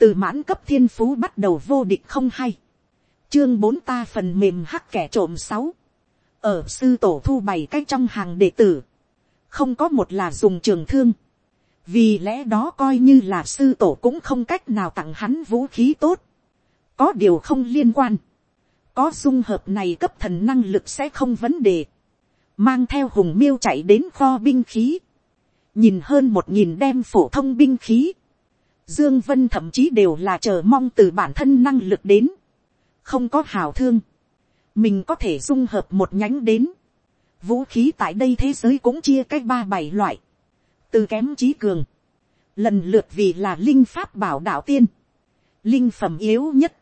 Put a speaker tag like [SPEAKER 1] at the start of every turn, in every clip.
[SPEAKER 1] từ mãn cấp thiên phú bắt đầu vô địch không hay, chương bốn ta phần mềm hắc kẻ trộm sáu, ở sư tổ thu bày cách trong hàng đệ tử, không có một là dùng trường thương, vì lẽ đó coi như là sư tổ cũng không cách nào tặng hắn vũ khí tốt, có điều không liên quan, có dung hợp này cấp thần năng lực sẽ không vấn đề, mang theo hùng miêu chạy đến kho binh khí, nhìn hơn một nghìn đem phổ thông binh khí, dương vân thậm chí đều là chờ mong từ bản thân năng lực đến, không có hào thương, mình có thể dung hợp một nhánh đến, vũ khí tại đây thế giới cũng chia cách ba bảy loại, từ kém chí cường, lần lượt vì là linh pháp bảo đạo tiên, linh phẩm yếu nhất,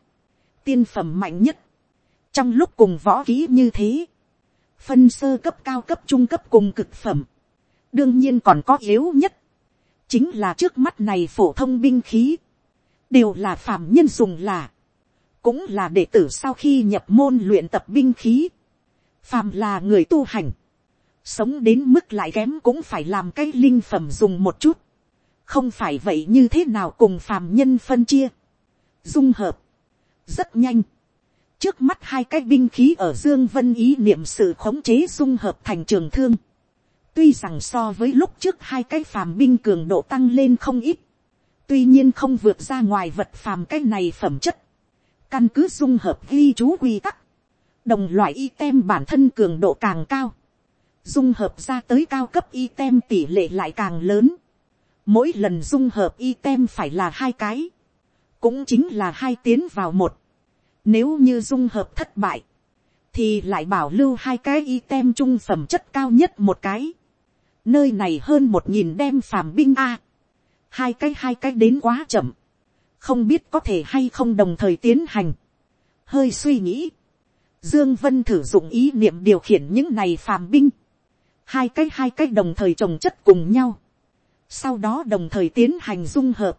[SPEAKER 1] tiên phẩm mạnh nhất, trong lúc cùng võ kỹ như thế, phân sơ cấp cao cấp trung cấp cùng cực phẩm, đương nhiên còn có yếu nhất, chính là trước mắt này phổ thông binh khí, đều là phạm nhân dùng là, cũng là đệ tử sau khi nhập môn luyện tập binh khí, phàm là người tu hành, sống đến mức lại kém cũng phải làm cái linh phẩm dùng một chút, không phải vậy như thế nào cùng phàm nhân phân chia, dung hợp, rất nhanh, trước mắt hai cái binh khí ở dương vân ý niệm sự khống chế dung hợp thành trường thương, tuy rằng so với lúc trước hai cái phàm binh cường độ tăng lên không ít, tuy nhiên không vượt ra ngoài vật phàm cái này phẩm chất, căn cứ dung hợp ghi chú quy tắc, đồng loại item bản thân cường độ càng cao, dung hợp ra tới cao cấp item tỷ lệ lại càng lớn, mỗi lần dung hợp item phải là hai cái, cũng chính là hai tiến vào một, nếu như dung hợp thất bại, thì lại bảo lưu hai cái item trung phẩm chất cao nhất một cái, nơi này hơn một nghìn đem phàm binh a, hai cái hai cái đến quá chậm, không biết có thể hay không đồng thời tiến hành. hơi suy nghĩ, dương vân thử dụng ý niệm điều khiển những này phàm binh, hai cái hai cái đồng thời trồng chất cùng nhau, sau đó đồng thời tiến hành dung hợp,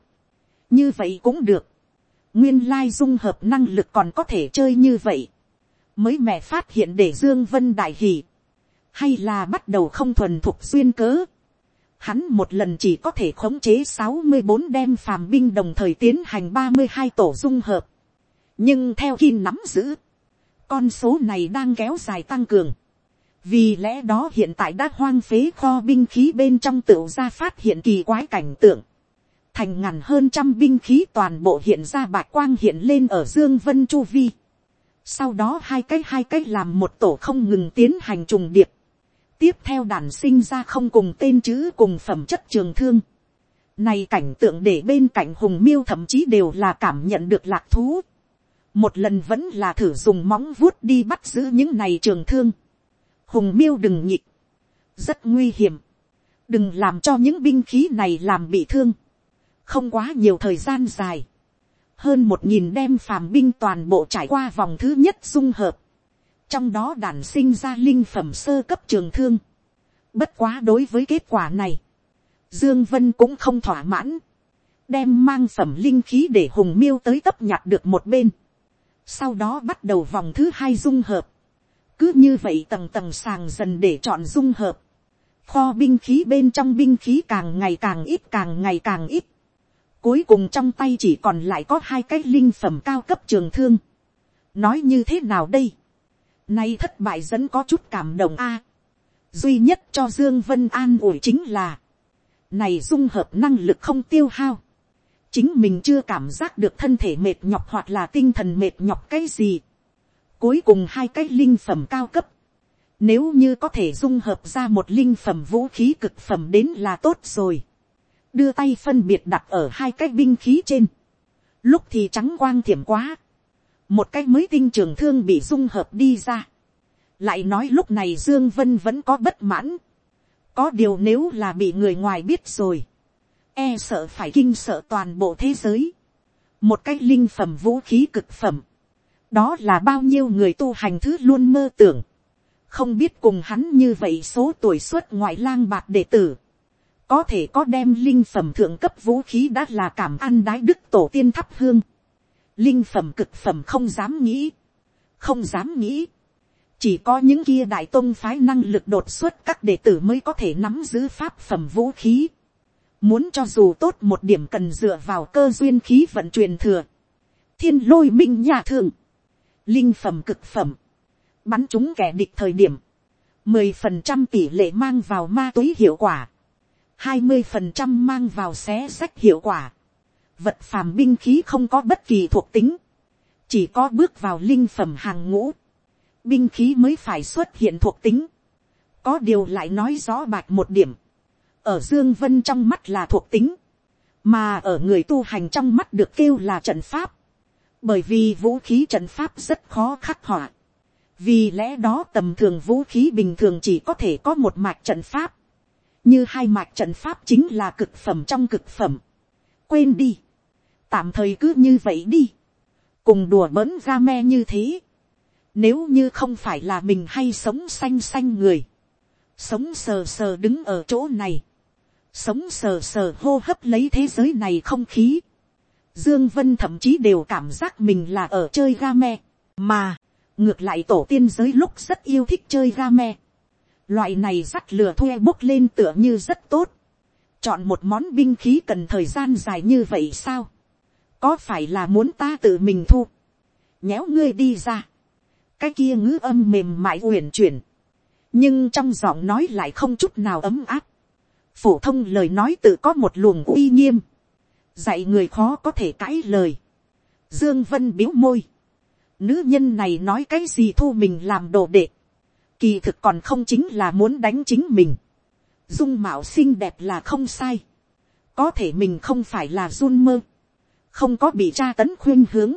[SPEAKER 1] như vậy cũng được, nguyên lai dung hợp năng lực còn có thể chơi như vậy, mới mẹ phát hiện để dương vân đại hỉ, hay là bắt đầu không thuần thuộc duyên cớ, hắn một lần chỉ có thể khống chế sáu mươi bốn đem phàm binh đồng thời tiến hành ba mươi hai tổ dung hợp. nhưng theo khi nắm giữ, con số này đang kéo dài tăng cường. vì lẽ đó hiện tại đã hoang phế kho binh khí bên trong tựu ra phát hiện kỳ quái cảnh tượng. thành ngàn hơn trăm binh khí toàn bộ hiện ra bạc quang hiện lên ở dương vân chu vi. sau đó hai cái hai cái làm một tổ không ngừng tiến hành trùng điệp tiếp theo đàn sinh ra không cùng tên chữ cùng phẩm chất trường thương. Này cảnh tượng để bên cạnh hùng miêu thậm chí đều là cảm nhận được lạc thú. Một lần vẫn là thử dùng móng vuốt đi bắt giữ những này trường thương. Hùng miêu đừng nhịp. Rất nguy hiểm. Đừng làm cho những binh khí này làm bị thương. Không quá nhiều thời gian dài. Hơn một nghìn đem phàm binh toàn bộ trải qua vòng thứ nhất dung hợp trong đó đản sinh ra linh phẩm sơ cấp trường thương. Bất quá đối với kết quả này, Dương Vân cũng không thỏa mãn, đem mang phẩm linh khí để hùng miêu tới tấp nhặt được một bên. Sau đó bắt đầu vòng thứ hai dung hợp. Cứ như vậy tầng tầng sàng dần để chọn dung hợp. Kho binh khí bên trong binh khí càng ngày càng ít càng ngày càng ít. Cuối cùng trong tay chỉ còn lại có hai cái linh phẩm cao cấp trường thương. Nói như thế nào đây? Nay thất bại dẫn có chút cảm động a. duy nhất cho Dương Vân an ủi chính là. Này dung hợp năng lực không tiêu hao. Chính mình chưa cảm giác được thân thể mệt nhọc hoặc là tinh thần mệt nhọc cái gì. Cuối cùng hai cái linh phẩm cao cấp. Nếu như có thể dung hợp ra một linh phẩm vũ khí cực phẩm đến là tốt rồi. Đưa tay phân biệt đặt ở hai cái binh khí trên. Lúc thì trắng quang thiểm quá một cái mới tinh trường thương bị dung hợp đi ra. lại nói lúc này dương vân vẫn có bất mãn. có điều nếu là bị người ngoài biết rồi, e sợ phải kinh sợ toàn bộ thế giới. một cái linh phẩm vũ khí cực phẩm, đó là bao nhiêu người tu hành thứ luôn mơ tưởng. không biết cùng hắn như vậy số tuổi xuất ngoại lang bạc đệ tử. có thể có đem linh phẩm thượng cấp vũ khí đã là cảm ăn đái đức tổ tiên thắp hương linh phẩm cực phẩm không dám nghĩ, không dám nghĩ, chỉ có những kia đại tôn phái năng lực đột xuất các đệ tử mới có thể nắm giữ pháp phẩm vũ khí. Muốn cho dù tốt một điểm cần dựa vào cơ duyên khí vận truyền thừa. Thiên lôi minh nhà thường. Linh phẩm cực phẩm. Bắn chúng kẻ địch thời điểm. mười phần trăm tỷ lệ mang vào ma túy hiệu quả. hai mươi phần trăm mang vào xé sách hiệu quả. Vật phàm binh khí không có bất kỳ thuộc tính. Chỉ có bước vào linh phẩm hàng ngũ. Binh khí mới phải xuất hiện thuộc tính. Có điều lại nói rõ bạch một điểm ở dương vân trong mắt là thuộc tính, mà ở người tu hành trong mắt được kêu là trận pháp, bởi vì vũ khí trận pháp rất khó khắc họa, vì lẽ đó tầm thường vũ khí bình thường chỉ có thể có một mạch trận pháp, như hai mạch trận pháp chính là cực phẩm trong cực phẩm, quên đi, tạm thời cứ như vậy đi, cùng đùa bỡn ga me như thế, nếu như không phải là mình hay sống xanh xanh người, sống sờ sờ đứng ở chỗ này, sống sờ sờ hô hấp lấy thế giới này không khí. Dương Vân thậm chí đều cảm giác mình là ở chơi game, mà ngược lại tổ tiên giới lúc rất yêu thích chơi game. Loại này dắt lửa thuê bốc lên tựa như rất tốt. Chọn một món binh khí cần thời gian dài như vậy sao? Có phải là muốn ta tự mình thu? Nhéo ngươi đi ra. Cái kia ngữ âm mềm mại uyển chuyển. Nhưng trong giọng nói lại không chút nào ấm áp phổ thông lời nói tự có một luồng uy nghiêm, dạy người khó có thể cãi lời. Dương Vân biếu môi, nữ nhân này nói cái gì thu mình làm đồ đệ, kỳ thực còn không chính là muốn đánh chính mình. Dung mạo xinh đẹp là không sai, có thể mình không phải là run mơ, không có bị tra tấn khuyên hướng,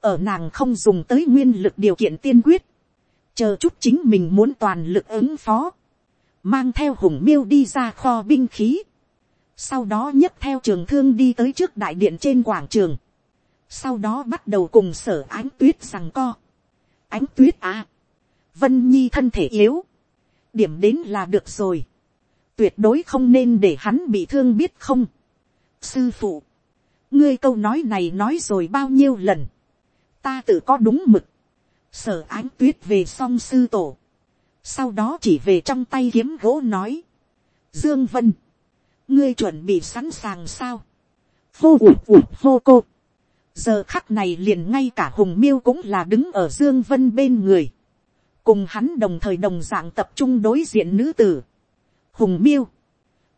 [SPEAKER 1] ở nàng không dùng tới nguyên lực điều kiện tiên quyết, chờ chút chính mình muốn toàn lực ứng phó, mang theo hùng miêu đi ra kho binh khí, sau đó nhấc theo trường thương đi tới trước đại điện trên quảng trường, sau đó bắt đầu cùng sở ánh tuyết rằng co. ánh tuyết à, vân nhi thân thể yếu, điểm đến là được rồi, tuyệt đối không nên để hắn bị thương biết không. sư phụ, ngươi câu nói này nói rồi bao nhiêu lần, ta tự có đúng mực, sở ánh tuyết về song sư tổ, sau đó chỉ về trong tay kiếm gỗ nói, dương vân, ngươi chuẩn bị sẵn sàng sao, hô ủ ủ hô cô, giờ khắc này liền ngay cả hùng miêu cũng là đứng ở dương vân bên người, cùng hắn đồng thời đồng dạng tập trung đối diện nữ tử, hùng miêu,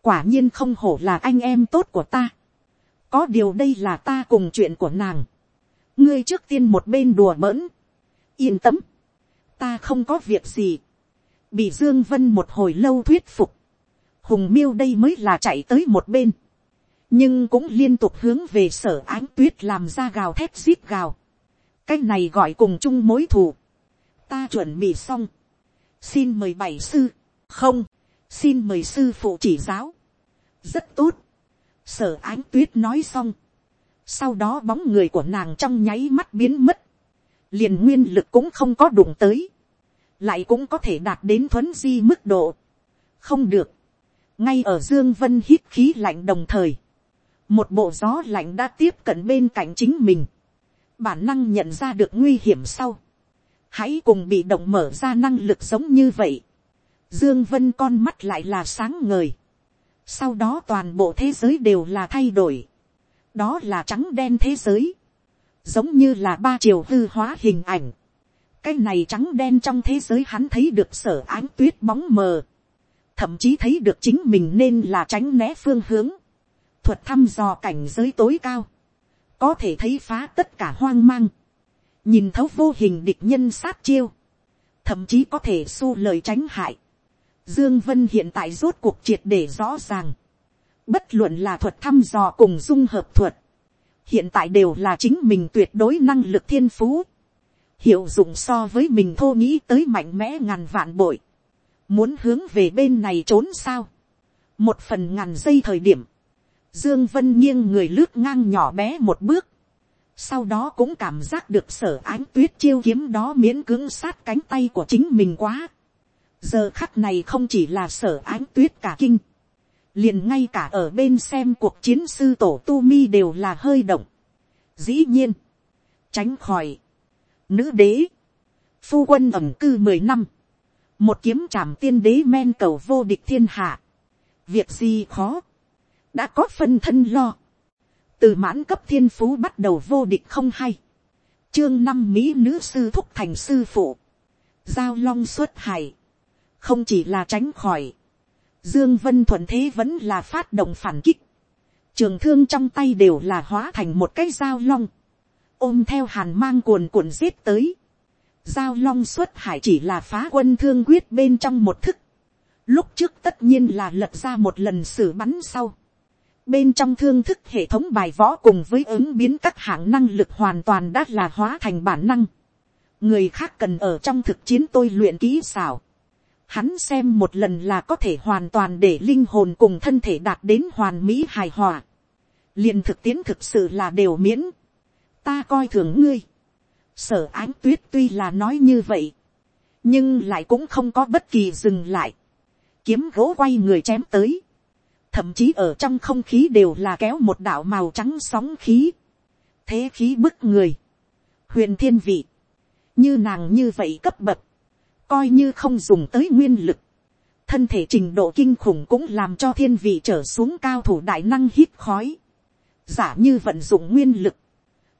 [SPEAKER 1] quả nhiên không hổ là anh em tốt của ta, có điều đây là ta cùng chuyện của nàng, ngươi trước tiên một bên đùa bỡn, yên tâm, ta không có việc gì, bị dương vân một hồi lâu thuyết phục, hùng miêu đây mới là chạy tới một bên, nhưng cũng liên tục hướng về sở ánh tuyết làm ra gào thép xít gào, cái này gọi cùng chung mối thù, ta chuẩn bị xong, xin mời bảy sư, không, xin mời sư phụ chỉ giáo, rất tốt, sở ánh tuyết nói xong, sau đó bóng người của nàng trong nháy mắt biến mất, liền nguyên lực cũng không có đụng tới, lại cũng có thể đạt đến thuấn di mức độ. không được, ngay ở dương vân hít khí lạnh đồng thời, một bộ gió lạnh đã tiếp cận bên cạnh chính mình, bản năng nhận ra được nguy hiểm sau, hãy cùng bị động mở ra năng lực giống như vậy, dương vân con mắt lại là sáng ngời, sau đó toàn bộ thế giới đều là thay đổi, đó là trắng đen thế giới, giống như là ba chiều hư hóa hình ảnh, cái này trắng đen trong thế giới hắn thấy được sở ánh tuyết bóng mờ, thậm chí thấy được chính mình nên là tránh né phương hướng, thuật thăm dò cảnh giới tối cao, có thể thấy phá tất cả hoang mang, nhìn thấu vô hình địch nhân sát chiêu, thậm chí có thể xu lời tránh hại. Dương Vân hiện tại rốt cuộc triệt để rõ ràng, bất luận là thuật thăm dò cùng dung hợp thuật, hiện tại đều là chính mình tuyệt đối năng lực thiên phú. Hiệu dụng so với mình thô nghĩ tới mạnh mẽ ngàn vạn bội, muốn hướng về bên này trốn sao, một phần ngàn giây thời điểm, dương vân nghiêng người lướt ngang nhỏ bé một bước, sau đó cũng cảm giác được sở ánh tuyết chiêu kiếm đó miễn cưỡng sát cánh tay của chính mình quá giờ khắc này không chỉ là sở ánh tuyết cả kinh, liền ngay cả ở bên xem cuộc chiến sư tổ tu mi đều là hơi động. dĩ nhiên, tránh khỏi, nữ đế, phu quân ẩm cư mười năm, một kiếm trảm tiên đế men cầu vô địch thiên hạ, việc gì khó, đã có phân thân lo, từ mãn cấp thiên phú bắt đầu vô địch không hay, chương năm mỹ nữ sư thúc thành sư phụ, giao long xuất hải, không chỉ là tránh khỏi, dương vân thuận thế vẫn là phát động phản kích, trường thương trong tay đều là hóa thành một cái dao long, ôm theo hàn mang cuồn cuộn giết tới, giao long xuất hải chỉ là phá quân thương quyết bên trong một thức, lúc trước tất nhiên là lật ra một lần xử bắn sau, bên trong thương thức hệ thống bài võ cùng với ứng biến các hạng năng lực hoàn toàn đã là hóa thành bản năng. người khác cần ở trong thực chiến tôi luyện kỹ xảo hắn xem một lần là có thể hoàn toàn để linh hồn cùng thân thể đạt đến hoàn mỹ hài hòa. liền thực tiễn thực sự là đều miễn. ta coi thường ngươi. sở ánh tuyết tuy là nói như vậy. nhưng lại cũng không có bất kỳ dừng lại. kiếm gỗ quay người chém tới thậm chí ở trong không khí đều là kéo một đạo màu trắng sóng khí, thế khí bức người, huyền thiên vị, như nàng như vậy cấp bậc, coi như không dùng tới nguyên lực, thân thể trình độ kinh khủng cũng làm cho thiên vị trở xuống cao thủ đại năng hít khói, giả như vận dụng nguyên lực,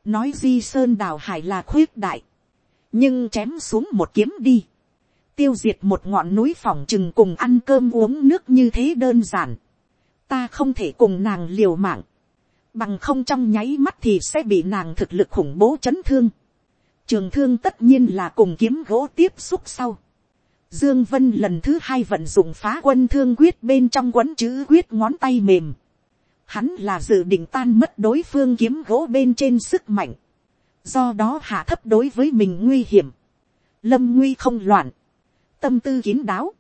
[SPEAKER 1] nói di sơn đào hải là khuyết đại, nhưng chém xuống một kiếm đi, tiêu diệt một ngọn núi phỏng chừng cùng ăn cơm uống nước như thế đơn giản, ta không thể cùng nàng liều mạng, bằng không trong nháy mắt thì sẽ bị nàng thực lực khủng bố chấn thương. Trường thương tất nhiên là cùng kiếm gỗ tiếp xúc sau. Dương Vân lần thứ hai vận dụng phá quân thương quyết bên trong quấn chữ quyết ngón tay mềm. Hắn là dự định tan mất đối phương kiếm gỗ bên trên sức mạnh. Do đó hạ thấp đối với mình nguy hiểm. Lâm nguy không loạn. Tâm tư kín đáo.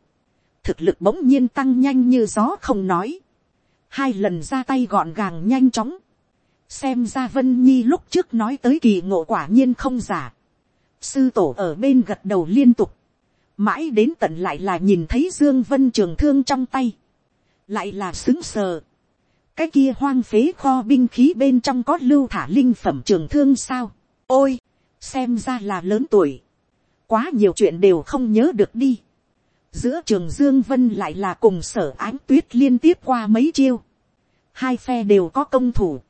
[SPEAKER 1] Thực lực bỗng nhiên tăng nhanh như gió không nói hai lần ra tay gọn gàng nhanh chóng, xem ra vân nhi lúc trước nói tới kỳ ngộ quả nhiên không giả, sư tổ ở bên gật đầu liên tục, mãi đến tận lại là nhìn thấy dương vân trường thương trong tay, lại là xứng sờ, cái kia hoang phế kho binh khí bên trong có lưu thả linh phẩm trường thương sao, ôi, xem ra là lớn tuổi, quá nhiều chuyện đều không nhớ được đi, giữa trường dương vân lại là cùng sở ánh tuyết liên tiếp qua mấy chiêu, hai phe đều có công thủ,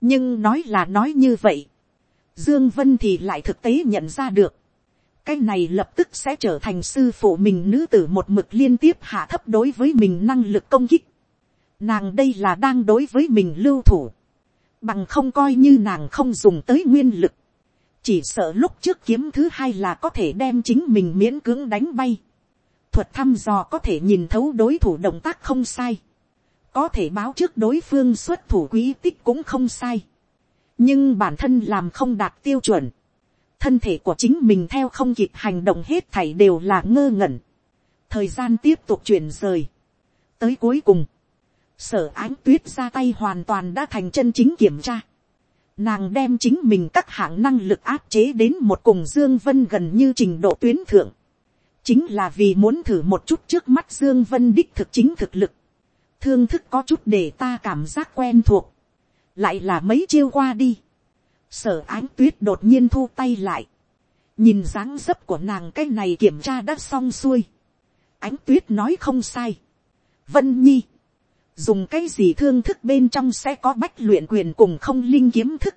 [SPEAKER 1] nhưng nói là nói như vậy, dương vân thì lại thực tế nhận ra được, cái này lập tức sẽ trở thành sư phụ mình nữ tử một mực liên tiếp hạ thấp đối với mình năng lực công kích, nàng đây là đang đối với mình lưu thủ, bằng không coi như nàng không dùng tới nguyên lực, chỉ sợ lúc trước kiếm thứ hai là có thể đem chính mình miễn cưỡng đánh bay. Thuật thăm dò có thể nhìn thấu đối thủ động tác không sai. Có thể báo trước đối phương xuất thủ quý tích cũng không sai. Nhưng bản thân làm không đạt tiêu chuẩn. Thân thể của chính mình theo không kịp hành động hết thảy đều là ngơ ngẩn. Thời gian tiếp tục chuyển rời. Tới cuối cùng. Sở ánh tuyết ra tay hoàn toàn đã thành chân chính kiểm tra. Nàng đem chính mình các hạng năng lực áp chế đến một cùng Dương Vân gần như trình độ tuyến thượng chính là vì muốn thử một chút trước mắt dương vân đích thực chính thực lực thương thức có chút để ta cảm giác quen thuộc lại là mấy chiêu qua đi. Sở ánh tuyết đột nhiên thu tay lại. Nhìn dáng dấp của nàng cái này kiểm tra đã xong xuôi. Ánh tuyết nói không sai. Vân nhi. Dùng cái gì thương thức bên trong sẽ có bách luyện quyền cùng không linh kiếm thức.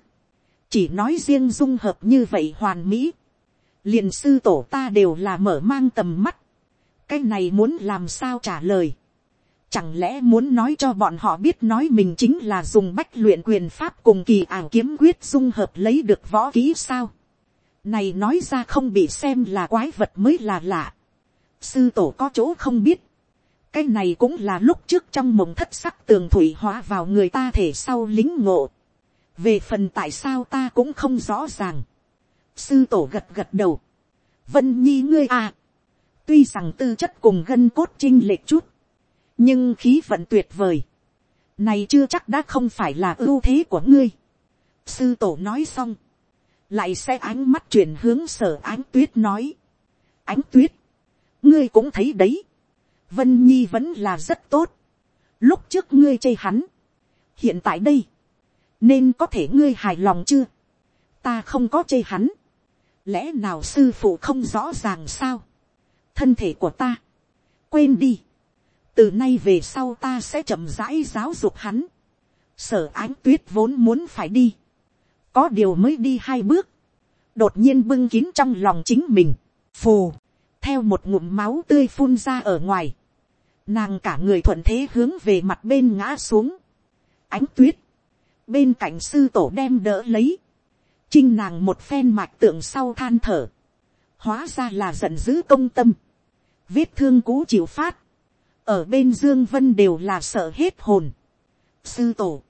[SPEAKER 1] Chỉ nói riêng dung hợp như vậy hoàn mỹ. Liền sư tổ ta đều là mở mang tầm mắt, cái này muốn làm sao trả lời, chẳng lẽ muốn nói cho bọn họ biết nói mình chính là dùng bách luyện quyền pháp cùng kỳ ảo kiếm quyết dung hợp lấy được võ kỹ sao, này nói ra không bị xem là quái vật mới là lạ, sư tổ có chỗ không biết, cái này cũng là lúc trước trong mộng thất sắc tường thủy hóa vào người ta thể sau lính ngộ, về phần tại sao ta cũng không rõ ràng, sư tổ gật gật đầu. vân nhi ngươi à. tuy rằng tư chất cùng gân cốt trinh lệch chút, nhưng khí vận tuyệt vời. này chưa chắc đã không phải là ưu thế của ngươi. sư tổ nói xong, lại sẽ ánh mắt chuyển hướng sở ánh tuyết nói. ánh tuyết, ngươi cũng thấy đấy. vân nhi vẫn là rất tốt. lúc trước ngươi chê hắn, hiện tại đây, nên có thể ngươi hài lòng chưa. ta không có chê hắn lẽ nào sư phụ không rõ ràng sao, thân thể của ta, quên đi, từ nay về sau ta sẽ chậm rãi giáo dục hắn. sở ánh tuyết vốn muốn phải đi, có điều mới đi hai bước, đột nhiên bưng kín trong lòng chính mình, phù, theo một ngụm máu tươi phun ra ở ngoài, nàng cả người thuận thế hướng về mặt bên ngã xuống, ánh tuyết, bên cạnh sư tổ đem đỡ lấy, chinh nàng một phen mạch tượng sau than thở, hóa ra là giận dữ công tâm, vết thương cũ chịu phát, ở bên dương vân đều là sợ hết hồn. sư tổ,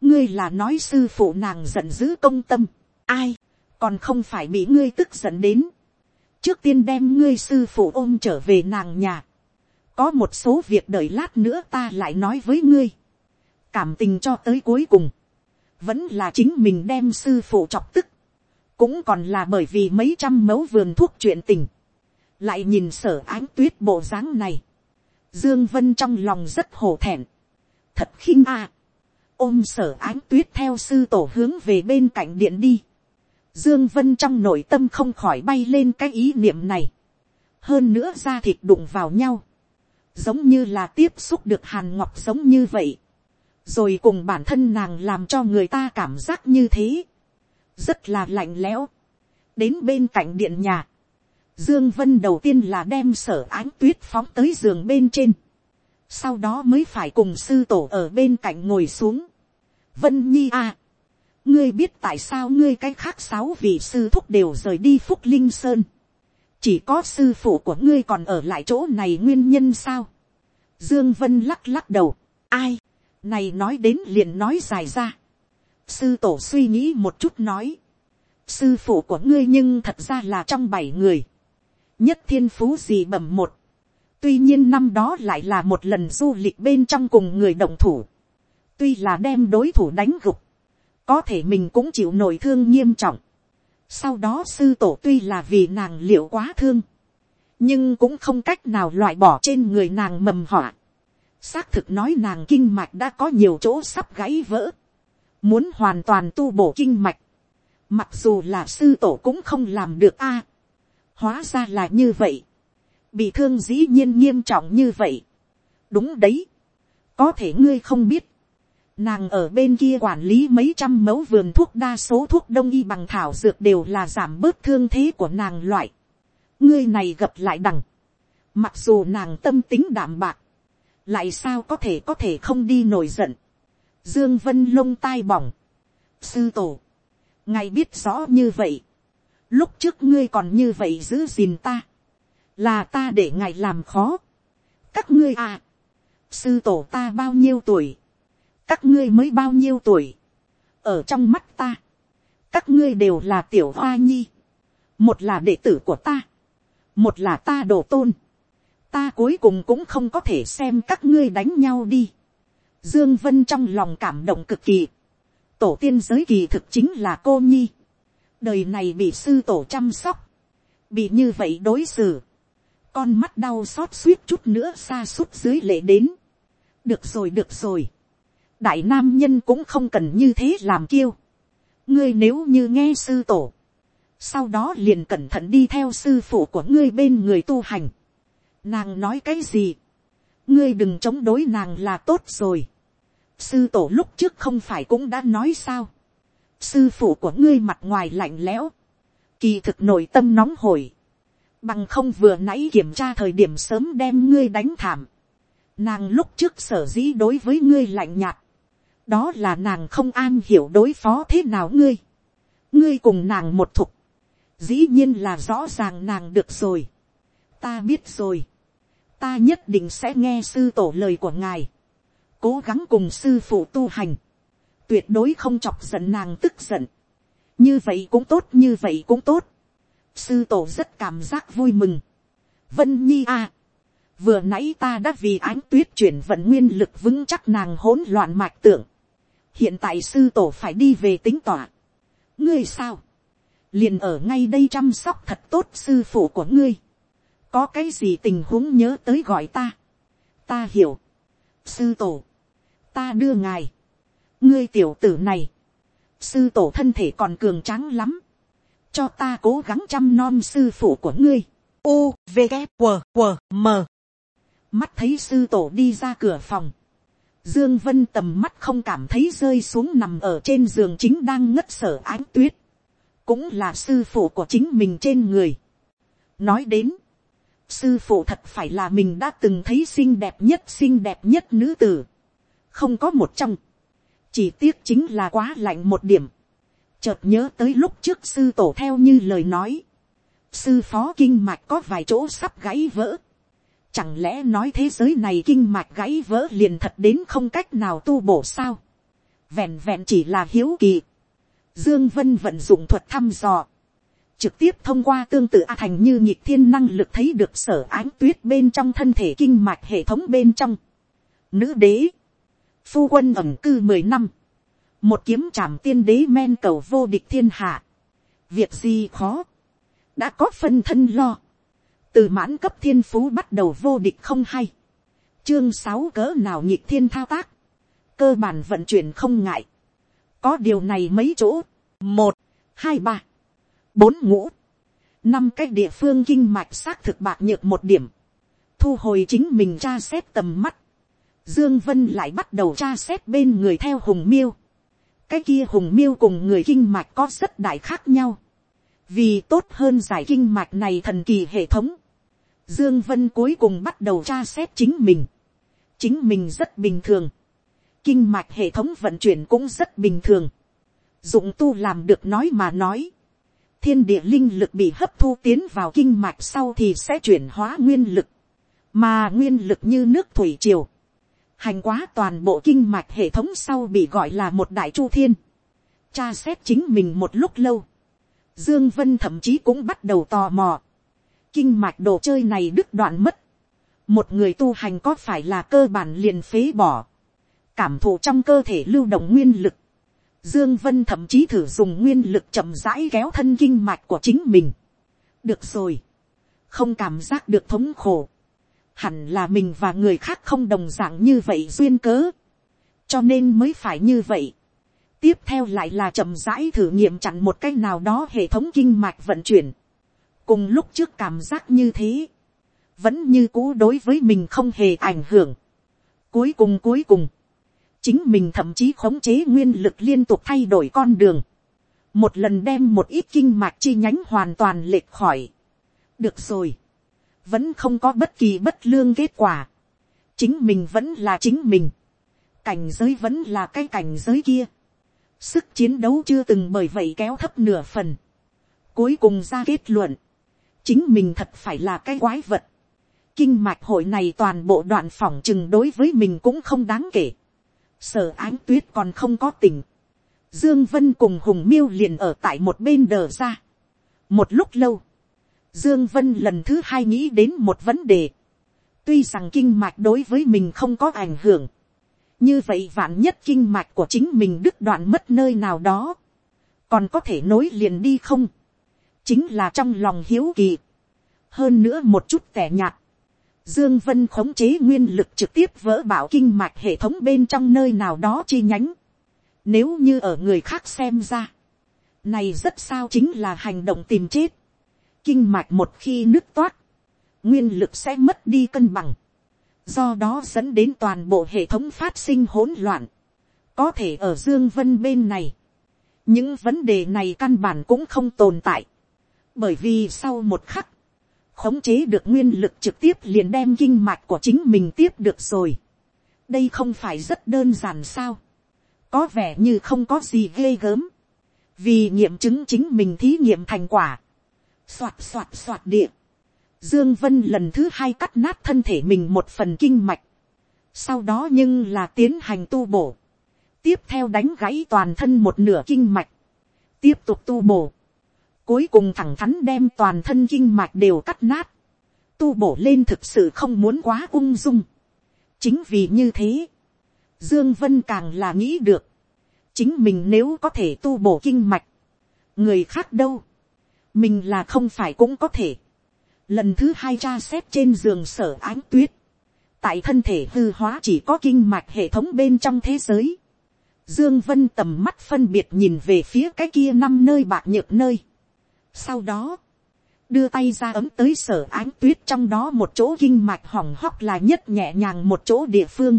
[SPEAKER 1] ngươi là nói sư phụ nàng giận dữ công tâm, ai, còn không phải bị ngươi tức giận đến, trước tiên đem ngươi sư phụ ôm trở về nàng nhà, có một số việc đợi lát nữa ta lại nói với ngươi, cảm tình cho tới cuối cùng, vẫn là chính mình đem sư phụ chọc tức, cũng còn là bởi vì mấy trăm mẫu vườn thuốc chuyện tình, lại nhìn sở ánh tuyết bộ dáng này, dương vân trong lòng rất hổ thẹn, thật khinh a, ôm sở ánh tuyết theo sư tổ hướng về bên cạnh điện đi, dương vân trong nội tâm không khỏi bay lên cái ý niệm này, hơn nữa da thịt đụng vào nhau, giống như là tiếp xúc được hàn ngọc giống như vậy, rồi cùng bản thân nàng làm cho người ta cảm giác như thế, rất là lạnh lẽo, đến bên cạnh điện nhà, Dương Vân đầu tiên là đem sở ánh tuyết phóng tới giường bên trên. Sau đó mới phải cùng sư tổ ở bên cạnh ngồi xuống. Vân Nhi à. Ngươi biết tại sao ngươi cái khác sáu vị sư thúc đều rời đi Phúc Linh Sơn. Chỉ có sư phụ của ngươi còn ở lại chỗ này nguyên nhân sao? Dương Vân lắc lắc đầu. Ai? Này nói đến liền nói dài ra. Sư tổ suy nghĩ một chút nói. Sư phụ của ngươi nhưng thật ra là trong bảy người nhất thiên phú gì bẩm một. tuy nhiên năm đó lại là một lần du lịch bên trong cùng người đồng thủ. tuy là đem đối thủ đánh gục. có thể mình cũng chịu nổi thương nghiêm trọng. sau đó sư tổ tuy là vì nàng liệu quá thương. nhưng cũng không cách nào loại bỏ trên người nàng mầm họa. xác thực nói nàng kinh mạch đã có nhiều chỗ sắp gãy vỡ. muốn hoàn toàn tu bổ kinh mạch. mặc dù là sư tổ cũng không làm được a hóa ra là như vậy, bị thương dĩ nhiên nghiêm trọng như vậy, đúng đấy, có thể ngươi không biết, nàng ở bên kia quản lý mấy trăm mẫu vườn thuốc đa số thuốc đông y bằng thảo dược đều là giảm bớt thương thế của nàng loại, ngươi này gặp lại đằng, mặc dù nàng tâm tính đảm bạc, lại sao có thể có thể không đi nổi giận, dương vân lông tai bỏng, sư tổ, ngài biết rõ như vậy, lúc trước ngươi còn như vậy giữ gìn ta, là ta để ngài làm khó. các ngươi à, sư tổ ta bao nhiêu tuổi, các ngươi mới bao nhiêu tuổi, ở trong mắt ta, các ngươi đều là tiểu hoa nhi, một là đệ tử của ta, một là ta đồ tôn, ta cuối cùng cũng không có thể xem các ngươi đánh nhau đi. Dương Vân trong lòng cảm động cực kỳ. Tổ tiên giới kỳ thực chính là cô nhi đời này bị sư tổ chăm sóc, bị như vậy đối xử, con mắt đau xót suýt chút nữa xa suốt dưới lệ đến. được rồi được rồi, đại nam nhân cũng không cần như thế làm kiêu. ngươi nếu như nghe sư tổ, sau đó liền cẩn thận đi theo sư phụ của ngươi bên người tu hành. nàng nói cái gì, ngươi đừng chống đối nàng là tốt rồi. sư tổ lúc trước không phải cũng đã nói sao sư phụ của ngươi mặt ngoài lạnh lẽo, kỳ thực nội tâm nóng hổi, bằng không vừa nãy kiểm tra thời điểm sớm đem ngươi đánh thảm, nàng lúc trước sở dĩ đối với ngươi lạnh nhạt, đó là nàng không an hiểu đối phó thế nào ngươi, ngươi cùng nàng một thục, dĩ nhiên là rõ ràng nàng được rồi, ta biết rồi, ta nhất định sẽ nghe sư tổ lời của ngài, cố gắng cùng sư phụ tu hành, tuyệt đối không chọc giận nàng tức giận. như vậy cũng tốt như vậy cũng tốt. sư tổ rất cảm giác vui mừng. vân nhi a, vừa nãy ta đã vì ánh tuyết chuyển vận nguyên lực vững chắc nàng hỗn loạn mạch tưởng. hiện tại sư tổ phải đi về tính tỏa. ngươi sao, liền ở ngay đây chăm sóc thật tốt sư phụ của ngươi. có cái gì tình huống nhớ tới gọi ta. ta hiểu. sư tổ, ta đưa ngài ngươi tiểu tử này, sư tổ thân thể còn cường tráng lắm, cho ta cố gắng chăm nom sư phụ của ngươi, u v g q q m. Mắt thấy sư tổ đi ra cửa phòng, dương vân tầm mắt không cảm thấy rơi xuống nằm ở trên giường chính đang ngất sở ánh tuyết, cũng là sư phụ của chính mình trên người. nói đến, sư phụ thật phải là mình đã từng thấy xinh đẹp nhất xinh đẹp nhất nữ tử, không có một trong, chỉ tiếc chính là quá lạnh một điểm, chợt nhớ tới lúc trước sư tổ theo như lời nói, sư phó kinh mạch có vài chỗ sắp gãy vỡ, chẳng lẽ nói thế giới này kinh mạch gãy vỡ liền thật đến không cách nào tu bổ sao, vẹn vẹn chỉ là hiếu kỳ, dương vân vận dụng thuật thăm dò, trực tiếp thông qua tương tự a thành như nhịp thiên năng lực thấy được sở ánh tuyết bên trong thân thể kinh mạch hệ thống bên trong. Nữ đế, phu quân ẩm cư mười năm, một kiếm trảm tiên đế men cầu vô địch thiên hạ, việc gì khó, đã có phân thân lo, từ mãn cấp thiên phú bắt đầu vô địch không hay, chương sáu cỡ nào nhịp thiên thao tác, cơ bản vận chuyển không ngại, có điều này mấy chỗ, một, hai ba, bốn ngũ, năm cái địa phương kinh mạch xác thực bạc nhược một điểm, thu hồi chính mình tra xét tầm mắt, dương vân lại bắt đầu tra xét bên người theo hùng miêu, cái kia hùng miêu cùng người kinh mạch có rất đại khác nhau, vì tốt hơn giải kinh mạch này thần kỳ hệ thống, dương vân cuối cùng bắt đầu tra xét chính mình, chính mình rất bình thường, kinh mạch hệ thống vận chuyển cũng rất bình thường, dụng tu làm được nói mà nói, thiên địa linh lực bị hấp thu tiến vào kinh mạch sau thì sẽ chuyển hóa nguyên lực, mà nguyên lực như nước thủy triều, hành quá toàn bộ kinh mạch hệ thống sau bị gọi là một đại chu thiên, cha xét chính mình một lúc lâu, dương vân thậm chí cũng bắt đầu tò mò, kinh mạch đồ chơi này đứt đoạn mất, một người tu hành có phải là cơ bản liền phế bỏ, cảm thụ trong cơ thể lưu động nguyên lực, Dương Vân thậm chí thử dùng nguyên lực chậm rãi kéo thân kinh mạch của chính mình. Được rồi. Không cảm giác được thống khổ. Hẳn là mình và người khác không đồng dạng như vậy duyên cớ. Cho nên mới phải như vậy. Tiếp theo lại là chậm rãi thử nghiệm chặn một cách nào đó hệ thống kinh mạch vận chuyển. Cùng lúc trước cảm giác như thế. Vẫn như cũ đối với mình không hề ảnh hưởng. Cuối cùng cuối cùng chính mình thậm chí khống chế nguyên lực liên tục thay đổi con đường, một lần đem một ít kinh mạch chi nhánh hoàn toàn lệch khỏi. được rồi, vẫn không có bất kỳ bất lương kết quả, chính mình vẫn là chính mình, cảnh giới vẫn là cái cảnh giới kia, sức chiến đấu chưa từng bởi vậy kéo thấp nửa phần, cuối cùng ra kết luận, chính mình thật phải là cái quái vật, kinh mạch hội này toàn bộ đoạn phỏng chừng đối với mình cũng không đáng kể. Sở ánh tuyết còn không có tình. dương vân cùng hùng miêu liền ở tại một bên đờ ra. một lúc lâu, dương vân lần thứ hai nghĩ đến một vấn đề, tuy rằng kinh mạch đối với mình không có ảnh hưởng, như vậy vạn nhất kinh mạch của chính mình đứt đoạn mất nơi nào đó, còn có thể nối liền đi không, chính là trong lòng hiếu kỳ, hơn nữa một chút tẻ nhạt, Dương Vân khống chế nguyên lực trực tiếp vỡ bảo kinh mạch hệ thống bên trong nơi nào đó chi nhánh. Nếu như ở người khác xem ra. Này rất sao chính là hành động tìm chết. Kinh mạch một khi nứt toát. Nguyên lực sẽ mất đi cân bằng. Do đó dẫn đến toàn bộ hệ thống phát sinh hỗn loạn. Có thể ở Dương Vân bên này. Những vấn đề này căn bản cũng không tồn tại. Bởi vì sau một khắc, khống chế được nguyên lực trực tiếp liền đem kinh mạch của chính mình tiếp được rồi. đây không phải rất đơn giản sao. có vẻ như không có gì ghê gớm. vì nghiệm chứng chính mình thí nghiệm thành quả. Xoạt xoạt xoạt địa. dương vân lần thứ hai cắt nát thân thể mình một phần kinh mạch. sau đó nhưng là tiến hành tu bổ. tiếp theo đánh gãy toàn thân một nửa kinh mạch. tiếp tục tu bổ Cuối cùng thẳng thắn đem toàn thân kinh mạch đều cắt nát. Tu bổ lên thực sự không muốn quá ung dung. Chính vì như thế. Dương Vân càng là nghĩ được. Chính mình nếu có thể tu bổ kinh mạch. Người khác đâu. Mình là không phải cũng có thể. Lần thứ hai tra xét trên giường sở ánh tuyết. Tại thân thể hư hóa chỉ có kinh mạch hệ thống bên trong thế giới. Dương Vân tầm mắt phân biệt nhìn về phía cái kia năm nơi bạc nhược nơi sau đó, đưa tay ra ấm tới sở ánh tuyết trong đó một chỗ kinh mạch hỏng hóc là nhất nhẹ nhàng một chỗ địa phương,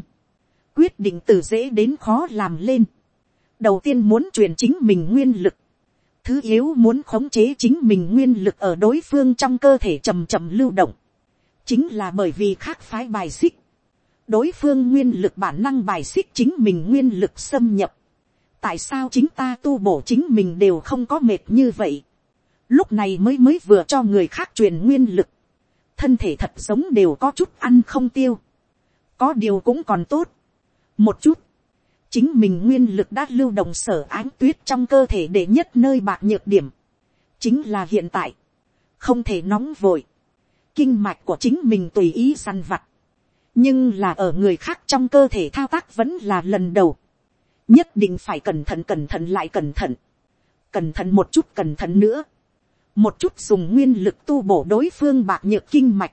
[SPEAKER 1] quyết định từ dễ đến khó làm lên, đầu tiên muốn truyền chính mình nguyên lực, thứ yếu muốn khống chế chính mình nguyên lực ở đối phương trong cơ thể chầm chậm lưu động, chính là bởi vì khác phái bài xích, đối phương nguyên lực bản năng bài xích chính mình nguyên lực xâm nhập, tại sao chính ta tu bổ chính mình đều không có mệt như vậy, lúc này mới mới vừa cho người khác truyền nguyên lực, thân thể thật giống đều có chút ăn không tiêu, có điều cũng còn tốt, một chút, chính mình nguyên lực đã lưu động sở ánh tuyết trong cơ thể để nhất nơi bạc nhược điểm, chính là hiện tại, không thể nóng vội, kinh mạch của chính mình tùy ý săn vặt, nhưng là ở người khác trong cơ thể thao tác vẫn là lần đầu, nhất định phải cẩn thận cẩn thận lại cẩn thận, cẩn thận một chút cẩn thận nữa, một chút dùng nguyên lực tu bổ đối phương bạc nhược kinh mạch,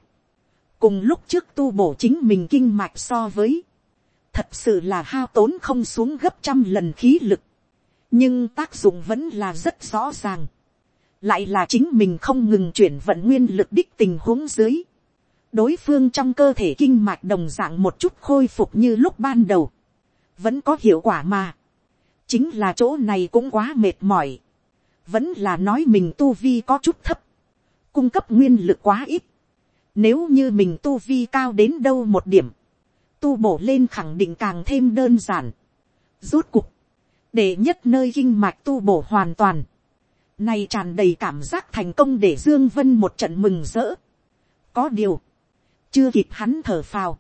[SPEAKER 1] cùng lúc trước tu bổ chính mình kinh mạch so với, thật sự là hao tốn không xuống gấp trăm lần khí lực, nhưng tác dụng vẫn là rất rõ ràng, lại là chính mình không ngừng chuyển vận nguyên lực đích tình huống dưới, đối phương trong cơ thể kinh mạch đồng dạng một chút khôi phục như lúc ban đầu, vẫn có hiệu quả mà, chính là chỗ này cũng quá mệt mỏi, vẫn là nói mình tu vi có chút thấp, cung cấp nguyên lực quá ít, nếu như mình tu vi cao đến đâu một điểm, tu bổ lên khẳng định càng thêm đơn giản. Rốt cục, để nhất nơi kinh mạch tu bổ hoàn toàn, này tràn đầy cảm giác thành công để Dương Vân một trận mừng rỡ. Có điều, chưa kịp hắn thở phào,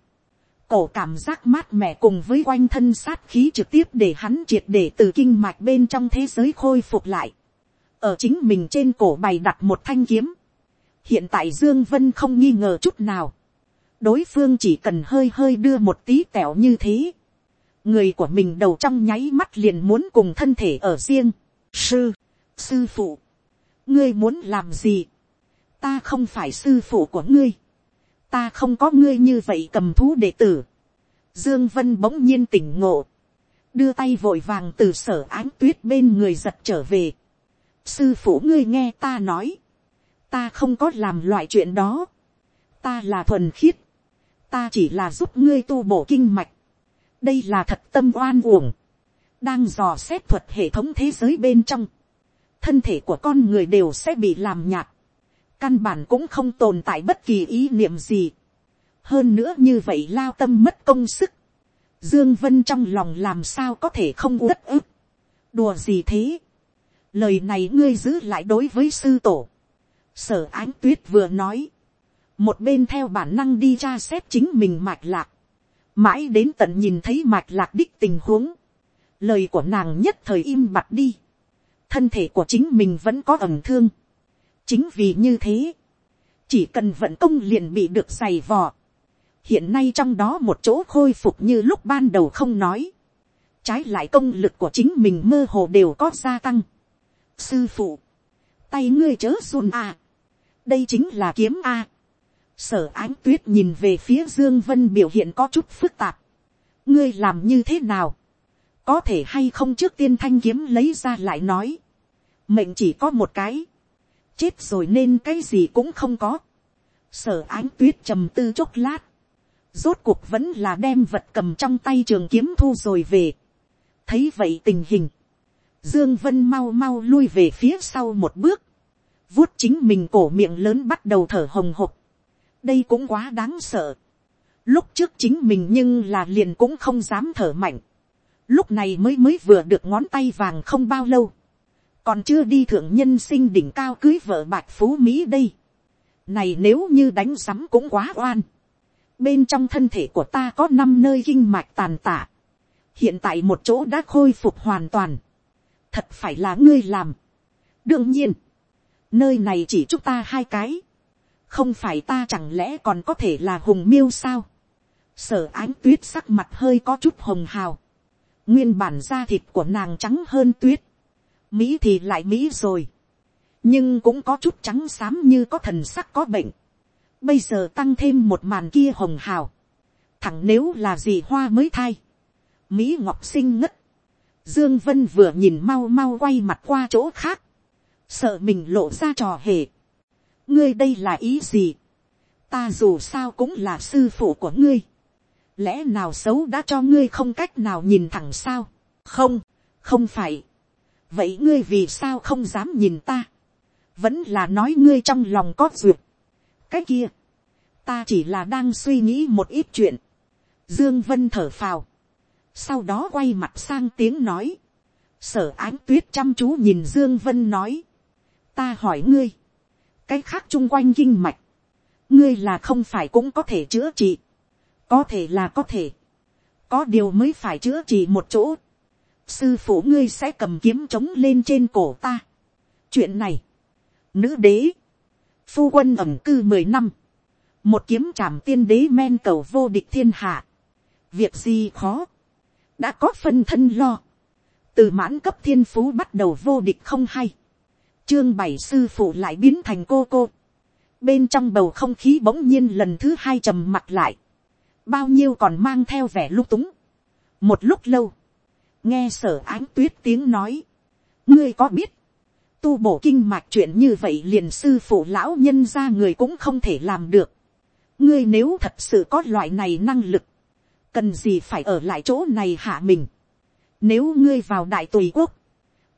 [SPEAKER 1] cổ cảm giác mát mẻ cùng với quanh thân sát khí trực tiếp để hắn triệt để từ kinh mạch bên trong thế giới khôi phục lại. Ở chính mình trên cổ bày đặt một thanh kiếm. Hiện tại Dương Vân không nghi ngờ chút nào đối phương chỉ cần hơi hơi đưa một tí tẹo như thế, người của mình đầu trong nháy mắt liền muốn cùng thân thể ở riêng. Sư, sư phụ, ngươi muốn làm gì, ta không phải sư phụ của ngươi, ta không có ngươi như vậy cầm thú đệ tử. Dương Vân bỗng nhiên tỉnh ngộ, đưa tay vội vàng từ sở ánh tuyết bên người giật trở về. Sư phụ ngươi nghe ta nói, ta không có làm loại chuyện đó, ta là thuần khiết, ta chỉ là giúp ngươi tu bổ kinh mạch, đây là thật tâm oan uổng, đang dò xét thuật hệ thống thế giới bên trong, thân thể của con người đều sẽ bị làm nhạt, căn bản cũng không tồn tại bất kỳ ý niệm gì, hơn nữa như vậy lao tâm mất công sức, dương vân trong lòng làm sao có thể không uất ức, đùa gì thế, lời này ngươi giữ lại đối với sư tổ, sở ánh tuyết vừa nói, một bên theo bản năng đi tra xét chính mình mạch lạc, mãi đến tận nhìn thấy mạch lạc đích tình huống, lời của nàng nhất thời im bặt đi, thân thể của chính mình vẫn có ẩm thương, chính vì như thế, chỉ cần vận công liền bị được giày vò, hiện nay trong đó một chỗ khôi phục như lúc ban đầu không nói, trái lại công lực của chính mình mơ hồ đều có gia tăng. sư phụ, tay ngươi chớ run à, đây chính là kiếm a, sở ánh tuyết nhìn về phía dương vân biểu hiện có chút phức tạp. ngươi làm như thế nào, có thể hay không trước tiên thanh kiếm lấy ra lại nói, mệnh chỉ có một cái, chết rồi nên cái gì cũng không có. sở ánh tuyết trầm tư chốc lát, rốt cuộc vẫn là đem vật cầm trong tay trường kiếm thu rồi về. thấy vậy tình hình, dương vân mau mau lui về phía sau một bước, vuốt chính mình cổ miệng lớn bắt đầu thở hồng hộc, đây cũng quá đáng sợ. lúc trước chính mình nhưng là liền cũng không dám thở mạnh. lúc này mới mới vừa được ngón tay vàng không bao lâu. còn chưa đi thượng nhân sinh đỉnh cao cưới vợ bạch phú mỹ đây. này nếu như đánh sắm cũng quá oan. bên trong thân thể của ta có năm nơi kinh mạch tàn tạ. hiện tại một chỗ đã khôi phục hoàn toàn. thật phải là ngươi làm. đương nhiên, nơi này chỉ chúc ta hai cái không phải ta chẳng lẽ còn có thể là hùng miêu sao. sở ánh tuyết sắc mặt hơi có chút hồng hào. nguyên bản da thịt của nàng trắng hơn tuyết. mỹ thì lại mỹ rồi. nhưng cũng có chút trắng xám như có thần sắc có bệnh. bây giờ tăng thêm một màn kia hồng hào. thẳng nếu là gì hoa mới thay. mỹ ngọc sinh ngất. dương vân vừa nhìn mau mau quay mặt qua chỗ khác. sợ mình lộ ra trò hề ngươi đây là ý gì, ta dù sao cũng là sư phụ của ngươi, lẽ nào xấu đã cho ngươi không cách nào nhìn thẳng sao, không, không phải, vậy ngươi vì sao không dám nhìn ta, vẫn là nói ngươi trong lòng có duyệt, cái kia, ta chỉ là đang suy nghĩ một ít chuyện, dương vân thở phào, sau đó quay mặt sang tiếng nói, sở ánh tuyết chăm chú nhìn dương vân nói, ta hỏi ngươi, cái khác chung quanh kinh mạch, ngươi là không phải cũng có thể chữa trị, có thể là có thể, có điều mới phải chữa trị một chỗ, sư phụ ngươi sẽ cầm kiếm trống lên trên cổ ta. chuyện này, nữ đế, phu quân ẩm cư mười năm, một kiếm trảm tiên đế men cầu vô địch thiên hạ, việc gì khó, đã có phân thân lo, từ mãn cấp thiên phú bắt đầu vô địch không hay, chương bảy sư phụ lại biến thành cô cô, bên trong bầu không khí bỗng nhiên lần thứ hai trầm mặt lại, bao nhiêu còn mang theo vẻ lúc túng. một lúc lâu, nghe sở ánh tuyết tiếng nói, ngươi có biết, tu bổ kinh mạch chuyện như vậy liền sư phụ lão nhân ra người cũng không thể làm được. ngươi nếu thật sự có loại này năng lực, cần gì phải ở lại chỗ này hạ mình. nếu ngươi vào đại tùy quốc,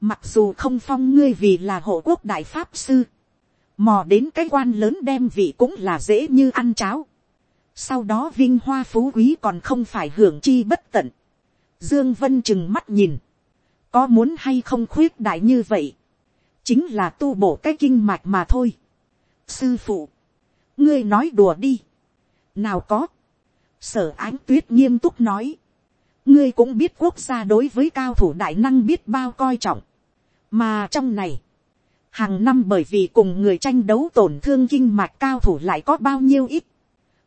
[SPEAKER 1] mặc dù không phong ngươi vì là hộ quốc đại pháp sư, mò đến cái quan lớn đem vị cũng là dễ như ăn cháo. sau đó vinh hoa phú quý còn không phải hưởng chi bất tận. dương vân chừng mắt nhìn, có muốn hay không khuyết đại như vậy, chính là tu bổ cái kinh mạch mà thôi. sư phụ, ngươi nói đùa đi, nào có, sở ánh tuyết nghiêm túc nói, ngươi cũng biết quốc gia đối với cao thủ đại năng biết bao coi trọng, mà trong này, hàng năm bởi vì cùng người tranh đấu tổn thương kinh mạch cao thủ lại có bao nhiêu ít,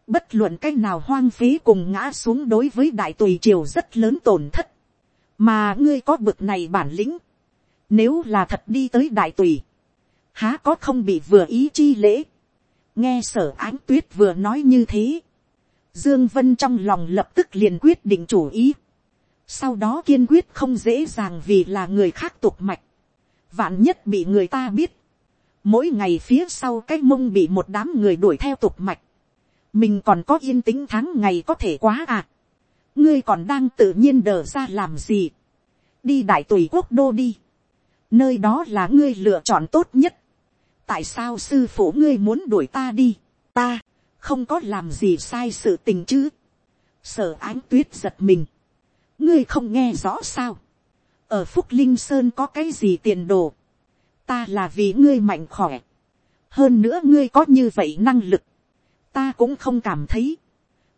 [SPEAKER 1] bất luận cái nào hoang phí cùng ngã xuống đối với đại tùy triều rất lớn tổn thất, mà ngươi có bực này bản lĩnh, nếu là thật đi tới đại tùy, há có không bị vừa ý chi lễ, nghe sở ánh tuyết vừa nói như thế, dương vân trong lòng lập tức liền quyết định chủ ý, sau đó kiên quyết không dễ dàng vì là người khác tục mạch, vạn nhất bị người ta biết, mỗi ngày phía sau cái mông bị một đám người đuổi theo tục mạch, mình còn có yên tĩnh tháng ngày có thể quá à, ngươi còn đang tự nhiên đờ ra làm gì, đi đại tùy quốc đô đi, nơi đó là ngươi lựa chọn tốt nhất, tại sao sư phụ ngươi muốn đuổi ta đi, ta, không có làm gì sai sự tình chứ, sở ánh tuyết giật mình, ngươi không nghe rõ sao, ở phúc linh sơn có cái gì tiền đồ, ta là vì ngươi mạnh khỏe, hơn nữa ngươi có như vậy năng lực, ta cũng không cảm thấy,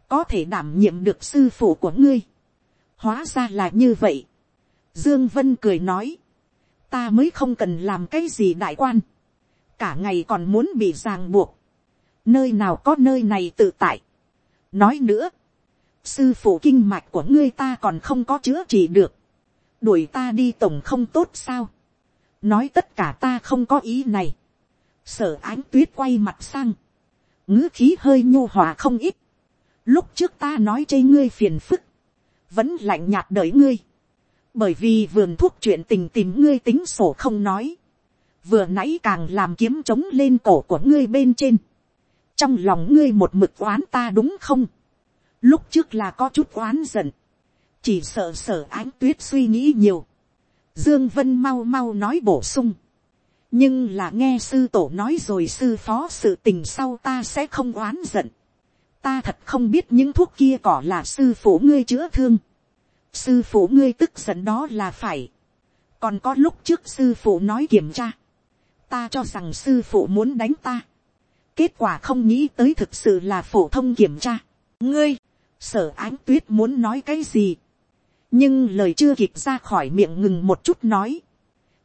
[SPEAKER 1] có thể đảm nhiệm được sư phụ của ngươi, hóa ra là như vậy, dương vân cười nói, ta mới không cần làm cái gì đại quan, cả ngày còn muốn bị ràng buộc, nơi nào có nơi này tự tại. nói nữa, sư phụ kinh mạch của ngươi ta còn không có chữa trị được, đuổi ta đi tổng không tốt sao, nói tất cả ta không có ý này, sở ánh tuyết quay mặt sang, ngữ khí hơi nhu hòa không ít, lúc trước ta nói chê ngươi phiền phức, vẫn lạnh nhạt đợi ngươi, bởi vì vườn thuốc chuyện tình tìm ngươi tính sổ không nói, vừa nãy càng làm kiếm trống lên cổ của ngươi bên trên, trong lòng ngươi một mực oán ta đúng không, lúc trước là có chút oán giận, chỉ sợ sở ánh tuyết suy nghĩ nhiều, dương vân mau mau nói bổ sung, nhưng là nghe sư tổ nói rồi sư phó sự tình sau ta sẽ không oán giận, ta thật không biết những thuốc kia cỏ là sư phụ ngươi chữa thương, sư phụ ngươi tức giận đó là phải, còn có lúc trước sư phụ nói kiểm tra, ta cho rằng sư phụ muốn đánh ta, kết quả không nghĩ tới thực sự là phổ thông kiểm tra, ngươi, sở ánh tuyết muốn nói cái gì, nhưng lời chưa kịp ra khỏi miệng ngừng một chút nói,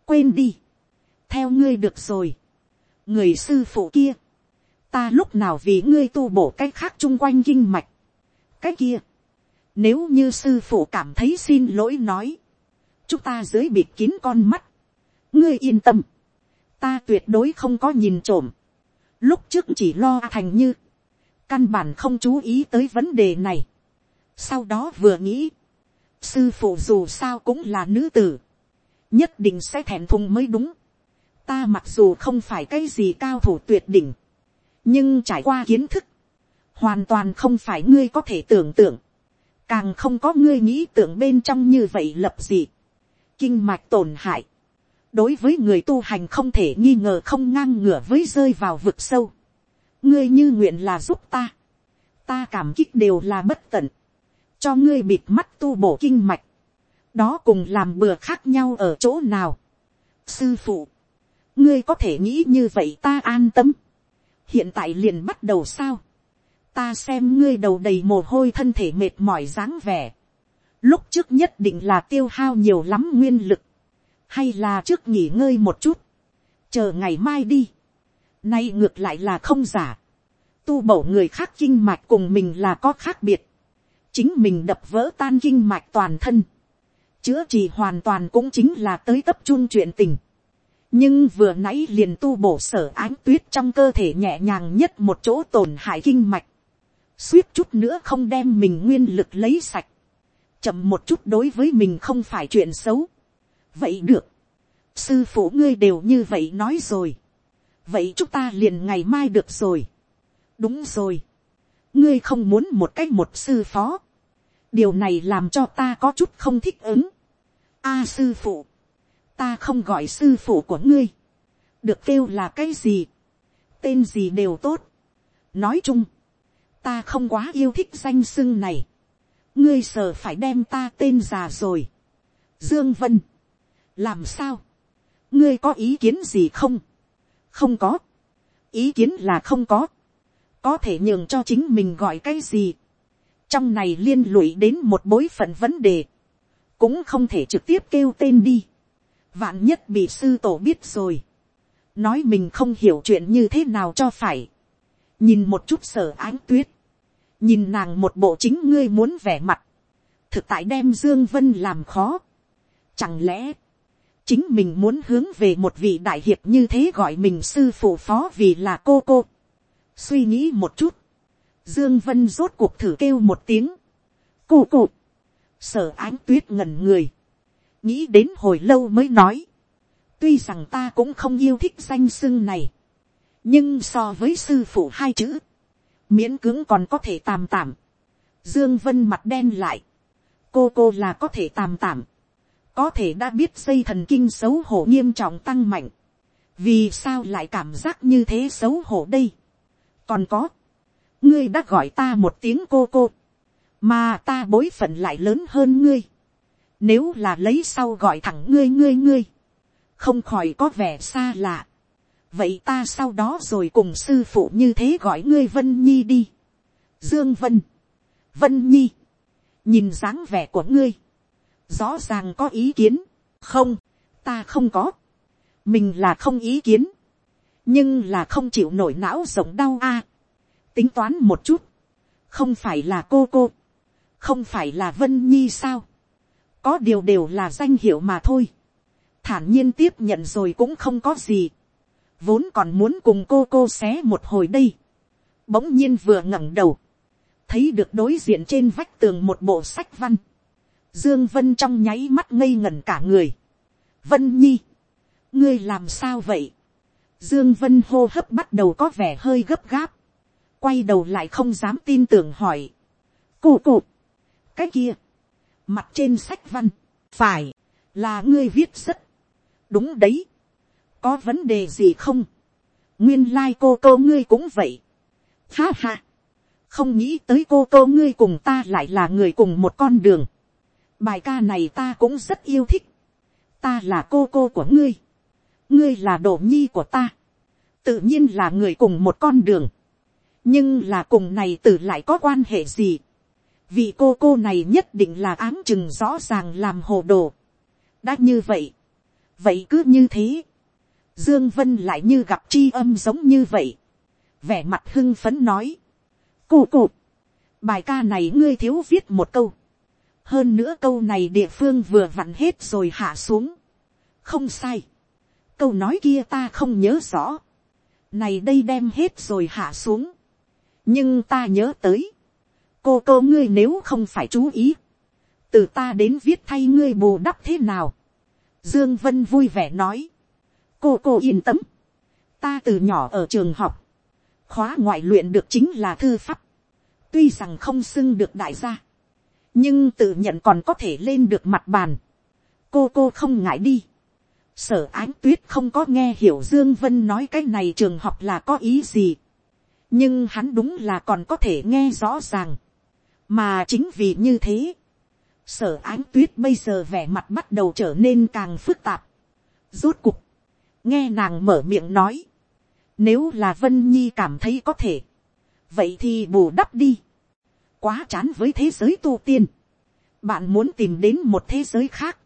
[SPEAKER 1] quên đi, theo ngươi được rồi, người sư phụ kia, ta lúc nào vì ngươi tu bổ cái khác chung quanh kinh mạch, cái kia, nếu như sư phụ cảm thấy xin lỗi nói, chúng ta dưới bịt kín con mắt, ngươi yên tâm, ta tuyệt đối không có nhìn trộm, lúc trước chỉ lo thành như, căn bản không chú ý tới vấn đề này, sau đó vừa nghĩ, sư phụ dù sao cũng là nữ tử, nhất định sẽ thẹn thùng mới đúng, ta mặc dù không phải cái gì cao thủ tuyệt đỉnh, nhưng trải qua kiến thức, hoàn toàn không phải ngươi có thể tưởng tượng, càng không có ngươi nghĩ tưởng bên trong như vậy lập gì, kinh mạch tổn hại, đối với người tu hành không thể nghi ngờ không ngang ngửa với rơi vào vực sâu, ngươi như nguyện là giúp ta, ta cảm kích đều là bất tận, cho ngươi bịt mắt tu bổ kinh mạch, đó cùng làm bừa khác nhau ở chỗ nào. sư phụ, ngươi có thể nghĩ như vậy ta an tâm, hiện tại liền bắt đầu sao, ta xem ngươi đầu đầy mồ hôi thân thể mệt mỏi dáng vẻ, lúc trước nhất định là tiêu hao nhiều lắm nguyên lực, hay là trước nghỉ ngơi một chút, chờ ngày mai đi, nay ngược lại là không giả, tu bổ người khác kinh mạch cùng mình là có khác biệt, chính mình đập vỡ tan kinh mạch toàn thân, chữa trị hoàn toàn cũng chính là tới tập trung chuyện tình, nhưng vừa nãy liền tu bổ sở ánh tuyết trong cơ thể nhẹ nhàng nhất một chỗ tổn hại kinh mạch, suýt chút nữa không đem mình nguyên lực lấy sạch, chậm một chút đối với mình không phải chuyện xấu. vậy được, sư phụ ngươi đều như vậy nói rồi, vậy chúng ta liền ngày mai được rồi. đúng rồi, ngươi không muốn một cách một sư phó, điều này làm cho ta có chút không thích ứng. a à, sư phụ, ta không gọi sư phụ của ngươi, được kêu là cái gì, tên gì đều tốt. nói chung, ta không quá yêu thích danh sưng này, ngươi sợ phải đem ta tên già rồi. dương vân, làm sao, ngươi có ý kiến gì không, không có, ý kiến là không có, có thể nhường cho chính mình gọi cái gì, trong này liên lụy đến một bối phận vấn đề, cũng không thể trực tiếp kêu tên đi, vạn nhất bị sư tổ biết rồi, nói mình không hiểu chuyện như thế nào cho phải, nhìn một chút sở ánh tuyết, nhìn nàng một bộ chính ngươi muốn vẻ mặt, thực tại đem dương vân làm khó, chẳng lẽ, chính mình muốn hướng về một vị đại hiệp như thế gọi mình sư phụ phó vì là cô cô, suy nghĩ một chút, dương vân rốt cuộc thử kêu một tiếng, cụ cụ, sở ánh tuyết ngẩn người, nghĩ đến hồi lâu mới nói, tuy rằng ta cũng không yêu thích danh xưng này, nhưng so với sư phụ hai chữ, miễn cưỡng còn có thể tàm tạm, dương vân mặt đen lại, cô cô là có thể tàm tạm, có thể đã biết dây thần kinh xấu hổ nghiêm trọng tăng mạnh, vì sao lại cảm giác như thế xấu hổ đây, còn có, ngươi đã gọi ta một tiếng cô cô, mà ta bối phận lại lớn hơn ngươi, nếu là lấy sau gọi thẳng ngươi ngươi ngươi. Không khỏi có vẻ xa lạ. Vậy ta sau đó rồi cùng sư phụ như thế gọi ngươi Vân Nhi đi. Dương Vân. Vân Nhi. Nhìn dáng vẻ của ngươi. Rõ ràng có ý kiến. Không. Ta không có. Mình là không ý kiến. Nhưng là không chịu nổi não rộng đau a. tính toán một chút. Không phải là cô cô. Không phải là Vân Nhi sao? Có điều đều là danh hiệu mà thôi, thản nhiên tiếp nhận rồi cũng không có gì, vốn còn muốn cùng cô cô xé một hồi đây, bỗng nhiên vừa ngẩng đầu, thấy được đối diện trên vách tường một bộ sách văn, dương vân trong nháy mắt ngây ngẩn cả người, vân nhi, ngươi làm sao vậy, dương vân hô hấp bắt đầu có vẻ hơi gấp gáp, quay đầu lại không dám tin tưởng hỏi, cụ cụ, cái kia, mặt trên sách văn, phải, là ngươi viết rất, đúng đấy, có vấn đề gì không, nguyên lai、like、cô cô ngươi cũng vậy, ha ha, không nghĩ tới cô cô ngươi cùng ta lại là người cùng một con đường, bài ca này ta cũng rất yêu thích, ta là cô cô của ngươi, ngươi là đồ nhi của ta, tự nhiên là người cùng một con đường, nhưng là cùng này tử lại có quan hệ gì, vì cô cô này nhất định là áng chừng rõ ràng làm hồ đồ. đã như vậy, vậy cứ như thế, dương vân lại như gặp chi âm giống như vậy, vẻ mặt hưng phấn nói, cụ cụ, bài ca này ngươi thiếu viết một câu, hơn nữa câu này địa phương vừa vặn hết rồi hạ xuống, không sai, câu nói kia ta không nhớ rõ, này đây đem hết rồi hạ xuống, nhưng ta nhớ tới, cô cô ngươi nếu không phải chú ý, từ ta đến viết thay ngươi bù đắp thế nào. Dương Vân vui vẻ nói, cô cô yên tâm, ta từ nhỏ ở trường học, khóa ngoại luyện được chính là thư pháp, tuy rằng không xưng được đại gia, nhưng tự nhận còn có thể lên được mặt bàn, cô cô không ngại đi, sở ánh tuyết không có nghe hiểu dương vân nói cái này trường học là có ý gì, nhưng hắn đúng là còn có thể nghe rõ ràng, mà chính vì như thế, sở ánh tuyết bây giờ vẻ mặt bắt đầu trở nên càng phức tạp, rốt cục, nghe nàng mở miệng nói, nếu là vân nhi cảm thấy có thể, vậy thì bù đắp đi, quá chán với thế giới tu tiên, bạn muốn tìm đến một thế giới khác,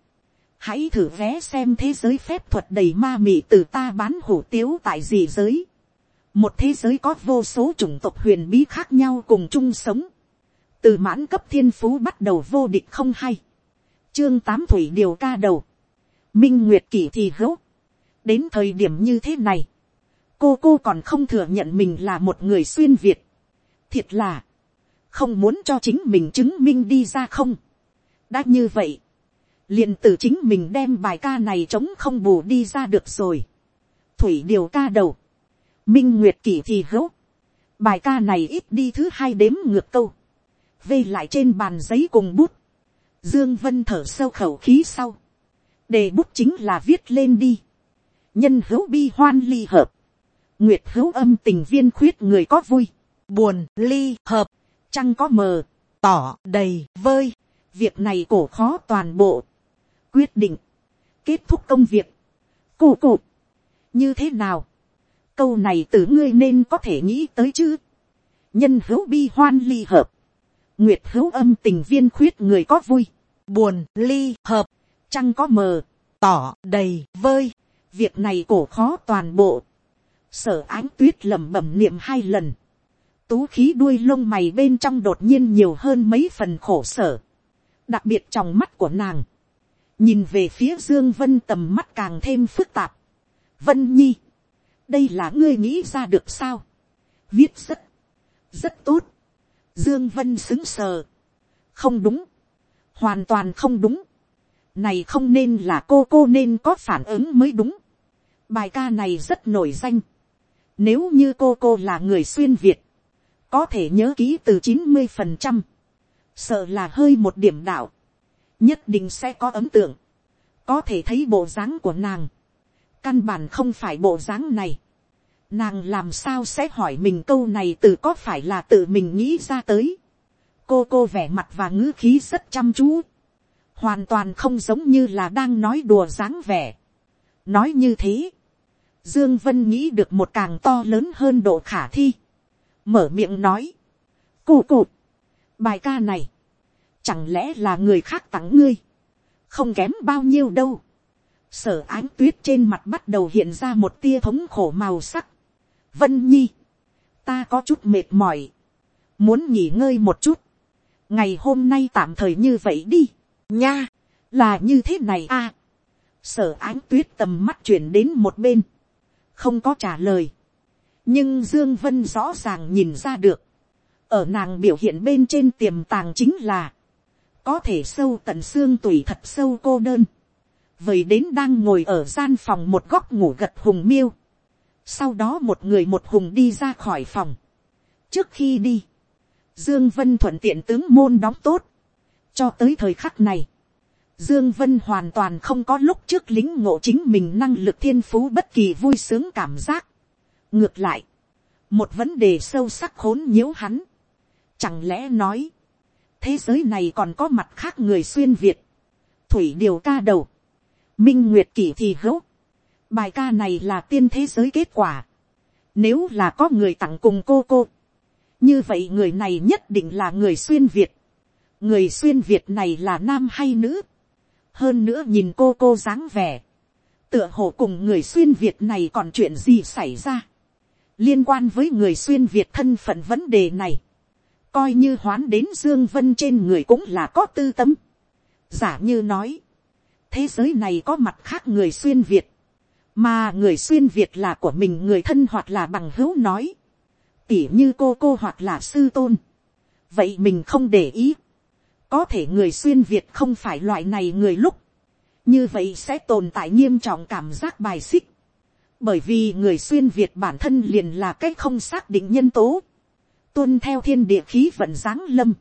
[SPEAKER 1] hãy thử vé xem thế giới phép thuật đầy ma mị từ ta bán hủ tiếu tại gì giới, một thế giới có vô số chủng tộc huyền bí khác nhau cùng chung sống, từ mãn cấp thiên phú bắt đầu vô địch không hay, chương tám thủy điều ca đầu, minh nguyệt kỷ thì hữu, đến thời điểm như thế này, cô cô còn không thừa nhận mình là một người xuyên việt, thiệt là, không muốn cho chính mình chứng minh đi ra không, đã như vậy, liền từ chính mình đem bài ca này chống không bù đi ra được rồi, thủy điều ca đầu, minh nguyệt kỷ thì hữu, bài ca này ít đi thứ hai đếm ngược câu, vê lại trên bàn giấy cùng bút, dương vân thở sâu khẩu khí sau, đề bút chính là viết lên đi, nhân hữu bi hoan ly hợp, nguyệt hữu âm tình viên khuyết người có vui, buồn ly hợp, trăng có mờ, tỏ đầy vơi, việc này cổ khó toàn bộ, quyết định, kết thúc công việc, cụ cụ, như thế nào, câu này từ ngươi nên có thể nghĩ tới chứ, nhân hữu bi hoan ly hợp, nguyệt hữu âm tình viên khuyết người có vui, buồn ly hợp, trăng có mờ, tỏ đầy vơi, việc này cổ khó toàn bộ, sở ánh tuyết lẩm bẩm niệm hai lần, tú khí đuôi lông mày bên trong đột nhiên nhiều hơn mấy phần khổ sở, đặc biệt trong mắt của nàng, nhìn về phía dương vân tầm mắt càng thêm phức tạp, vân nhi, đây là ngươi nghĩ ra được sao, viết rất, rất tốt, dương vân xứng sờ, không đúng, hoàn toàn không đúng, này không nên là cô cô nên có phản ứng mới đúng, bài ca này rất nổi danh, nếu như cô cô là người xuyên việt, có thể nhớ ký từ chín mươi phần trăm, sợ là hơi một điểm đạo, nhất định sẽ có ấn tượng, có thể thấy bộ dáng của nàng, căn bản không phải bộ dáng này, nàng làm sao sẽ hỏi mình câu này từ có phải là tự mình nghĩ ra tới, cô cô vẻ mặt và ngữ khí rất chăm chú, hoàn toàn không giống như là đang nói đùa dáng vẻ, nói như thế, Dương Vân nghĩ được một càng to lớn hơn độ khả thi. Mở miệng nói. Cụ cụ. Bài ca này. Chẳng lẽ là người khác tặng ngươi. Không kém bao nhiêu đâu. Sở ánh tuyết trên mặt bắt đầu hiện ra một tia thống khổ màu sắc. Vân Nhi. Ta có chút mệt mỏi. Muốn nghỉ ngơi một chút. Ngày hôm nay tạm thời như vậy đi. Nha. Là như thế này à. Sở ánh tuyết tầm mắt chuyển đến một bên không có trả lời. nhưng dương vân rõ ràng nhìn ra được, ở nàng biểu hiện bên trên tiềm tàng chính là, có thể sâu tận xương tủy thật sâu cô đơn, vậy đến đang ngồi ở gian phòng một góc ngủ gật hùng miêu, sau đó một người một hùng đi ra khỏi phòng, trước khi đi, dương vân thuận tiện tướng môn đóng tốt, cho tới thời khắc này, Dương Vân hoàn toàn không có lúc trước lính ngộ chính mình năng lực thiên phú bất kỳ vui sướng cảm giác. Ngược lại, một vấn đề sâu sắc khốn nhiễu hắn. Chẳng lẽ nói, thế giới này còn có mặt khác người xuyên Việt. Thủy điều ca đầu. Minh Nguyệt kỷ thì hữu. Bài ca này là tiên thế giới kết quả. Nếu là có người tặng cùng cô cô. Như vậy người này nhất định là người xuyên Việt. Người xuyên Việt này là nam hay nữ? hơn nữa nhìn cô cô dáng vẻ, tựa hồ cùng người xuyên việt này còn chuyện gì xảy ra, liên quan với người xuyên việt thân phận vấn đề này, coi như hoán đến dương vân trên người cũng là có tư tâm, giả như nói, thế giới này có mặt khác người xuyên việt, mà người xuyên việt là của mình người thân hoặc là bằng hữu nói, tỉ như cô cô hoặc là sư tôn, vậy mình không để ý, có thể người xuyên việt không phải loại này người lúc, như vậy sẽ tồn tại nghiêm trọng cảm giác bài xích. bởi vì người xuyên việt bản thân liền là cái không xác định nhân tố, tuân theo thiên địa khí vận giáng lâm,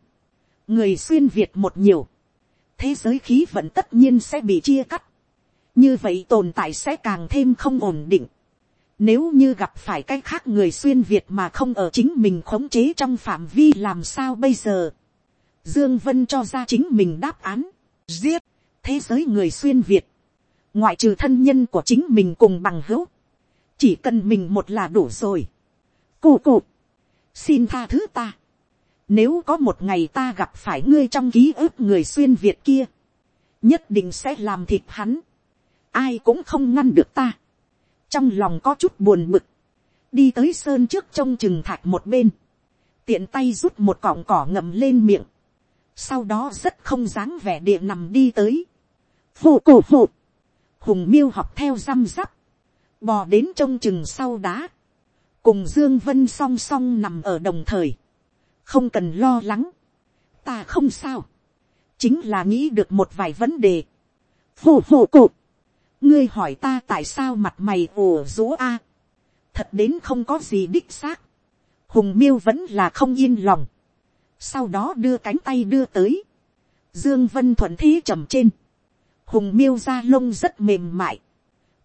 [SPEAKER 1] người xuyên việt một nhiều, thế giới khí vận tất nhiên sẽ bị chia cắt, như vậy tồn tại sẽ càng thêm không ổn định. Nếu như gặp phải cái khác người xuyên Việt mà không ở chính mình khống chế trong phạm vi làm sao bây giờ. Dương Vân cho ra chính mình đáp án. Giết. Thế giới người xuyên Việt. Ngoại trừ thân nhân của chính mình cùng bằng hữu. Chỉ cần mình một là đủ rồi. Cụ cụ. Xin tha thứ ta. Nếu có một ngày ta gặp phải ngươi trong ký ức người xuyên Việt kia. Nhất định sẽ làm thịt hắn. Ai cũng không ngăn được ta. Trong lòng có chút buồn bực. Đi tới sơn trước trông chừng thạch một bên. Tiện tay rút một cọng cỏ ngậm lên miệng. Sau đó rất không dáng vẻ địa nằm đi tới. Phụ cổ phụ. Hùng miêu học theo răm rắp. Bò đến trông chừng sau đá. Cùng Dương Vân song song nằm ở đồng thời. Không cần lo lắng, ta không sao, chính là nghĩ được một vài vấn đề. Phù phù cụ, ngươi hỏi ta tại sao mặt mày ồ rũ a, thật đến không có gì đích xác, hùng miêu vẫn là không yên lòng, sau đó đưa cánh tay đưa tới, dương vân thuận thế trầm trên, hùng miêu da lông rất mềm mại,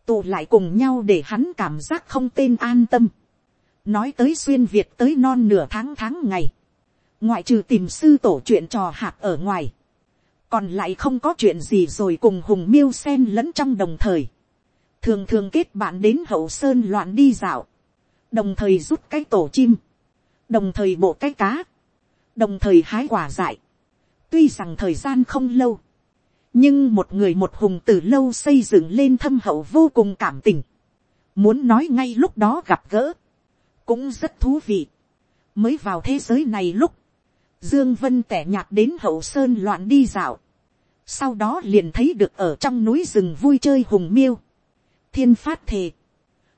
[SPEAKER 1] tụ lại cùng nhau để hắn cảm giác không tên an tâm, nói tới xuyên việt tới non nửa tháng tháng ngày, ngoại trừ tìm sư tổ chuyện trò hạt ở ngoài, còn lại không có chuyện gì rồi cùng hùng miêu sen lẫn trong đồng thời, thường thường kết bạn đến hậu sơn loạn đi dạo, đồng thời rút cái tổ chim, đồng thời bộ cái cá, đồng thời hái quả dại. tuy rằng thời gian không lâu, nhưng một người một hùng từ lâu xây dựng lên thâm hậu vô cùng cảm tình, muốn nói ngay lúc đó gặp gỡ, cũng rất thú vị. mới vào thế giới này lúc, Dương Vân tẻ nhạt đến hậu sơn loạn đi dạo. Sau đó liền thấy được ở trong núi rừng vui chơi hùng miêu. Thiên phát thề.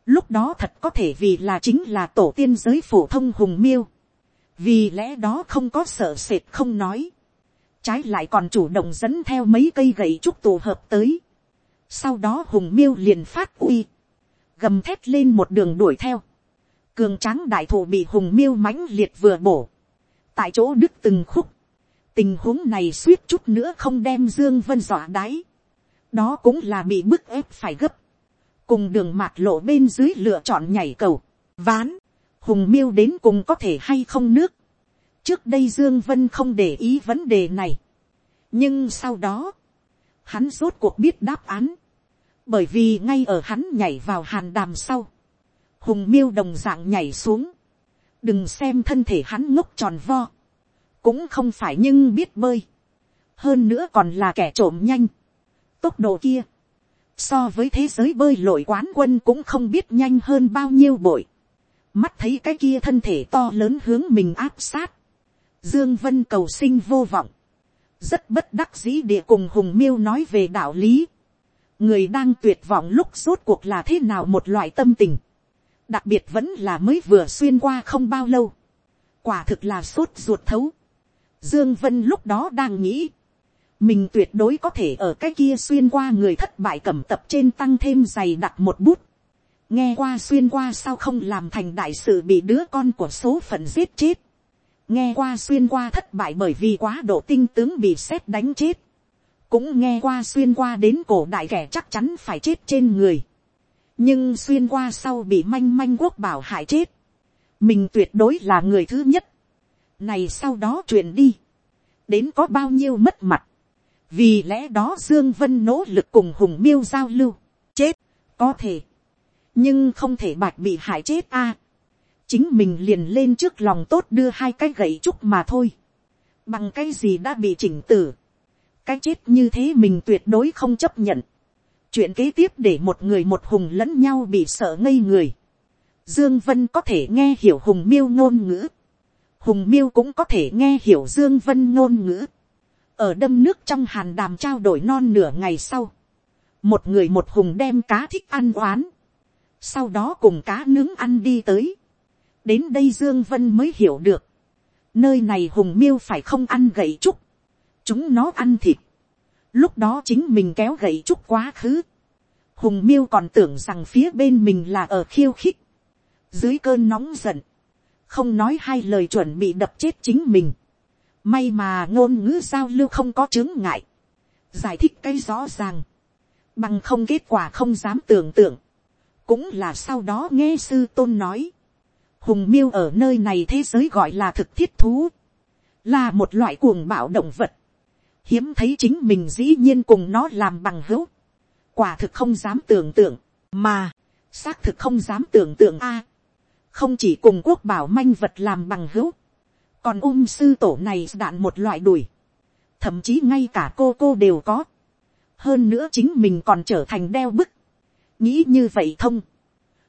[SPEAKER 1] Lúc đó thật có thể vì là chính là tổ tiên giới phổ thông hùng miêu. Vì lẽ đó không có sợ sệt không nói. Trái lại còn chủ động dẫn theo mấy cây gậy trúc tổ hợp tới. Sau đó hùng miêu liền phát uy. Gầm thét lên một đường đuổi theo. Cường tráng đại thụ bị hùng miêu mãnh liệt vừa bổ. Tại chỗ đứt từng khúc, tình huống này suýt chút nữa không đem dương vân dọa đáy, đó cũng là bị bức ép phải gấp, cùng đường mạt lộ bên dưới lựa chọn nhảy cầu, ván, hùng miêu đến cùng có thể hay không nước, trước đây dương vân không để ý vấn đề này, nhưng sau đó, hắn rốt cuộc biết đáp án, bởi vì ngay ở hắn nhảy vào hàn đàm sau, hùng miêu đồng dạng nhảy xuống, đừng xem thân thể hắn ngốc tròn vo, cũng không phải nhưng biết bơi, hơn nữa còn là kẻ trộm nhanh, tốc độ kia, so với thế giới bơi lội quán quân cũng không biết nhanh hơn bao nhiêu bội, mắt thấy cái kia thân thể to lớn hướng mình áp sát, dương vân cầu sinh vô vọng, rất bất đắc dĩ địa cùng hùng miêu nói về đạo lý, người đang tuyệt vọng lúc rốt cuộc là thế nào một loại tâm tình, đặc biệt vẫn là mới vừa xuyên qua không bao lâu, quả thực là sốt ruột thấu. Dương Vân lúc đó đang nghĩ, mình tuyệt đối có thể ở cái kia xuyên qua người thất bại cẩm tập trên tăng thêm dày đặt một bút. nghe qua xuyên qua sao không làm thành đại sự bị đứa con của số phận giết chết. nghe qua xuyên qua thất bại bởi vì quá độ tinh tướng bị xét đánh chết. cũng nghe qua xuyên qua đến cổ đại kẻ chắc chắn phải chết trên người nhưng xuyên qua sau bị manh manh quốc bảo hại chết, mình tuyệt đối là người thứ nhất, này sau đó truyền đi, đến có bao nhiêu mất mặt, vì lẽ đó dương vân nỗ lực cùng hùng miêu giao lưu, chết, có thể, nhưng không thể bạch bị hại chết a, chính mình liền lên trước lòng tốt đưa hai cái gậy trúc mà thôi, bằng cái gì đã bị chỉnh tử, cái chết như thế mình tuyệt đối không chấp nhận, chuyện kế tiếp để một người một hùng lẫn nhau bị sợ ngây người. Dương Vân có thể nghe hiểu hùng miêu ngôn ngữ. Hùng miêu cũng có thể nghe hiểu Dương Vân ngôn ngữ. Ở đâm nước trong hàn đàm trao đổi non nửa ngày sau. Một người một hùng đem cá thích ăn oán. Sau đó cùng cá nướng ăn đi tới. Đến đây Dương Vân mới hiểu được. Nơi này hùng miêu phải không ăn gậy trúc. Chúng nó ăn thịt lúc đó chính mình kéo gậy trúc quá khứ, hùng miêu còn tưởng rằng phía bên mình là ở khiêu khích, dưới cơn nóng giận, không nói hai lời chuẩn bị đập chết chính mình, may mà ngôn ngữ giao lưu không có chứng ngại, giải thích cái rõ ràng, bằng không kết quả không dám tưởng tượng, cũng là sau đó nghe sư tôn nói, hùng miêu ở nơi này thế giới gọi là thực thiết thú, là một loại cuồng bạo động vật, hiếm thấy chính mình dĩ nhiên cùng nó làm bằng hữu, quả thực không dám tưởng tượng, mà, xác thực không dám tưởng tượng a, không chỉ cùng quốc bảo manh vật làm bằng hữu, còn um sư tổ này đạn một loại đùi, thậm chí ngay cả cô cô đều có, hơn nữa chính mình còn trở thành đeo bức, nghĩ như vậy thông,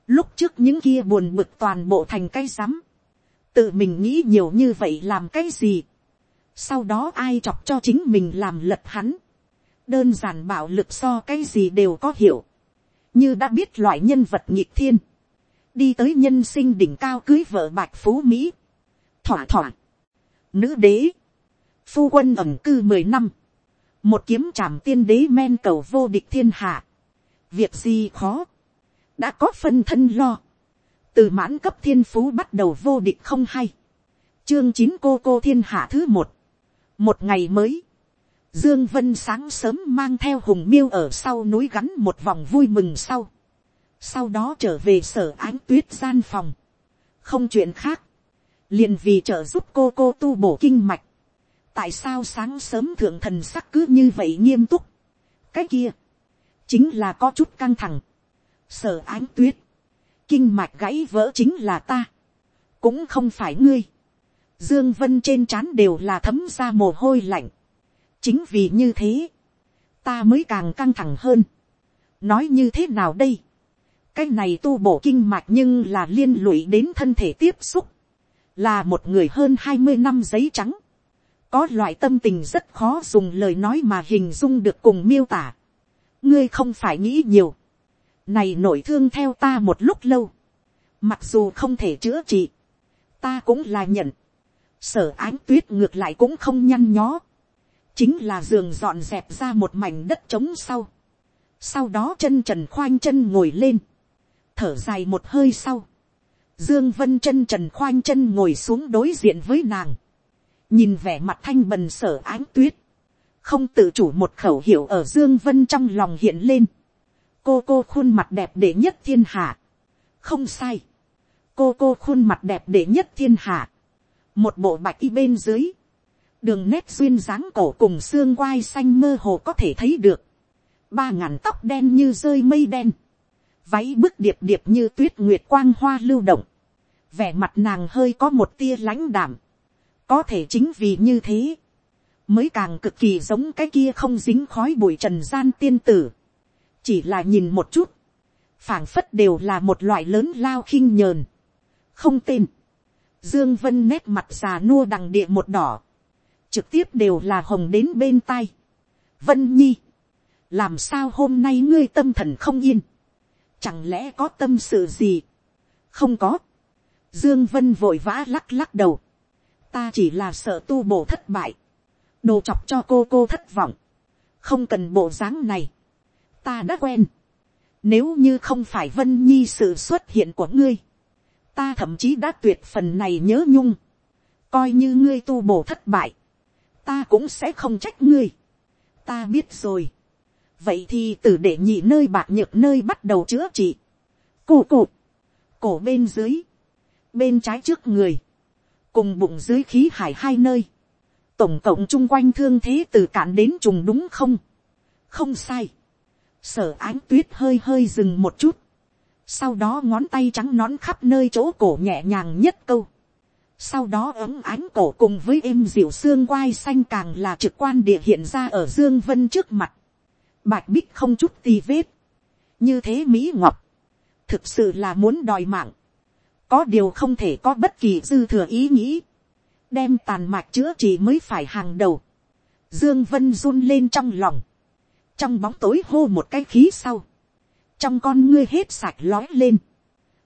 [SPEAKER 1] lúc trước những kia buồn bực toàn bộ thành cái rắm, tự mình nghĩ nhiều như vậy làm cái gì, sau đó ai chọc cho chính mình làm lật hắn, đơn giản bạo lực so cái gì đều có hiểu, như đã biết loại nhân vật nhịp thiên, đi tới nhân sinh đỉnh cao cưới vợ bạch phú mỹ, thỏa thỏa, nữ đế, phu quân ẩm cư mười năm, một kiếm trảm tiên đế men cầu vô địch thiên hạ, việc gì khó, đã có phân thân lo, từ mãn cấp thiên phú bắt đầu vô địch không hay, chương chín cô cô thiên hạ thứ một, một ngày mới, dương vân sáng sớm mang theo hùng miêu ở sau núi gắn một vòng vui mừng sau, sau đó trở về sở ánh tuyết gian phòng, không chuyện khác, liền vì trợ giúp cô cô tu bổ kinh mạch, tại sao sáng sớm thượng thần sắc cứ như vậy nghiêm túc, cái kia, chính là có chút căng thẳng, sở ánh tuyết, kinh mạch gãy vỡ chính là ta, cũng không phải ngươi, dương vân trên trán đều là thấm ra mồ hôi lạnh, chính vì như thế, ta mới càng căng thẳng hơn, nói như thế nào đây, cái này tu bổ kinh mạch nhưng là liên lụy đến thân thể tiếp xúc, là một người hơn hai mươi năm giấy trắng, có loại tâm tình rất khó dùng lời nói mà hình dung được cùng miêu tả. ngươi không phải nghĩ nhiều, này nổi thương theo ta một lúc lâu, mặc dù không thể chữa trị, ta cũng là nhận, sở ánh tuyết ngược lại cũng không nhăn nhó, chính là giường dọn dẹp ra một mảnh đất trống sau, sau đó chân trần khoanh chân ngồi lên, thở dài một hơi sau, dương vân chân trần khoanh chân ngồi xuống đối diện với nàng, nhìn vẻ mặt thanh bần sở ánh tuyết, không tự chủ một khẩu hiệu ở dương vân trong lòng hiện lên, cô cô khuôn mặt đẹp đệ nhất thiên hạ, không sai, cô cô khuôn mặt đẹp đệ nhất thiên hạ, một bộ bạch y bên dưới, đường nét duyên dáng cổ cùng xương quai xanh mơ hồ có thể thấy được, ba ngàn tóc đen như rơi mây đen, váy bức điệp điệp như tuyết nguyệt quang hoa lưu động, vẻ mặt nàng hơi có một tia lãnh đảm, có thể chính vì như thế, mới càng cực kỳ giống cái kia không dính khói bụi trần gian tiên tử, chỉ là nhìn một chút, phảng phất đều là một loại lớn lao khinh nhờn, không tên, dương vân nét mặt già nua đằng địa một đỏ, trực tiếp đều là hồng đến bên tai. Vân Nhi, làm sao hôm nay ngươi tâm thần không yên? Chẳng lẽ có tâm sự gì? Không có. Dương Vân vội vã lắc lắc đầu. Ta chỉ là sợ tu bổ thất bại. Đồ chọc cho cô cô thất vọng. Không cần bộ dáng này. Ta đã quen. Nếu như không phải Vân Nhi sự xuất hiện của ngươi. Ta thậm chí đã tuyệt phần này nhớ nhung. Coi như ngươi tu bổ thất bại ta cũng sẽ không trách ngươi. ta biết rồi. vậy thì từ để nhị nơi bạc nhược nơi bắt đầu chữa trị. cổ cụ, cổ bên dưới, bên trái trước người, cùng bụng dưới khí hải hai nơi, tổng cộng chung quanh thương thế từ cạn đến trùng đúng không, không sai, sở ánh tuyết hơi hơi dừng một chút, sau đó ngón tay trắng nón khắp nơi chỗ cổ nhẹ nhàng nhất câu, sau đó ấm ánh cổ cùng với êm dịu xương quai xanh càng là trực quan địa hiện ra ở dương vân trước mặt. Bạch bích không chút tì vết. Như thế Mỹ Ngọc. Thực sự là muốn đòi mạng. Có điều không thể có bất kỳ dư thừa ý nghĩ. Đem tàn mạch chữa trị mới phải hàng đầu. Dương Vân run lên trong lòng. Trong bóng tối hô một cái khí sau. Trong con ngươi hết sạch lói lên.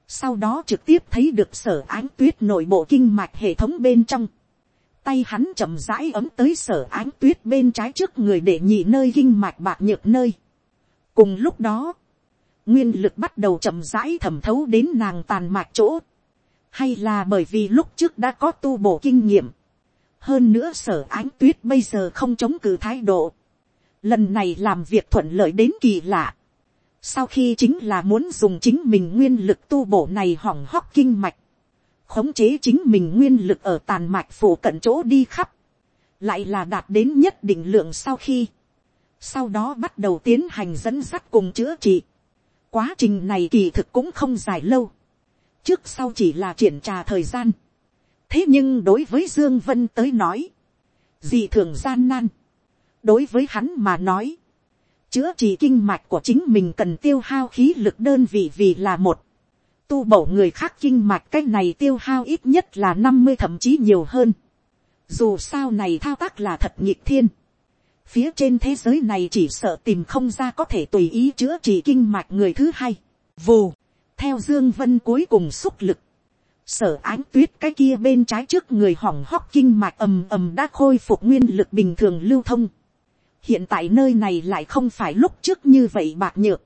[SPEAKER 1] Sau đó trực tiếp thấy được sở ánh tuyết nội bộ kinh mạch hệ thống bên trong. tay hắn chậm rãi ấm tới sở ánh tuyết bên trái trước người để nhị nơi kinh mạch bạc nhược nơi. cùng lúc đó, nguyên lực bắt đầu chậm rãi thẩm thấu đến nàng tàn mạch chỗ, hay là bởi vì lúc trước đã có tu bổ kinh nghiệm, hơn nữa sở ánh tuyết bây giờ không chống cự thái độ, lần này làm việc thuận lợi đến kỳ lạ, sau khi chính là muốn dùng chính mình nguyên lực tu bổ này hỏng hóc kinh mạch, khống chế chính mình nguyên lực ở tàn mạch phủ cận chỗ đi khắp, lại là đạt đến nhất định lượng sau khi, sau đó bắt đầu tiến hành dẫn dắt cùng chữa trị. Quá trình này kỳ thực cũng không dài lâu, trước sau chỉ là triển trà thời gian. thế nhưng đối với dương vân tới nói, dị thường gian nan, đối với hắn mà nói, chữa trị kinh mạch của chính mình cần tiêu hao khí lực đơn vị vì là một, tu bổ người khác kinh mạch cái này tiêu hao ít nhất là năm mươi thậm chí nhiều hơn. Dù sao này thao tác là thật nhịp thiên. Phía trên thế giới này chỉ sợ tìm không ra có thể tùy ý chữa trị kinh mạch người thứ hai. Vù, theo Dương Vân cuối cùng xúc lực. Sở ánh tuyết cái kia bên trái trước người hỏng hóc kinh mạch ầm ầm đã khôi phục nguyên lực bình thường lưu thông. Hiện tại nơi này lại không phải lúc trước như vậy bạc nhược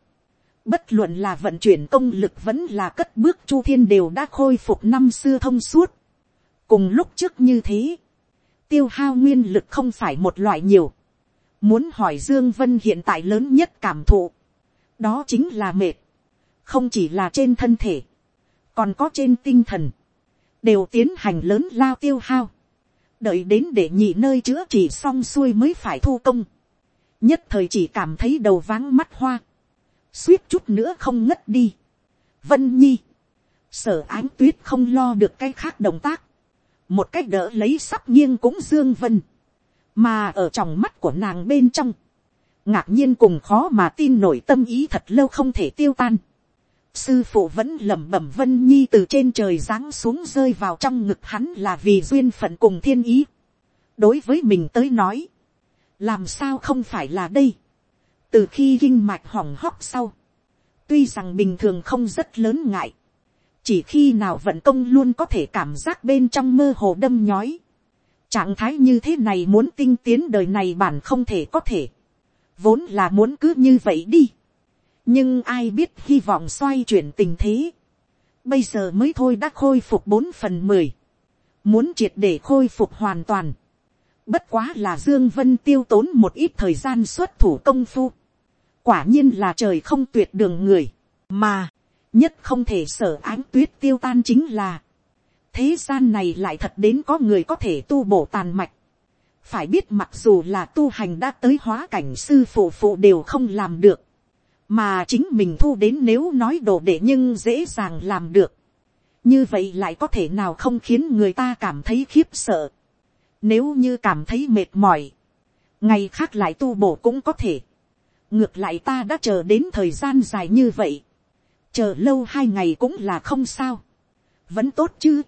[SPEAKER 1] Bất luận là vận chuyển công lực vẫn là cất bước chu thiên đều đã khôi phục năm xưa thông suốt. Cùng lúc trước như thế. Tiêu hao nguyên lực không phải một loại nhiều. Muốn hỏi Dương Vân hiện tại lớn nhất cảm thụ. Đó chính là mệt. Không chỉ là trên thân thể. Còn có trên tinh thần. Đều tiến hành lớn lao tiêu hao. Đợi đến để nhị nơi chữa chỉ xong xuôi mới phải thu công. Nhất thời chỉ cảm thấy đầu váng mắt hoa suýt chút nữa không ngất đi. Vân Nhi, sở ánh tuyết không lo được cái khác động tác, một cách đỡ lấy sắp nghiêng cũng dương vân, mà ở trong mắt của nàng bên trong, ngạc nhiên cùng khó mà tin nổi tâm ý thật lâu không thể tiêu tan. Sư phụ vẫn lẩm bẩm Vân Nhi từ trên trời giáng xuống rơi vào trong ngực hắn là vì duyên phận cùng thiên ý. Đối với mình tới nói, làm sao không phải là đây? Từ khi kinh mạch hỏng hóc sau, tuy rằng bình thường không rất lớn ngại, chỉ khi nào vận công luôn có thể cảm giác bên trong mơ hồ đâm nhói. trạng thái như thế này muốn tinh tiến đời này bản không thể có thể, vốn là muốn cứ như vậy đi. nhưng ai biết hy vọng xoay chuyển tình thế, bây giờ mới thôi đã khôi phục bốn phần mười, muốn triệt để khôi phục hoàn toàn, bất quá là dương vân tiêu tốn một ít thời gian xuất thủ công phu, quả nhiên là trời không tuyệt đường người, mà, nhất không thể sở ánh tuyết tiêu tan chính là, thế gian này lại thật đến có người có thể tu bổ tàn mạch, phải biết mặc dù là tu hành đã tới hóa cảnh sư phụ phụ đều không làm được, mà chính mình thu đến nếu nói đồ để nhưng dễ dàng làm được, như vậy lại có thể nào không khiến người ta cảm thấy khiếp sợ, nếu như cảm thấy mệt mỏi, ngày khác lại tu bổ cũng có thể, ngược lại ta đã chờ đến thời gian dài như vậy, chờ lâu hai ngày cũng là không sao, vẫn tốt chứ.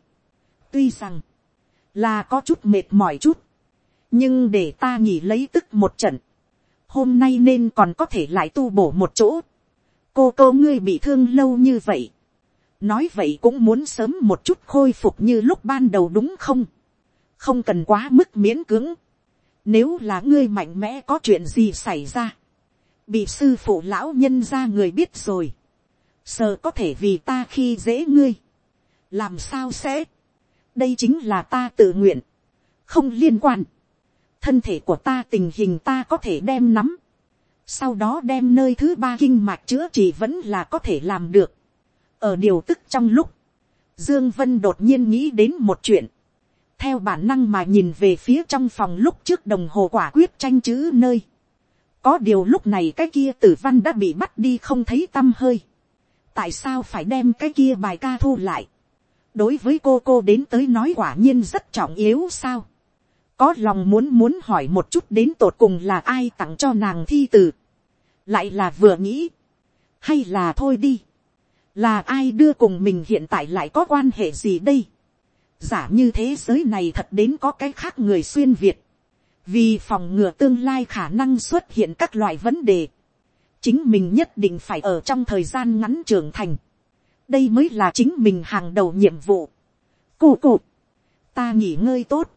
[SPEAKER 1] tuy rằng, là có chút mệt mỏi chút, nhưng để ta nghỉ lấy tức một trận, hôm nay nên còn có thể lại tu bổ một chỗ, cô cô ngươi bị thương lâu như vậy, nói vậy cũng muốn sớm một chút khôi phục như lúc ban đầu đúng không, không cần quá mức miễn cưỡng, nếu là ngươi mạnh mẽ có chuyện gì xảy ra, bị sư phụ lão nhân ra người biết rồi, sợ có thể vì ta khi dễ ngươi, làm sao sẽ, đây chính là ta tự nguyện, không liên quan, thân thể của ta tình hình ta có thể đem nắm, sau đó đem nơi thứ ba kinh mạch chữa trị vẫn là có thể làm được, ở điều tức trong lúc, dương vân đột nhiên nghĩ đến một chuyện, theo bản năng mà nhìn về phía trong phòng lúc trước đồng hồ quả quyết tranh chữ nơi, có điều lúc này cái kia tử văn đã bị bắt đi không thấy t â m hơi. tại sao phải đem cái kia bài ca thu lại. đối với cô cô đến tới nói quả nhiên rất trọng yếu sao. có lòng muốn muốn hỏi một chút đến tột cùng là ai tặng cho nàng thi từ. lại là vừa nghĩ. hay là thôi đi. là ai đưa cùng mình hiện tại lại có quan hệ gì đây giả như thế giới này thật đến có cái khác người xuyên việt. Vì phòng ngừa tương lai khả năng xuất hiện các loại vấn đề, chính mình nhất định phải ở trong thời gian ngắn trưởng thành, đây mới là chính mình hàng đầu nhiệm vụ. Cụ cụ, ta nghỉ ngơi tốt,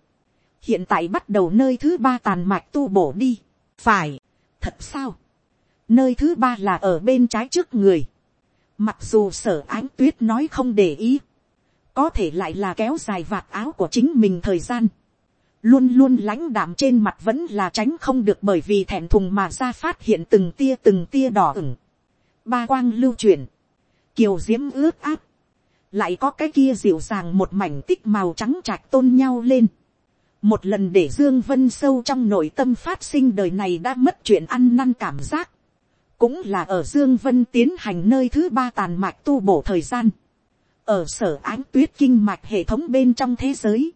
[SPEAKER 1] hiện tại bắt đầu nơi thứ ba tàn mạch tu bổ đi, phải, thật sao, nơi thứ ba là ở bên trái trước người, Mặc dù sở ánh tuyết nói không để ý. Có thể lại là kéo dài vạt áo của chính mình thời gian. Luôn luôn lãnh đạm trên mặt vẫn là tránh không được bởi vì thẹn thùng mà ra phát hiện từng tia từng tia đỏ ửng. Ba quang lưu chuyển. Kiều diễm ướt áp. Lại có cái kia dịu dàng một mảnh tích màu trắng trạch tôn nhau lên. Một lần để Dương Vân sâu trong nội tâm phát sinh đời này đã mất chuyện ăn năn cảm giác cũng là ở Dương Vân tiến hành nơi thứ ba tàn mạch tu bổ thời gian, ở sở ánh tuyết kinh mạch hệ thống bên trong thế giới,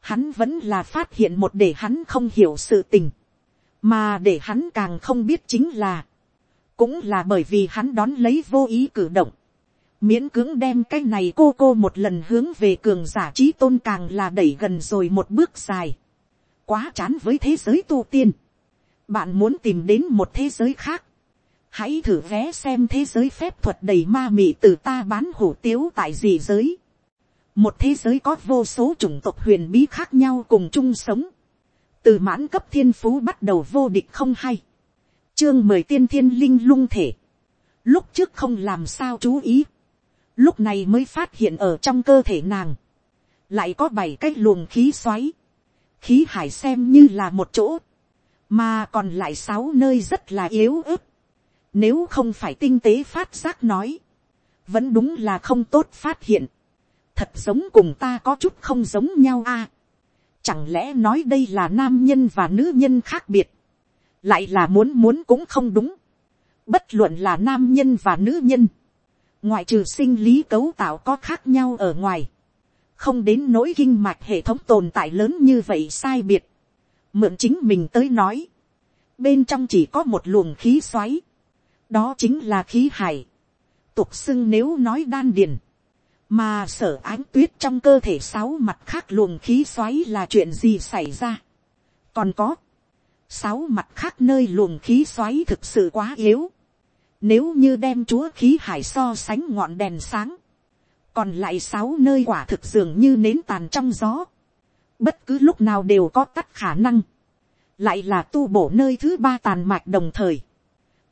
[SPEAKER 1] hắn vẫn là phát hiện một để hắn không hiểu sự tình, mà để hắn càng không biết chính là, cũng là bởi vì hắn đón lấy vô ý cử động, miễn cưỡng đem cái này cô cô một lần hướng về cường giả trí tôn càng là đẩy gần rồi một bước dài, quá chán với thế giới tu tiên, bạn muốn tìm đến một thế giới khác, hãy thử vé xem thế giới phép thuật đầy ma mị từ ta bán hủ tiếu tại gì giới. một thế giới có vô số chủng tộc huyền bí khác nhau cùng chung sống. từ mãn cấp thiên phú bắt đầu vô địch không hay. chương mười tiên thiên linh lung thể. lúc trước không làm sao chú ý. lúc này mới phát hiện ở trong cơ thể nàng. lại có bảy cái luồng khí xoáy. khí hải xem như là một chỗ. mà còn lại sáu nơi rất là yếu ớt nếu không phải tinh tế phát giác nói. Vẫn đúng là không tốt phát hiện. Thật giống cùng ta có chút không giống nhau a. chẳng lẽ nói đây là nam nhân và nữ nhân khác biệt. Lại là muốn muốn cũng không đúng. Bất luận là nam nhân và nữ nhân. Ngoại trừ sinh lý cấu tạo có khác nhau ở ngoài. Không đến nỗi kinh mạch hệ thống tồn tại lớn như vậy sai biệt. Mượn chính mình tới nói. Bên trong chỉ có một luồng khí xoáy đó chính là khí hải, tục xưng nếu nói đan điền, mà sở ánh tuyết trong cơ thể sáu mặt khác luồng khí xoáy là chuyện gì xảy ra. còn có, sáu mặt khác nơi luồng khí xoáy thực sự quá yếu. Nếu như đem chúa khí hải so sánh ngọn đèn sáng, còn lại sáu nơi quả thực dường như nến tàn trong gió. Bất cứ lúc nào đều có tắt khả năng. Lại là tu bổ nơi thứ ba tàn mạch đồng thời.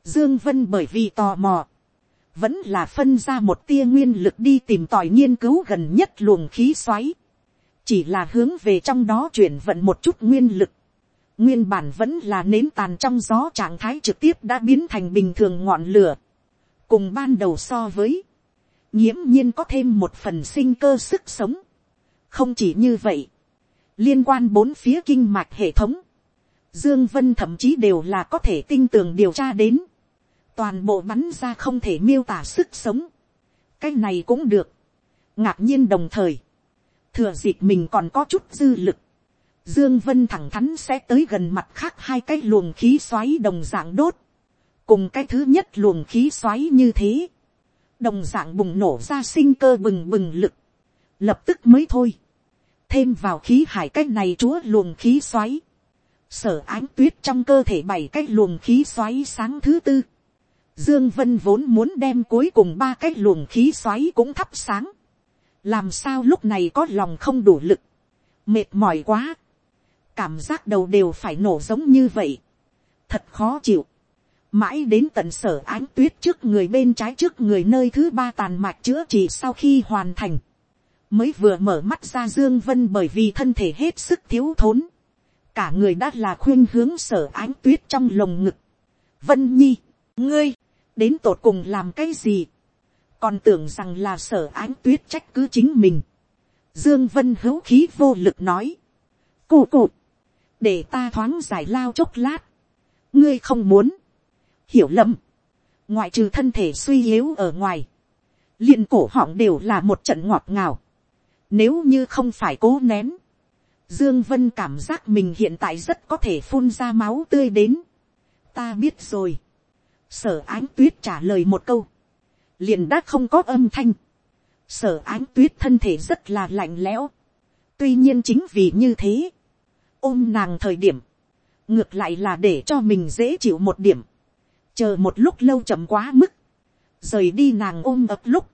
[SPEAKER 1] Dương Vân bởi vì tò mò, vẫn là phân ra một tia nguyên lực đi tìm tòi nghiên cứu gần nhất luồng khí xoáy. Chỉ là hướng về trong đó chuyển vận một chút nguyên lực. Nguyên bản vẫn là nến tàn trong gió trạng thái trực tiếp đã biến thành bình thường ngọn lửa. Cùng ban đầu so với, nhiễm nhiên có thêm một phần sinh cơ sức sống. Không chỉ như vậy, liên quan bốn phía kinh mạch hệ thống, Dương Vân thậm chí đều là có thể tinh tường điều tra đến toàn bộ bắn ra không thể miêu tả sức sống. cái này cũng được. ngạc nhiên đồng thời, thừa dịp mình còn có chút dư lực. Dương Vân thẳng thắn sẽ tới gần mặt khác hai cái luồng khí xoáy đồng dạng đốt. Cùng cái thứ nhất luồng khí xoáy như thế. Đồng dạng bùng nổ ra sinh cơ bừng bừng lực. Lập tức mới thôi. Thêm vào khí hải cái này chúa luồng khí xoáy. Sở ánh tuyết trong cơ thể bảy cái luồng khí xoáy sáng thứ tư Dương Vân vốn muốn đem cuối cùng ba cái luồng khí xoáy cũng thắp sáng. Làm sao lúc này có lòng không đủ lực. Mệt mỏi quá. Cảm giác đầu đều phải nổ giống như vậy. Thật khó chịu. Mãi đến tận sở ánh tuyết trước người bên trái trước người nơi thứ ba tàn mạch chữa trị sau khi hoàn thành. Mới vừa mở mắt ra Dương Vân bởi vì thân thể hết sức thiếu thốn. Cả người đã là khuyên hướng sở ánh tuyết trong lồng ngực. Vân Nhi, ngươi, đến tột cùng làm cái gì, còn tưởng rằng là sở ánh tuyết trách cứ chính mình. Dương Vân hữu khí vô lực nói, cụ cụ, để ta thoáng giải lao chốc lát, ngươi không muốn, hiểu lầm, ngoại trừ thân thể suy yếu ở ngoài, liền cổ họng đều là một trận ngọt ngào, nếu như không phải cố nén, Dương Vân cảm giác mình hiện tại rất có thể phun ra máu tươi đến. Ta biết rồi sở ánh tuyết trả lời một câu, liền đã không có âm thanh, sở ánh tuyết thân thể rất là lạnh lẽo, tuy nhiên chính vì như thế, ôm nàng thời điểm, ngược lại là để cho mình dễ chịu một điểm, chờ một lúc lâu chậm quá mức, rời đi nàng ôm ập lúc,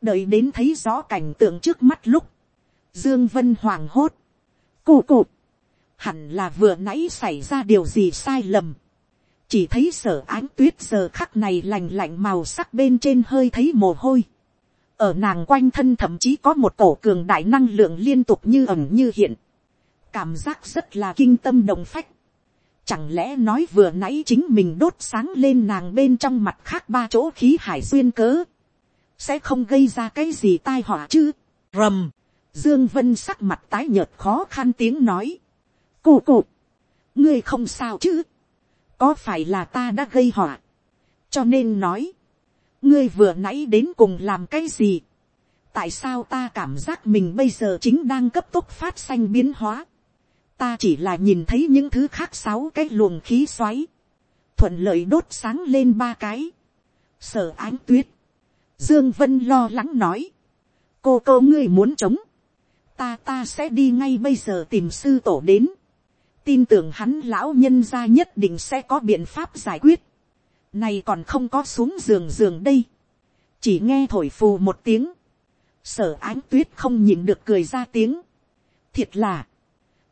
[SPEAKER 1] đợi đến thấy rõ cảnh tượng trước mắt lúc, dương vân hoảng hốt, cụ cụ, hẳn là vừa nãy xảy ra điều gì sai lầm, chỉ thấy sở ánh tuyết giờ khắc này lành lạnh màu sắc bên trên hơi thấy mồ hôi. ở nàng quanh thân thậm chí có một cổ cường đại năng lượng liên tục như ẩm như hiện. cảm giác rất là kinh tâm động phách. chẳng lẽ nói vừa nãy chính mình đốt sáng lên nàng bên trong mặt khác ba chỗ khí hải duyên cớ. sẽ không gây ra cái gì tai họa chứ. rầm. dương vân sắc mặt tái nhợt khó khăn tiếng nói. cụ cụ. ngươi không sao chứ có phải là ta đã gây họa, cho nên nói, ngươi vừa nãy đến cùng làm cái gì, tại sao ta cảm giác mình bây giờ chính đang cấp tốc phát xanh biến hóa, ta chỉ là nhìn thấy những thứ khác sáu cái luồng khí xoáy, thuận lợi đốt sáng lên ba cái, sở ánh tuyết, dương vân lo lắng nói, cô cô ngươi muốn chống, ta ta sẽ đi ngay bây giờ tìm sư tổ đến, tin tưởng hắn lão nhân gia nhất định sẽ có biện pháp giải quyết. Này còn không có xuống giường giường đây. Chỉ nghe thổi phù một tiếng. Sở ánh tuyết không nhìn được cười ra tiếng. Thiệt là.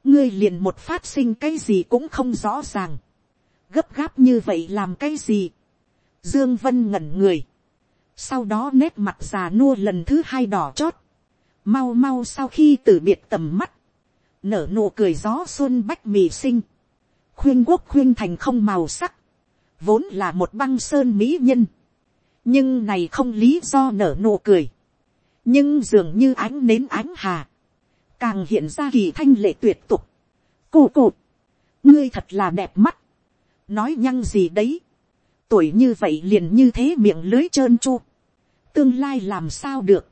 [SPEAKER 1] Ngươi liền một phát sinh cái gì cũng không rõ ràng. Gấp gáp như vậy làm cái gì. Dương Vân ngẩn người. Sau đó nét mặt già nua lần thứ hai đỏ chót. Mau mau sau khi từ biệt tầm mắt nở nụ cười gió xuân bách mì sinh, khuyên quốc khuyên thành không màu sắc, vốn là một băng sơn mỹ nhân, nhưng này không lý do nở nụ cười, nhưng dường như ánh nến ánh hà, càng hiện ra kỳ thanh lệ tuyệt tục, cô cụt, ngươi thật là đẹp mắt, nói nhăng gì đấy, tuổi như vậy liền như thế miệng lưới trơn chu, tương lai làm sao được,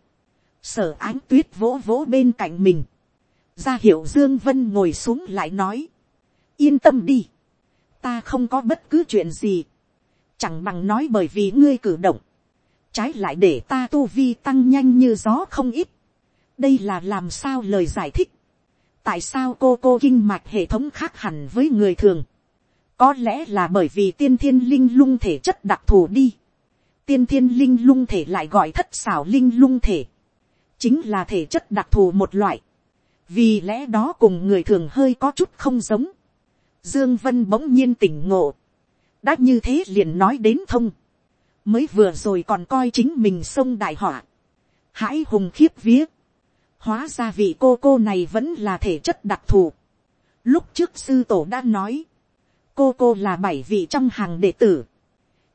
[SPEAKER 1] sở ánh tuyết vỗ vỗ bên cạnh mình, ra hiệu dương vân ngồi xuống lại nói, yên tâm đi, ta không có bất cứ chuyện gì, chẳng bằng nói bởi vì ngươi cử động, trái lại để ta tu vi tăng nhanh như gió không ít, đây là làm sao lời giải thích, tại sao cô cô kinh mạch hệ thống khác hẳn với người thường, có lẽ là bởi vì tiên thiên linh lung thể chất đặc thù đi, tiên thiên linh lung thể lại gọi thất xảo linh lung thể, chính là thể chất đặc thù một loại, vì lẽ đó cùng người thường hơi có chút không giống. Dương Vân bỗng nhiên tỉnh ngộ. đã như thế liền nói đến thông. mới vừa rồi còn coi chính mình sông đại họa. hãy hùng khiếp vía. hóa ra vị cô cô này vẫn là thể chất đặc thù. lúc trước sư tổ đã nói. cô cô là bảy vị trong hàng đệ tử.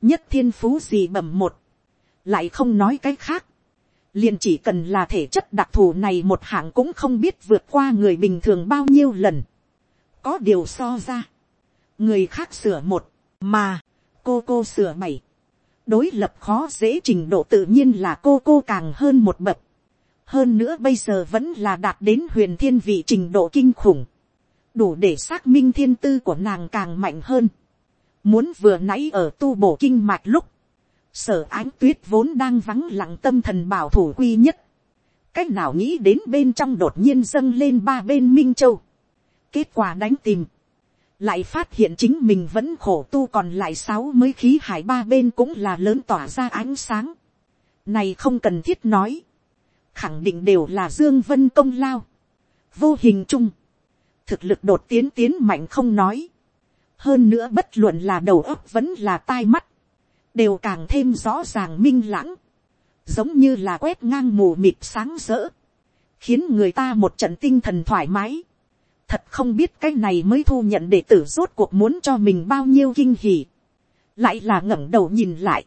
[SPEAKER 1] nhất thiên phú gì bẩm một. lại không nói cái khác liền chỉ cần là thể chất đặc thù này một hạng cũng không biết vượt qua người bình thường bao nhiêu lần. có điều so ra, người khác sửa một, mà, cô cô sửa bảy, đối lập khó dễ trình độ tự nhiên là cô cô càng hơn một bậc. hơn nữa bây giờ vẫn là đạt đến huyền thiên vị trình độ kinh khủng, đủ để xác minh thiên tư của nàng càng mạnh hơn. muốn vừa nãy ở tu bổ kinh mạch lúc, sở ánh tuyết vốn đang vắng lặng tâm thần bảo thủ quy nhất. cách nào nghĩ đến bên trong đột nhiên dâng lên ba bên minh châu. kết quả đánh tìm. lại phát hiện chính mình vẫn khổ tu còn lại sáu mới khí hải ba bên cũng là lớn tỏa ra ánh sáng. này không cần thiết nói. khẳng định đều là dương vân công lao. vô hình chung. thực lực đột tiến tiến mạnh không nói. hơn nữa bất luận là đầu óc vẫn là tai mắt đều càng thêm rõ ràng minh lãng, giống như là quét ngang mù mịt sáng rỡ, khiến người ta một trận tinh thần thoải mái. Thật không biết cái này mới thu nhận đệ tử rốt cuộc muốn cho mình bao nhiêu kinh hỉ. Lại là ngẩng đầu nhìn lại.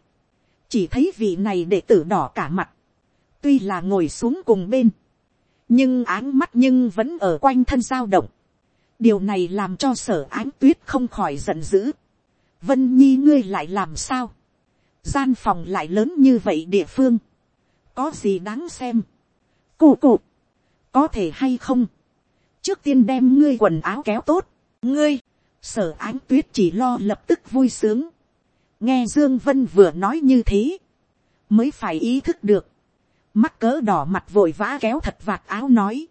[SPEAKER 1] Chỉ thấy vị này đệ tử đỏ cả mặt. Tuy là ngồi xuống cùng bên. Nhưng áng mắt nhưng vẫn ở quanh thân dao động. Điều này làm cho sở áng tuyết không khỏi giận dữ. Vân Nhi ngươi lại làm sao? Gian phòng lại lớn như vậy địa phương, có gì đáng xem, cụ cụ, có thể hay không, trước tiên đem ngươi quần áo kéo tốt, ngươi, sở ánh tuyết chỉ lo lập tức vui sướng, nghe dương vân vừa nói như thế, mới phải ý thức được, mắt cỡ đỏ mặt vội vã kéo thật vạt áo nói,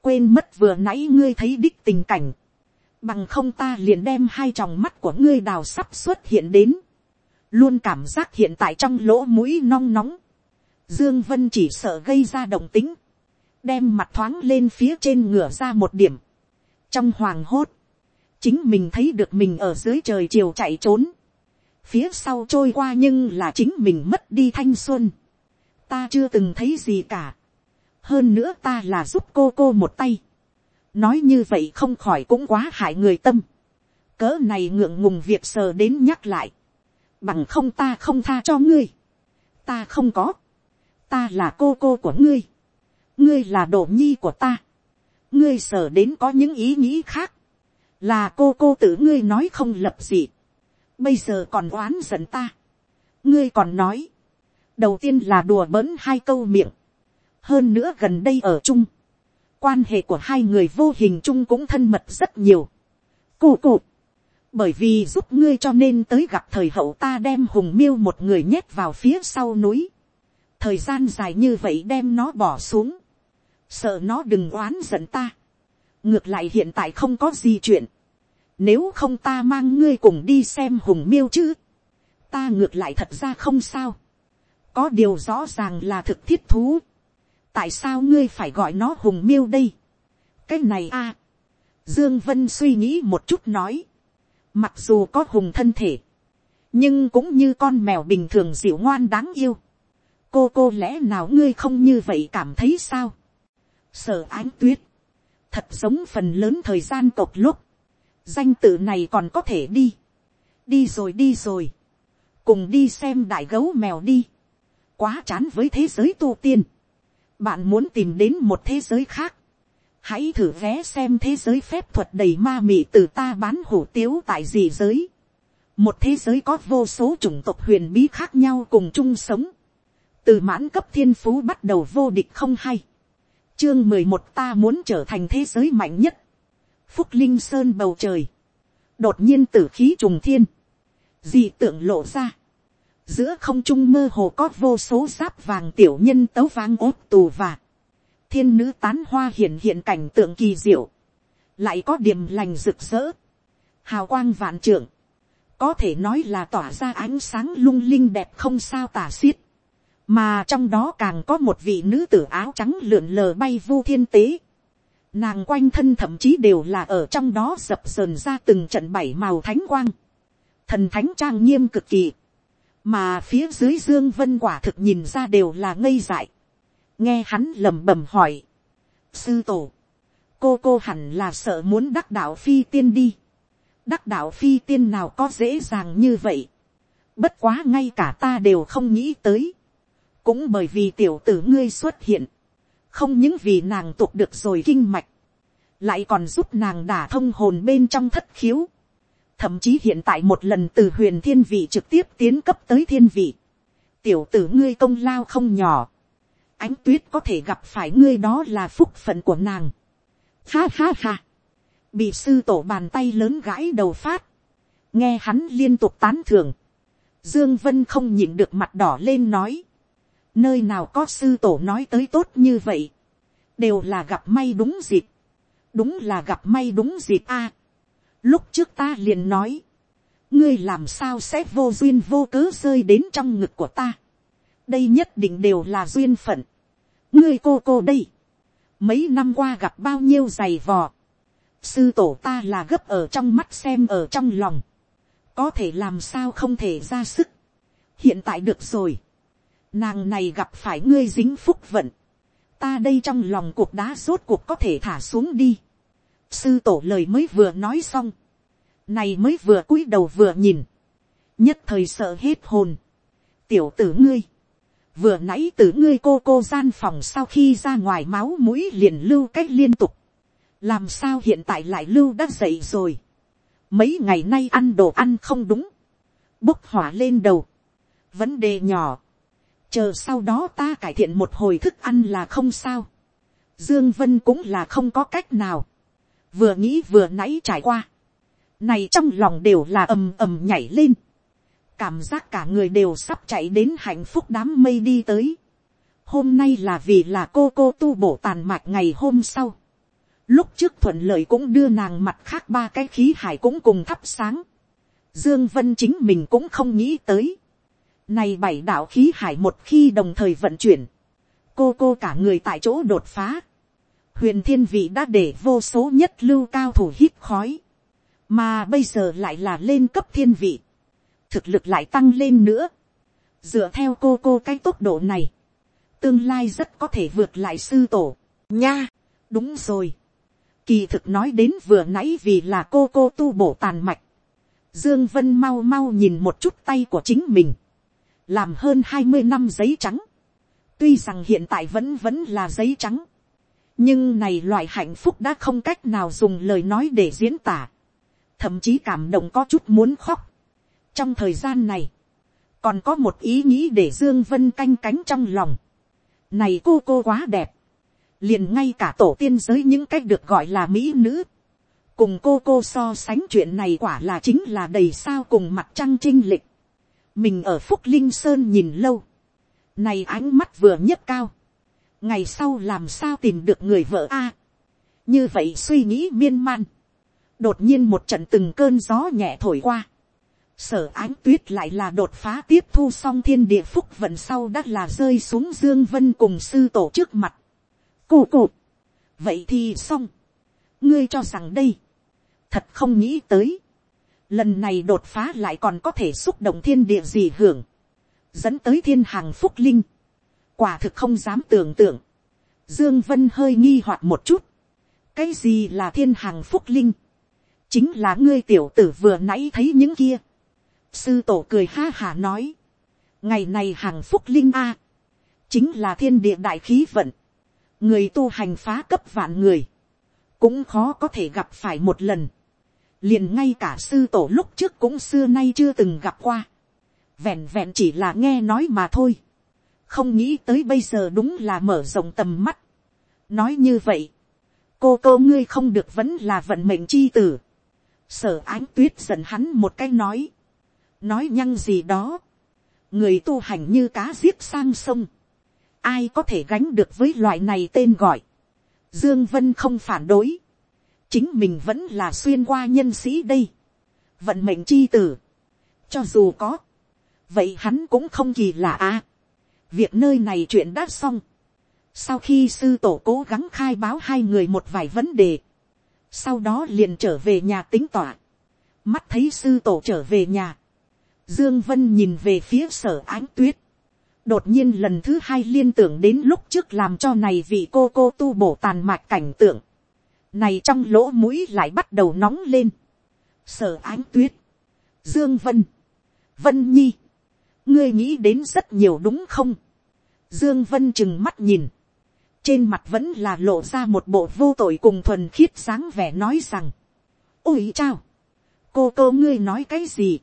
[SPEAKER 1] quên mất vừa nãy ngươi thấy đích tình cảnh, bằng không ta liền đem hai tròng mắt của ngươi đào sắp xuất hiện đến, luôn cảm giác hiện tại trong lỗ mũi nong nóng, dương vân chỉ sợ gây ra động tính, đem mặt thoáng lên phía trên ngửa ra một điểm, trong hoàng hốt, chính mình thấy được mình ở dưới trời chiều chạy trốn, phía sau trôi qua nhưng là chính mình mất đi thanh xuân, ta chưa từng thấy gì cả, hơn nữa ta là giúp cô cô một tay, nói như vậy không khỏi cũng quá hại người tâm, cỡ này ngượng ngùng việc sờ đến nhắc lại, bằng không ta không tha cho ngươi, ta không có, ta là cô cô của ngươi, ngươi là đồ nhi của ta, ngươi sở đến có những ý nghĩ khác, là cô cô tự ngươi nói không lập gì, bây giờ còn oán giận ta, ngươi còn nói, đầu tiên là đùa bỡn hai câu miệng, hơn nữa gần đây ở chung, quan hệ của hai người vô hình chung cũng thân mật rất nhiều. Cụ cụ, bởi vì giúp ngươi cho nên tới gặp thời hậu ta đem hùng miêu một người nhét vào phía sau núi. thời gian dài như vậy đem nó bỏ xuống, sợ nó đừng oán giận ta. ngược lại hiện tại không có gì chuyện, nếu không ta mang ngươi cùng đi xem hùng miêu chứ, ta ngược lại thật ra không sao, có điều rõ ràng là thực thiết thú, tại sao ngươi phải gọi nó hùng miêu đây, cái này a, dương vân suy nghĩ một chút nói, Mặc dù có hùng thân thể. Nhưng cũng như con mèo bình thường dịu ngoan đáng yêu. Cô cô lẽ nào ngươi không như vậy cảm thấy sao? Sở ánh tuyết. Thật giống phần lớn thời gian cộc lúc. Danh tự này còn có thể đi. Đi rồi đi rồi. Cùng đi xem đại gấu mèo đi. Quá chán với thế giới tu tiên. Bạn muốn tìm đến một thế giới khác hãy thử vé xem thế giới phép thuật đầy ma mị từ ta bán hủ tiếu tại gì giới. một thế giới có vô số chủng tộc huyền bí khác nhau cùng chung sống. từ mãn cấp thiên phú bắt đầu vô địch không hay. chương mười một ta muốn trở thành thế giới mạnh nhất. phúc linh sơn bầu trời. đột nhiên tử khí trùng thiên. dị tượng lộ ra. giữa không trung mơ hồ có vô số giáp vàng tiểu nhân tấu vang ốt tù và thiên nữ tán hoa hiện hiện cảnh tượng kỳ diệu, lại có điểm lành rực rỡ, hào quang vạn trưởng, có thể nói là tỏa ra ánh sáng lung linh đẹp không sao tả xiết, mà trong đó càng có một vị nữ tử áo trắng lượn lờ bay vu thiên tế, nàng quanh thân thậm chí đều là ở trong đó dập sờn ra từng trận bảy màu thánh quang, thần thánh trang nghiêm cực kỳ, mà phía dưới dương vân quả thực nhìn ra đều là ngây dại, nghe hắn lẩm bẩm hỏi, sư tổ, cô cô hẳn là sợ muốn đắc đạo phi tiên đi, đắc đạo phi tiên nào có dễ dàng như vậy, bất quá ngay cả ta đều không nghĩ tới, cũng bởi vì tiểu tử ngươi xuất hiện, không những vì nàng tục được rồi kinh mạch, lại còn giúp nàng đả thông hồn bên trong thất khiếu, thậm chí hiện tại một lần từ huyền thiên vị trực tiếp tiến cấp tới thiên vị, tiểu tử ngươi công lao không nhỏ, ánh tuyết có thể gặp phải ngươi đó là phúc phận của nàng. Ha ha ha. Bị sư tổ bàn tay lớn gãi đầu phát. Nghe hắn liên tục tán thưởng. Dương Vân không nhịn được mặt đỏ lên nói. Nơi nào có sư tổ nói tới tốt như vậy. Đều là gặp may đúng dịp. Đúng là gặp may đúng dịp a. lúc trước ta liền nói. Ngươi làm sao sẽ vô duyên vô cớ rơi đến trong ngực của ta. Đây nhất định đều là duyên phận ngươi cô cô đây, mấy năm qua gặp bao nhiêu giày vò, sư tổ ta là gấp ở trong mắt xem ở trong lòng, có thể làm sao không thể ra sức, hiện tại được rồi, nàng này gặp phải ngươi dính phúc vận, ta đây trong lòng cuộc đá rốt cuộc có thể thả xuống đi, sư tổ lời mới vừa nói xong, này mới vừa cúi đầu vừa nhìn, nhất thời sợ hết hồn, tiểu tử ngươi, vừa nãy từ ngươi cô cô gian phòng sau khi ra ngoài máu mũi liền lưu cách liên tục, làm sao hiện tại lại lưu đã dậy rồi, mấy ngày nay ăn đồ ăn không đúng, bốc hỏa lên đầu, vấn đề nhỏ, chờ sau đó ta cải thiện một hồi thức ăn là không sao, dương vân cũng là không có cách nào, vừa nghĩ vừa nãy trải qua, này trong lòng đều là ầm ầm nhảy lên, cảm giác cả người đều sắp chạy đến hạnh phúc đám mây đi tới. hôm nay là vì là cô cô tu bổ tàn mạch ngày hôm sau. lúc trước thuận lợi cũng đưa nàng mặt khác ba cái khí hải cũng cùng thắp sáng. dương vân chính mình cũng không nghĩ tới. này bảy đạo khí hải một khi đồng thời vận chuyển. cô cô cả người tại chỗ đột phá. huyền thiên vị đã để vô số nhất lưu cao thủ hít khói. mà bây giờ lại là lên cấp thiên vị thực lực lại tăng lên nữa, dựa theo cô cô cái tốc độ này, tương lai rất có thể vượt lại sư tổ, nha, đúng rồi, kỳ thực nói đến vừa nãy vì là cô cô tu bổ tàn mạch, dương vân mau mau nhìn một chút tay của chính mình, làm hơn hai mươi năm giấy trắng, tuy rằng hiện tại vẫn vẫn là giấy trắng, nhưng này loại hạnh phúc đã không cách nào dùng lời nói để diễn tả, thậm chí cảm động có chút muốn khóc trong thời gian này, còn có một ý nghĩ để dương vân canh cánh trong lòng. này cô cô quá đẹp, liền ngay cả tổ tiên giới những cách được gọi là mỹ nữ, cùng cô cô so sánh chuyện này quả là chính là đầy sao cùng mặt trăng trinh lịch. mình ở phúc linh sơn nhìn lâu, này ánh mắt vừa nhấc cao, ngày sau làm sao tìm được người vợ a. như vậy suy nghĩ miên man, đột nhiên một trận từng cơn gió nhẹ thổi qua, sở ánh tuyết lại là đột phá tiếp thu xong thiên địa phúc vận sau đã là rơi xuống dương vân cùng sư tổ trước mặt. Cụ cụ. Vậy thì xong. Ngươi cho rằng đây. Thật không nghĩ tới. Lần này đột phá lại còn có thể xúc động thiên địa gì hưởng. Dẫn tới thiên hàng phúc linh. Quả thực không dám tưởng tượng. Dương Vân hơi nghi hoặc một chút. Cái gì là thiên hàng phúc linh? Chính là ngươi tiểu tử vừa nãy thấy những kia sư tổ cười ha hà nói, ngày này hàng phúc linh a, chính là thiên địa đại khí vận, người tu hành phá cấp vạn người, cũng khó có thể gặp phải một lần, liền ngay cả sư tổ lúc trước cũng xưa nay chưa từng gặp qua, vẹn vẹn chỉ là nghe nói mà thôi, không nghĩ tới bây giờ đúng là mở rộng tầm mắt, nói như vậy, cô cô ngươi không được vẫn là vận mệnh chi tử, sở ánh tuyết giận hắn một cái nói, nói nhăng gì đó, người tu hành như cá giết sang sông, ai có thể gánh được với loại này tên gọi, dương vân không phản đối, chính mình vẫn là xuyên qua nhân sĩ đây, vận mệnh chi tử, cho dù có, vậy hắn cũng không kỳ lạ à, việc nơi này chuyện đã xong, sau khi sư tổ cố gắng khai báo hai người một vài vấn đề, sau đó liền trở về nhà tính tỏa, mắt thấy sư tổ trở về nhà, Dương Vân nhìn về phía sở ánh tuyết. Đột nhiên lần thứ hai liên tưởng đến lúc trước làm cho này vị cô cô tu bổ tàn mạch cảnh tượng. Này trong lỗ mũi lại bắt đầu nóng lên. Sở ánh tuyết. Dương Vân. Vân Nhi. Ngươi nghĩ đến rất nhiều đúng không? Dương Vân chừng mắt nhìn. Trên mặt vẫn là lộ ra một bộ vô tội cùng thuần khiết sáng vẻ nói rằng. Ôi chao! Cô cô ngươi nói cái gì?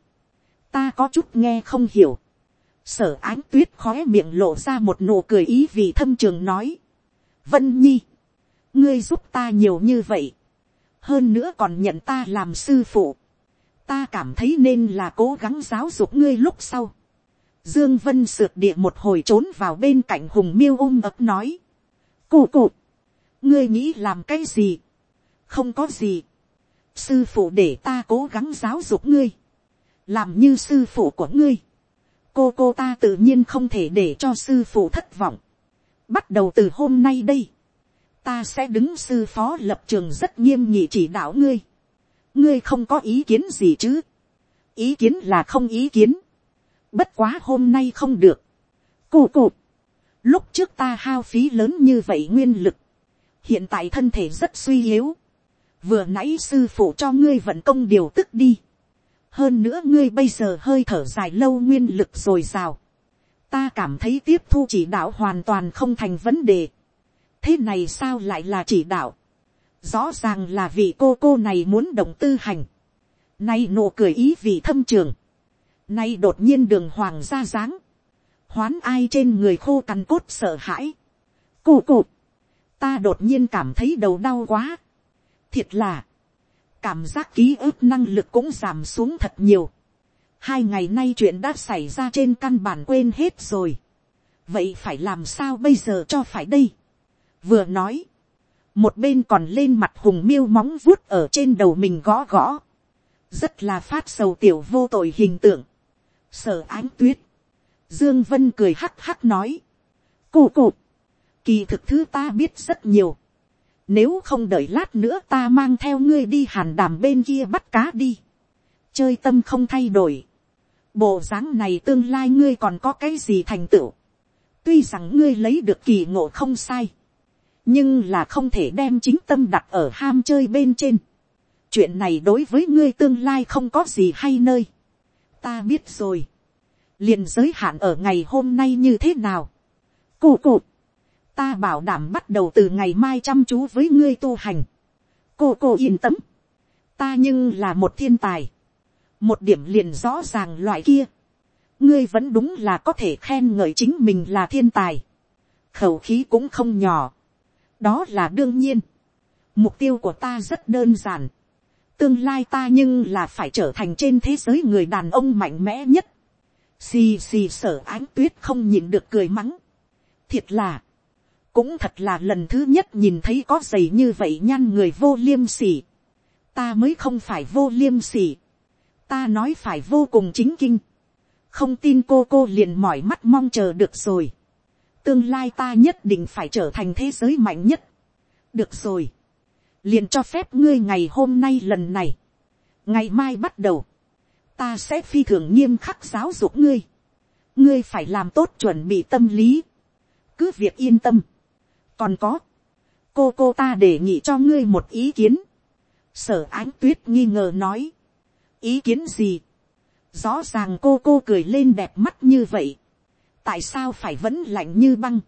[SPEAKER 1] Ta có chút nghe không hiểu. sở ánh tuyết khói miệng lộ ra một nụ cười ý vì thâm trường nói. vân nhi, ngươi giúp ta nhiều như vậy. hơn nữa còn nhận ta làm sư phụ. ta cảm thấy nên là cố gắng giáo dục ngươi lúc sau. dương vân sượt địa một hồi trốn vào bên cạnh hùng miêu ôm ấp nói. cụ cụ, ngươi nghĩ làm cái gì. không có gì. sư phụ để ta cố gắng giáo dục ngươi làm như sư phụ của ngươi, cô cô ta tự nhiên không thể để cho sư phụ thất vọng. bắt đầu từ hôm nay đây, ta sẽ đứng sư phó lập trường rất nghiêm nhị chỉ đạo ngươi. ngươi không có ý kiến gì chứ. ý kiến là không ý kiến. bất quá hôm nay không được. cô cô, lúc trước ta hao phí lớn như vậy nguyên lực, hiện tại thân thể rất suy yếu. vừa nãy sư phụ cho ngươi vận công điều tức đi hơn nữa ngươi bây giờ hơi thở dài lâu nguyên lực rồi rào. ta cảm thấy tiếp thu chỉ đạo hoàn toàn không thành vấn đề. thế này sao lại là chỉ đạo. rõ ràng là vị cô cô này muốn động tư hành. nay nụ cười ý vì thâm trường. nay đột nhiên đường hoàng ra dáng. hoán ai trên người khô cằn cốt sợ hãi. cô cụ. ta đột nhiên cảm thấy đầu đau quá. thiệt là cảm giác ký ức năng lực cũng giảm xuống thật nhiều. hai ngày nay chuyện đã xảy ra trên căn bản quên hết rồi. vậy phải làm sao bây giờ cho phải đây. vừa nói, một bên còn lên mặt hùng miêu móng vuốt ở trên đầu mình gõ gõ. rất là phát sầu tiểu vô tội hình tượng. sở ánh tuyết. dương vân cười hắc hắc nói. cụ cụ. kỳ thực thứ ta biết rất nhiều nếu không đợi lát nữa ta mang theo ngươi đi hàn đàm bên kia bắt cá đi. Chơi tâm không thay đổi. bộ dáng này tương lai ngươi còn có cái gì thành tựu, tuy rằng ngươi lấy được kỳ ngộ không sai, nhưng là không thể đem chính tâm đặt ở ham chơi bên trên. chuyện này đối với ngươi tương lai không có gì hay nơi. ta biết rồi. liền giới hạn ở ngày hôm nay như thế nào. cụ cụ, ta bảo đảm bắt đầu từ ngày mai chăm chú với ngươi tu hành. cô cô yên tâm. ta nhưng là một thiên tài. một điểm liền rõ ràng loại kia. ngươi vẫn đúng là có thể khen ngợi chính mình là thiên tài. khẩu khí cũng không nhỏ đó là đương nhiên. mục tiêu của ta rất đơn giản. tương lai ta nhưng là phải trở thành trên thế giới người đàn ông mạnh mẽ nhất. xì xì sở ánh tuyết không nhìn được cười mắng. thiệt là, cũng thật là lần thứ nhất nhìn thấy có giày như vậy nhăn người vô liêm sỉ. ta mới không phải vô liêm sỉ. ta nói phải vô cùng chính kinh. không tin cô cô liền mỏi mắt mong chờ được rồi tương lai ta nhất định phải trở thành thế giới mạnh nhất. được rồi, liền cho phép ngươi ngày hôm nay lần này, ngày mai bắt đầu, ta sẽ phi thường nghiêm khắc giáo dục ngươi, ngươi phải làm tốt chuẩn bị tâm lý, cứ việc yên tâm còn có, cô cô ta đề nghị cho ngươi một ý kiến, sở ánh tuyết nghi ngờ nói, ý kiến gì, rõ ràng cô cô cười lên đẹp mắt như vậy, tại sao phải vẫn lạnh như băng,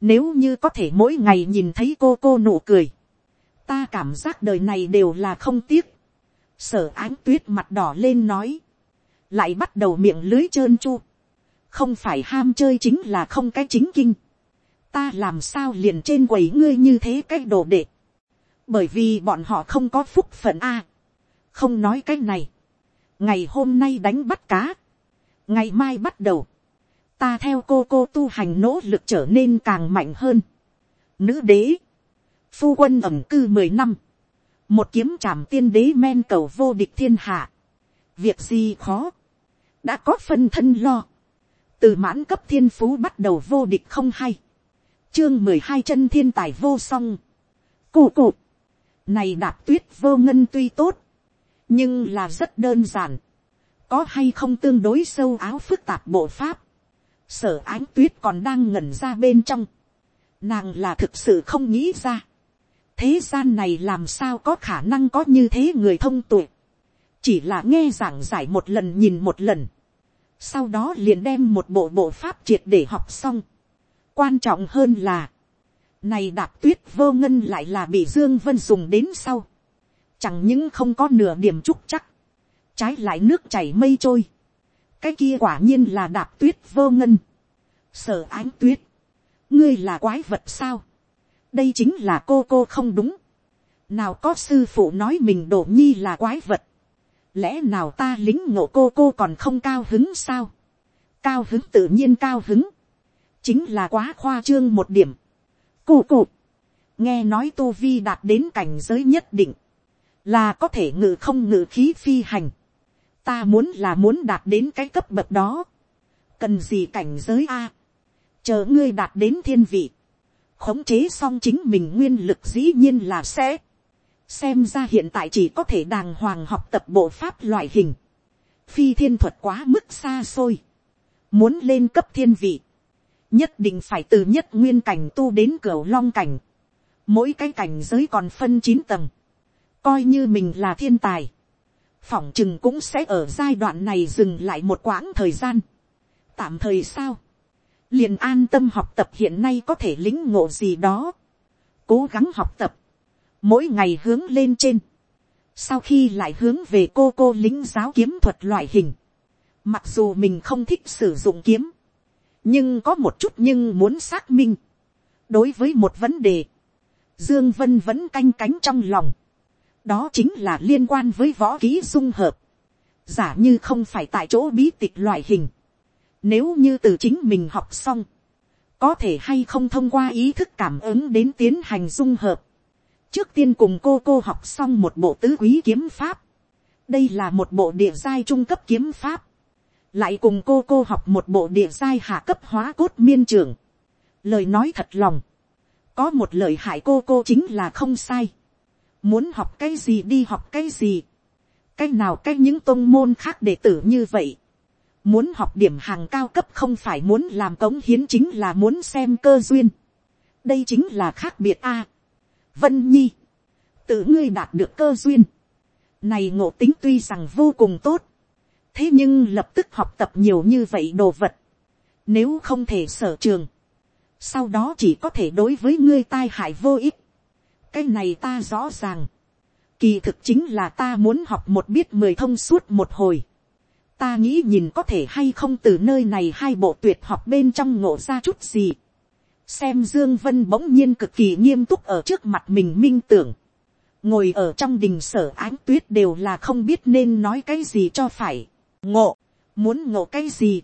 [SPEAKER 1] nếu như có thể mỗi ngày nhìn thấy cô cô nụ cười, ta cảm giác đời này đều là không tiếc, sở ánh tuyết mặt đỏ lên nói, lại bắt đầu miệng lưới trơn chu, không phải ham chơi chính là không cái chính kinh, ta làm sao liền trên quầy ngươi như thế cái đồ đệ, bởi vì bọn họ không có phúc phận a, không nói cái này, ngày hôm nay đánh bắt cá, ngày mai bắt đầu, ta theo cô cô tu hành nỗ lực trở nên càng mạnh hơn. Nữ đế, phu quân ẩm cư mười năm, một kiếm trảm tiên đế men cầu vô địch thiên hạ. Việc gì khó, đã có phân thân lo. Từ mãn cấp thiên phú bắt đầu vô địch không hay. Chương mười hai chân thiên tài vô song. Cụ cụ, này đạp tuyết vô ngân tuy tốt, nhưng là rất đơn giản. Có hay không tương đối sâu áo phức tạp bộ pháp sở ánh tuyết còn đang ngẩn ra bên trong, nàng là thực sự không nghĩ ra, thế gian này làm sao có khả năng có như thế người thông tuệ, chỉ là nghe giảng giải một lần nhìn một lần, sau đó liền đem một bộ bộ pháp triệt để học xong quan trọng hơn là, này đạp tuyết vô ngân lại là bị dương vân dùng đến sau, chẳng những không có nửa điểm trúc chắc, trái lại nước chảy mây trôi, cái kia quả nhiên là đạp tuyết vô ngân. sở ánh tuyết, ngươi là quái vật sao. đây chính là cô cô không đúng. nào có sư phụ nói mình đổ nhi là quái vật. lẽ nào ta lính ngộ cô cô còn không cao hứng sao. cao hứng tự nhiên cao hứng chính là quá khoa trương một điểm. cụ cụ, nghe nói tu vi đạt đến cảnh giới nhất định, là có thể ngự không ngự khí phi hành. Ta muốn là muốn đạt đến cái cấp bậc đó, cần gì cảnh giới a, chờ ngươi đạt đến thiên vị, khống chế xong chính mình nguyên lực dĩ nhiên là sẽ, xem ra hiện tại chỉ có thể đàng hoàng học tập bộ pháp loại hình, phi thiên thuật quá mức xa xôi, muốn lên cấp thiên vị, nhất định phải từ nhất nguyên cảnh tu đến cửa long cảnh, mỗi cái cảnh giới còn phân chín tầng, coi như mình là thiên tài, phỏng chừng cũng sẽ ở giai đoạn này dừng lại một quãng thời gian. tạm thời sao, liền an tâm học tập hiện nay có thể lĩnh ngộ gì đó, cố gắng học tập, mỗi ngày hướng lên trên, sau khi lại hướng về cô cô lính giáo kiếm thuật loại hình, mặc dù mình không thích sử dụng kiếm, nhưng có một chút nhưng muốn xác minh, đối với một vấn đề, dương vân vẫn canh cánh trong lòng, đó chính là liên quan với võ ký dung hợp, giả như không phải tại chỗ bí tịch loại hình, nếu như từ chính mình học xong, có thể hay không thông qua ý thức cảm ứng đến tiến hành dung hợp. trước tiên cùng cô cô học xong một bộ tứ quý kiếm pháp, đây là một bộ địa giai trung cấp kiếm pháp, lại cùng cô cô học một bộ địa giai hạ cấp hóa cốt miên trường. lời nói thật lòng, có một lời hại cô cô chính là không sai muốn học cái gì đi học cái gì, cái nào cái những tôn môn khác đệ tử như vậy, muốn học điểm hàng cao cấp không phải muốn làm cống hiến chính là muốn xem cơ duyên. đây chính là khác biệt a. vân nhi, tự ngươi đạt được cơ duyên. này ngộ tính tuy rằng vô cùng tốt thế nhưng lập tức học tập nhiều như vậy đồ vật. nếu không thể sở trường, sau đó chỉ có thể đối với ngươi tai hại vô ích. cái này ta rõ ràng. kỳ thực chính là ta muốn học một biết mười thông suốt một hồi ta nghĩ nhìn có thể hay không từ nơi này hai bộ tuyệt học bên trong ngộ ra chút gì. xem dương vân bỗng nhiên cực kỳ nghiêm túc ở trước mặt mình minh tưởng. ngồi ở trong đình sở ánh tuyết đều là không biết nên nói cái gì cho phải ngộ, muốn ngộ cái gì.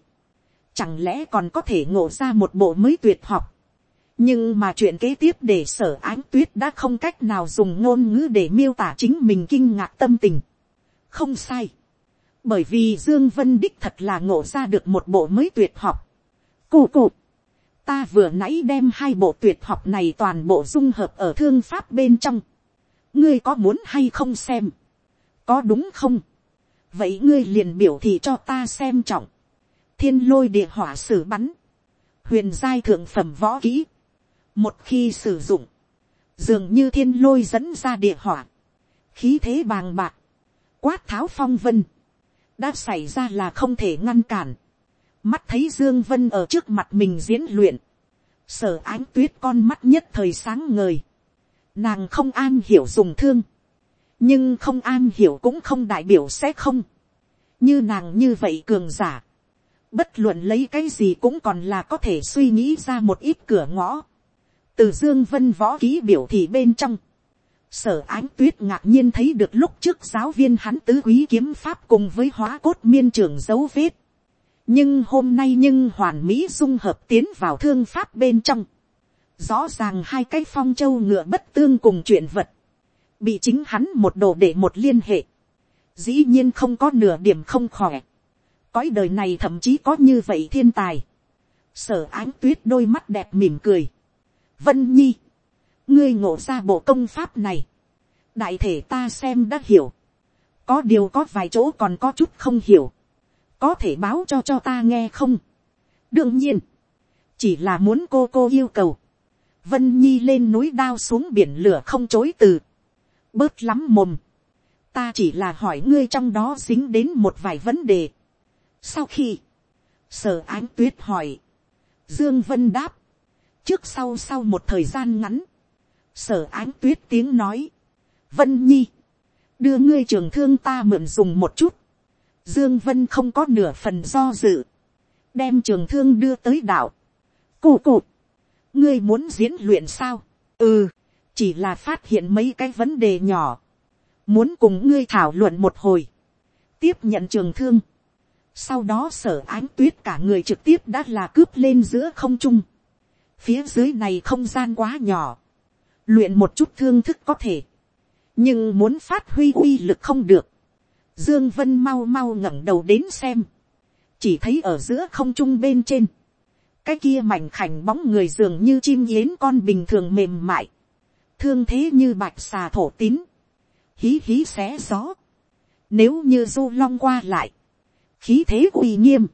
[SPEAKER 1] chẳng lẽ còn có thể ngộ ra một bộ mới tuyệt học. nhưng mà chuyện kế tiếp để sở ánh tuyết đã không cách nào dùng ngôn ngữ để miêu tả chính mình kinh ngạc tâm tình. không sai bởi vì dương vân đích thật là ngộ ra được một bộ mới tuyệt học. cụ cụ, ta vừa nãy đem hai bộ tuyệt học này toàn bộ dung hợp ở thương pháp bên trong. ngươi có muốn hay không xem, có đúng không, vậy ngươi liền biểu thị cho ta xem trọng, thiên lôi địa hỏa sử bắn, huyền giai thượng phẩm võ kỹ, một khi sử dụng, dường như thiên lôi dẫn ra địa hỏa, khí thế bàng bạc, quát tháo phong vân, đã xảy ra là không thể ngăn cản. mắt thấy dương vân ở trước mặt mình diễn luyện, sở ánh tuyết con mắt nhất thời sáng ngời. nàng không an hiểu dùng thương, nhưng không an hiểu cũng không đại biểu sẽ không. như nàng như vậy cường giả, bất luận lấy cái gì cũng còn là có thể suy nghĩ ra một ít cửa ngõ. từ dương vân võ ký biểu thị bên trong, sở ánh tuyết ngạc nhiên thấy được lúc trước giáo viên hắn tứ quý kiếm pháp cùng với hóa cốt miên trường dấu vết. nhưng hôm nay nhưng hoàn mỹ dung hợp tiến vào thương pháp bên trong. rõ ràng hai cái phong châu ngựa bất tương cùng chuyện vật bị chính hắn một đồ để một liên hệ. dĩ nhiên không có nửa điểm không khỏe. cõi đời này thậm chí có như vậy thiên tài. sở ánh tuyết đôi mắt đẹp mỉm cười. vân nhi ngươi ngộ ra bộ công pháp này, đại thể ta xem đã hiểu, có điều có vài chỗ còn có chút không hiểu, có thể báo cho cho ta nghe không. đương nhiên, chỉ là muốn cô cô yêu cầu, vân nhi lên núi đao xuống biển lửa không chối từ, bớt lắm mồm, ta chỉ là hỏi ngươi trong đó dính đến một vài vấn đề. sau khi, sở ánh tuyết hỏi, dương vân đáp, trước sau sau một thời gian ngắn, sở ánh tuyết tiếng nói, vân nhi, đưa ngươi trường thương ta mượn dùng một chút, dương vân không có nửa phần do dự, đem trường thương đưa tới đảo, cụ cụ, ngươi muốn diễn luyện sao, ừ, chỉ là phát hiện mấy cái vấn đề nhỏ, muốn cùng ngươi thảo luận một hồi, tiếp nhận trường thương, sau đó sở ánh tuyết cả người trực tiếp đã là cướp lên giữa không trung, phía dưới này không gian quá nhỏ, luyện một chút thương thức có thể, nhưng muốn phát huy uy lực không được, dương vân mau mau ngẩng đầu đến xem, chỉ thấy ở giữa không trung bên trên, cái kia mảnh khảnh bóng người dường như chim yến con bình thường mềm mại, thương thế như bạch xà thổ tín, hí hí xé gió, nếu như du long qua lại, khí thế uy nghiêm,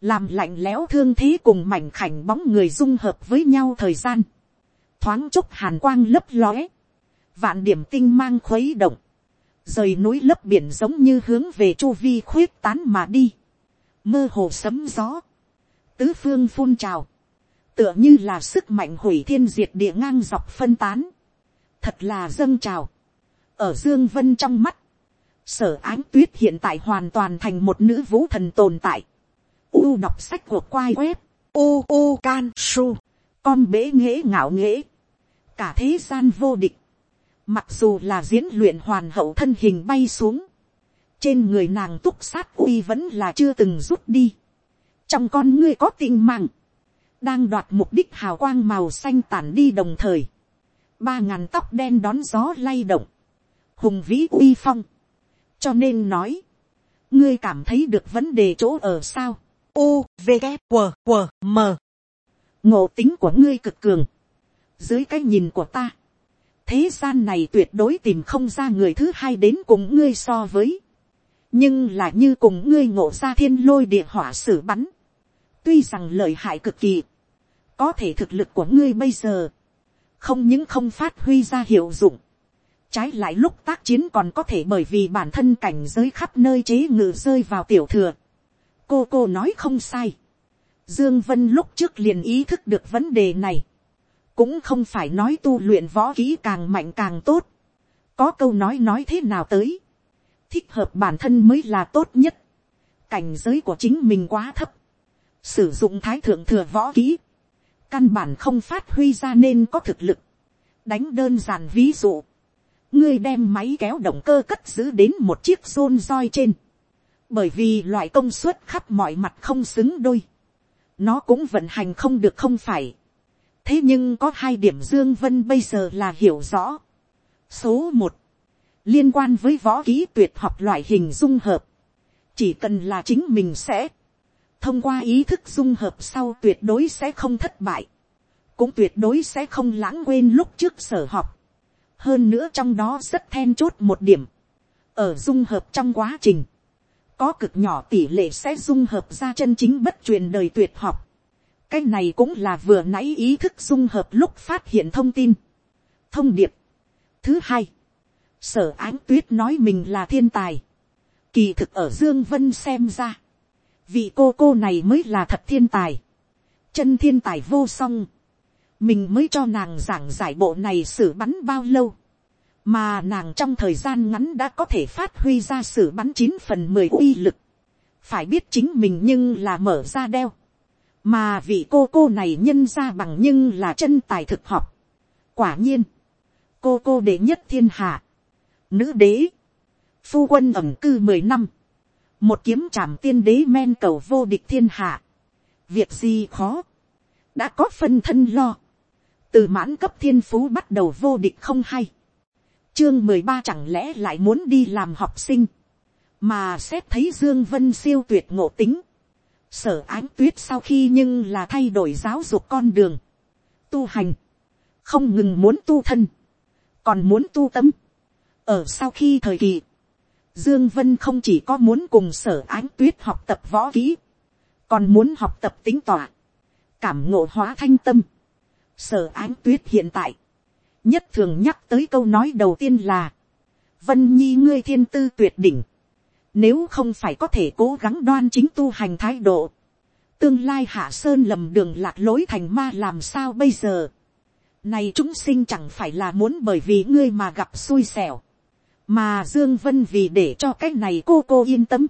[SPEAKER 1] làm lạnh lẽo thương thế cùng mảnh khảnh bóng người dung hợp với nhau thời gian, thoáng chốc hàn quang lấp lóe, vạn điểm tinh mang khuấy động, rời núi lấp biển giống như hướng về chu vi khuyết tán mà đi, mơ hồ sấm gió, tứ phương phun trào, tựa như là sức mạnh hủy thiên diệt địa ngang dọc phân tán, thật là dâng trào, ở dương vân trong mắt, sở ánh tuyết hiện tại hoàn toàn thành một nữ vũ thần tồn tại, u đọc sách của quai web, u u can su, con bế nghễ ngạo nghễ, cả thế gian vô địch, mặc dù là diễn luyện hoàn hậu thân hình bay xuống, trên người nàng túc sát uy vẫn là chưa từng rút đi, trong con ngươi có tình mạng, đang đoạt mục đích hào quang màu xanh tản đi đồng thời, ba ngàn tóc đen đón gió lay động, hùng vĩ uy phong, cho nên nói, ngươi cảm thấy được vấn đề chỗ ở sao, u v g q q m. Ngộ tính của ngươi cực cường, dưới cái nhìn của ta, thế gian này tuyệt đối tìm không ra người thứ hai đến cùng ngươi so với. nhưng là như cùng ngươi ngộ ra thiên lôi địa hỏa sử bắn, tuy rằng lợi hại cực kỳ, có thể thực lực của ngươi bây giờ, không những không phát huy ra hiệu dụng, trái lại lúc tác chiến còn có thể bởi vì bản thân cảnh giới khắp nơi chế ngự rơi vào tiểu thừa. cô cô nói không sai. dương vân lúc trước liền ý thức được vấn đề này. cũng không phải nói tu luyện võ kỹ càng mạnh càng tốt. có câu nói nói thế nào tới. thích hợp bản thân mới là tốt nhất. cảnh giới của chính mình quá thấp. sử dụng thái thượng thừa võ kỹ căn bản không phát huy ra nên có thực lực. đánh đơn giản ví dụ ngươi đem máy kéo động cơ cất giữ đến một chiếc rôn roi trên, bởi vì loại công suất khắp mọi mặt không xứng đôi, nó cũng vận hành không được không phải. thế nhưng có hai điểm dương vân bây giờ là hiểu rõ. số một, liên quan với võ kỹ tuyệt học loại hình dung hợp, chỉ cần là chính mình sẽ, thông qua ý thức dung hợp sau tuyệt đối sẽ không thất bại, cũng tuyệt đối sẽ không lãng quên lúc trước sở học hơn nữa trong đó rất then chốt một điểm, ở dung hợp trong quá trình, có cực nhỏ tỷ lệ sẽ dung hợp ra chân chính bất truyền đời tuyệt học. cái này cũng là vừa nãy ý thức dung hợp lúc phát hiện thông tin. thông điệp. thứ hai, sở ánh tuyết nói mình là thiên tài. kỳ thực ở dương vân xem ra, vị cô cô này mới là thật thiên tài. chân thiên tài vô song. Mình mới cho nàng giảng giải bộ này xử bắn bao lâu, mà nàng trong thời gian ngắn đã có thể phát huy ra xử bắn chín phần mười uy lực, phải biết chính mình nhưng là mở ra đeo, mà vị cô cô này nhân ra bằng nhưng là chân tài thực học. quả nhiên, cô cô đệ nhất thiên hạ, nữ đế, phu quân ẩm cư mười năm, một kiếm trảm tiên đế men cầu vô địch thiên hạ, việc gì khó, đã có phân thân lo, từ mãn cấp thiên phú bắt đầu vô địch không hay. chương mười ba chẳng lẽ lại muốn đi làm học sinh, mà xét thấy dương vân siêu tuyệt ngộ tính. sở ánh tuyết sau khi nhưng là thay đổi giáo dục con đường, tu hành, không ngừng muốn tu thân, còn muốn tu tâm. ở sau khi thời kỳ, Dương Vân không chỉ có muốn cùng sở ánh tuyết học tập võ kỹ, còn muốn học tập tính tỏa, cảm ngộ hóa thanh tâm sở ánh tuyết hiện tại, nhất thường nhắc tới câu nói đầu tiên là, vân nhi ngươi thiên tư tuyệt đỉnh, nếu không phải có thể cố gắng đoan chính tu hành thái độ, tương lai hạ sơn lầm đường lạc lối thành ma làm sao bây giờ. Này chúng sinh chẳng phải là muốn bởi vì ngươi mà gặp xui xẻo. Mà Dương Vân vì để cho cái này cô cô yên tâm.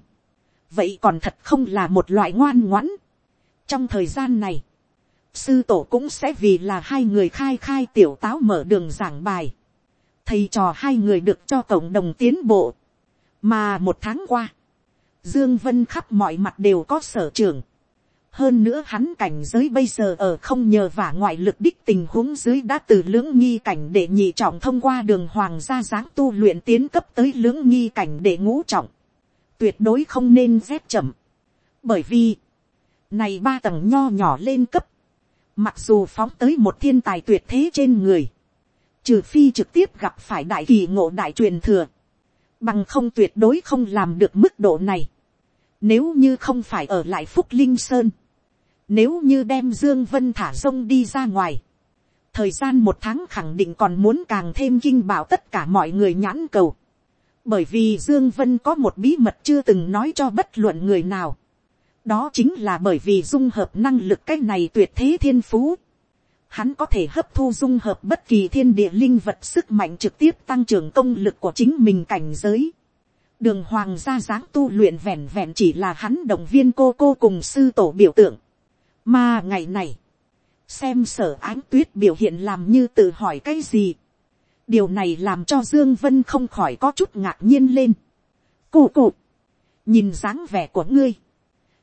[SPEAKER 1] Vậy còn thật không là một loại ngoan ngoãn. Trong thời gian này, sư tổ cũng sẽ vì là hai người khai khai tiểu táo mở đường giảng bài. thầy trò hai người được cho cộng đồng tiến bộ. mà một tháng qua, dương vân khắp mọi mặt đều có sở trường hơn nữa hắn cảnh giới bây giờ ở không nhờ vả ngoại lực đích tình huống dưới đã từ lưỡng nghi cảnh để nhị trọng thông qua đường hoàng gia giáng tu luyện tiến cấp tới lưỡng nghi cảnh để ngũ trọng. tuyệt đối không nên rét chậm. bởi vì, này ba tầng nho nhỏ lên cấp, Mặc dù phóng tới một thiên tài tuyệt thế trên người. Trừ phi trực tiếp gặp phải đại kỳ ngộ đại truyền thừa. Bằng không tuyệt đối không làm được mức độ này. Nếu như không phải ở lại Phúc Linh Sơn. Nếu như đem Dương Vân thả sông đi ra ngoài. Thời gian một tháng khẳng định còn muốn càng thêm kinh bảo tất cả mọi người nhãn cầu. Bởi vì Dương Vân có một bí mật chưa từng nói cho bất luận người nào đó chính là bởi vì dung hợp năng lực cái này tuyệt thế thiên phú. Hắn có thể hấp thu dung hợp bất kỳ thiên địa linh vật sức mạnh trực tiếp tăng trưởng công lực của chính mình cảnh giới. Đường hoàng gia dáng tu luyện vẹn vẹn chỉ là hắn động viên cô cô cùng sư tổ biểu tượng. Mà ngày này, xem sở ánh tuyết biểu hiện làm như tự hỏi cái gì. Điều này làm cho Dương Vân không khỏi có chút ngạc nhiên lên. Cụ cụ, nhìn dáng vẻ của ngươi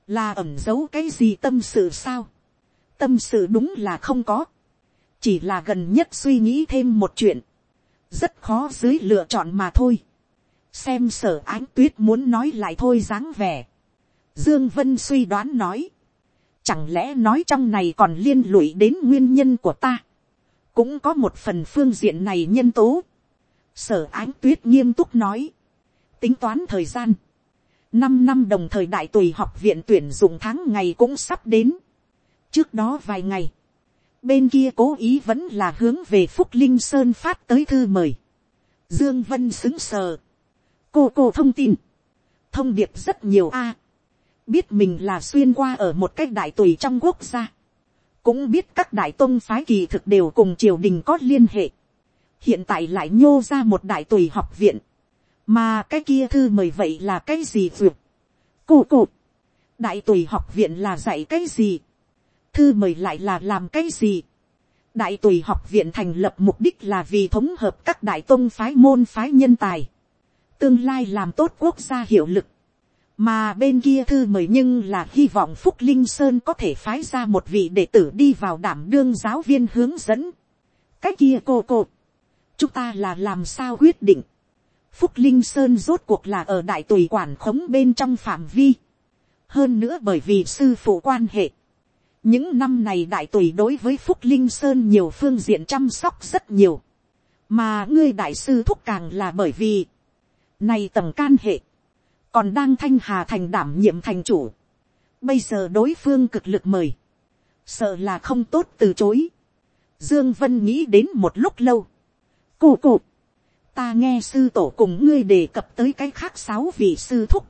[SPEAKER 1] là ẩn giấu cái gì tâm sự sao, tâm sự đúng là không có, chỉ là gần nhất suy nghĩ thêm một chuyện, rất khó dưới lựa chọn mà thôi, xem sở ánh tuyết muốn nói lại thôi dáng vẻ, dương vân suy đoán nói, chẳng lẽ nói trong này còn liên lụy đến nguyên nhân của ta, cũng có một phần phương diện này nhân tố, sở ánh tuyết nghiêm túc nói, tính toán thời gian, năm năm đồng thời đại tùy học viện tuyển dụng tháng ngày cũng sắp đến. trước đó vài ngày, bên kia cố ý vẫn là hướng về phúc linh sơn phát tới thư mời. dương vân xứng sờ. cô cô thông tin. thông điệp rất nhiều a biết mình là xuyên qua ở một cách đại tùy trong quốc gia. cũng biết các đại tôn phái kỳ thực đều cùng triều đình có liên hệ. hiện tại lại nhô ra một đại tùy học viện mà cái kia thư mời vậy là cái gì duyệt, cụ cụ, đại tùy học viện là dạy cái gì, thư mời lại là làm cái gì. đại tùy học viện thành lập mục đích là vì thống hợp các đại tôn phái môn phái nhân tài, tương lai làm tốt quốc gia hiệu lực, mà bên kia thư mời nhưng là hy vọng phúc linh sơn có thể phái ra một vị đệ tử đi vào đảm đương giáo viên hướng dẫn. cái kia cô cô, chúng ta là làm sao quyết định, Phúc Linh Sơn rốt cuộc là ở đại tùy quản khống bên trong phạm vi. Hơn nữa bởi vì sư phụ quan hệ. Những năm này đại tùy đối với Phúc Linh Sơn nhiều phương diện chăm sóc rất nhiều. Mà ngươi đại sư thúc càng là bởi vì. Này tầng can hệ. Còn đang thanh hà thành đảm nhiệm thành chủ. Bây giờ đối phương cực lực mời. Sợ là không tốt từ chối. Dương Vân nghĩ đến một lúc lâu. Cụ cụ ta nghe sư tổ cùng ngươi đề cập tới cái khác sáu vị sư thúc,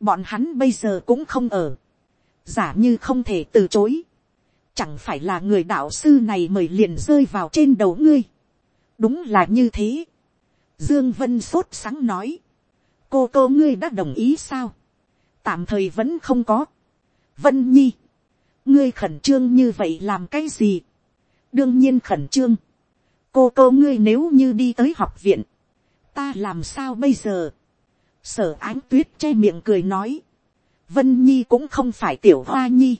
[SPEAKER 1] bọn hắn bây giờ cũng không ở, giả như không thể từ chối, chẳng phải là người đạo sư này mời liền rơi vào trên đầu ngươi, đúng là như thế, dương vân sốt sáng nói, cô cô ngươi đã đồng ý sao, tạm thời vẫn không có, vân nhi, ngươi khẩn trương như vậy làm cái gì, đương nhiên khẩn trương, cô cô ngươi nếu như đi tới học viện, ta làm sao bây giờ. sở ánh tuyết che miệng cười nói. vân nhi cũng không phải tiểu hoa nhi.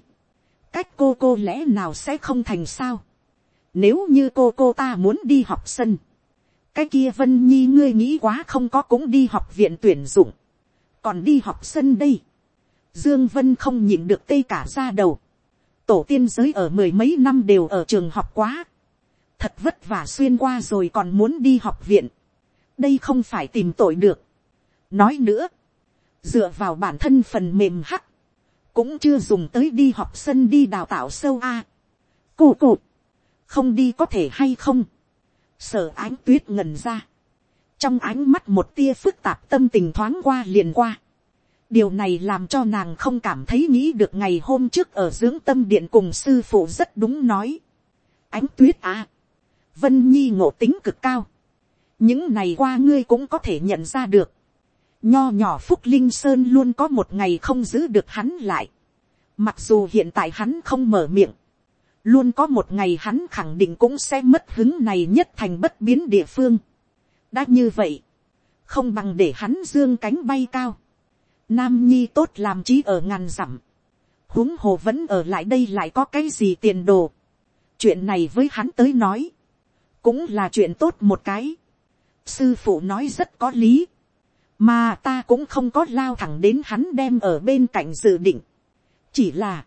[SPEAKER 1] cách cô cô lẽ nào sẽ không thành sao. nếu như cô cô ta muốn đi học sân cái kia vân nhi ngươi nghĩ quá không có cũng đi học viện tuyển dụng. còn đi học sân đây. dương vân không nhịn được tê cả ra đầu. tổ tiên giới ở mười mấy năm đều ở trường học quá. thật vất vả xuyên qua rồi còn muốn đi học viện đây không phải tìm tội được. nói nữa, dựa vào bản thân phần mềm hắc, cũng chưa dùng tới đi học sân đi đào tạo sâu a. À. cụ cụ, không đi có thể hay không sở ánh tuyết ngần ra. trong ánh mắt một tia phức tạp tâm tình thoáng qua liền qua. điều này làm cho nàng không cảm thấy nghĩ được ngày hôm trước ở dưỡng tâm điện cùng sư phụ rất đúng nói. ánh tuyết à. vân nhi ngộ tính cực cao những này qua ngươi cũng có thể nhận ra được. nho nhỏ phúc linh sơn luôn có một ngày không giữ được hắn lại. mặc dù hiện tại hắn không mở miệng, luôn có một ngày hắn khẳng định cũng sẽ mất hứng này nhất thành bất biến địa phương. đã như vậy, không bằng để hắn dương cánh bay cao. Nam nhi tốt làm trí ở ngàn dặm. huống hồ vẫn ở lại đây lại có cái gì tiền đồ. chuyện này với hắn tới nói, cũng là chuyện tốt một cái sư phụ nói rất có lý, mà ta cũng không có lao thẳng đến hắn đem ở bên cạnh dự định, chỉ là,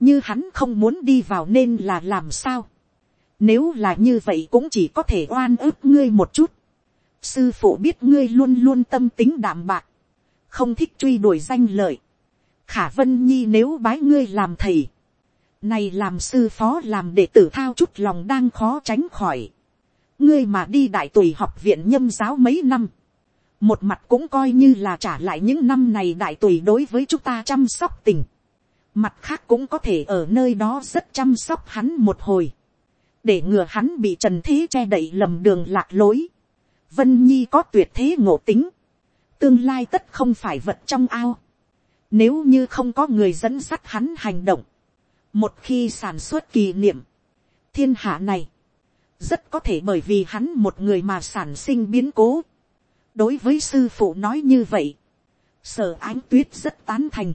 [SPEAKER 1] như hắn không muốn đi vào nên là làm sao, nếu là như vậy cũng chỉ có thể oan ức ngươi một chút, sư phụ biết ngươi luôn luôn tâm tính đảm bạc, không thích truy đuổi danh lợi, khả vân nhi nếu bái ngươi làm thầy, này làm sư phó làm đệ tử thao chút lòng đang khó tránh khỏi. Ngươi mà đi đại tùy học viện nhâm giáo mấy năm, một mặt cũng coi như là trả lại những năm này đại tùy đối với chúng ta chăm sóc tình, mặt khác cũng có thể ở nơi đó rất chăm sóc hắn một hồi, để ngừa hắn bị trần thế che đậy lầm đường lạc lối. Vân nhi có tuyệt thế ngộ tính, tương lai tất không phải vật trong ao. Nếu như không có người dẫn dắt hắn hành động, một khi sản xuất kỷ niệm, thiên hạ này, rất có thể bởi vì hắn một người mà sản sinh biến cố. đối với sư phụ nói như vậy, sở ánh tuyết rất tán thành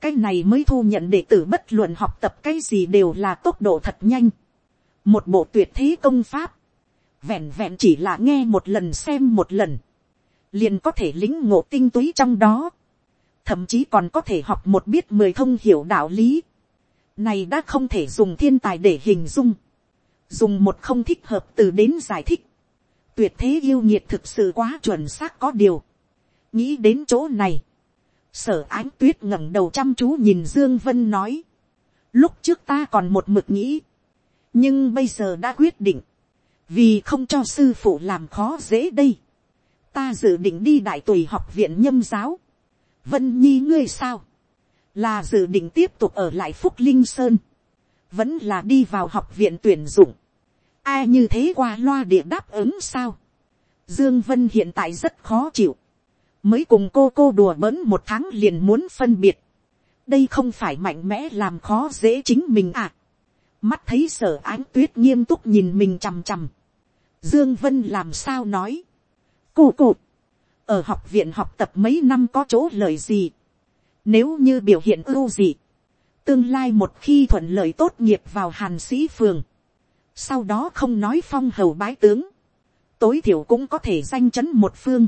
[SPEAKER 1] cái này mới thu nhận đệ tử bất luận học tập cái gì đều là tốc độ thật nhanh. một bộ tuyệt thế công pháp, vẹn vẹn chỉ là nghe một lần xem một lần, liền có thể lính ngộ tinh túy trong đó, thậm chí còn có thể học một biết mười thông hiểu đạo lý. này đã không thể dùng thiên tài để hình dung. Dùng một không thích hợp từ đến giải thích, tuyệt thế yêu nhiệt thực sự quá chuẩn xác có điều, nghĩ đến chỗ này, sở ánh tuyết ngẩng đầu chăm chú nhìn dương vân nói, lúc trước ta còn một mực nghĩ, nhưng bây giờ đã quyết định, vì không cho sư phụ làm khó dễ đây, ta dự định đi đại tùy học viện nhâm giáo, vân nhi ngươi sao, là dự định tiếp tục ở lại phúc linh sơn, vẫn là đi vào học viện tuyển dụng, ai như thế qua loa địa đáp ứng sao, dương vân hiện tại rất khó chịu, mới cùng cô cô đùa bỡn một tháng liền muốn phân biệt, đây không phải mạnh mẽ làm khó dễ chính mình à. mắt thấy sở ánh tuyết nghiêm túc nhìn mình chằm chằm. dương vân làm sao nói. cô cô, ở học viện học tập mấy năm có chỗ lợi gì. nếu như biểu hiện ưu gì, tương lai một khi thuận lợi tốt nghiệp vào hàn sĩ phường, sau đó không nói phong hầu bái tướng, tối thiểu cũng có thể danh chấn một phương,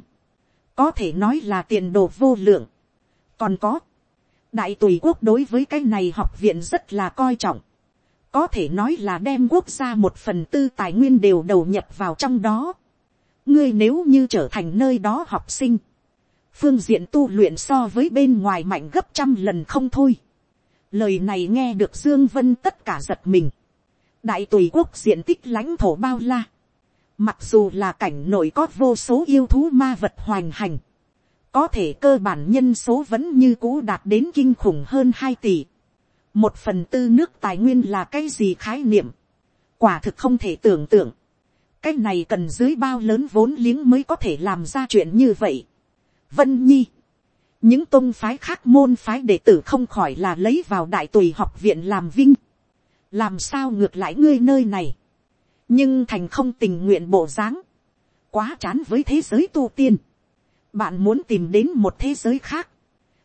[SPEAKER 1] có thể nói là tiền đồ vô lượng. còn có, đại tùy quốc đối với cái này học viện rất là coi trọng, có thể nói là đem quốc gia một phần tư tài nguyên đều đầu nhập vào trong đó. ngươi nếu như trở thành nơi đó học sinh, phương diện tu luyện so với bên ngoài mạnh gấp trăm lần không thôi. lời này nghe được dương vân tất cả giật mình. đại tùy quốc diện tích lãnh thổ bao la mặc dù là cảnh nội có vô số yêu thú ma vật hoành hành, có thể cơ bản nhân số vẫn như cũ đạt đến kinh khủng hơn hai tỷ. một phần tư nước tài nguyên là cái gì khái niệm. quả thực không thể tưởng tượng. cái này cần dưới bao lớn vốn liếng mới có thể làm ra chuyện như vậy. vân nhi. những tôn phái khác môn phái đệ tử không khỏi là lấy vào đại tùy học viện làm vinh. làm sao ngược lại ngươi nơi này nhưng thành không tình nguyện bộ dáng. quá chán với thế giới tu tiên bạn muốn tìm đến một thế giới khác,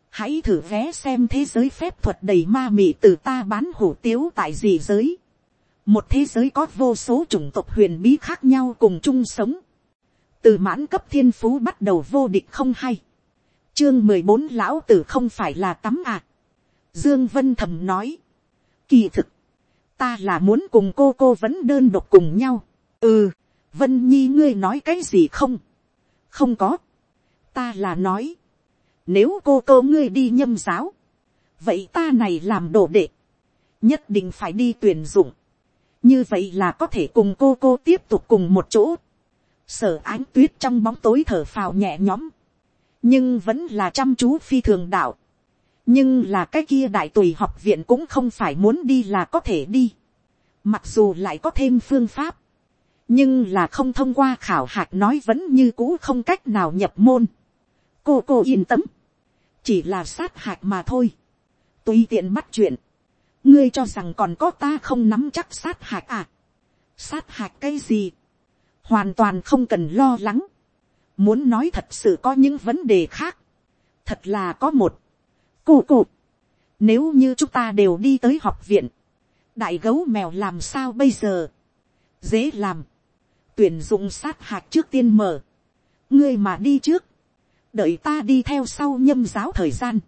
[SPEAKER 1] hãy thử vé xem thế giới phép thuật đầy ma mị từ ta bán hủ tiếu tại gì giới. một thế giới có vô số chủng tộc huyền bí khác nhau cùng chung sống. từ mãn cấp thiên phú bắt đầu vô địch không hay. chương mười bốn lão tử không phải là tắm à. dương vân thầm nói. kỳ thực, ta là muốn cùng cô cô vẫn đơn độc cùng nhau. ừ, vân nhi ngươi nói cái gì không. không có. Ta là nói, nếu cô cô ngươi đi nhâm giáo, vậy ta này làm đồ đệ, nhất định phải đi tuyển dụng, như vậy là có thể cùng cô cô tiếp tục cùng một chỗ, sở ánh tuyết trong bóng tối thở phào nhẹ nhõm, nhưng vẫn là chăm chú phi thường đạo, nhưng là cái kia đại tùy học viện cũng không phải muốn đi là có thể đi, mặc dù lại có thêm phương pháp, nhưng là không thông qua khảo hạch nói vẫn như cũ không cách nào nhập môn. Cô cô yên tâm, chỉ là sát hạch mà thôi, tùy tiện bắt chuyện, ngươi cho rằng còn có ta không nắm chắc sát hạch à, sát hạch cái gì, hoàn toàn không cần lo lắng, muốn nói thật sự có những vấn đề khác, thật là có một, cụ cụ. Nếu như chúng ta đều đi tới học viện, đại gấu mèo làm sao bây giờ, dễ làm, tuyển dụng sát hạch trước tiên mở, ngươi mà đi trước, đợi ta đi theo sau nhâm giáo thời gian,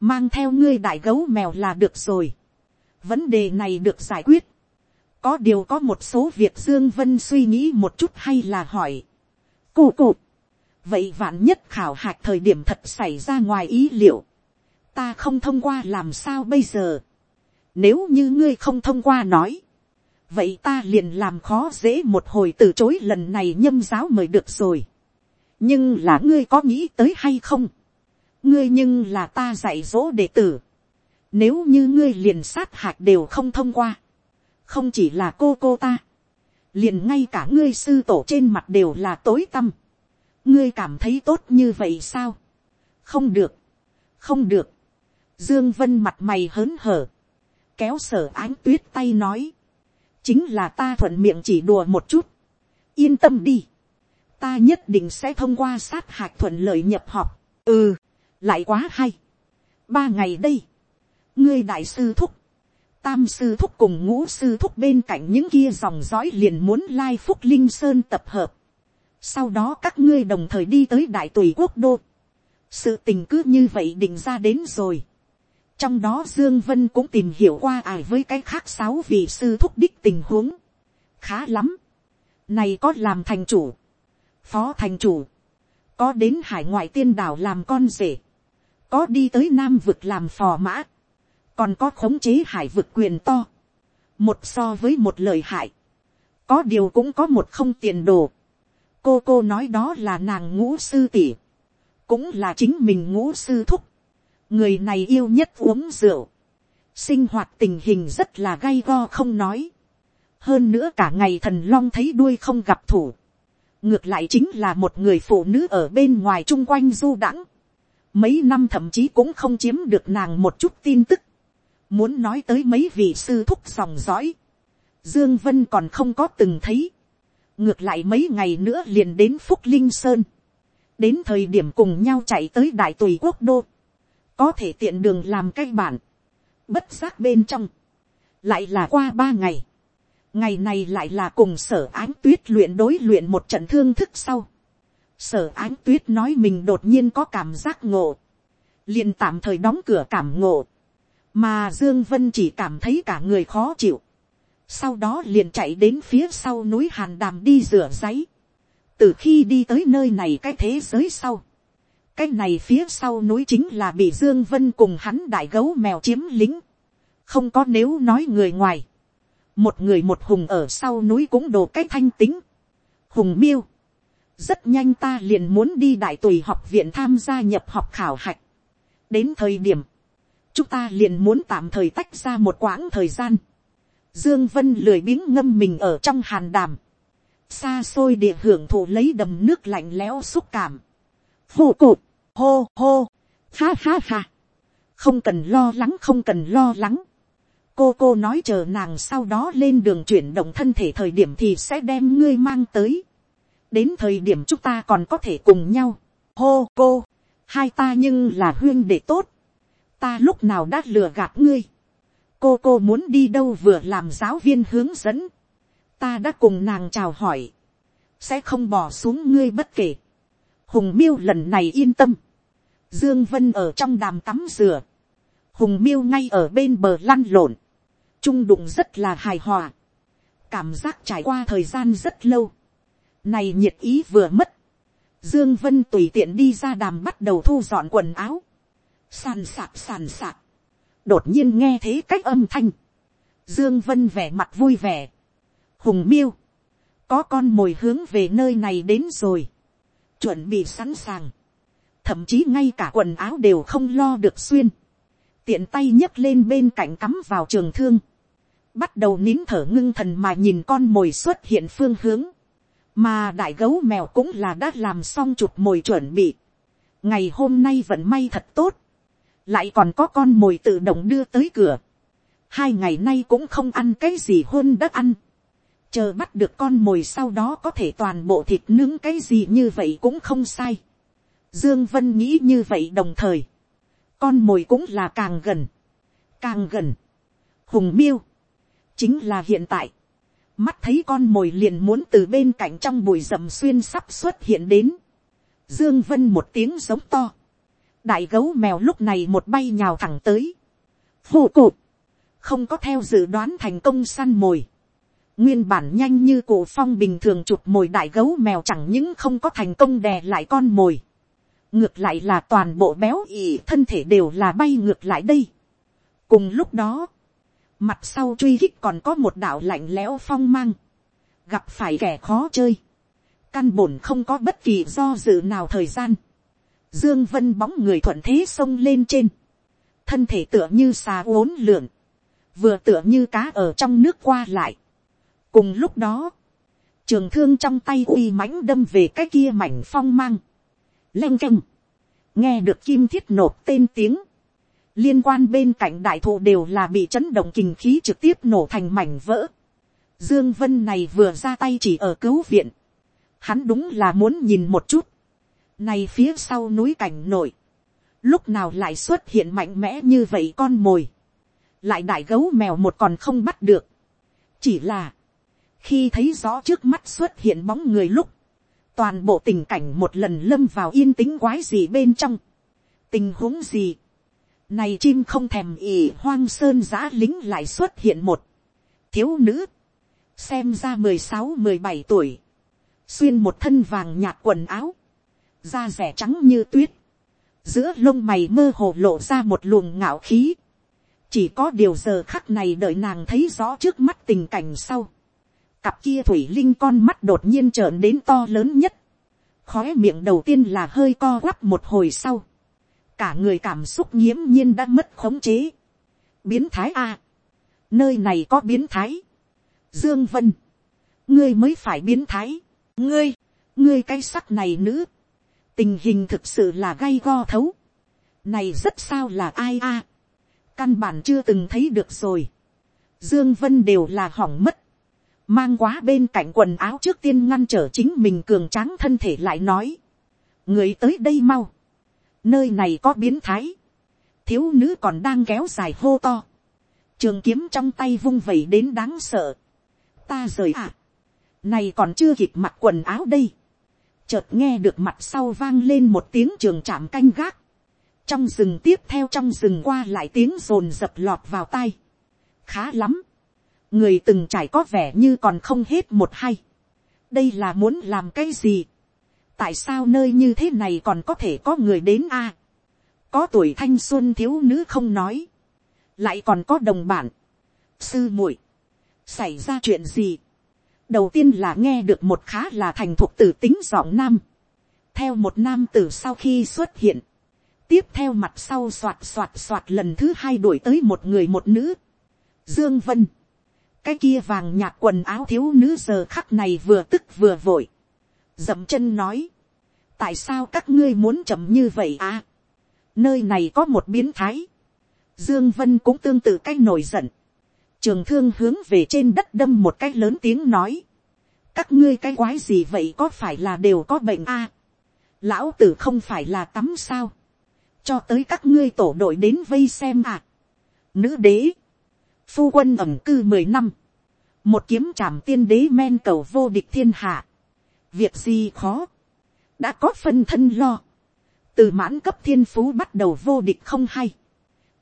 [SPEAKER 1] mang theo ngươi đại gấu mèo là được rồi. vấn đề này được giải quyết. có điều có một số việc dương vân suy nghĩ một chút hay là hỏi. cụ cụ. Vậy vạn nhất khảo hạch thời điểm thật xảy ra ngoài ý liệu, ta không thông qua làm sao bây giờ. nếu như ngươi không thông qua nói, vậy ta liền làm khó dễ một hồi từ chối lần này nhâm giáo mời được rồi. Nhưng là ngươi có nghĩ tới hay không, ngươi nhưng là ta dạy dỗ đệ tử, nếu như ngươi liền sát hạt đều không thông qua, không chỉ là cô cô ta, liền ngay cả ngươi sư tổ trên mặt đều là tối tăm, ngươi cảm thấy tốt như vậy sao, không được, không được, dương vân mặt mày hớn hở, kéo sở ánh tuyết tay nói, chính là ta thuận miệng chỉ đùa một chút, yên tâm đi, ta nhất định sẽ thông qua sát hạch thuận lợi nhập học. ừ, lại quá hay. ba ngày đây, ngươi đại sư thúc, tam sư thúc cùng ngũ sư thúc bên cạnh những kia dòng dõi liền muốn lai phúc linh sơn tập hợp. sau đó các ngươi đồng thời đi tới đại tùy quốc đô. sự tình cứ như vậy định ra đến rồi trong đó dương vân cũng tìm hiểu qua ải với cái khác sáu vị sư thúc đích tình huống. khá lắm. này có làm thành chủ. Phó thành chủ, có đến hải ngoại tiên đảo làm con rể, có đi tới nam vực làm phò mã, còn có khống chế hải vực quyền to, một so với một lời hại, có điều cũng có một không tiền đồ. cô cô nói đó là nàng ngũ sư tỷ, cũng là chính mình ngũ sư thúc, người này yêu nhất uống rượu, sinh hoạt tình hình rất là gay go không nói, hơn nữa cả ngày thần long thấy đuôi không gặp thủ, ngược lại chính là một người phụ nữ ở bên ngoài chung quanh du đãng, mấy năm thậm chí cũng không chiếm được nàng một chút tin tức, muốn nói tới mấy vị sư thúc dòng dõi, dương vân còn không có từng thấy, ngược lại mấy ngày nữa liền đến phúc linh sơn, đến thời điểm cùng nhau chạy tới đại tùy quốc đô, có thể tiện đường làm cái bản, bất giác bên trong, lại là qua ba ngày, ngày này lại là cùng sở ánh tuyết luyện đối luyện một trận thương thức sau, sở ánh tuyết nói mình đột nhiên có cảm giác ngộ, liền tạm thời đóng cửa cảm ngộ, mà dương vân chỉ cảm thấy cả người khó chịu, sau đó liền chạy đến phía sau núi hàn đàm đi rửa giấy, từ khi đi tới nơi này cái thế giới sau, cái này phía sau núi chính là bị dương vân cùng hắn đại gấu mèo chiếm lính, không có nếu nói người ngoài, một người một hùng ở sau núi cũng đồ cái thanh tính, hùng miêu, rất nhanh ta liền muốn đi đại tùy học viện tham gia nhập học khảo hạch, đến thời điểm, chúng ta liền muốn tạm thời tách ra một quãng thời gian, dương vân lười biếng ngâm mình ở trong hàn đàm, xa xôi địa hưởng thụ lấy đầm nước lạnh lẽo xúc cảm, Phụ cụt hô hô, ha ha ha, không cần lo lắng không cần lo lắng, cô cô nói chờ nàng sau đó lên đường chuyển động thân thể thời điểm thì sẽ đem ngươi mang tới. đến thời điểm chúng ta còn có thể cùng nhau. hô cô, hai ta nhưng là huyên để tốt. ta lúc nào đã lừa gạt ngươi. cô cô muốn đi đâu vừa làm giáo viên hướng dẫn. ta đã cùng nàng chào hỏi. sẽ không bỏ xuống ngươi bất kể hùng miêu lần này yên tâm. dương vân ở trong đàm tắm rửa. hùng miêu ngay ở bên bờ lăn lộn. Trung đụng rất là hài hòa, cảm giác trải qua thời gian rất lâu, này nhiệt ý vừa mất, dương vân tùy tiện đi ra đàm bắt đầu thu dọn quần áo, sàn sạp sàn sạp. đột nhiên nghe thấy cách âm thanh, dương vân vẻ mặt vui vẻ, hùng miêu, có con mồi hướng về nơi này đến rồi, chuẩn bị sẵn sàng, thậm chí ngay cả quần áo đều không lo được xuyên, tiện tay nhấc lên bên cạnh cắm vào trường thương, bắt đầu nín thở ngưng thần mà nhìn con mồi xuất hiện phương hướng, mà đại gấu mèo cũng là đã làm xong chụp mồi chuẩn bị. ngày hôm nay vận may thật tốt, lại còn có con mồi tự động đưa tới cửa, hai ngày nay cũng không ăn cái gì hơn đất ăn, chờ bắt được con mồi sau đó có thể toàn bộ thịt nướng cái gì như vậy cũng không sai. Dương Vân nghĩ như vậy đồng thời, con mồi cũng là càng gần, càng gần. Hùng miêu, chính là hiện tại, mắt thấy con mồi liền muốn từ bên cạnh trong bụi rậm xuyên sắp xuất hiện đến, dương vân một tiếng giống to, đại gấu mèo lúc này một bay nhào thẳng tới, phù cụ không có theo dự đoán thành công săn mồi, nguyên bản nhanh như cổ phong bình thường chụp mồi đại gấu mèo chẳng những không có thành công đè lại con mồi, ngược lại là toàn bộ béo ỉ thân thể đều là bay ngược lại đây. cùng lúc đó, Mặt sau truy hích còn có một đạo lạnh lẽo phong mang. Gặp phải kẻ khó chơi. Căn bổn không có bất kỳ do dự nào thời gian. Dương Vân bóng người thuận thế sông lên trên. Thân thể tựa như xà uốn lượn. Vừa tựa như cá ở trong nước qua lại. Cùng lúc đó. Trường thương trong tay uy mãnh đâm về cái kia mảnh phong mang. Leng keng. Nghe được kim thiết nộp tên tiếng liên quan bên cạnh đại thụ đều là bị chấn động kình khí trực tiếp nổ thành mảnh vỡ. Dương Vân này vừa ra tay chỉ ở cứu viện. Hắn đúng là muốn nhìn một chút. Này phía sau núi cảnh nổi. Lúc nào lại xuất hiện mạnh mẽ như vậy con mồi. Lại đại gấu mèo một còn không bắt được. Chỉ là. Khi thấy rõ trước mắt xuất hiện bóng người lúc. Toàn bộ tình cảnh một lần lâm vào yên tĩnh quái gì bên trong. Tình huống gì này chim không thèm ỉ hoang sơn giã lính lại xuất hiện một. Thiếu nữ. Xem ra mười sáu mười bảy tuổi. Xuyên một thân vàng nhạt quần áo. Da rẻ trắng như tuyết. giữa lông mày mơ hồ lộ ra một luồng ngạo khí, chỉ có điều giờ khắc này đợi nàng thấy rõ trước mắt tình cảnh sau, cặp kia thủy linh con mắt đột nhiên trợn đến to lớn nhất, khói miệng đầu tiên là hơi co quắp một hồi sau, cả người cảm xúc nghiễm nhiên đã mất khống chế, biến thái a, nơi này có biến thái, dương vân, ngươi mới phải biến thái, ngươi, ngươi cái sắc này nữ, tình hình thực sự là gay go thấu, này rất sao là ai a, căn bản chưa từng thấy được rồi, dương vân đều là hỏng mất, mang quá bên cạnh quần áo trước tiên ngăn trở chính mình cường tráng thân thể lại nói, người tới đây mau, nơi này có biến thái, thiếu nữ còn đang kéo dài hô to, trường kiếm trong tay vung vẩy đến đáng sợ, ta rời ạ, à. này còn chưa kịp mặc quần áo đây, chợt nghe được mặt sau vang lên một tiếng trường chạm canh gác, trong rừng tiếp theo trong rừng qua lại tiếng rồn dập lọt vào tai khá lắm, người từng trải có vẻ như còn không hết một hay, đây là muốn làm cái gì, tại sao nơi như thế này còn có thể có người đến a, có tuổi thanh xuân thiếu nữ không nói, lại còn có đồng bản, sư muội, xảy ra chuyện gì, đầu tiên là nghe được một khá là thành thuộc tử tính giọng nam, theo một nam tử sau khi xuất hiện, tiếp theo mặt sau soạt soạt soạt lần thứ hai đuổi tới một người một nữ, dương vân, cái kia vàng nhạt quần áo thiếu nữ giờ khắc này vừa tức vừa vội, dậm chân nói, tại sao các ngươi muốn chậm như vậy à, nơi này có một biến thái, dương vân cũng tương tự cái nổi giận, trường thương hướng về trên đất đâm một cái lớn tiếng nói, các ngươi cái quái gì vậy có phải là đều có bệnh a, lão tử không phải là tắm sao, cho tới các ngươi tổ đội đến vây xem à, nữ đế, phu quân ẩm cư mười năm, một kiếm trảm tiên đế men cầu vô địch thiên hạ, việc gì khó, đã có phân thân lo, từ mãn cấp thiên phú bắt đầu vô địch không hay,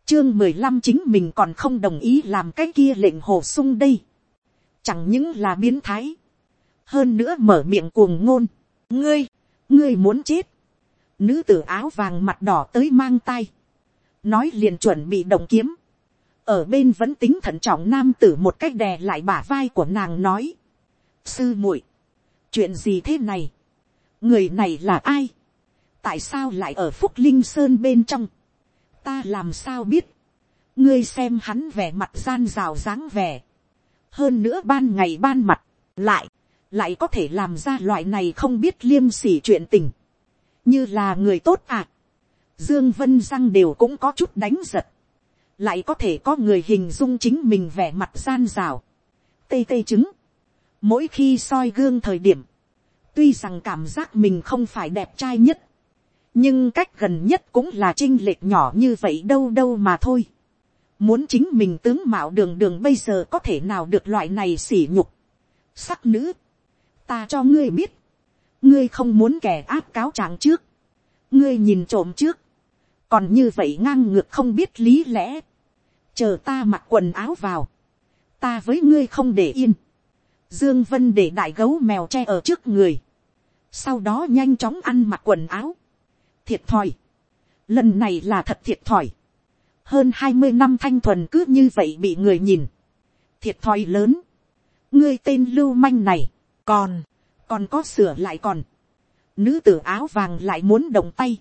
[SPEAKER 1] chương mười lăm chính mình còn không đồng ý làm cái kia lệnh hồ sung đây, chẳng những là biến thái, hơn nữa mở miệng cuồng ngôn, ngươi, ngươi muốn chết, nữ tử áo vàng mặt đỏ tới mang tay, nói liền chuẩn bị động kiếm, ở bên vẫn tính thận trọng nam tử một cách đè lại bả vai của nàng nói. sư muội, chuyện gì thế này, người này là ai, tại sao lại ở phúc linh sơn bên trong, ta làm sao biết, ngươi xem hắn vẻ mặt gian rào dáng vẻ, hơn nữa ban ngày ban mặt, lại, lại có thể làm ra loại này không biết liêm sỉ chuyện tình, như là người tốt à. Dương Vân răng đều cũng có chút đánh giật lại có thể có người hình dung chính mình vẻ mặt gian rào, tê tê chứng, mỗi khi soi gương thời điểm, tuy rằng cảm giác mình không phải đẹp trai nhất, nhưng cách gần nhất cũng là chinh lệch nhỏ như vậy đâu đâu mà thôi. Muốn chính mình tướng mạo đường đường bây giờ có thể nào được loại này sỉ nhục. Sắc nữ, ta cho ngươi biết, ngươi không muốn kẻ áp cáo trạng trước, ngươi nhìn trộm trước, còn như vậy ngang ngược không biết lý lẽ, chờ ta mặc quần áo vào, ta với ngươi không để yên, dương vân để đại gấu mèo che ở trước người, sau đó nhanh chóng ăn mặc quần áo, thiệt thòi, lần này là thật thiệt thòi, hơn hai mươi năm thanh thuần cứ như vậy bị người nhìn, thiệt thòi lớn, ngươi tên lưu manh này, còn, còn có sửa lại còn, nữ tử áo vàng lại muốn động tay,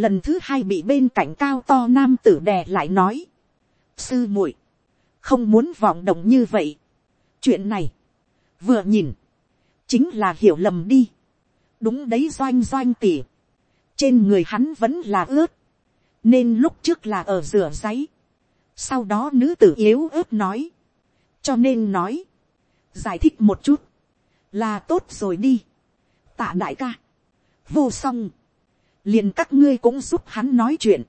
[SPEAKER 1] lần thứ hai bị bên cạnh cao to nam tử đè lại nói, sư muội, không muốn vọng động như vậy. chuyện này, vừa nhìn, chính là hiểu lầm đi. đúng đấy doanh doanh tỉ. trên người hắn vẫn là ướt, nên lúc trước là ở rửa giấy. sau đó nữ tử yếu ớt nói, cho nên nói, giải thích một chút, là tốt rồi đi. tạ đại ca, vô song, liền các ngươi cũng giúp hắn nói chuyện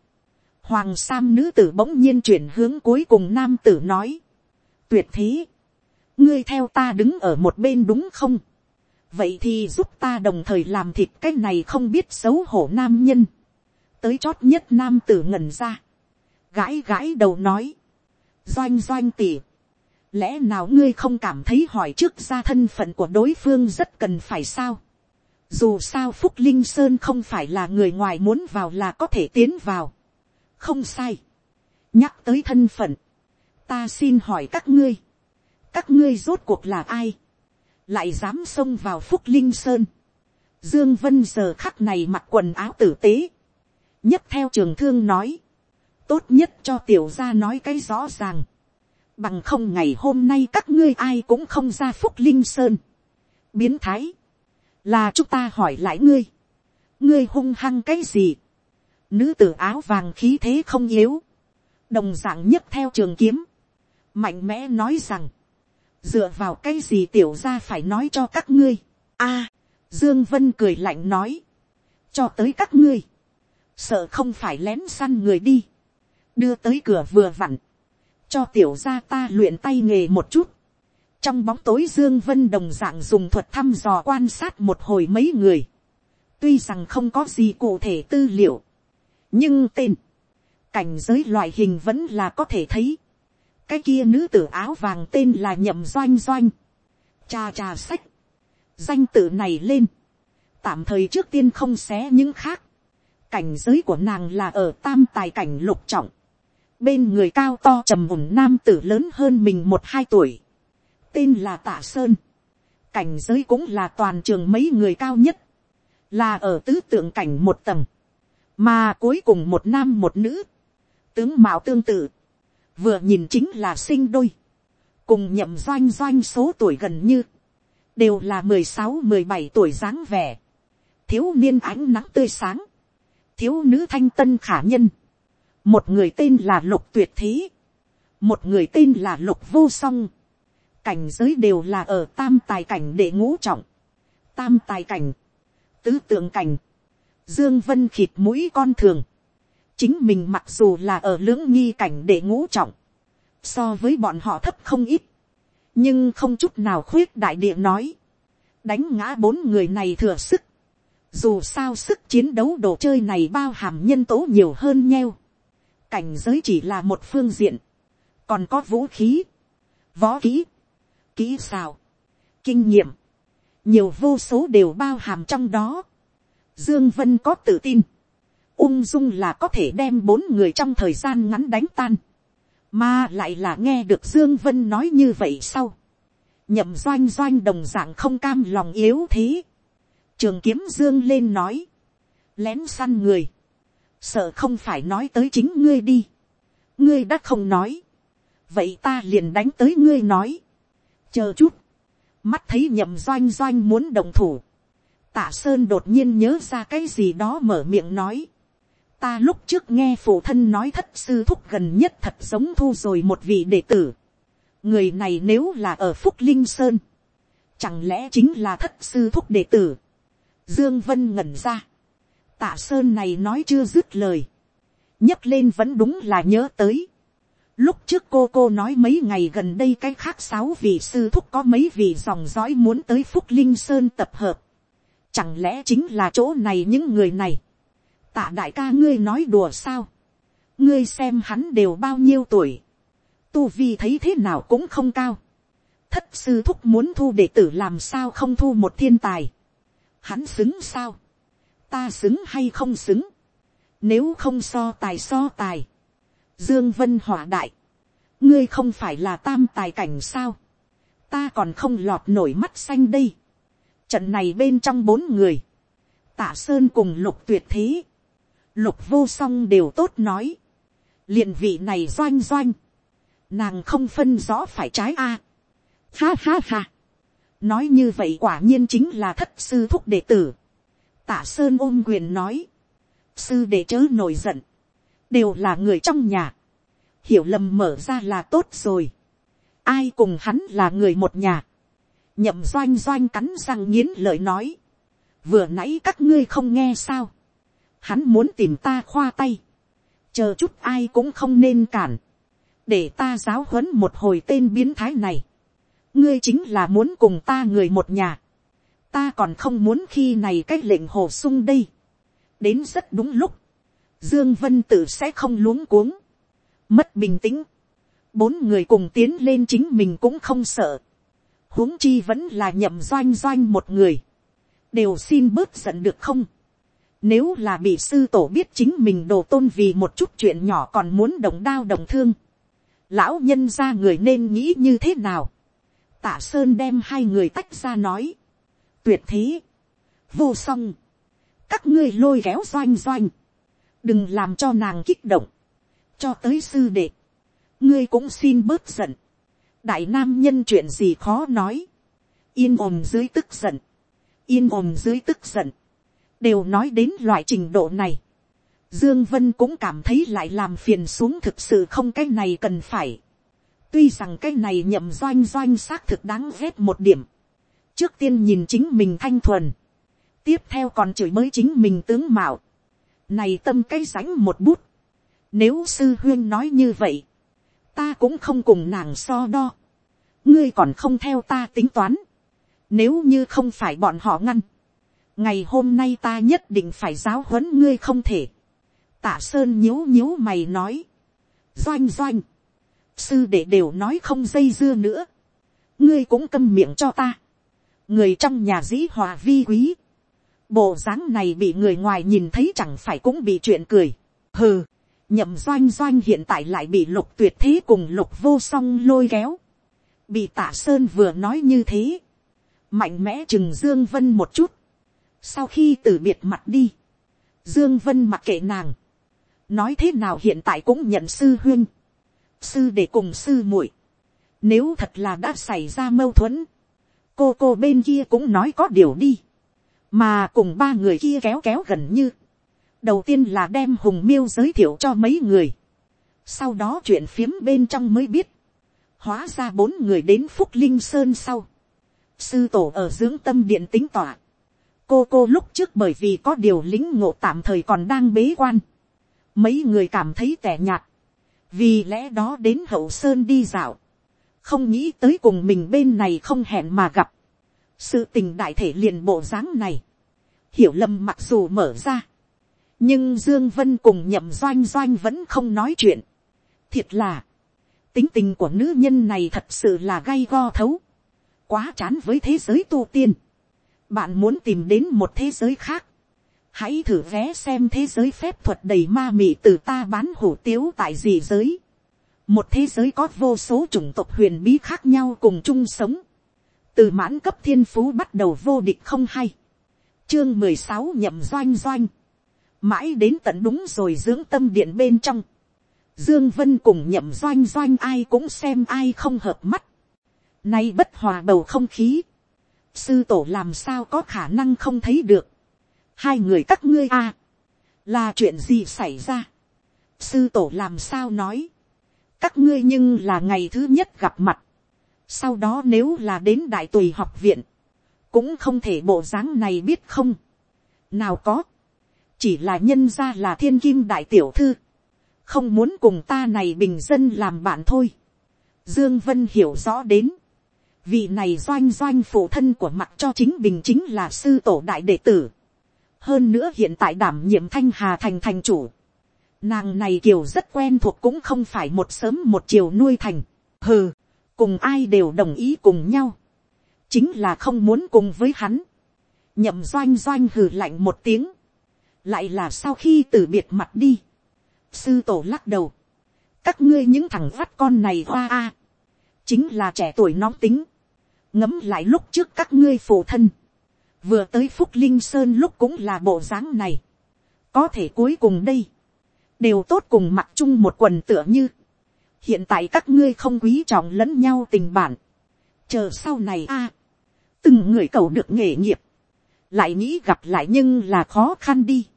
[SPEAKER 1] Hoàng Sam nữ tử bỗng nhiên chuyển hướng cuối cùng nam tử nói. Tuyệt thế. Ngươi theo ta đứng ở một bên đúng không? Vậy thì giúp ta đồng thời làm thịt cái này không biết xấu hổ nam nhân. Tới chót nhất nam tử ngẩn ra. Gãi gãi đầu nói. Doanh doanh tỉ. Lẽ nào ngươi không cảm thấy hỏi trước ra thân phận của đối phương rất cần phải sao? Dù sao phúc linh sơn không phải là người ngoài muốn vào là có thể tiến vào. không sai. nhắc tới thân phận. ta xin hỏi các ngươi. các ngươi rốt cuộc là ai. lại dám xông vào phúc linh sơn. dương vân giờ khắc này mặc quần áo tử tế. nhất theo trường thương nói. tốt nhất cho tiểu gia nói cái rõ ràng. bằng không ngày hôm nay các ngươi ai cũng không ra phúc linh sơn. biến thái là chúng ta hỏi lại ngươi, ngươi hung hăng cái gì, nữ tử áo vàng khí thế không yếu, đồng d ạ n g nhấc theo trường kiếm, mạnh mẽ nói rằng, dựa vào cái gì tiểu ra phải nói cho các ngươi, a, dương vân cười lạnh nói, cho tới các ngươi, sợ không phải lén săn người đi, đưa tới cửa vừa vặn, cho tiểu ra ta luyện tay nghề một chút, trong bóng tối dương vân đồng dạng dùng thuật thăm dò quan sát một hồi mấy người. Tuy rằng không có gì cụ thể tư liệu, nhưng tên, cảnh giới loại hình vẫn là có thể thấy. Cái kia nữ tử áo vàng tên là nhậm doanh doanh. Cha cha sách. Danh tự này lên. Tạm thời trước tiên không xé những khác. Cảnh giới của nàng là ở tam tài cảnh lục trọng. Bên người cao to trầm mùn nam tử lớn hơn mình một hai tuổi tên là tạ sơn, cảnh giới cũng là toàn trường mấy người cao nhất, là ở tứ tượng cảnh một tầng, mà cuối cùng một nam một nữ, tướng mạo tương tự, vừa nhìn chính là sinh đôi, cùng nhậm doanh doanh số tuổi gần như, đều là mười sáu mười bảy tuổi dáng vẻ, thiếu niên ánh nắng tươi sáng, thiếu nữ thanh tân khả nhân, một người tên là lục tuyệt thế, một người tên là lục vô song, cảnh giới đều là ở tam tài cảnh để ngũ trọng, tam tài cảnh, tứ tượng cảnh, dương vân khịt mũi con thường, chính mình mặc dù là ở lưỡng nghi cảnh để ngũ trọng, so với bọn họ thấp không ít, nhưng không chút nào khuyết đại địa nói, đánh ngã bốn người này thừa sức, dù sao sức chiến đấu đồ chơi này bao hàm nhân tố nhiều hơn nheo, cảnh giới chỉ là một phương diện, còn có vũ khí, võ kỹ, kỹ xào, kinh nghiệm, nhiều vô số đều bao hàm trong đó. Dương Vân có tự tin, ung dung là có thể đem bốn người trong thời gian ngắn đánh tan, mà lại là nghe được Dương Vân nói như vậy sau. Nhậm doanh doanh đồng dạng không cam lòng yếu thế. Trường kiếm Dương lên nói, lén săn người, sợ không phải nói tới chính ngươi đi. Ngươi đã không nói, vậy ta liền đánh tới ngươi nói chờ chút, mắt thấy nhậm doanh doanh muốn đồng thủ, tạ sơn đột nhiên nhớ ra cái gì đó mở miệng nói, ta lúc trước nghe phụ thân nói thất sư thúc gần nhất thật giống thu rồi một vị đệ tử, người này nếu là ở phúc linh sơn, chẳng lẽ chính là thất sư thúc đệ tử, dương vân ngẩn ra, tạ sơn này nói chưa dứt lời, nhấc lên vẫn đúng là nhớ tới, Lúc trước cô cô nói mấy ngày gần đây cái khác sáu vị sư thúc có mấy vị dòng dõi muốn tới Phúc Linh Sơn tập hợp. Chẳng lẽ chính là chỗ này những người này. Tạ đại ca ngươi nói đùa sao. Ngươi xem hắn đều bao nhiêu tuổi. Tu Vi thấy thế nào cũng không cao. Thất sư thúc muốn thu đệ tử làm sao không thu một thiên tài. Hắn xứng sao. Ta xứng hay không xứng. Nếu không so tài so tài Dương Vân hỏa đại. Ngươi không phải là tam tài cảnh sao? Ta còn không lọt nổi mắt xanh đây. Trận này bên trong bốn người. Tạ Sơn cùng lục tuyệt thế. Lục vô song đều tốt nói. liền vị này doanh doanh. Nàng không phân rõ phải trái a. Ha ha ha. Nói như vậy quả nhiên chính là thất sư thúc đệ tử. Tạ Sơn ôm quyền nói. Sư đệ chớ nổi giận đều là người trong nhà, hiểu lầm mở ra là tốt rồi, ai cùng hắn là người một nhà, nhậm doanh doanh cắn răng nghiến lợi nói, vừa nãy các ngươi không nghe sao, hắn muốn tìm ta khoa tay, chờ chút ai cũng không nên cản, để ta giáo huấn một hồi tên biến thái này, ngươi chính là muốn cùng ta người một nhà, ta còn không muốn khi này cái lệnh hồ sung đây, đến rất đúng lúc, Dương Vân Tử sẽ không luống cuống. Mất bình tĩnh. Bốn người cùng tiến lên chính mình cũng không sợ. huống chi vẫn là nhậm doanh doanh một người. đều xin bớt giận được không. Nếu là bị sư tổ biết chính mình đồ tôn vì một chút chuyện nhỏ còn muốn đồng đao đồng thương. Lão nhân ra người nên nghĩ như thế nào. Tạ Sơn đem hai người tách ra nói. Tuyệt thế. Vô song. Các ngươi lôi kéo doanh doanh. Đừng làm cho nàng kích động. Cho tới sư đệ. Ngươi cũng xin bớt giận. Đại nam nhân chuyện gì khó nói. Yên ồm dưới tức giận. Yên ồm dưới tức giận. Đều nói đến loại trình độ này. Dương Vân cũng cảm thấy lại làm phiền xuống thực sự không cái này cần phải. Tuy rằng cái này nhậm doanh doanh xác thực đáng ghét một điểm. Trước tiên nhìn chính mình thanh thuần. Tiếp theo còn chửi mới chính mình tướng mạo. Này tâm cái rãnh một bút. Nếu sư huyên nói như vậy. Ta cũng không cùng nàng so đo. Ngươi còn không theo ta tính toán. Nếu như không phải bọn họ ngăn. Ngày hôm nay ta nhất định phải giáo huấn ngươi không thể. Tạ Sơn nhíu nhíu mày nói. Doanh doanh sư đệ đều nói không dây dưa nữa, ngươi cũng câm miệng cho ta, người trong nhà dĩ hòa vi quý, bộ dáng này bị người ngoài nhìn thấy chẳng phải cũng bị chuyện cười, hừ, nhậm doanh doanh hiện tại lại bị lục tuyệt thế cùng lục vô song lôi kéo, bị tạ sơn vừa nói như thế, mạnh mẽ chừng dương vân một chút, sau khi từ biệt mặt đi, dương vân mặc kệ nàng, nói thế nào hiện tại cũng nhận sư huyên, sư để cùng sư muội. Nếu thật là đã xảy ra mâu thuẫn, cô cô bên kia cũng nói có điều đi. Mà cùng ba người kia kéo kéo gần như. Đầu tiên là đem hùng miêu giới thiệu cho mấy người. Sau đó chuyện phiếm bên trong mới biết. Hóa ra bốn người đến Phúc Linh Sơn sau. Sư tổ ở dưỡng tâm điện tính tỏa. Cô cô lúc trước bởi vì có điều lính ngộ tạm thời còn đang bế quan. Mấy người cảm thấy tẻ nhạt vì lẽ đó đến hậu sơn đi dạo, không nghĩ tới cùng mình bên này không hẹn mà gặp, sự tình đại thể liền bộ dáng này, hiểu lầm mặc dù mở ra, nhưng dương vân cùng nhậm doanh doanh vẫn không nói chuyện, thiệt là, tính tình của nữ nhân này thật sự là gay go thấu, quá chán với thế giới tu tiên, bạn muốn tìm đến một thế giới khác, hãy thử vé xem thế giới phép thuật đầy ma mị từ ta bán hủ tiếu tại gì giới. một thế giới có vô số chủng tộc huyền bí khác nhau cùng chung sống từ mãn cấp thiên phú bắt đầu vô địch không hay. chương mười sáu nhậm doanh doanh. mãi đến tận đúng rồi dưỡng tâm điện bên trong. dương vân cùng nhậm doanh doanh ai cũng xem ai không hợp mắt. nay bất hòa bầu không khí. sư tổ làm sao có khả năng không thấy được hai người các ngươi a, à, là chuyện gì xảy ra, sư tổ làm sao nói, các ngươi nhưng là ngày thứ nhất gặp mặt, sau đó nếu là đến đại tùy học viện, cũng không thể bộ dáng này biết không, nào có, chỉ là nhân ra là thiên kim đại tiểu thư, không muốn cùng ta này bình dân làm bạn thôi. Dương Vân hiểu rõ đến, vị này doanh doanh phụ thân của mặt cho chính bình chính là sư tổ đại đệ tử hơn nữa hiện tại đảm nhiệm thanh hà thành thành chủ. Nàng này kiều rất quen thuộc cũng không phải một sớm một chiều nuôi thành. Hừ, cùng ai đều đồng ý cùng nhau. Chính là không muốn cùng với hắn. Nhậm doanh doanh hừ lạnh một tiếng. Lại là sau khi từ biệt mặt đi. Sư tổ lắc đầu. Các ngươi những thằng vắt con này hoa a. Chính là trẻ tuổi nóng tính. Ngấm lại lúc trước các ngươi phụ thân vừa tới phúc linh sơn lúc cũng là bộ dáng này, có thể cuối cùng đây, đều tốt cùng mặc chung một quần tựa như, hiện tại các ngươi không quý trọng lẫn nhau tình bản, chờ sau này a, từng người cầu được nghề nghiệp, lại nghĩ gặp lại nhưng là khó khăn đi,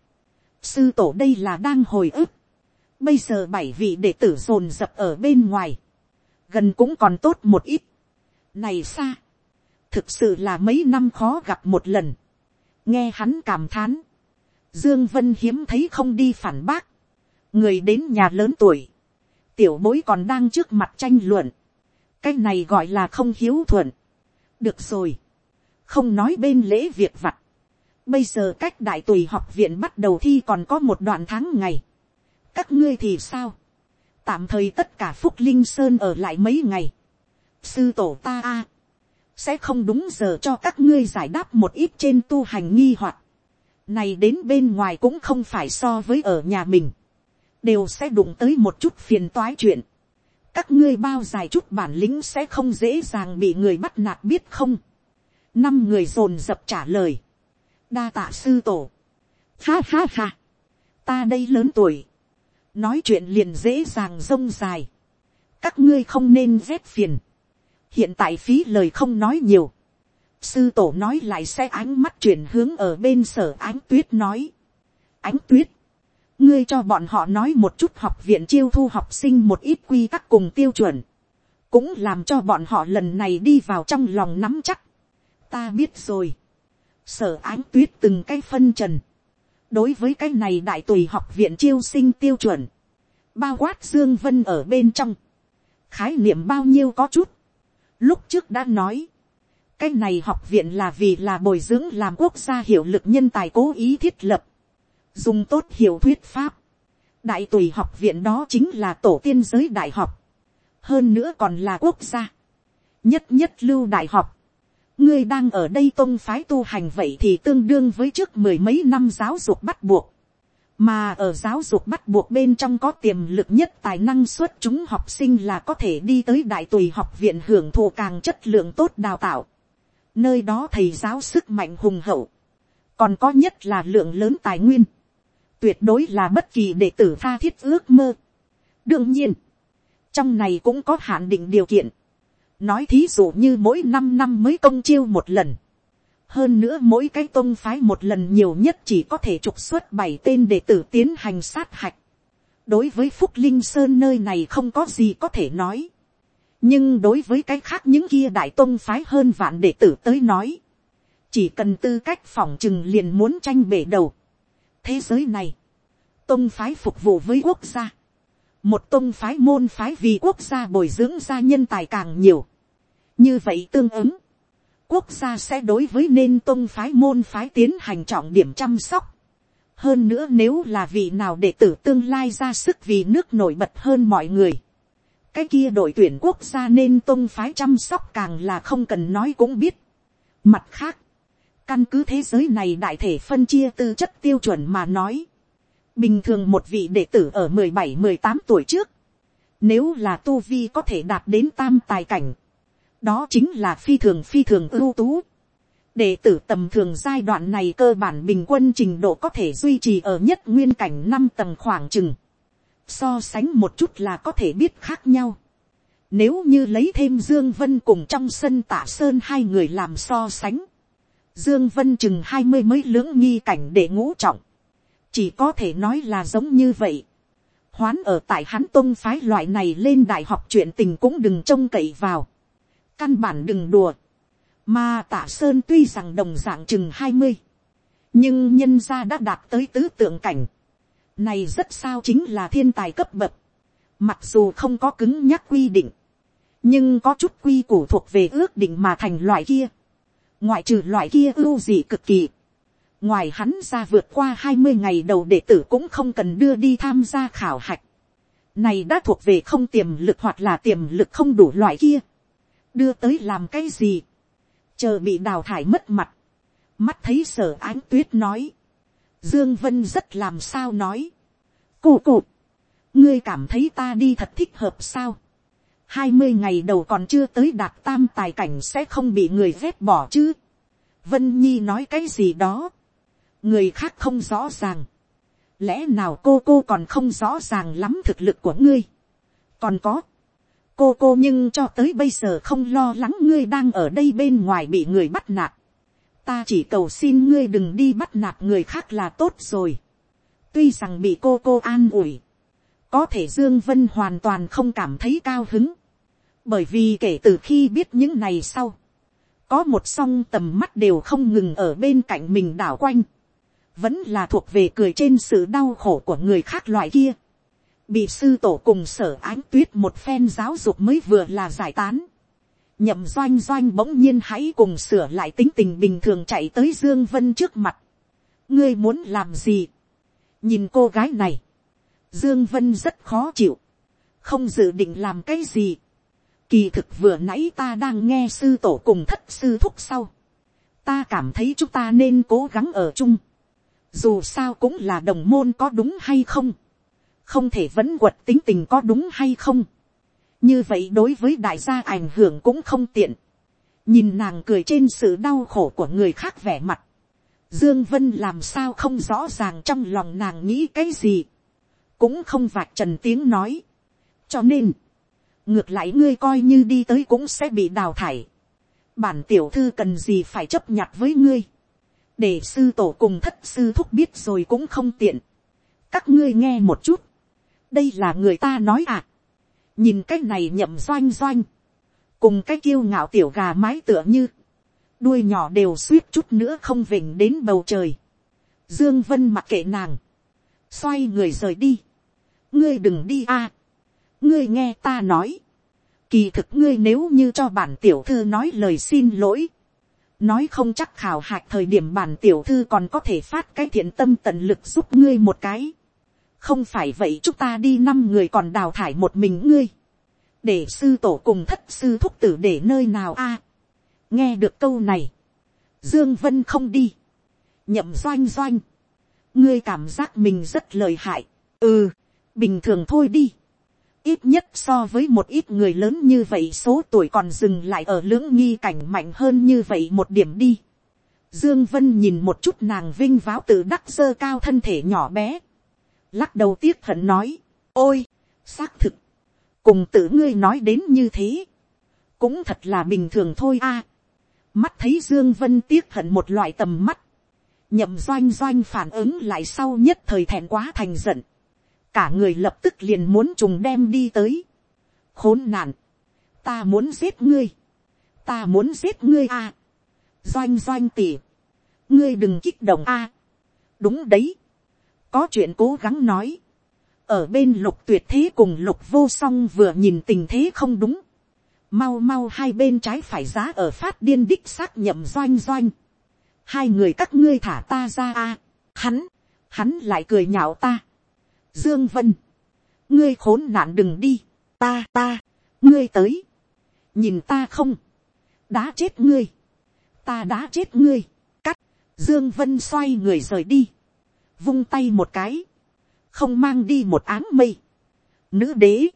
[SPEAKER 1] sư tổ đây là đang hồi ức, bây giờ bảy vị đệ tử dồn dập ở bên ngoài, gần cũng còn tốt một ít, này xa, thực sự là mấy năm khó gặp một lần. nghe hắn cảm thán, dương vân hiếm thấy không đi phản bác, người đến nhà lớn tuổi, tiểu bối còn đang trước mặt tranh luận, cái này gọi là không hiếu thuận. được rồi, không nói bên lễ việc vặt, bây giờ cách đại tùy học viện bắt đầu thi còn có một đoạn tháng ngày, các ngươi thì sao, tạm thời tất cả phúc linh sơn ở lại mấy ngày, sư tổ ta a, sẽ không đúng giờ cho các ngươi giải đáp một ít trên tu hành nghi hoặc. này đến bên ngoài cũng không phải so với ở nhà mình, đều sẽ đụng tới một chút phiền toái chuyện. các ngươi bao dài chút bản lĩnh sẽ không dễ dàng bị người bắt nạt biết không. năm người dồn dập trả lời. đa tạ sư tổ. ha ha ha. ta đây lớn tuổi. nói chuyện liền dễ dàng rông dài. các ngươi không nên rét phiền hiện tại phí lời không nói nhiều, sư tổ nói lại sẽ ánh mắt chuyển hướng ở bên sở ánh tuyết nói, ánh tuyết, ngươi cho bọn họ nói một chút học viện chiêu thu học sinh một ít quy tắc cùng tiêu chuẩn, cũng làm cho bọn họ lần này đi vào trong lòng nắm chắc. ta biết rồi, sở ánh tuyết từng cái phân trần, đối với cái này đại tùy học viện chiêu sinh tiêu chuẩn, bao quát dương vân ở bên trong, khái niệm bao nhiêu có chút, lúc trước đã nói, cái này học viện là vì là bồi dưỡng làm quốc gia hiệu lực nhân tài cố ý thiết lập, dùng tốt hiểu thuyết pháp, đại tùy học viện đó chính là tổ tiên giới đại học, hơn nữa còn là quốc gia, nhất nhất lưu đại học, ngươi đang ở đây tôn phái tu hành vậy thì tương đương với trước mười mấy năm giáo dục bắt buộc, mà ở giáo dục bắt buộc bên trong có tiềm lực nhất tài năng xuất chúng học sinh là có thể đi tới đại tùy học viện hưởng thụ càng chất lượng tốt đào tạo. Nơi đó thầy giáo sức mạnh hùng hậu. Còn có nhất là lượng lớn tài nguyên. Tuyệt đối là bất kỳ đệ tử tha thiết ước mơ. Đương nhiên, trong này cũng có hạn định điều kiện. Nói thí dụ như mỗi năm năm mới công chiêu một lần hơn nữa mỗi cái tôn phái một lần nhiều nhất chỉ có thể trục xuất bảy tên đệ tử tiến hành sát hạch. đối với phúc linh sơn nơi này không có gì có thể nói. nhưng đối với cái khác những kia đại tôn phái hơn vạn đệ tử tới nói, chỉ cần tư cách phỏng chừng liền muốn tranh bể đầu thế giới này, tôn phái phục vụ với quốc gia, một tôn phái môn phái vì quốc gia bồi dưỡng gia nhân tài càng nhiều. như vậy tương ứng, quốc gia sẽ đối với nên tôn phái môn phái tiến hành trọng điểm chăm sóc. hơn nữa nếu là vị nào để tử tương lai ra sức vì nước nổi bật hơn mọi người. cái kia đội tuyển quốc gia nên tôn phái chăm sóc càng là không cần nói cũng biết. mặt khác, căn cứ thế giới này đại thể phân chia tư chất tiêu chuẩn mà nói. bình thường một vị đệ tử ở mười bảy mười tám tuổi trước, nếu là tu vi có thể đạt đến tam tài cảnh, đó chính là phi thường phi thường ưu tú. đệ tử tầm thường giai đoạn này cơ bản bình quân trình độ có thể duy trì ở nhất nguyên cảnh năm tầng khoảng chừng. so sánh một chút là có thể biết khác nhau. nếu như lấy thêm dương vân cùng trong sân tạ sơn hai người làm so sánh dương vân chừng hai mươi mấy lưỡng nghi cảnh để ngũ trọng. chỉ có thể nói là giống như vậy. Hoán ở tại hắn tôn phái loại này lên đại học chuyện tình cũng đừng trông cậy vào. Căn bản đừng đùa, mà tả sơn tuy rằng đồng dạng chừng hai mươi, nhưng nhân gia đã đạt tới tứ tượng cảnh, này rất sao chính là thiên tài cấp bậc, mặc dù không có cứng nhắc quy định, nhưng có chút quy củ thuộc về ước định mà thành loại kia, ngoại trừ loại kia ưu gì cực kỳ, ngoài hắn ra vượt qua hai mươi ngày đầu đệ tử cũng không cần đưa đi tham gia khảo hạch, này đã thuộc về không tiềm lực hoặc là tiềm lực không đủ loại kia. Đưa tới làm cái gì, chờ bị đào thải mất mặt, mắt thấy sở ánh tuyết nói, dương vân rất làm sao nói, cụ cụ, ngươi cảm thấy ta đi thật thích hợp sao, hai mươi ngày đầu còn chưa tới đạt tam tài cảnh sẽ không bị người ghét bỏ chứ, vân nhi nói cái gì đó, người khác không rõ ràng, lẽ nào cô cô còn không rõ ràng lắm thực lực của ngươi, còn có, cô cô nhưng cho tới bây giờ không lo lắng ngươi đang ở đây bên ngoài bị người bắt nạt. ta chỉ cầu xin ngươi đừng đi bắt nạt người khác là tốt rồi. tuy rằng bị cô cô an ủi, có thể dương vân hoàn toàn không cảm thấy cao hứng. bởi vì kể từ khi biết những này sau, có một song tầm mắt đều không ngừng ở bên cạnh mình đảo quanh, vẫn là thuộc về cười trên sự đau khổ của người khác loại kia bị sư tổ cùng sở ánh tuyết một phen giáo dục mới vừa là giải tán. nhậm doanh doanh bỗng nhiên hãy cùng sửa lại tính tình bình thường chạy tới dương vân trước mặt. ngươi muốn làm gì. nhìn cô gái này dương vân rất khó chịu. không dự định làm cái gì. Kỳ thực vừa nãy ta đang nghe sư tổ cùng thất sư thúc sau. Ta cảm thấy chúng ta nên cố gắng ở chung. Dù sao cũng là đồng môn có đúng hay không. Không thể vẫn quật tính tình có đúng hay không. Như vậy đối với đại gia ảnh hưởng cũng không tiện. Nhìn nàng cười trên sự đau khổ của người khác vẻ mặt. Dương Vân làm sao không rõ ràng trong lòng nàng nghĩ cái gì. Cũng không vạch trần tiếng nói. Cho nên, ngược lại ngươi coi như đi tới cũng sẽ bị đào thải. bản tiểu thư cần gì phải chấp nhặt với ngươi. để sư tổ cùng thất sư thúc biết rồi cũng không tiện. các ngươi nghe một chút. đây là người ta nói à. nhìn cái này nhậm doanh doanh. cùng cái kiêu ngạo tiểu gà mái tựa như. đuôi nhỏ đều suýt chút nữa không vỉnh đến bầu trời. dương vân mặc kệ nàng. xoay người rời đi ngươi đừng đi a. Ngươi nghe ta nói, kỳ thực ngươi nếu như cho bản tiểu thư nói lời xin lỗi, nói không chắc khảo hạch thời điểm bản tiểu thư còn có thể phát cái thiện tâm tận lực giúp ngươi một cái, không phải vậy chúng ta đi năm người còn đào thải một mình ngươi, để sư tổ cùng thất sư thúc tử để nơi nào a, nghe được câu này, dương vân không đi, nhậm doanh doanh, ngươi cảm giác mình rất lời hại, ừ, bình thường thôi đi, ít nhất so với một ít người lớn như vậy số tuổi còn dừng lại ở lưỡng nghi cảnh mạnh hơn như vậy một điểm đi. Dương Vân nhìn một chút nàng vinh váo tự đắc dơ cao thân thể nhỏ bé. Lắc đầu tiếc hận nói. Ôi, xác thực. Cùng tự ngươi nói đến như thế. Cũng thật là bình thường thôi a. Mắt thấy Dương Vân tiếc hận một loại tầm mắt. Nhậm doanh doanh phản ứng lại sau nhất thời thẹn quá thành giận cả người lập tức liền muốn trùng đem đi tới. khốn nạn, ta muốn giết ngươi, ta muốn giết ngươi a, doanh doanh tỉ, ngươi đừng kích động a, đúng đấy, có chuyện cố gắng nói, ở bên lục tuyệt thế cùng lục vô song vừa nhìn tình thế không đúng, mau mau hai bên trái phải giá ở phát điên đích xác nhậm doanh doanh, hai người các ngươi thả ta ra a, hắn, hắn lại cười nhạo ta, Dương Vân. Ngươi khốn nạn đừng đi. Ta ta. Ngươi tới. Nhìn ta không. đã chết ngươi. Ta đã chết ngươi. Cắt. Dương Vân xoay người rời đi. Vung tay một cái. Không mang đi một áng mây. Nữ đế.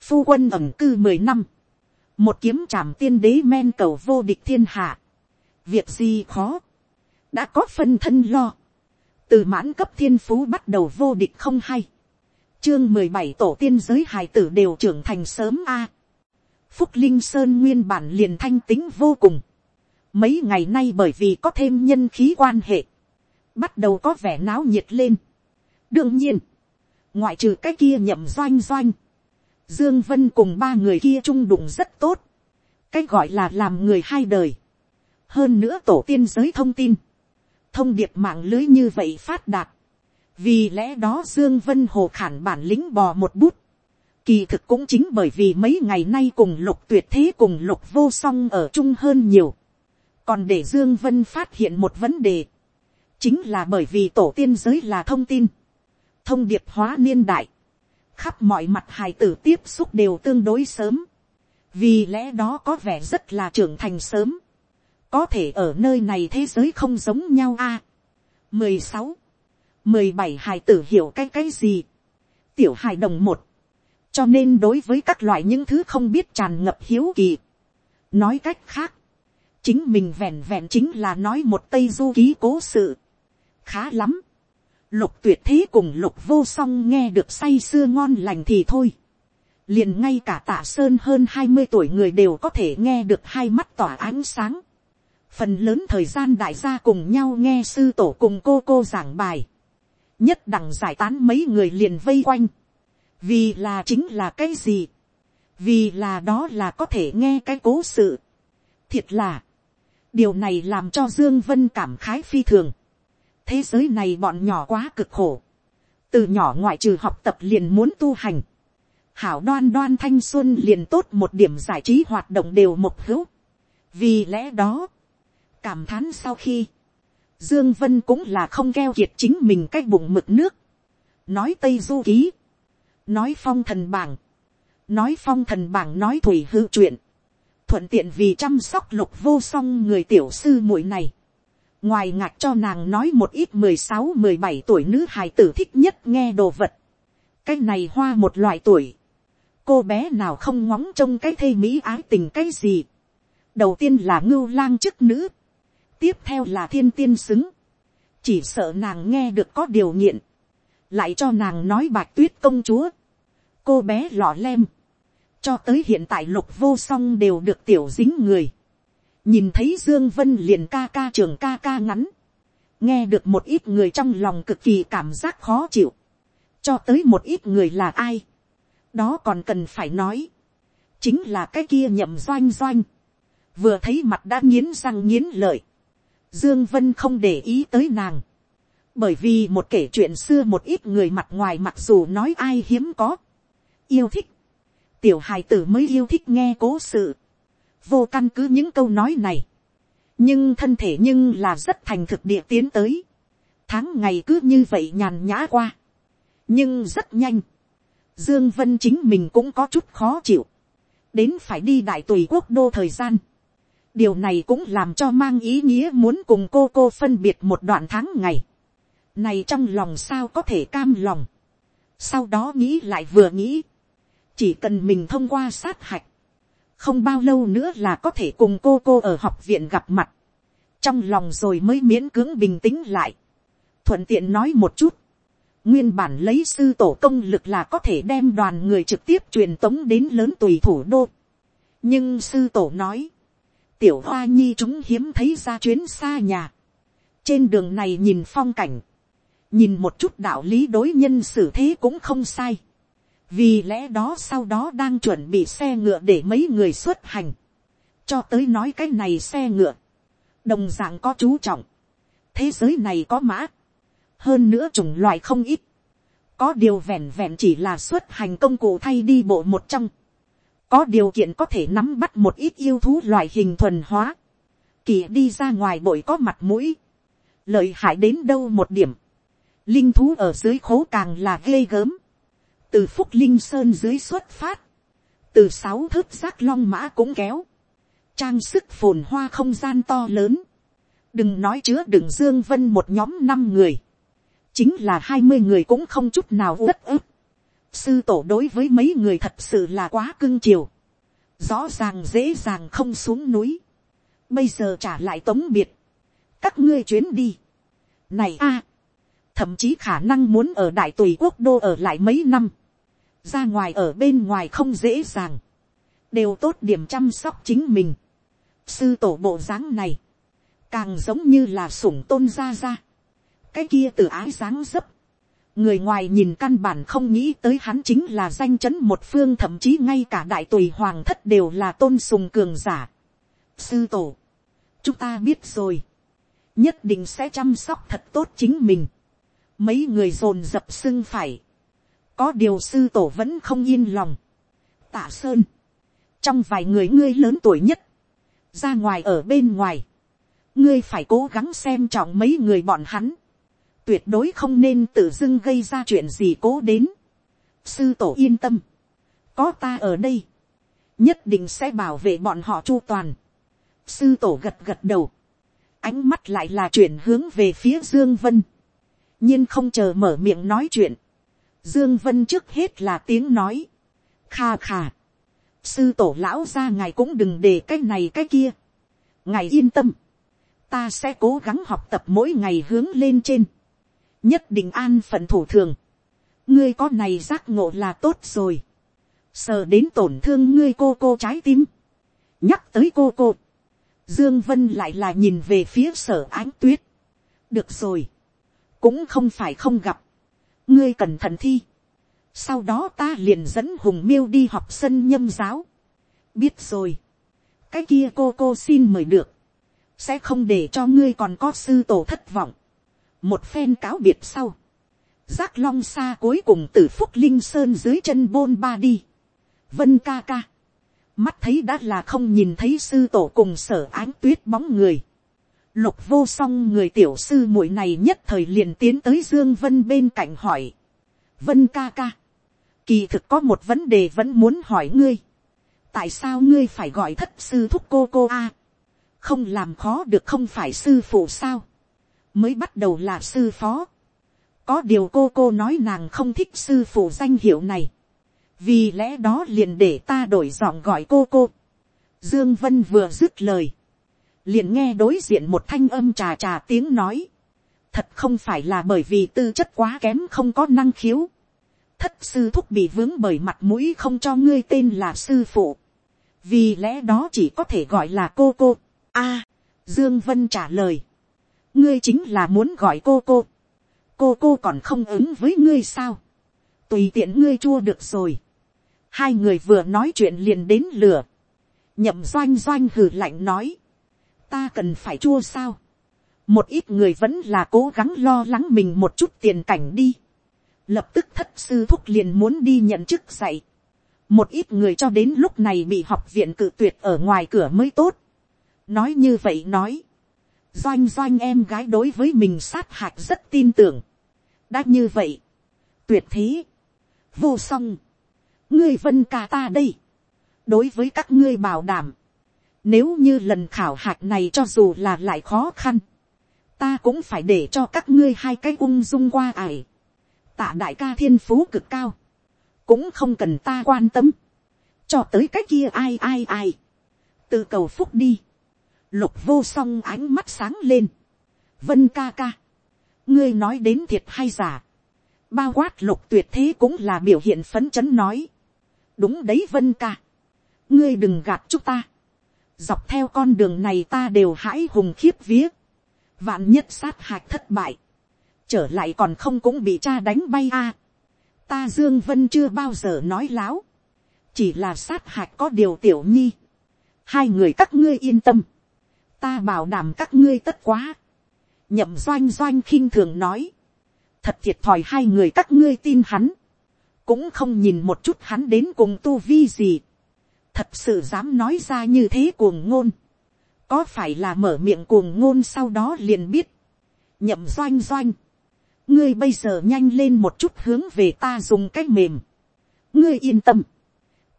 [SPEAKER 1] Phu quân ẩn cư mười năm. Một kiếm trảm tiên đế men cầu vô địch thiên hạ. Việc gì khó. Đã có phân thân lo từ mãn cấp thiên phú bắt đầu vô địch không hay. chương mười bảy tổ tiên giới hài tử đều trưởng thành sớm a. phúc linh sơn nguyên bản liền thanh tính vô cùng. mấy ngày nay bởi vì có thêm nhân khí quan hệ, bắt đầu có vẻ náo nhiệt lên. đương nhiên, ngoại trừ cái kia nhậm doanh doanh, dương vân cùng ba người kia chung đụng rất tốt. cách gọi là làm người hai đời. hơn nữa tổ tiên giới thông tin thông điệp mạng lưới như vậy phát đạt. vì lẽ đó dương vân hồ khản bản lĩnh bò một bút. kỳ thực cũng chính bởi vì mấy ngày nay cùng lục tuyệt thế cùng lục vô song ở chung hơn nhiều. còn để dương vân phát hiện một vấn đề. chính là bởi vì tổ tiên giới là thông tin. thông điệp hóa niên đại. khắp mọi mặt hài tử tiếp xúc đều tương đối sớm. vì lẽ đó có vẻ rất là trưởng thành sớm có thể ở nơi này thế giới không giống nhau a. mười sáu, mười bảy hài tử hiểu cái cái gì. tiểu hài đồng một. cho nên đối với các loại những thứ không biết tràn ngập hiếu kỳ. nói cách khác, chính mình vẹn vẹn chính là nói một tây du ký cố sự. khá lắm. lục tuyệt thế cùng lục vô song nghe được say sưa ngon lành thì thôi liền ngay cả tạ sơn hơn hai mươi tuổi người đều có thể nghe được hai mắt tỏa ánh sáng phần lớn thời gian đại gia cùng nhau nghe sư tổ cùng cô cô giảng bài, nhất đẳng giải tán mấy người liền vây quanh, vì là chính là cái gì, vì là đó là có thể nghe cái cố sự. thiệt là, điều này làm cho dương vân cảm khái phi thường. thế giới này bọn nhỏ quá cực khổ, từ nhỏ ngoại trừ học tập liền muốn tu hành, hảo đoan đoan thanh xuân liền tốt một điểm giải trí hoạt động đều một hữu. vì lẽ đó, cảm thán sau khi, dương vân cũng là không keo kiệt chính mình cái bụng mực nước, nói tây du ký, nói phong thần bảng, nói phong thần bảng nói thủy hư chuyện, thuận tiện vì chăm sóc lục vô song người tiểu sư muội này, ngoài ngạc cho nàng nói một ít mười sáu mười bảy tuổi nữ hài tử thích nhất nghe đồ vật, cái này hoa một loại tuổi, cô bé nào không ngóng trông cái thê mỹ ái tình cái gì, đầu tiên là ngưu lang chức nữ, tiếp theo là thiên tiên xứng, chỉ sợ nàng nghe được có điều nghiện, lại cho nàng nói bạch tuyết công chúa, cô bé lọ lem, cho tới hiện tại lục vô song đều được tiểu dính người, nhìn thấy dương vân liền ca ca trường ca ca ngắn, nghe được một ít người trong lòng cực kỳ cảm giác khó chịu, cho tới một ít người là ai, đó còn cần phải nói, chính là cái kia nhậm doanh doanh, vừa thấy mặt đã nghiến răng nghiến lợi, dương vân không để ý tới nàng, bởi vì một kể chuyện xưa một ít người mặt ngoài mặc dù nói ai hiếm có, yêu thích, tiểu hài tử mới yêu thích nghe cố sự, vô căn cứ những câu nói này, nhưng thân thể nhưng là rất thành thực địa tiến tới, tháng ngày cứ như vậy nhàn nhã qua, nhưng rất nhanh, dương vân chính mình cũng có chút khó chịu, đến phải đi đại tùy quốc đô thời gian, điều này cũng làm cho mang ý nghĩa muốn cùng cô cô phân biệt một đoạn tháng ngày, này trong lòng sao có thể cam lòng, sau đó nghĩ lại vừa nghĩ, chỉ cần mình thông qua sát hạch, không bao lâu nữa là có thể cùng cô cô ở học viện gặp mặt, trong lòng rồi mới miễn cưỡng bình tĩnh lại, thuận tiện nói một chút, nguyên bản lấy sư tổ công lực là có thể đem đoàn người trực tiếp truyền tống đến lớn tùy thủ đô, nhưng sư tổ nói, tiểu hoa nhi chúng hiếm thấy ra chuyến xa nhà, trên đường này nhìn phong cảnh, nhìn một chút đạo lý đối nhân xử thế cũng không sai, vì lẽ đó sau đó đang chuẩn bị xe ngựa để mấy người xuất hành, cho tới nói cái này xe ngựa, đồng d ạ n g có chú trọng, thế giới này có mã, hơn nữa chủng loại không ít, có điều vẹn vẹn chỉ là xuất hành công cụ thay đi bộ một trong, có điều kiện có thể nắm bắt một ít yêu thú loại hình thuần hóa, kỳ đi ra ngoài bội có mặt mũi, lợi hại đến đâu một điểm, linh thú ở dưới khố càng là ghê gớm, từ phúc linh sơn dưới xuất phát, từ sáu thước giác long mã cũng kéo, trang sức phồn hoa không gian to lớn, đừng nói chứa đừng dương vân một nhóm năm người, chính là hai mươi người cũng không chút nào uất ức sư tổ đối với mấy người thật sự là quá cưng chiều, rõ ràng dễ dàng không xuống núi, bây giờ trả lại tống biệt, các ngươi chuyến đi, này a, thậm chí khả năng muốn ở đại tùy quốc đô ở lại mấy năm, ra ngoài ở bên ngoài không dễ dàng, đều tốt điểm chăm sóc chính mình. sư tổ bộ dáng này, càng giống như là sủng tôn ra ra, cái kia từ ái dáng dấp, người ngoài nhìn căn bản không nghĩ tới hắn chính là danh chấn một phương thậm chí ngay cả đại tùy hoàng thất đều là tôn sùng cường giả. sư tổ, chúng ta biết rồi, nhất định sẽ chăm sóc thật tốt chính mình. mấy người dồn dập sưng phải, có điều sư tổ vẫn không yên lòng. tạ sơn, trong vài người ngươi lớn tuổi nhất, ra ngoài ở bên ngoài, ngươi phải cố gắng xem trọng mấy người bọn hắn, tuyệt đối không nên tự dưng gây ra chuyện gì cố đến. sư tổ yên tâm, có ta ở đây, nhất định sẽ bảo vệ bọn họ chu toàn. sư tổ gật gật đầu, ánh mắt lại là chuyển hướng về phía dương vân, nhiên không chờ mở miệng nói chuyện, Dương Vân trước hết là tiếng nói. Kha kha. Sư tổ lão ra ngài cũng đừng để cái này cái kia. Ngài yên tâm. Ta sẽ cố gắng học tập mỗi ngày hướng lên trên. Nhất định an phận thủ thường. Ngươi có này giác ngộ là tốt rồi. Sờ đến tổn thương ngươi cô cô trái tim. Nhắc tới cô cô. Dương Vân lại là nhìn về phía sở ánh tuyết. Được rồi. Cũng không phải không gặp ngươi cẩn thận thi. sau đó ta liền dẫn hùng miêu đi học sân nhâm giáo. biết rồi. cái kia cô cô xin mời được. sẽ không để cho ngươi còn có sư tổ thất vọng một phen cáo biệt sau. giác long xa cuối cùng từ phúc linh sơn dưới chân bôn ba đi. vân ca ca. mắt thấy đã là không nhìn thấy sư tổ cùng sở ánh tuyết bóng người Lục vô song người tiểu sư muội này nhất thời liền tiến tới Dương Vân bên cạnh hỏi. Vân ca ca. kỳ thực có một vấn đề vẫn muốn hỏi ngươi, tại sao ngươi phải gọi thất sư thúc cô cô a, không làm khó được không phải sư phụ sao, mới bắt đầu là sư phó, có điều cô cô nói nàng không thích sư phụ danh hiệu này, vì lẽ đó liền để ta đổi giọng gọi cô cô. Dương Vân vừa dứt lời, liền nghe đối diện một thanh âm trà trà tiếng nói, thật không phải là bởi vì tư chất quá kém không có năng khiếu, thất sư thúc bị vướng bởi mặt mũi không cho ngươi tên là sư phụ, vì lẽ đó chỉ có thể gọi là cô cô. A, Dương Vân trả lời, ngươi chính là muốn gọi cô cô, cô cô còn không ứng với ngươi sao, tùy tiện ngươi chua được rồi. Hai người vừa nói chuyện liền đến lửa, nhậm doanh doanh hừ lạnh nói, ta cần phải chua sao, một ít người vẫn là cố gắng lo lắng mình một chút tiền cảnh đi, lập tức thất sư thúc liền muốn đi nhận chức dạy, một ít người cho đến lúc này bị học viện cự tuyệt ở ngoài cửa mới tốt, nói như vậy nói, doanh doanh em gái đối với mình sát hạch rất tin tưởng, đã như vậy, tuyệt thế, vô song, ngươi vân ca ta đây, đối với các ngươi bảo đảm, nếu như lần khảo hạch này cho dù là lại khó khăn, ta cũng phải để cho các ngươi hai cái ung dung qua ải. Tạ đại ca thiên phú cực cao, cũng không cần ta quan tâm, cho tới cái kia ai ai ai, tự cầu phúc đi, lục vô song ánh mắt sáng lên, vân ca ca, ngươi nói đến thiệt hay giả, bao quát lục tuyệt thế cũng là biểu hiện phấn chấn nói, đúng đấy vân ca, ngươi đừng gạt chúng ta, dọc theo con đường này ta đều hãi hùng khiếp vía, vạn nhất sát hạch thất bại, trở lại còn không cũng bị cha đánh bay a. ta dương vân chưa bao giờ nói láo, chỉ là sát hạch có điều tiểu nhi, hai người các ngươi yên tâm, ta bảo đảm các ngươi tất quá, nhậm doanh doanh khinh thường nói, thật thiệt thòi hai người các ngươi tin hắn, cũng không nhìn một chút hắn đến cùng tu vi gì, thật sự dám nói ra như thế cuồng ngôn, có phải là mở miệng cuồng ngôn sau đó liền biết, nhậm doanh doanh, ngươi bây giờ nhanh lên một chút hướng về ta dùng cách mềm, ngươi yên tâm,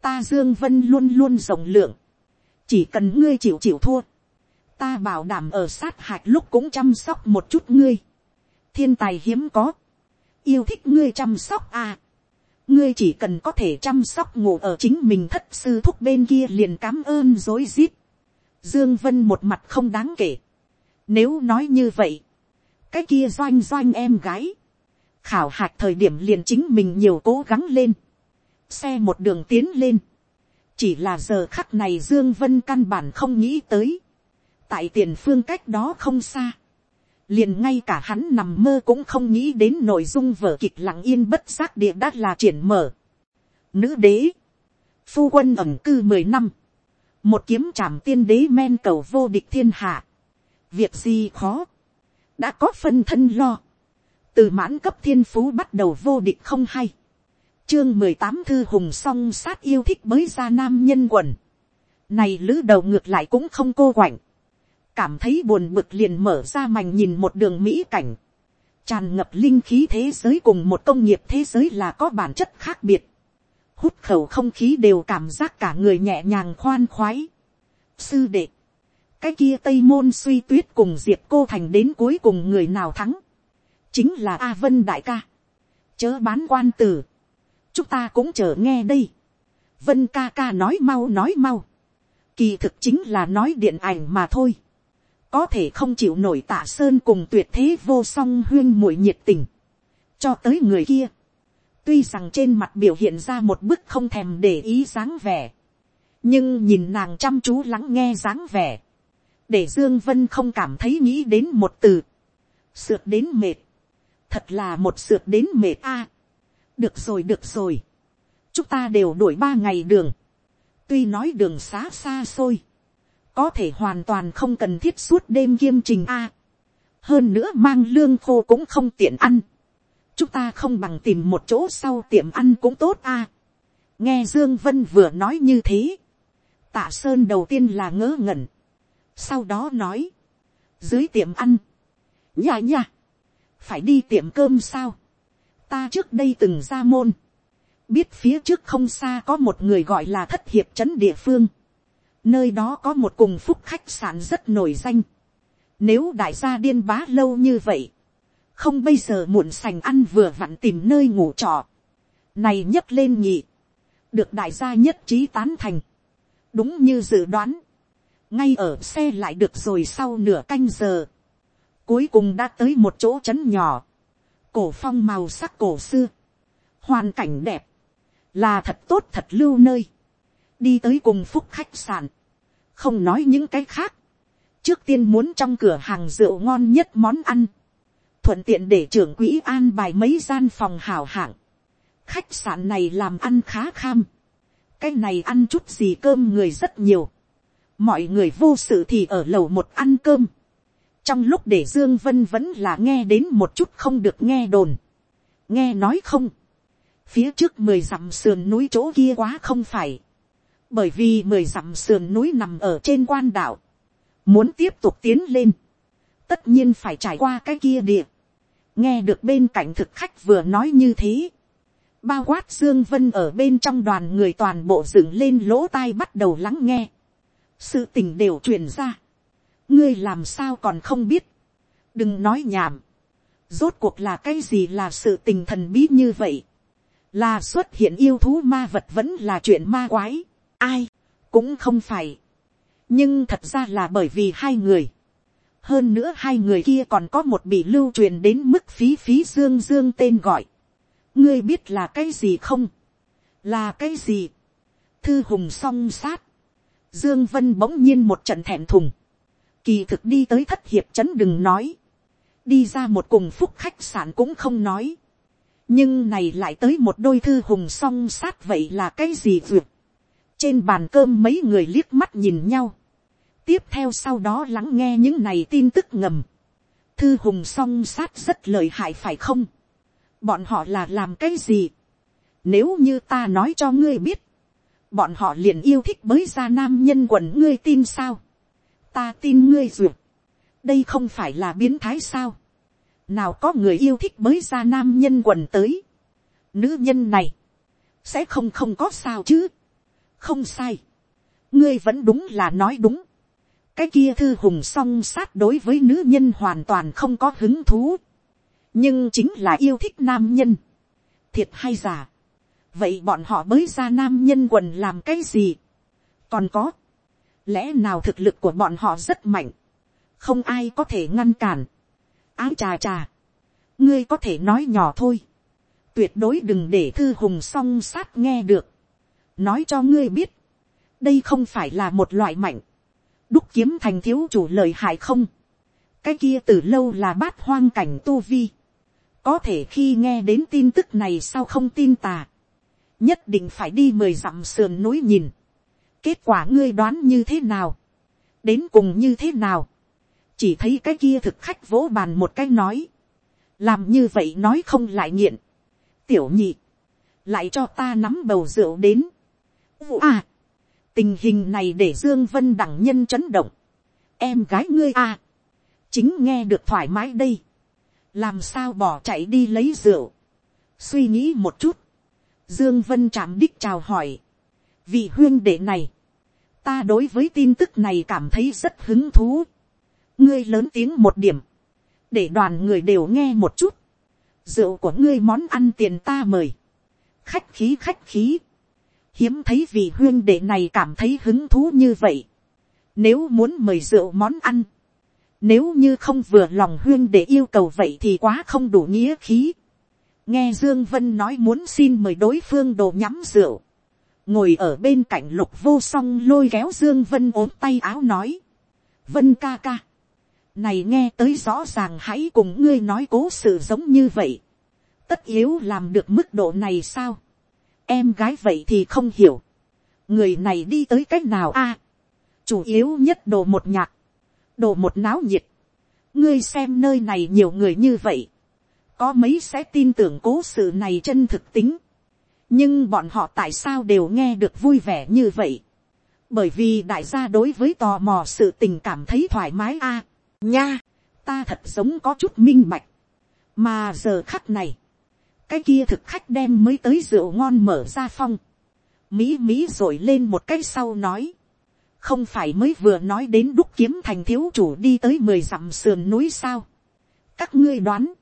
[SPEAKER 1] ta dương vân luôn luôn rộng lượng, chỉ cần ngươi chịu chịu thua, ta bảo đảm ở sát hạch lúc cũng chăm sóc một chút ngươi, thiên tài hiếm có, yêu thích ngươi chăm sóc à, ngươi chỉ cần có thể chăm sóc ngủ ở chính mình thất sư thúc bên kia liền cám ơn dối rít. Dương Vân một mặt không đáng kể. Nếu nói như vậy, cái kia doanh doanh em gái, khảo hạch thời điểm liền chính mình nhiều cố gắng lên, xe một đường tiến lên, chỉ là giờ khắc này Dương Vân căn bản không nghĩ tới, tại tiền phương cách đó không xa, liền ngay cả hắn nằm mơ cũng không nghĩ đến nội dung vở kịch lặng yên bất giác địa đã là triển mở. Nữ đế, phu quân ẩm cư mười năm, một kiếm trảm tiên đế men cầu vô địch thiên hạ, việc gì khó, đã có phân thân lo, từ mãn cấp thiên phú bắt đầu vô địch không hay, chương mười tám thư hùng song sát yêu thích mới ra nam nhân quần, này lữ đầu ngược lại cũng không cô quạnh, cảm thấy buồn bực liền mở ra mành nhìn một đường mỹ cảnh, tràn ngập linh khí thế giới cùng một công nghiệp thế giới là có bản chất khác biệt, hút khẩu không khí đều cảm giác cả người nhẹ nhàng khoan khoái. Sư đệ, cái kia tây môn suy tuyết cùng diệp cô thành đến cuối cùng người nào thắng, chính là a vân đại ca, chớ bán quan tử, chúng ta cũng chờ nghe đây, vân ca ca nói mau nói mau, kỳ thực chính là nói điện ảnh mà thôi, có thể không chịu nổi tạ sơn cùng tuyệt thế vô song huyên muội nhiệt tình, cho tới người kia, tuy rằng trên mặt biểu hiện ra một bức không thèm để ý dáng vẻ, nhưng nhìn nàng chăm chú lắng nghe dáng vẻ, để dương vân không cảm thấy nghĩ đến một từ, sượt đến mệt, thật là một sượt đến mệt a, à. được rồi được rồi, chúng ta đều đuổi ba ngày đường, tuy nói đường xá xa xôi, có thể hoàn toàn không cần thiết suốt đêm kiêm trình a. hơn nữa mang lương khô cũng không tiện ăn. chúng ta không bằng tìm một chỗ sau tiệm ăn cũng tốt a. nghe dương vân vừa nói như thế. tạ sơn đầu tiên là ngớ ngẩn. sau đó nói. dưới tiệm ăn. nhà nhà. phải đi tiệm cơm sao. ta trước đây từng ra môn. biết phía trước không xa có một người gọi là thất hiệp trấn địa phương, nơi đó có một cùng phúc khách sạn rất nổi danh, nếu đại gia điên bá lâu như vậy, không bây giờ muộn sành ăn vừa vặn tìm nơi ngủ trọ, này nhấc lên nhị, được đại gia nhất trí tán thành, đúng như dự đoán, ngay ở xe lại được rồi sau nửa canh giờ, cuối cùng đã tới một chỗ trấn nhỏ, cổ phong màu sắc cổ xưa, hoàn cảnh đẹp, là thật tốt thật lưu nơi, đi tới cùng phúc khách sạn, không nói những cái khác, trước tiên muốn trong cửa hàng rượu ngon nhất món ăn, thuận tiện để trưởng quỹ an bài mấy gian phòng hảo hạng, khách sạn này làm ăn khá kham, cái này ăn chút gì cơm người rất nhiều, mọi người vô sự thì ở lầu một ăn cơm, trong lúc để dương vân vẫn là nghe đến một chút không được nghe đồn, nghe nói không, phía trước mười dặm sườn núi chỗ kia quá không phải, bởi vì mười dặm sườn núi nằm ở trên quan đảo, muốn tiếp tục tiến lên, tất nhiên phải trải qua cái kia địa, nghe được bên cạnh thực khách vừa nói như thế, bao quát dương vân ở bên trong đoàn người toàn bộ dựng lên lỗ tai bắt đầu lắng nghe, sự tình đều truyền ra, ngươi làm sao còn không biết, đừng nói nhảm, rốt cuộc là cái gì là sự tình thần bí như vậy, là xuất hiện yêu thú ma vật vẫn là chuyện ma quái, ai, cũng không phải, nhưng thật ra là bởi vì hai người, hơn nữa hai người kia còn có một bị lưu truyền đến mức phí phí dương dương tên gọi, ngươi biết là cái gì không, là cái gì, thư hùng song sát, dương vân bỗng nhiên một trận thẹn thùng, kỳ thực đi tới thất hiệp chấn đừng nói, đi ra một cùng phúc khách sạn cũng không nói, nhưng này lại tới một đôi thư hùng song sát vậy là cái gì duyệt, trên bàn cơm mấy người liếc mắt nhìn nhau, tiếp theo sau đó lắng nghe những này tin tức ngầm, thư hùng song sát rất lợi hại phải không, bọn họ là làm cái gì, nếu như ta nói cho ngươi biết, bọn họ liền yêu thích mới ra nam nhân quần ngươi tin sao, ta tin ngươi duyệt, đây không phải là biến thái sao, nào có người yêu thích mới ra nam nhân quần tới, nữ nhân này, sẽ không không có sao chứ, không sai, ngươi vẫn đúng là nói đúng, cái kia thư hùng song sát đối với nữ nhân hoàn toàn không có hứng thú, nhưng chính là yêu thích nam nhân, thiệt hay giả, vậy bọn họ mới ra nam nhân quần làm cái gì, còn có, lẽ nào thực lực của bọn họ rất mạnh, không ai có thể ngăn cản, ái chà chà, ngươi có thể nói nhỏ thôi, tuyệt đối đừng để thư hùng song sát nghe được, nói cho ngươi biết, đây không phải là một loại mạnh, đúc kiếm thành thiếu chủ lời hại không, cái kia từ lâu là bát hoang cảnh tu vi, có thể khi nghe đến tin tức này sao không tin tà, nhất định phải đi mười dặm sườn núi nhìn, kết quả ngươi đoán như thế nào, đến cùng như thế nào, chỉ thấy cái kia thực khách vỗ bàn một cái nói, làm như vậy nói không lại nghiện, tiểu nhị, lại cho ta nắm bầu rượu đến, à, tình hình này để dương vân đẳng nhân chấn động, em gái ngươi à, chính nghe được thoải mái đây, làm sao bỏ chạy đi lấy rượu, suy nghĩ một chút, dương vân chạm đích chào hỏi, vị huyên đệ này, ta đối với tin tức này cảm thấy rất hứng thú, ngươi lớn tiếng một điểm, để đoàn người đều nghe một chút, rượu của ngươi món ăn tiền ta mời, khách khí khách khí, hiếm thấy vị huyên đệ này cảm thấy hứng thú như vậy, nếu muốn mời rượu món ăn, nếu như không vừa lòng huyên để yêu cầu vậy thì quá không đủ nghĩa khí. Nghe Dương Vân nói muốn xin mời đối phương đồ nhắm rượu. Ngồi ở bên cạnh lục vô song lôi kéo Dương Vân ốm tay áo nói. Vân ca ca. Này nghe tới rõ ràng hãy cùng ngươi nói cố sự giống như vậy. Tất yếu làm được mức độ này sao? Em gái vậy thì không hiểu. Người này đi tới cách nào a? chủ yếu nhất đồ một nhạc đồ một náo nhiệt. ngươi xem nơi này nhiều người như vậy. có mấy sẽ tin tưởng cố sự này chân thực tính. nhưng bọn họ tại sao đều nghe được vui vẻ như vậy. bởi vì đại gia đối với tò mò sự tình cảm thấy thoải mái a. nha, ta thật giống có chút minh bạch. mà giờ khắc này, cái kia thực khách đem mới tới rượu ngon mở ra phong, mỹ mỹ rồi lên một cái sau nói, không phải mới vừa nói đến đúc kiếm thành thiếu chủ đi tới mười dặm sườn núi sao, các ngươi đoán,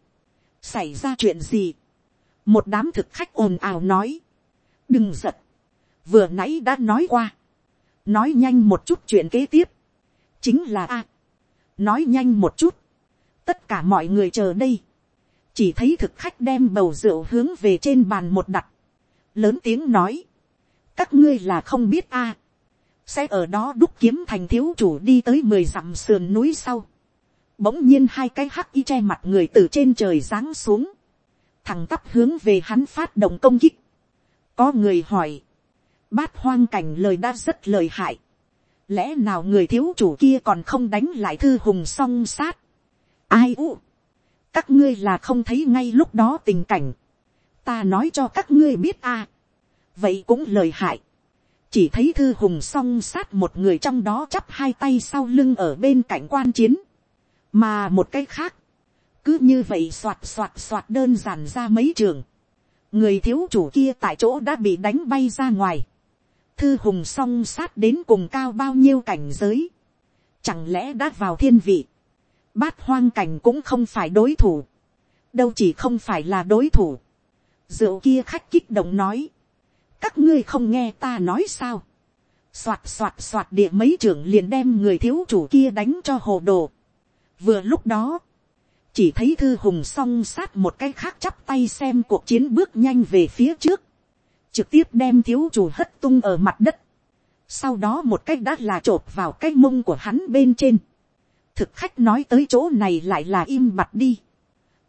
[SPEAKER 1] xảy ra chuyện gì, một đám thực khách ồn ào nói, đừng giật, vừa nãy đã nói qua, nói nhanh một chút chuyện kế tiếp, chính là a, nói nhanh một chút, tất cả mọi người chờ đây, chỉ thấy thực khách đem bầu rượu hướng về trên bàn một đặt, lớn tiếng nói, các ngươi là không biết a, sẽ ở đó đúc kiếm thành thiếu chủ đi tới mười dặm sườn núi sau, bỗng nhiên hai cái hắc y che mặt người từ trên trời giáng xuống, thằng tắp hướng về hắn phát động công kích. có người hỏi, bát hoang cảnh lời đã rất lời hại, lẽ nào người thiếu chủ kia còn không đánh lại thư hùng song sát, ai u, các ngươi là không thấy ngay lúc đó tình cảnh, ta nói cho các ngươi biết a, vậy cũng lời hại, chỉ thấy thư hùng song sát một người trong đó chắp hai tay sau lưng ở bên cạnh quan chiến, mà một cái khác, cứ như vậy soạt soạt soạt đơn giản ra mấy trường, người thiếu chủ kia tại chỗ đã bị đánh bay ra ngoài, thư hùng song sát đến cùng cao bao nhiêu cảnh giới, chẳng lẽ đã vào thiên vị, bát hoang cảnh cũng không phải đối thủ, đâu chỉ không phải là đối thủ, rượu kia khách kích động nói, các ngươi không nghe ta nói sao, soạt soạt soạt địa mấy trưởng liền đem người thiếu chủ kia đánh cho hồ đồ, vừa lúc đó, chỉ thấy thư hùng song sát một cái khác chắp tay xem cuộc chiến bước nhanh về phía trước, trực tiếp đem thiếu chủ hất tung ở mặt đất, sau đó một cách đã là t r ộ p vào cái mông của hắn bên trên, thực khách nói tới chỗ này lại là im mặt đi,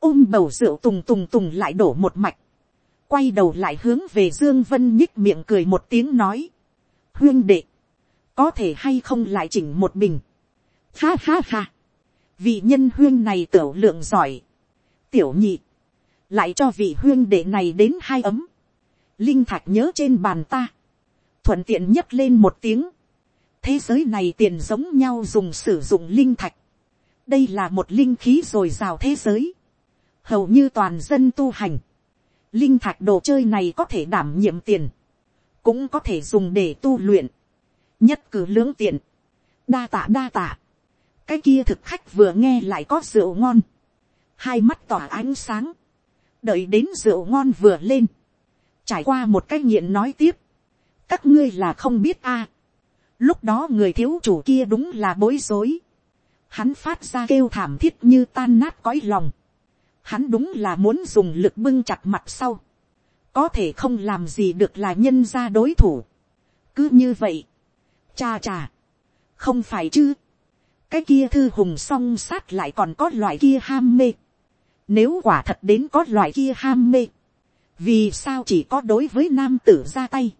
[SPEAKER 1] ôm bầu rượu tùng tùng tùng lại đổ một mạch, quay đầu lại hướng về dương vân nhích miệng cười một tiếng nói, huyên đệ, có thể hay không lại chỉnh một bình, ha ha ha, vị nhân huyên này tiểu lượng giỏi, tiểu nhị, lại cho vị huyên đệ này đến hai ấm, linh thạch nhớ trên bàn ta, thuận tiện nhấc lên một tiếng, thế giới này tiền giống nhau dùng sử dụng linh thạch, đây là một linh khí dồi rào thế giới, hầu như toàn dân tu hành, linh thạch đồ chơi này có thể đảm nhiệm tiền, cũng có thể dùng để tu luyện, nhất cử lưỡng tiện, đa tạ đa tạ, cái kia thực khách vừa nghe lại có rượu ngon, hai mắt tỏa ánh sáng, đợi đến rượu ngon vừa lên, trải qua một cái nghiện nói tiếp, các ngươi là không biết a, lúc đó người thiếu chủ kia đúng là bối rối, hắn phát ra kêu thảm thiết như tan nát cõi lòng, hắn đúng là muốn dùng lực bưng chặt mặt sau, có thể không làm gì được là nhân ra đối thủ, cứ như vậy, cha cha, không phải chứ, cái kia thư hùng song sát lại còn có loại kia ham mê. Nếu quả thật đến có loại kia ham mê, vì sao chỉ có đối với nam tử ra tay,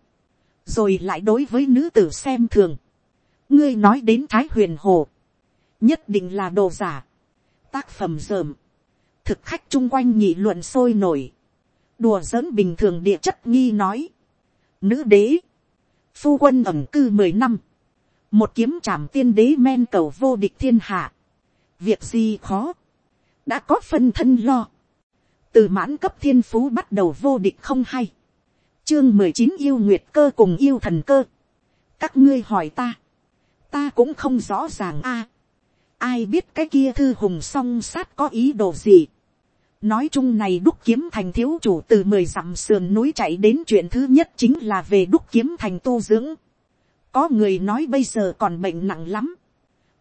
[SPEAKER 1] rồi lại đối với nữ tử xem thường. ngươi nói đến thái huyền hồ, nhất định là đồ giả, tác phẩm dởm, thực khách chung quanh nhị luận sôi nổi, đùa giỡn bình thường địa chất nghi nói, nữ đế, phu quân ẩm cư mười năm, một kiếm trảm tiên đế men cầu vô địch thiên hạ, việc gì khó, đã có phân thân lo, từ mãn cấp thiên phú bắt đầu vô địch không hay, chương mười chín yêu nguyệt cơ cùng yêu thần cơ, các ngươi hỏi ta, ta cũng không rõ ràng a, ai biết cái kia thư hùng song sát có ý đồ gì, nói chung này đúc kiếm thành thiếu chủ từ mười dặm sườn núi chạy đến chuyện thứ nhất chính là về đúc kiếm thành tu dưỡng, có người nói bây giờ còn bệnh nặng lắm.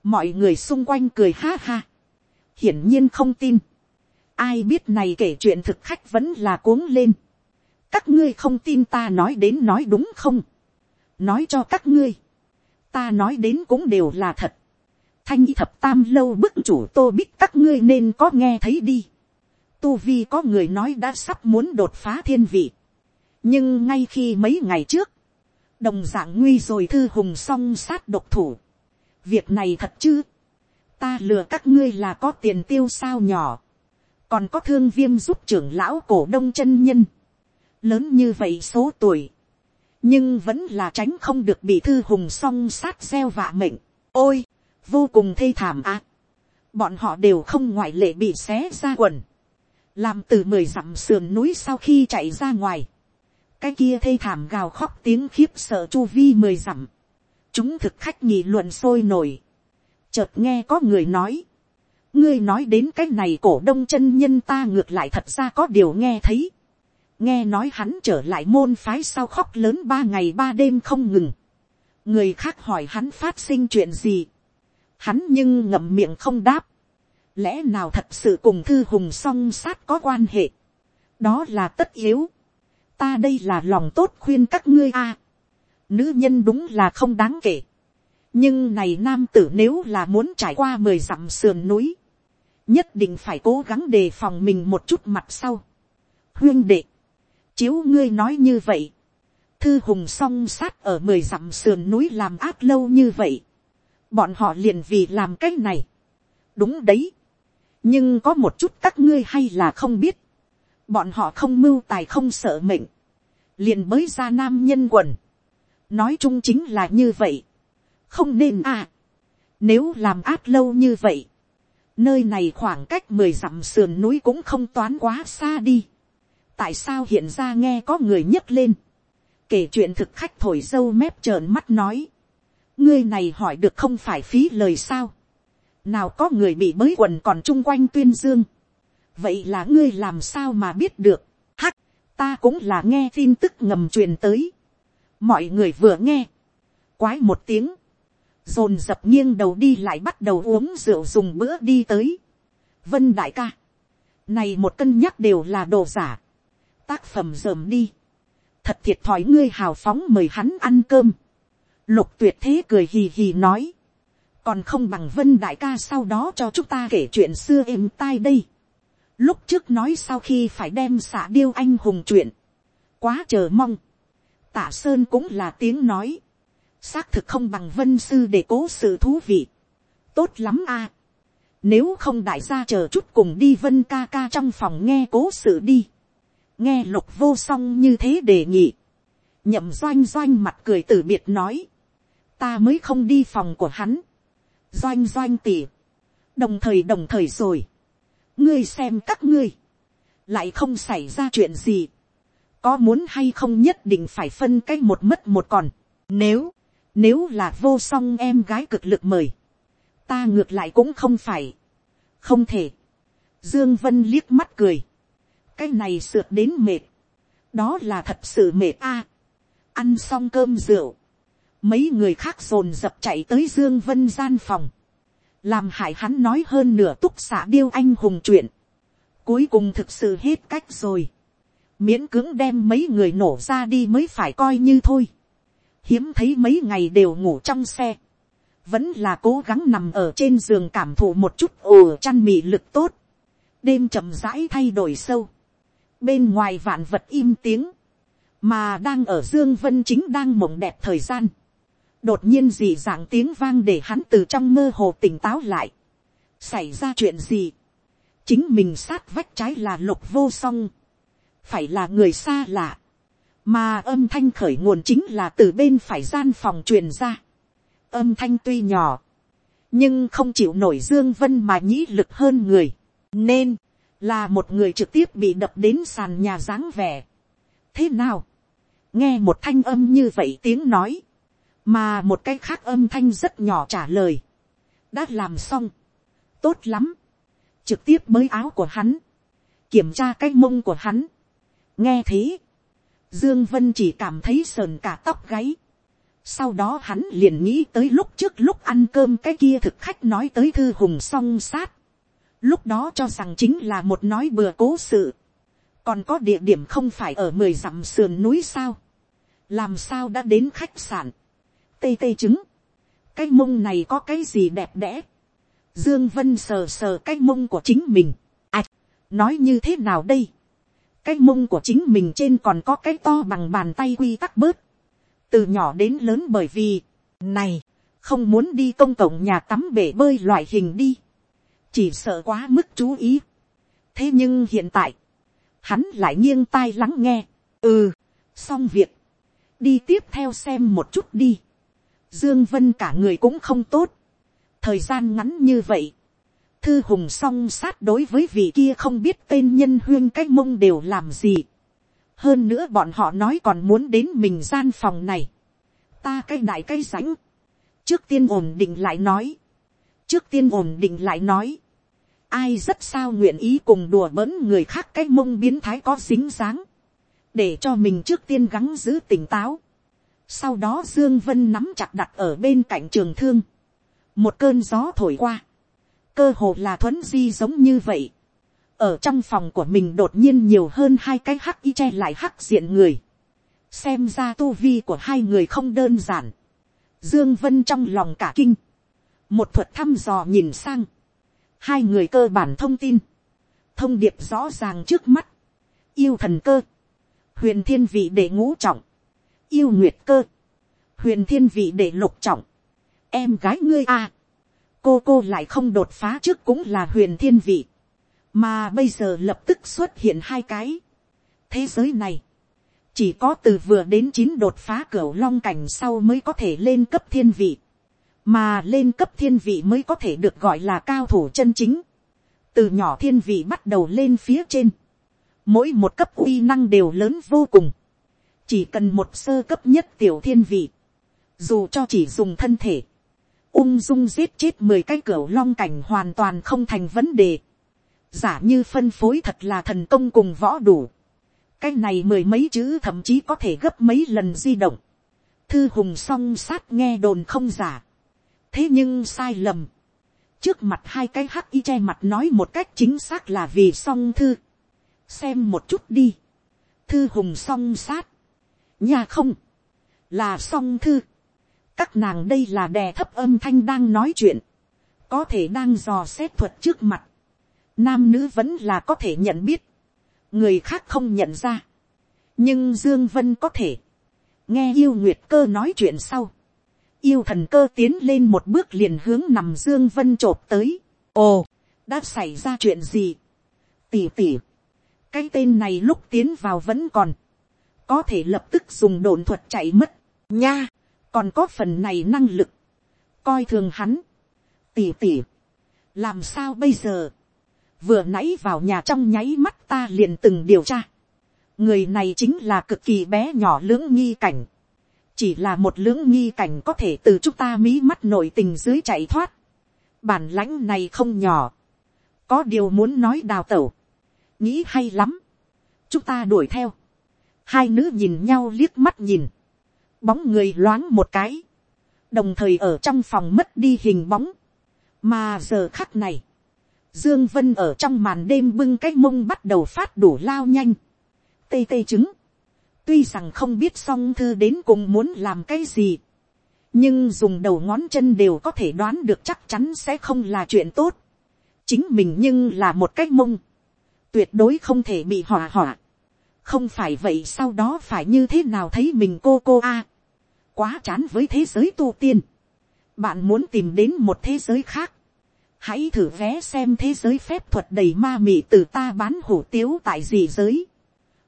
[SPEAKER 1] mọi người xung quanh cười ha ha. hiển nhiên không tin. ai biết này kể chuyện thực khách vẫn là cuống lên. các ngươi không tin ta nói đến nói đúng không. nói cho các ngươi. ta nói đến cũng đều là thật thanh y thập tam lâu bức chủ tô biết các ngươi nên có nghe thấy đi. tu vi có người nói đã sắp muốn đột phá thiên vị. nhưng ngay khi mấy ngày trước, đồng dạng nguy rồi thư hùng song sát độc thủ. việc này thật chứ, ta lừa các ngươi là có tiền tiêu sao nhỏ, còn có thương viêm giúp trưởng lão cổ đông chân nhân, lớn như vậy số tuổi, nhưng vẫn là tránh không được bị thư hùng song sát gieo vạ mệnh, ôi, vô cùng thê thảm ạ, bọn họ đều không ngoại lệ bị xé ra quần, làm từ mười dặm sườn núi sau khi chạy ra ngoài, cái kia thê thảm gào khóc tiếng khiếp sợ chu vi mười dặm, chúng thực khách nghị luận sôi nổi, chợt nghe có người nói, ngươi nói đến cái này cổ đông chân nhân ta ngược lại thật ra có điều nghe thấy, nghe nói hắn trở lại môn phái sau khóc lớn ba ngày ba đêm không ngừng, người khác hỏi hắn phát sinh chuyện gì, hắn nhưng ngậm miệng không đáp, lẽ nào thật sự cùng thư hùng song sát có quan hệ, đó là tất yếu, ta đây là lòng tốt khuyên các ngươi a, nữ nhân đúng là không đáng kể, nhưng này nam tử nếu là muốn trải qua mười dặm sườn núi, nhất định phải cố gắng đề phòng mình một chút mặt sau. huyên đệ, chiếu ngươi nói như vậy, thư hùng song sát ở mười dặm sườn núi làm áp lâu như vậy, bọn họ liền vì làm cái này, đúng đấy, nhưng có một chút các ngươi hay là không biết, bọn họ không mưu tài không sợ mệnh, liền mới ra nam nhân quần, nói chung chính là như vậy, không nên à, nếu làm áp lâu như vậy, nơi này khoảng cách mười dặm sườn núi cũng không toán quá xa đi, tại sao hiện ra nghe có người nhấc lên, kể chuyện thực khách thổi dâu mép trợn mắt nói, ngươi này hỏi được không phải phí lời sao, nào có người bị bới quần còn chung quanh tuyên dương, vậy là ngươi làm sao mà biết được, hắc, ta cũng là nghe tin tức ngầm truyền tới, mọi người vừa nghe, quái một tiếng, dồn dập nghiêng đầu đi lại bắt đầu uống rượu dùng bữa đi tới. vân đại ca, này một cân nhắc đều là đồ giả, tác phẩm dởm đi, thật thiệt thòi ngươi hào phóng mời hắn ăn cơm, lục tuyệt thế cười hì hì nói, còn không bằng vân đại ca sau đó cho chúng ta kể chuyện xưa êm tai đây. lúc trước nói sau khi phải đem xả điêu anh hùng chuyện, quá chờ mong, tả sơn cũng là tiếng nói, xác thực không bằng vân sư để cố sự thú vị. tốt lắm a. À. nếu không đại gia chờ chút cùng đi vân ca ca trong phòng nghe cố sự đi. nghe lục vô song như thế đề nghị. nhậm doanh doanh mặt cười từ biệt nói ta mới không đi phòng của hắn. doanh doanh tỉ. đồng thời đồng thời rồi. ngươi xem các ngươi. lại không xảy ra chuyện gì. có muốn hay không nhất định phải phân cái một mất một còn. Nếu, nếu là vô song em gái cực lực mời. Ta ngược lại cũng không phải. Không thể. Dương Vân liếc mắt cười. Cái này sượt đến mệt. Đó là thật sự mệt a. ăn xong cơm rượu. Mấy người khác rồn dập chạy tới Dương Vân gian phòng. Làm hại hắn nói hơn nửa túc xả điêu anh hùng chuyện. Cuối cùng thực sự hết cách rồi. Miễn cưỡng đem mấy người nổ ra đi mới phải coi như thôi hiếm thấy mấy ngày đều ngủ trong xe, vẫn là cố gắng nằm ở trên giường cảm thụ một chút ồ chăn mị lực tốt, đêm chậm rãi thay đổi sâu, bên ngoài vạn vật im tiếng, mà đang ở dương vân chính đang mộng đẹp thời gian, đột nhiên dị dạng tiếng vang để hắn từ trong mơ hồ tỉnh táo lại, xảy ra chuyện gì, chính mình sát vách trái là lục vô song, phải là người xa lạ, mà âm thanh khởi nguồn chính là từ bên phải gian phòng truyền ra. âm thanh tuy nhỏ, nhưng không chịu nổi dương vân mà nhĩ lực hơn người, nên là một người trực tiếp bị đập đến sàn nhà dáng vẻ. thế nào, nghe một thanh âm như vậy tiếng nói, mà một cái khác âm thanh rất nhỏ trả lời, đã làm xong, tốt lắm, trực tiếp mới áo của hắn, kiểm tra cái mông của hắn, nghe thế, Dương Vân chỉ cảm thấy sờn cả tóc gáy. Sau đó hắn liền nghĩ tới lúc trước lúc ăn cơm cái kia thực khách nói tới thư hùng song sát. Lúc đó cho rằng chính là một nói bừa cố sự. Còn có địa điểm không phải ở mười dặm sườn núi sao. Làm sao đã đến khách sạn. Tê tê trứng. Cái mông này có cái gì đẹp đẽ. Dương Vân sờ sờ cái mông của chính mình. À, nói như thế nào đây? cái mông của chính mình trên còn có cái to bằng bàn tay quy tắc bớt. từ nhỏ đến lớn bởi vì, này, không muốn đi công cộng nhà tắm bể bơi loại hình đi. chỉ sợ quá mức chú ý. thế nhưng hiện tại, hắn lại nghiêng tai lắng nghe. ừ, xong việc, đi tiếp theo xem một chút đi dương vân cả người cũng không tốt. thời gian ngắn như vậy, thư hùng song sát đối với vị kia không biết tên nhân huyên cái mông đều làm gì. hơn nữa bọn họ nói còn muốn đến mình gian phòng này. ta cái đại cái rãnh. trước tiên ổn định lại nói. trước tiên ổn định lại nói. ai rất sao nguyện ý cùng đùa bỡn người khác cái mông biến thái có dính dáng. để cho mình trước tiên gắng giữ tỉnh táo sau đó dương vân nắm chặt đặt ở bên cạnh trường thương. một cơn gió thổi qua cơ hồ là thuấn di giống như vậy. ở trong phòng của mình đột nhiên nhiều hơn hai cái hắc y che lại hắc diện người. xem ra tu vi của hai người không đơn giản. dương vân trong lòng cả kinh. một thuật thăm dò nhìn sang. hai người cơ bản thông tin. thông điệp rõ ràng trước mắt. yêu thần cơ. huyền thiên vị để ngũ trọng yêu nguyệt cơ. huyền thiên vị để lục trọng. em gái ngươi a. À cô cô lại không đột phá trước cũng là huyền thiên vị, mà bây giờ lập tức xuất hiện hai cái. thế giới này, chỉ có từ vừa đến chín đột phá cửa long cảnh sau mới có thể lên cấp thiên vị, mà lên cấp thiên vị mới có thể được gọi là cao thủ chân chính, từ nhỏ thiên vị bắt đầu lên phía trên, mỗi một cấp uy năng đều lớn vô cùng, chỉ cần một sơ cấp nhất tiểu thiên vị, dù cho chỉ dùng thân thể, ung dung giết chết mười cái cửa long cảnh hoàn toàn không thành vấn đề. giả như phân phối thật là thần công cùng võ đủ. cái này mười mấy chữ thậm chí có thể gấp mấy lần di động. thư hùng song sát nghe đồn không giả. thế nhưng sai lầm. trước mặt hai cái hắc y che mặt nói một cách chính xác là vì song thư. xem một chút đi. thư hùng song sát nha không. là song thư. Các nàng đây là đè thấp âm thanh đang nói chuyện, có thể đang dò xét thuật trước mặt, nam nữ vẫn là có thể nhận biết, người khác không nhận ra, nhưng dương vân có thể, nghe yêu nguyệt cơ nói chuyện sau, yêu thần cơ tiến lên một bước liền hướng nằm dương vân t tới, ồ, đã xảy ra chuyện gì, tỉ tỉ, cái tên này lúc tiến vào vẫn còn, có thể lập tức dùng đồn thuật chạy mất, nha, còn có phần này năng lực, coi thường hắn, tỉ tỉ, làm sao bây giờ, vừa nãy vào nhà trong nháy mắt ta liền từng điều tra, người này chính là cực kỳ bé nhỏ lưỡng nghi cảnh, chỉ là một lưỡng nghi cảnh có thể từ chúng ta mí mắt nội tình dưới chạy thoát, bản lãnh này không nhỏ, có điều muốn nói đào tẩu, nghĩ hay lắm, chúng ta đuổi theo, hai nữ nhìn nhau liếc mắt nhìn, bóng người loáng một cái, đồng thời ở trong phòng mất đi hình bóng, mà giờ khắc này, dương vân ở trong màn đêm bưng cái mông bắt đầu phát đủ lao nhanh, tê tê trứng, tuy rằng không biết song thư đến cùng muốn làm cái gì, nhưng dùng đầu ngón chân đều có thể đoán được chắc chắn sẽ không là chuyện tốt, chính mình nhưng là một cái mông, tuyệt đối không thể bị hỏa hỏa, không phải vậy sau đó phải như thế nào thấy mình cô cô a quá chán với thế giới tu tiên. Bạn muốn tìm đến một thế giới khác. Hãy thử vé xem thế giới phép thuật đầy ma mị từ ta bán hủ tiếu tại gì giới.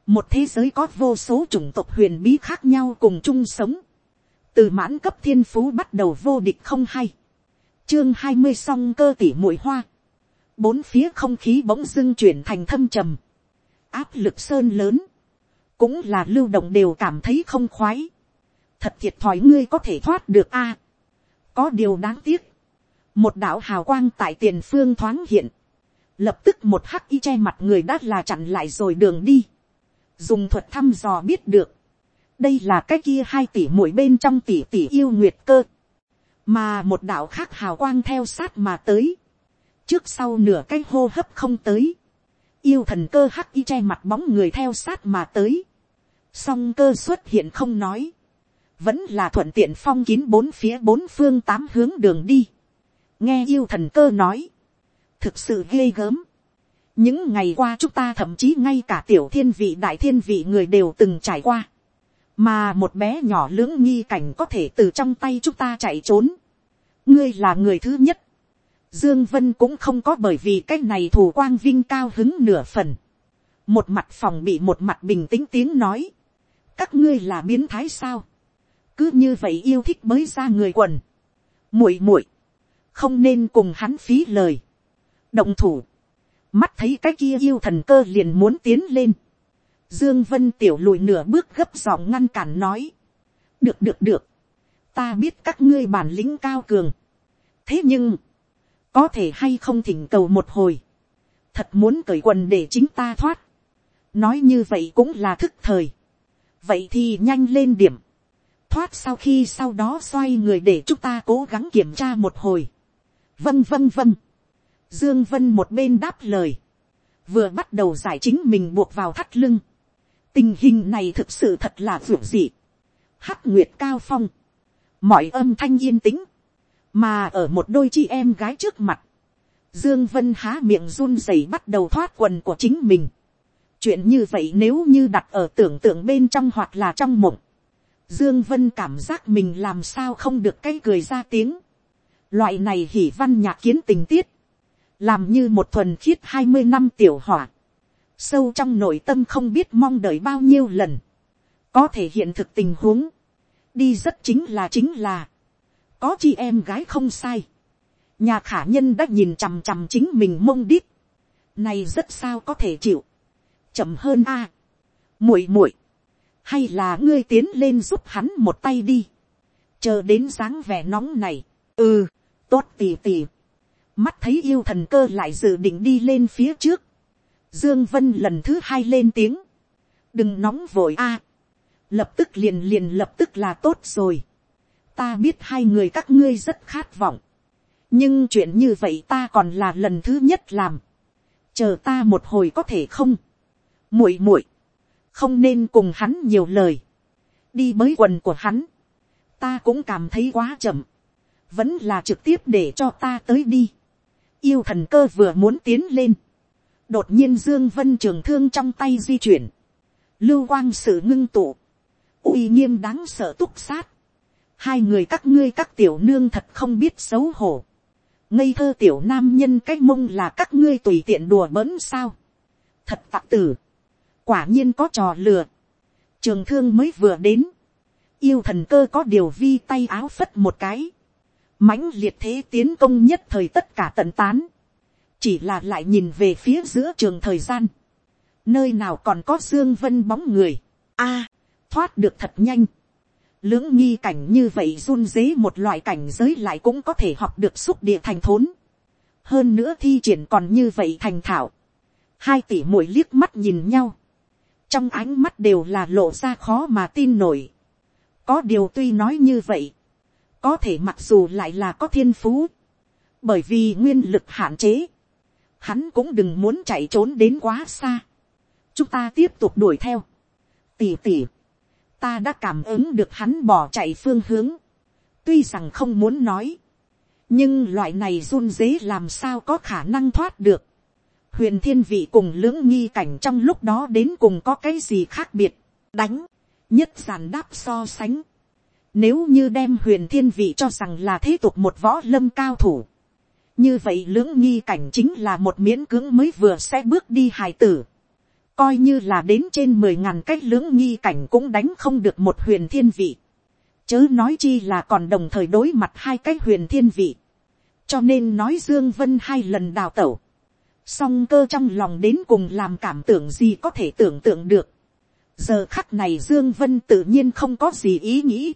[SPEAKER 1] Một thế giới có vô số chủng tộc huyền bí khác nhau cùng chung sống. Từ mãn cấp thiên phú bắt đầu vô địch không hay. Chương hai mươi song cơ tỉ mũi hoa. Bốn phía không khí bỗng dưng chuyển thành thâm trầm. Áp lực sơn lớn. Cũng là lưu động đều cảm thấy không khoái. Thật thiệt thòi ngươi có thể thoát được a. có điều đáng tiếc, một đạo hào quang tại tiền phương thoáng hiện, lập tức một hắc y che mặt người đã là chặn lại rồi đường đi, dùng thuật thăm dò biết được, đây là cái kia hai tỷ mũi bên trong tỷ tỷ yêu nguyệt cơ, mà một đạo khác hào quang theo sát mà tới, trước sau nửa cái hô hấp không tới, yêu thần cơ hắc y che mặt bóng người theo sát mà tới, song cơ xuất hiện không nói, vẫn là thuận tiện phong kín bốn phía bốn phương tám hướng đường đi. nghe yêu thần cơ nói, thực sự ghê gớm. những ngày qua chúng ta thậm chí ngay cả tiểu thiên vị đại thiên vị người đều từng trải qua. mà một bé nhỏ lưỡng nghi cảnh có thể từ trong tay chúng ta chạy trốn. ngươi là người thứ nhất. Dương Vân cũng không có bởi vì cái này thủ quang vinh cao hứng nửa phần. Một mặt phòng bị một mặt bình tĩnh tiếng nói. Các ngươi là biến thái sao? cứ như vậy yêu thích mới ra người quần. muội muội không nên cùng hắn phí lời. động thủ, mắt thấy cái kia yêu thần cơ liền muốn tiến lên, dương vân tiểu lùi nửa bước gấp giọng ngăn cản nói, được được được, ta biết các ngươi bản lĩnh cao cường, thế nhưng, có thể hay không thỉnh cầu một hồi, thật muốn cởi quần để chính ta thoát, nói như vậy cũng là thức thời, vậy thì nhanh lên điểm, thoát sau khi sau đó xoay người để chúng ta cố gắng kiểm tra một hồi. vâng vâng vâng. dương vân một bên đáp lời, vừa bắt đầu giải chính mình buộc vào thắt lưng. tình hình này thực sự thật là vượt dị. hắc nguyệt cao phong, mọi âm thanh yên tĩnh, mà ở một đôi chị em gái trước mặt, dương vân há miệng run rẩy bắt đầu thoát quần của chính mình chuyện như vậy nếu như đặt ở tưởng tượng bên trong hoặc là trong mộng, Dương Vân cảm giác mình làm sao không được cái cười ra tiếng. Loại này hỉ văn nhạc kiến tình tiết. Làm như một thuần khiết 20 năm tiểu hỏa. Sâu trong nội tâm không biết mong đợi bao nhiêu lần. Có thể hiện thực tình huống. Đi rất chính là chính là. Có chị em gái không sai. Nhà khả nhân đã nhìn chằm chằm chính mình mông đít. Này rất sao có thể chịu. Chậm hơn a. Muội muội hay là ngươi tiến lên giúp hắn một tay đi, chờ đến dáng vẻ nóng này, ừ, tốt tì tì, mắt thấy yêu thần cơ lại dự định đi lên phía trước, dương vân lần thứ hai lên tiếng, đừng nóng vội a, lập tức liền liền lập tức là tốt rồi, ta biết hai người các ngươi rất khát vọng, nhưng chuyện như vậy ta còn là lần thứ nhất làm, chờ ta một hồi có thể không, muội muội, không nên cùng hắn nhiều lời, đi mới quần của hắn, ta cũng cảm thấy quá chậm, vẫn là trực tiếp để cho ta tới đi. yêu thần cơ vừa muốn tiến lên, đột nhiên dương vân trường thương trong tay di chuyển, lưu quang sự ngưng tụ, uy nghiêm đáng sợ túc sát, hai người các ngươi các tiểu nương thật không biết xấu hổ, ngây thơ tiểu nam nhân cái mông là các ngươi tùy tiện đùa bỡn sao, thật tặc tử, quả nhiên có trò lừa, trường thương mới vừa đến, yêu thần cơ có điều vi tay áo phất một cái, mãnh liệt thế tiến công nhất thời tất cả tận tán, chỉ là lại nhìn về phía giữa trường thời gian, nơi nào còn có dương vân bóng người, a, thoát được thật nhanh, lưỡng nghi cảnh như vậy run dế một loại cảnh giới lại cũng có thể học được xúc địa thành thốn, hơn nữa thi triển còn như vậy thành thạo, hai tỷ mũi liếc mắt nhìn nhau, trong ánh mắt đều là lộ ra khó mà tin nổi. có điều tuy nói như vậy, có thể mặc dù lại là có thiên phú, bởi vì nguyên lực hạn chế, hắn cũng đừng muốn chạy trốn đến quá xa. chúng ta tiếp tục đuổi theo. tỉ tỉ, ta đã cảm ứng được hắn bỏ chạy phương hướng, tuy rằng không muốn nói, nhưng loại này run dế làm sao có khả năng thoát được huyền thiên vị cùng lưỡng nghi cảnh trong lúc đó đến cùng có cái gì khác biệt, đánh, nhất giản đáp so sánh. Nếu như đem huyền thiên vị cho rằng là thế tục một võ lâm cao thủ, như vậy lưỡng nghi cảnh chính là một miễn cưỡng mới vừa sẽ bước đi hài tử. Coi như là đến trên mười ngàn cách lưỡng nghi cảnh cũng đánh không được một huyền thiên vị. Chớ nói chi là còn đồng thời đối mặt hai cách huyền thiên vị. Cho nên nói Dương Vân hai lần đào tẩu song cơ trong lòng đến cùng làm cảm tưởng gì có thể tưởng tượng được. giờ khắc này dương vân tự nhiên không có gì ý nghĩ,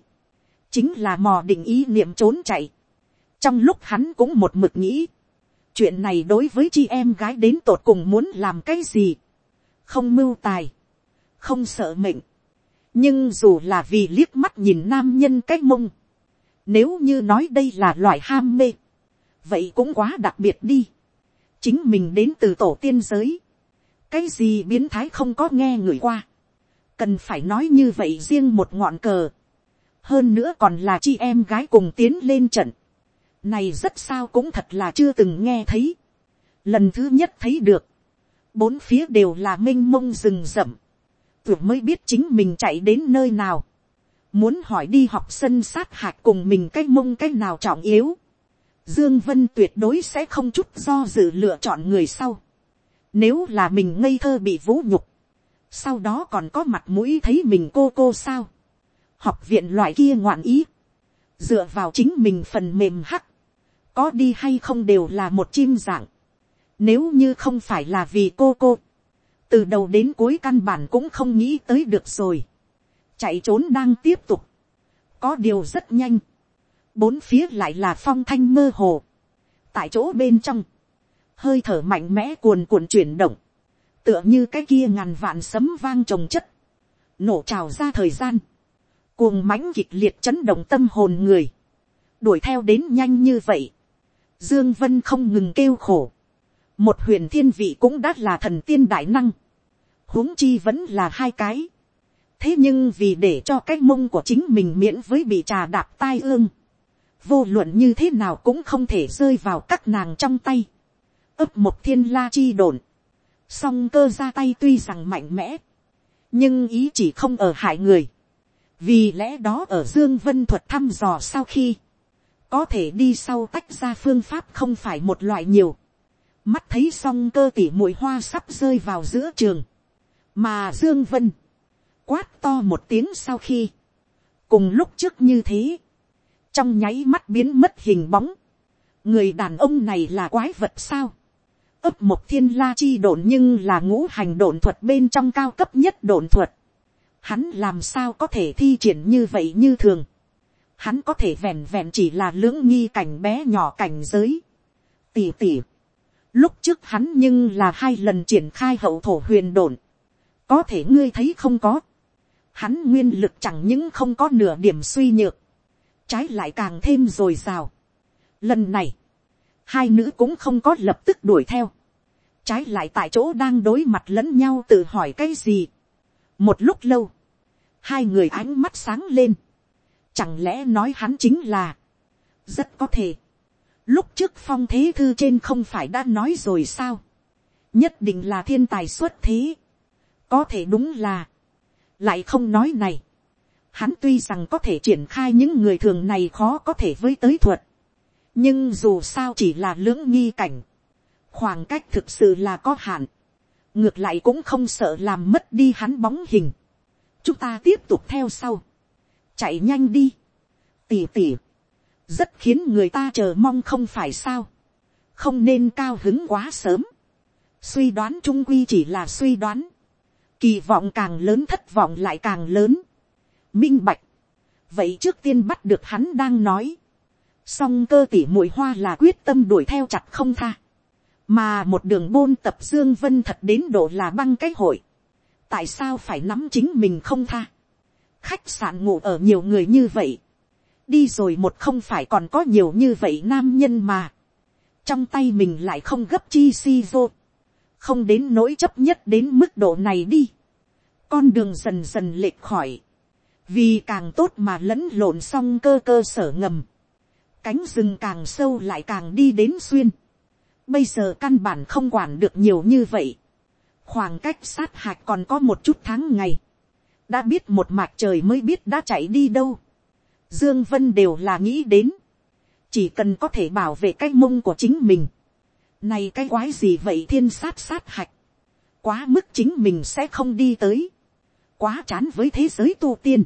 [SPEAKER 1] chính là mò định ý niệm trốn chạy. trong lúc hắn cũng một mực nghĩ, chuyện này đối với chị em gái đến tột cùng muốn làm cái gì, không mưu tài, không sợ mệnh, nhưng dù là vì liếc mắt nhìn nam nhân cái mông, nếu như nói đây là loại ham mê, vậy cũng quá đặc biệt đi chính mình đến từ tổ tiên giới, cái gì biến thái không có nghe người qua, cần phải nói như vậy riêng một ngọn cờ, hơn nữa còn là chị em gái cùng tiến lên trận, này rất sao cũng thật là chưa từng nghe thấy, lần thứ nhất thấy được, bốn phía đều là m i n h mông rừng rậm, tưởng mới biết chính mình chạy đến nơi nào, muốn hỏi đi học sân sát hạt cùng mình cái mông cái nào trọng yếu, Dương Vân tuyệt đối sẽ không chút do dự lựa chọn người sau. Nếu là mình ngây thơ bị vũ nhục. Sau đó còn có mặt mũi thấy mình cô cô sao. Học viện loại kia ngoạn ý. Dựa vào chính mình phần mềm hắc. Có đi hay không đều là một chim dạng. Nếu như không phải là vì cô cô. Từ đầu đến cuối căn bản cũng không nghĩ tới được rồi. Chạy trốn đang tiếp tục. Có điều rất nhanh. Bốn phía lại là phong thanh mơ hồ. Tại chỗ bên trong. Hơi thở mạnh mẽ cuồn cuộn chuyển động. Tựa như cái kia ngàn vạn sấm vang trồng chất. Nổ trào ra thời gian. Cuồng mãnh kịch liệt chấn động tâm hồn người. Đuổi theo đến nhanh như vậy. Dương Vân không ngừng kêu khổ một huyền thiên vị cũng đã là thần tiên đại năng, huống chi vẫn là hai cái. thế nhưng vì để cho cái mông của chính mình miễn với bị trà đạp tai ương, vô luận như thế nào cũng không thể rơi vào các nàng trong tay, ấp một thiên la chi đồn, song cơ ra tay tuy rằng mạnh mẽ, nhưng ý chỉ không ở hại người, vì lẽ đó ở dương vân thuật thăm dò sau khi, có thể đi sau tách ra phương pháp không phải một loại nhiều, mắt thấy song cơ tỉ mũi hoa sắp rơi vào giữa trường, mà dương vân, quát to một tiếng sau khi, cùng lúc trước như thế, trong nháy mắt biến mất hình bóng, người đàn ông này là quái vật sao, ấp một thiên la chi đồn nhưng là ngũ hành đồn thuật bên trong cao cấp nhất đồn thuật, hắn làm sao có thể thi triển như vậy như thường, hắn có thể vẹn vẹn chỉ là lưỡng nghi cảnh bé nhỏ cảnh giới, tỉ tỉ, Lúc trước hắn nhưng là hai lần triển khai hậu thổ huyền đồn. Có thể ngươi thấy không có. Hắn nguyên lực chẳng những không có nửa điểm suy nhược. Trái lại càng thêm rồi o Lần này. Hai nữ cũng không có lập tức đuổi theo. Trái lại tại chỗ đang đối mặt lẫn nhau tự hỏi cái gì. Một lúc lâu. Hai người ánh mắt sáng lên. Chẳng lẽ nói hắn chính là. Rất có thể Lúc trước phong thế thư trên không phải đã nói rồi sao. Nhất định là thiên tài xuất thế. Có thể đúng là. Lại không nói này. Hắn tuy rằng có thể triển khai những người thường này khó có thể với tới thuật. Nhưng dù sao chỉ là lưỡng nghi cảnh. Khoảng cách thực sự là có hạn. Ngược lại cũng không sợ làm mất đi hắn bóng hình. Chúng ta tiếp tục theo sau. Chạy nhanh đi. Tỉ tỉ rất khiến người ta chờ mong không phải sao, không nên cao hứng quá sớm, suy đoán trung quy chỉ là suy đoán, kỳ vọng càng lớn thất vọng lại càng lớn, minh bạch, vậy trước tiên bắt được hắn đang nói, song cơ tỉ mũi hoa là quyết tâm đuổi theo chặt không tha, mà một đường bôn tập dương vân thật đến độ là băng cái hội, tại sao phải nắm chính mình không tha, khách sạn ngủ ở nhiều người như vậy, đi rồi một không phải còn có nhiều như vậy nam nhân mà, trong tay mình lại không gấp chi si vô, không đến nỗi chấp nhất đến mức độ này đi, con đường dần dần lệch khỏi, vì càng tốt mà lẫn lộn xong cơ cơ sở ngầm, cánh rừng càng sâu lại càng đi đến xuyên, bây giờ căn bản không quản được nhiều như vậy, khoảng cách sát hạch còn có một chút tháng ngày, đã biết một mạc trời mới biết đã chạy đi đâu, Dương Vân đều là nghĩ đến. Chỉ cần có thể bảo vệ cái mông của chính mình. Này cái quái gì vậy thiên sát sát hạch. Quá mức chính mình sẽ không đi tới. Quá chán với thế giới tu tiên.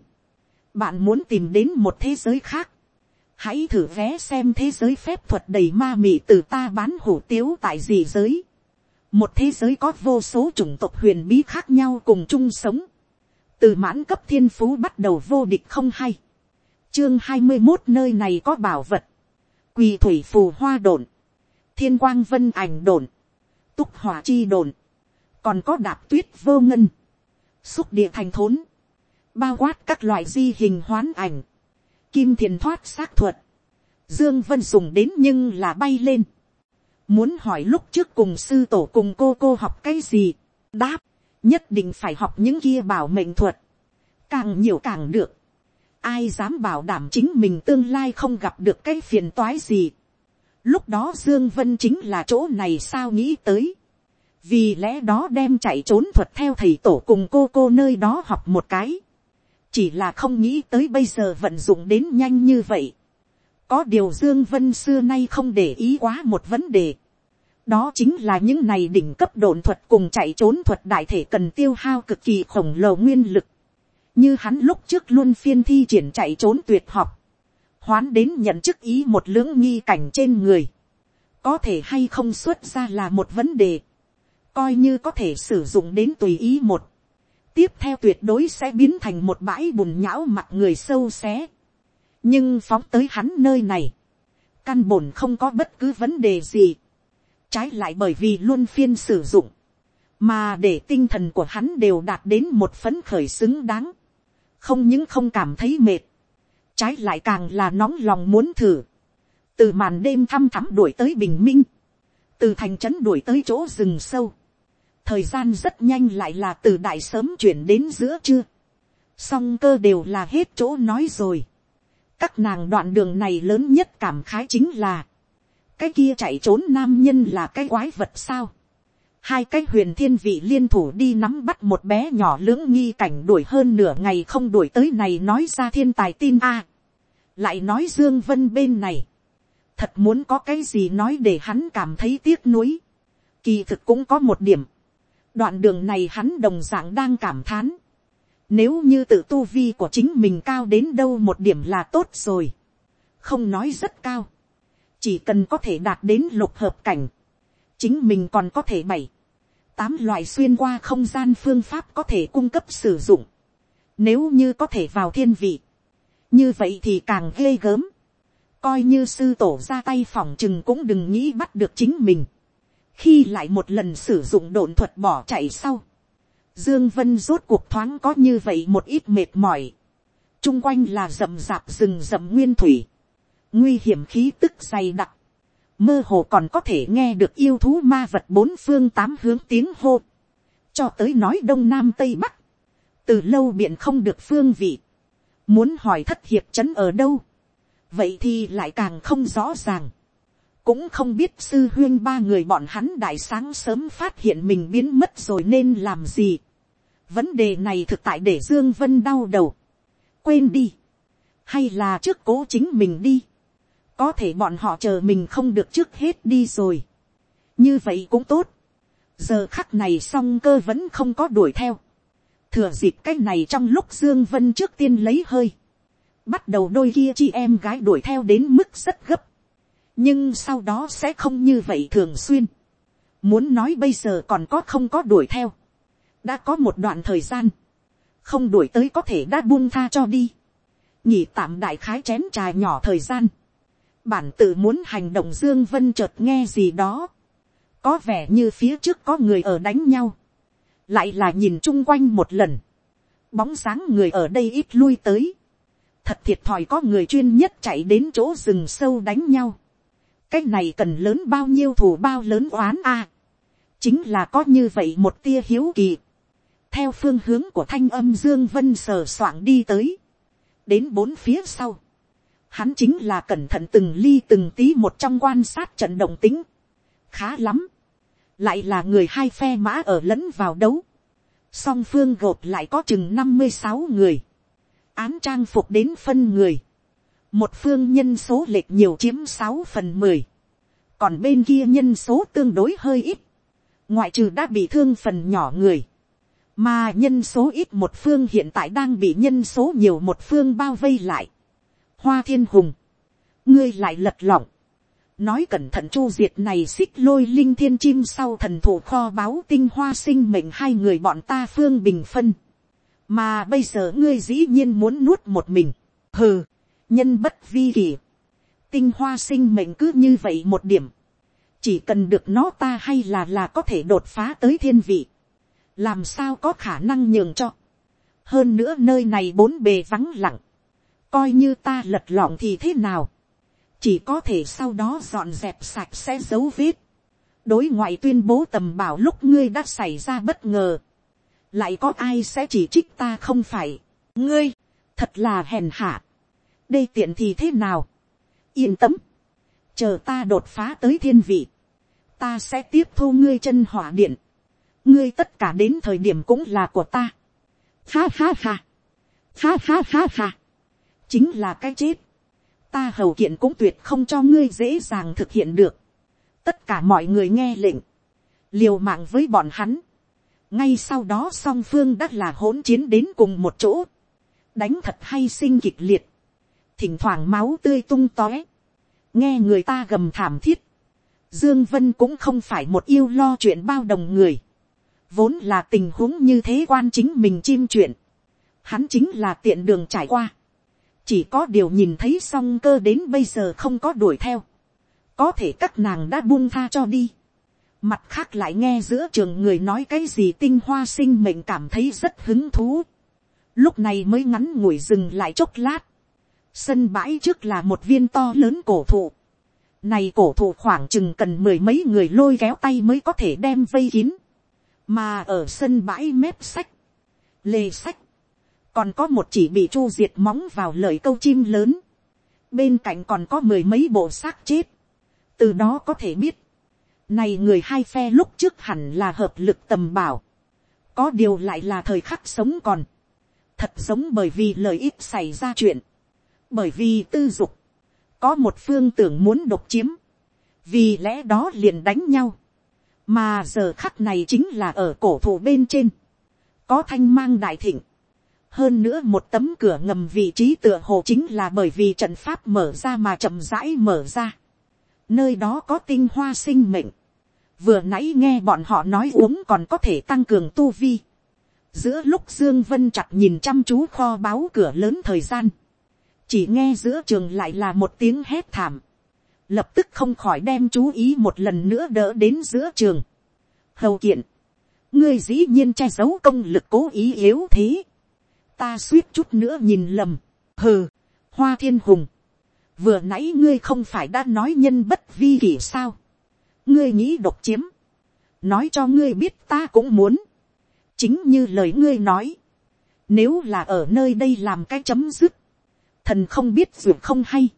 [SPEAKER 1] Bạn muốn tìm đến một thế giới khác. Hãy thử vé xem thế giới phép thuật đầy ma mị từ ta bán hủ tiếu tại gì giới. Một thế giới có vô số chủng tộc huyền bí khác nhau cùng chung sống. Từ mãn cấp thiên phú bắt đầu vô địch không hay. Chương hai mươi một nơi này có bảo vật, quỳ thủy phù hoa đồn, thiên quang vân ảnh đồn, túc hỏa chi đồn, còn có đạp tuyết vô ngân, xúc địa thành thốn, bao quát các loại di hình hoán ảnh, kim thiền thoát xác thuật, dương vân dùng đến nhưng là bay lên, muốn hỏi lúc trước cùng sư tổ cùng cô cô học cái gì, đáp, nhất định phải học những kia bảo mệnh thuật, càng nhiều càng được, ai dám bảo đảm chính mình tương lai không gặp được cái phiền toái gì. Lúc đó Dương Vân chính là chỗ này sao nghĩ tới. Vì lẽ đó đem chạy trốn thuật theo thầy tổ cùng cô cô nơi đó học một cái. Chỉ là không nghĩ tới bây giờ vận dụng đến nhanh như vậy. Có điều Dương Vân xưa nay không để ý quá một vấn đề. Đó chính là những này đỉnh cấp đồn thuật cùng chạy trốn thuật đại thể cần tiêu hao cực kỳ khổng lồ nguyên lực. Như hắn lúc trước luôn phiên thi triển chạy trốn tuyệt học, hoán đến nhận chức ý một lưỡng nghi cảnh trên người, có thể hay không xuất ra là một vấn đề, coi như có thể sử dụng đến tùy ý một, tiếp theo tuyệt đối sẽ biến thành một bãi bùn nhão mặt người sâu xé, nhưng phóng tới hắn nơi này, căn bổn không có bất cứ vấn đề gì, trái lại bởi vì luôn phiên sử dụng, mà để tinh thần của hắn đều đạt đến một phấn khởi xứng đáng, không những không cảm thấy mệt, trái lại càng là nóng lòng muốn thử, từ màn đêm thăm thắm đuổi tới bình minh, từ thành trấn đuổi tới chỗ rừng sâu, thời gian rất nhanh lại là từ đại sớm chuyển đến giữa trưa, song cơ đều là hết chỗ nói rồi, các nàng đoạn đường này lớn nhất cảm khái chính là, cái kia chạy trốn nam nhân là cái quái vật sao, hai cái huyền thiên vị liên thủ đi nắm bắt một bé nhỏ lưỡng nghi cảnh đuổi hơn nửa ngày không đuổi tới này nói ra thiên tài tin a. lại nói dương vân bên này. thật muốn có cái gì nói để hắn cảm thấy tiếc nuối. kỳ thực cũng có một điểm đoạn đường này hắn đồng dạng đang cảm thán. nếu như tự tu vi của chính mình cao đến đâu một điểm là tốt rồi. không nói rất cao. chỉ cần có thể đạt đến lục hợp cảnh chính mình còn có thể bảy, tám loại xuyên qua không gian phương pháp có thể cung cấp sử dụng. Nếu như có thể vào thiên vị, như vậy thì càng ghê gớm. Coi như sư tổ ra tay phòng chừng cũng đừng nghĩ bắt được chính mình. Khi lại một lần sử dụng độn thuật bỏ chạy sau. Dương Vân rốt cuộc thoáng có như vậy một ít mệt mỏi. Trung quanh là rậm rạp rừng rậm nguyên thủy. Nguy hiểm khí tức dày đặc mơ hồ còn có thể nghe được yêu thú ma vật bốn phương tám hướng tiếng hô, cho tới nói đông nam tây bắc, từ lâu biện không được phương vị, muốn hỏi thất hiệp trấn ở đâu, vậy thì lại càng không rõ ràng, cũng không biết sư huyên ba người bọn hắn đại sáng sớm phát hiện mình biến mất rồi nên làm gì. vấn đề này thực tại để dương vân đau đầu, quên đi, hay là trước cố chính mình đi, có thể bọn họ chờ mình không được trước hết đi rồi. như vậy cũng tốt. giờ khắc này song cơ vẫn không có đuổi theo. thừa dịp cái này trong lúc dương vân trước tiên lấy hơi. bắt đầu đôi kia chị em gái đuổi theo đến mức rất gấp nhưng sau đó sẽ không như vậy thường xuyên. muốn nói bây giờ còn có không có đuổi theo. đã có một đoạn thời gian. không đuổi tới có thể đã buông tha cho đi. nhỉ tạm đại khái chén trà nhỏ thời gian bản tự muốn hành động dương vân chợt nghe gì đó, có vẻ như phía trước có người ở đánh nhau, lại là nhìn chung quanh một lần, bóng sáng người ở đây ít lui tới, thật thiệt thòi có người chuyên nhất chạy đến chỗ rừng sâu đánh nhau, cái này cần lớn bao nhiêu thù bao lớn oán a, chính là có như vậy một tia hiếu kỳ, theo phương hướng của thanh âm dương vân sờ soạng đi tới, đến bốn phía sau, hắn chính là cẩn thận từng ly từng tí một trong quan sát trận động tính. khá lắm. lại là người hai phe mã ở lẫn vào đấu. song phương gộp lại có chừng năm mươi sáu người. án trang phục đến phân người một phương nhân số lệch nhiều chiếm sáu phần mười. còn bên kia nhân số tương đối hơi ít. ngoại trừ đã bị thương phần nhỏ người. mà nhân số ít một phương hiện tại đang bị nhân số nhiều một phương bao vây lại hoa thiên hùng, ngươi lại lật lọng, nói cẩn thận chu diệt này xích lôi linh thiên chim sau thần thủ kho báo tinh hoa sinh mệnh hai người bọn ta phương bình phân, mà bây giờ ngươi dĩ nhiên muốn nuốt một mình, hừ, nhân bất vi kỳ, tinh hoa sinh mệnh cứ như vậy một điểm, chỉ cần được nó ta hay là là có thể đột phá tới thiên vị, làm sao có khả năng nhường cho, hơn nữa nơi này bốn bề vắng lặng, coi như ta lật lọng thì thế nào, chỉ có thể sau đó dọn dẹp sạch sẽ dấu vết, đối ngoại tuyên bố tầm bảo lúc ngươi đã xảy ra bất ngờ, lại có ai sẽ chỉ trích ta không phải, ngươi, thật là hèn hạ, đây tiện thì thế nào, yên tâm, chờ ta đột phá tới thiên vị, ta sẽ tiếp thu ngươi chân hỏa điện, ngươi tất cả đến thời điểm cũng là của ta, ha ha ha, ha ha ha ha, chính là cái chết. ta hầu kiện cũng tuyệt không cho ngươi dễ dàng thực hiện được. tất cả mọi người nghe lệnh, liều mạng với bọn hắn. ngay sau đó song phương đã là hỗn chiến đến cùng một chỗ, đánh thật hay sinh kịch liệt, thỉnh thoảng máu tươi tung tóe, nghe người ta gầm thảm thiết, Dương Vân cũng không phải một yêu lo chuyện bao đồng người. Vốn là tình huống như thế quan chính mình chim chuyện. Hắn chính là tiện đường trải qua. Chỉ có điều nhìn thấy song cơ đến bây giờ không có đuổi theo. Có thể các nàng đã buông tha cho đi. Mặt khác lại nghe giữa trường người nói cái gì tinh hoa sinh mệnh cảm thấy rất hứng thú. Lúc này mới ngắn ngủi dừng lại chốc lát. Sân bãi trước là một viên to lớn cổ thụ. Này cổ thụ khoảng chừng cần mười mấy người lôi kéo tay mới có thể đem vây kín. Mà ở sân bãi mép sách. Lê sách. Còn có một chỉ bị chu diệt móng vào lời câu chim lớn. Bên cạnh còn có mười mấy bộ xác chết. Từ đó có thể biết, này người hai phe lúc trước hẳn là hợp lực tầm bảo. Có điều lại là thời khắc sống còn. Thật sống bởi vì lợi ích xảy ra chuyện. Bởi vì tư dục. Có một phương tưởng muốn độc chiếm. Vì lẽ đó liền đánh nhau. Mà giờ khắc này chính là ở cổ thụ bên trên. Có thanh mang đại thịnh. Hơn nữa một tấm cửa ngầm vị trí tựa hồ chính là bởi vì trận pháp mở ra mà chậm rãi mở ra. Nơi đó có tinh hoa sinh mệnh vừa nãy nghe bọn họ nói uống còn có thể tăng cường tu vi. giữa lúc dương vân chặt nhìn chăm chú kho báu cửa lớn thời gian, chỉ nghe giữa trường lại là một tiếng hét thảm, lập tức không khỏi đem chú ý một lần nữa đỡ đến giữa trường. hầu kiện, ngươi dĩ nhiên che giấu công lực cố ý yếu thế, ta suýt chút nữa nhìn lầm, hừ, hoa thiên hùng, vừa nãy ngươi không phải đã nói nhân bất vi kỷ sao, ngươi nghĩ độc chiếm, nói cho ngươi biết ta cũng muốn, chính như lời ngươi nói, nếu là ở nơi đây làm cái chấm dứt, thần không biết dù không hay,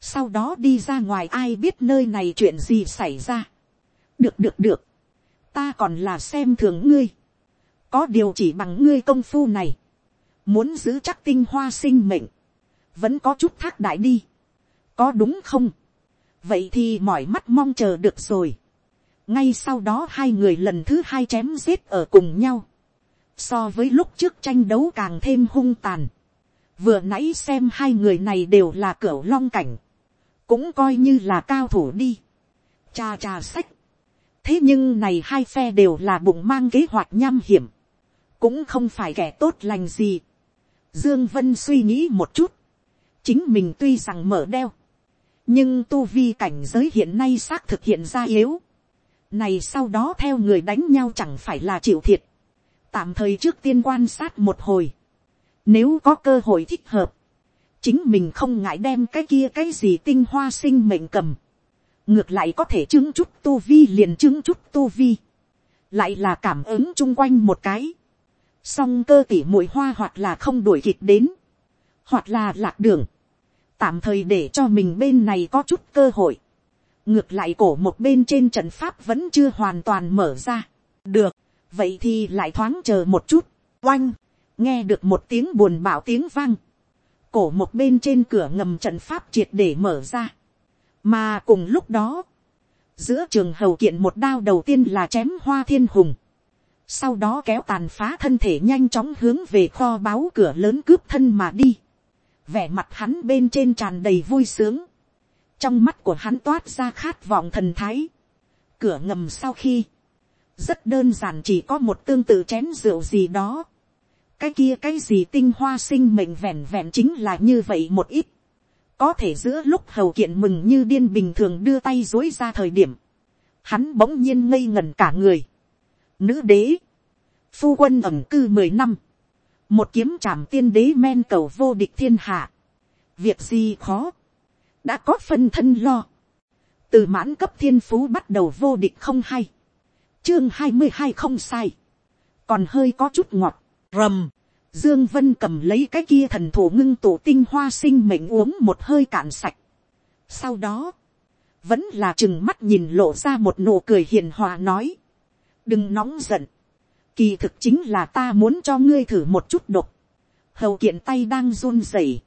[SPEAKER 1] sau đó đi ra ngoài ai biết nơi này chuyện gì xảy ra, được được được, ta còn là xem thường ngươi, có điều chỉ bằng ngươi công phu này, muốn giữ chắc tinh hoa sinh mệnh, vẫn có chút thác đại đi, có đúng không, vậy thì mỏi mắt mong chờ được rồi. ngay sau đó hai người lần thứ hai chém giết ở cùng nhau. so với lúc trước tranh đấu càng thêm hung tàn vừa nãy xem hai người này đều là cửa long cảnh. cũng coi như là cao thủ đi. cha cha sách. thế nhưng này hai phe đều là bụng mang kế hoạch nham hiểm. cũng không phải kẻ tốt lành gì. dương vân suy nghĩ một chút. chính mình tuy rằng mở đeo nhưng tu vi cảnh giới hiện nay xác thực hiện ra yếu. này sau đó theo người đánh nhau chẳng phải là chịu thiệt. tạm thời trước tiên quan sát một hồi nếu có cơ hội thích hợp, chính mình không ngại đem cái kia cái gì tinh hoa sinh mệnh cầm. ngược lại có thể chứng chút tu vi liền chứng chút tu vi. lại là cảm ứng chung quanh một cái. song cơ tỉ mũi hoa hoặc là không đuổi kịp đến, hoặc là lạc đường tạm thời để cho mình bên này có chút cơ hội. ngược lại cổ một bên trên trận pháp vẫn chưa hoàn toàn mở ra. được, vậy thì lại thoáng chờ một chút. oanh, nghe được một tiếng buồn bảo tiếng vang. cổ một bên trên cửa ngầm trận pháp triệt để mở ra. mà cùng lúc đó, giữa trường hầu kiện một đao đầu tiên là chém hoa thiên hùng. sau đó kéo tàn phá thân thể nhanh chóng hướng về kho báu cửa lớn cướp thân mà đi vẻ mặt hắn bên trên tràn đầy vui sướng, trong mắt của hắn toát ra khát vọng thần thái, cửa ngầm sau khi, rất đơn giản chỉ có một tương tự chén rượu gì đó, cái kia cái gì tinh hoa sinh mệnh vẹn vẹn chính là như vậy một ít, có thể giữa lúc hầu kiện mừng như điên bình thường đưa tay dối ra thời điểm, hắn bỗng nhiên ngây ngần cả người. Nữ đế, phu quân ẩm cư mười năm, một kiếm trảm tiên đế men cầu vô địch thiên hạ, việc gì khó, đã có phân thân lo, từ mãn cấp thiên phú bắt đầu vô địch không hay, chương hai mươi hai không sai, còn hơi có chút ngọt, rầm, dương vân cầm lấy cái kia thần thủ ngưng tụ tinh hoa sinh mệnh uống một hơi cạn sạch, sau đó, vẫn là chừng mắt nhìn lộ ra một nụ cười hiền hòa nói, đừng nóng giận, Kỳ thực chính là ta muốn cho ngươi thử một chút độc. Hầu kiện tay đang run rẩy.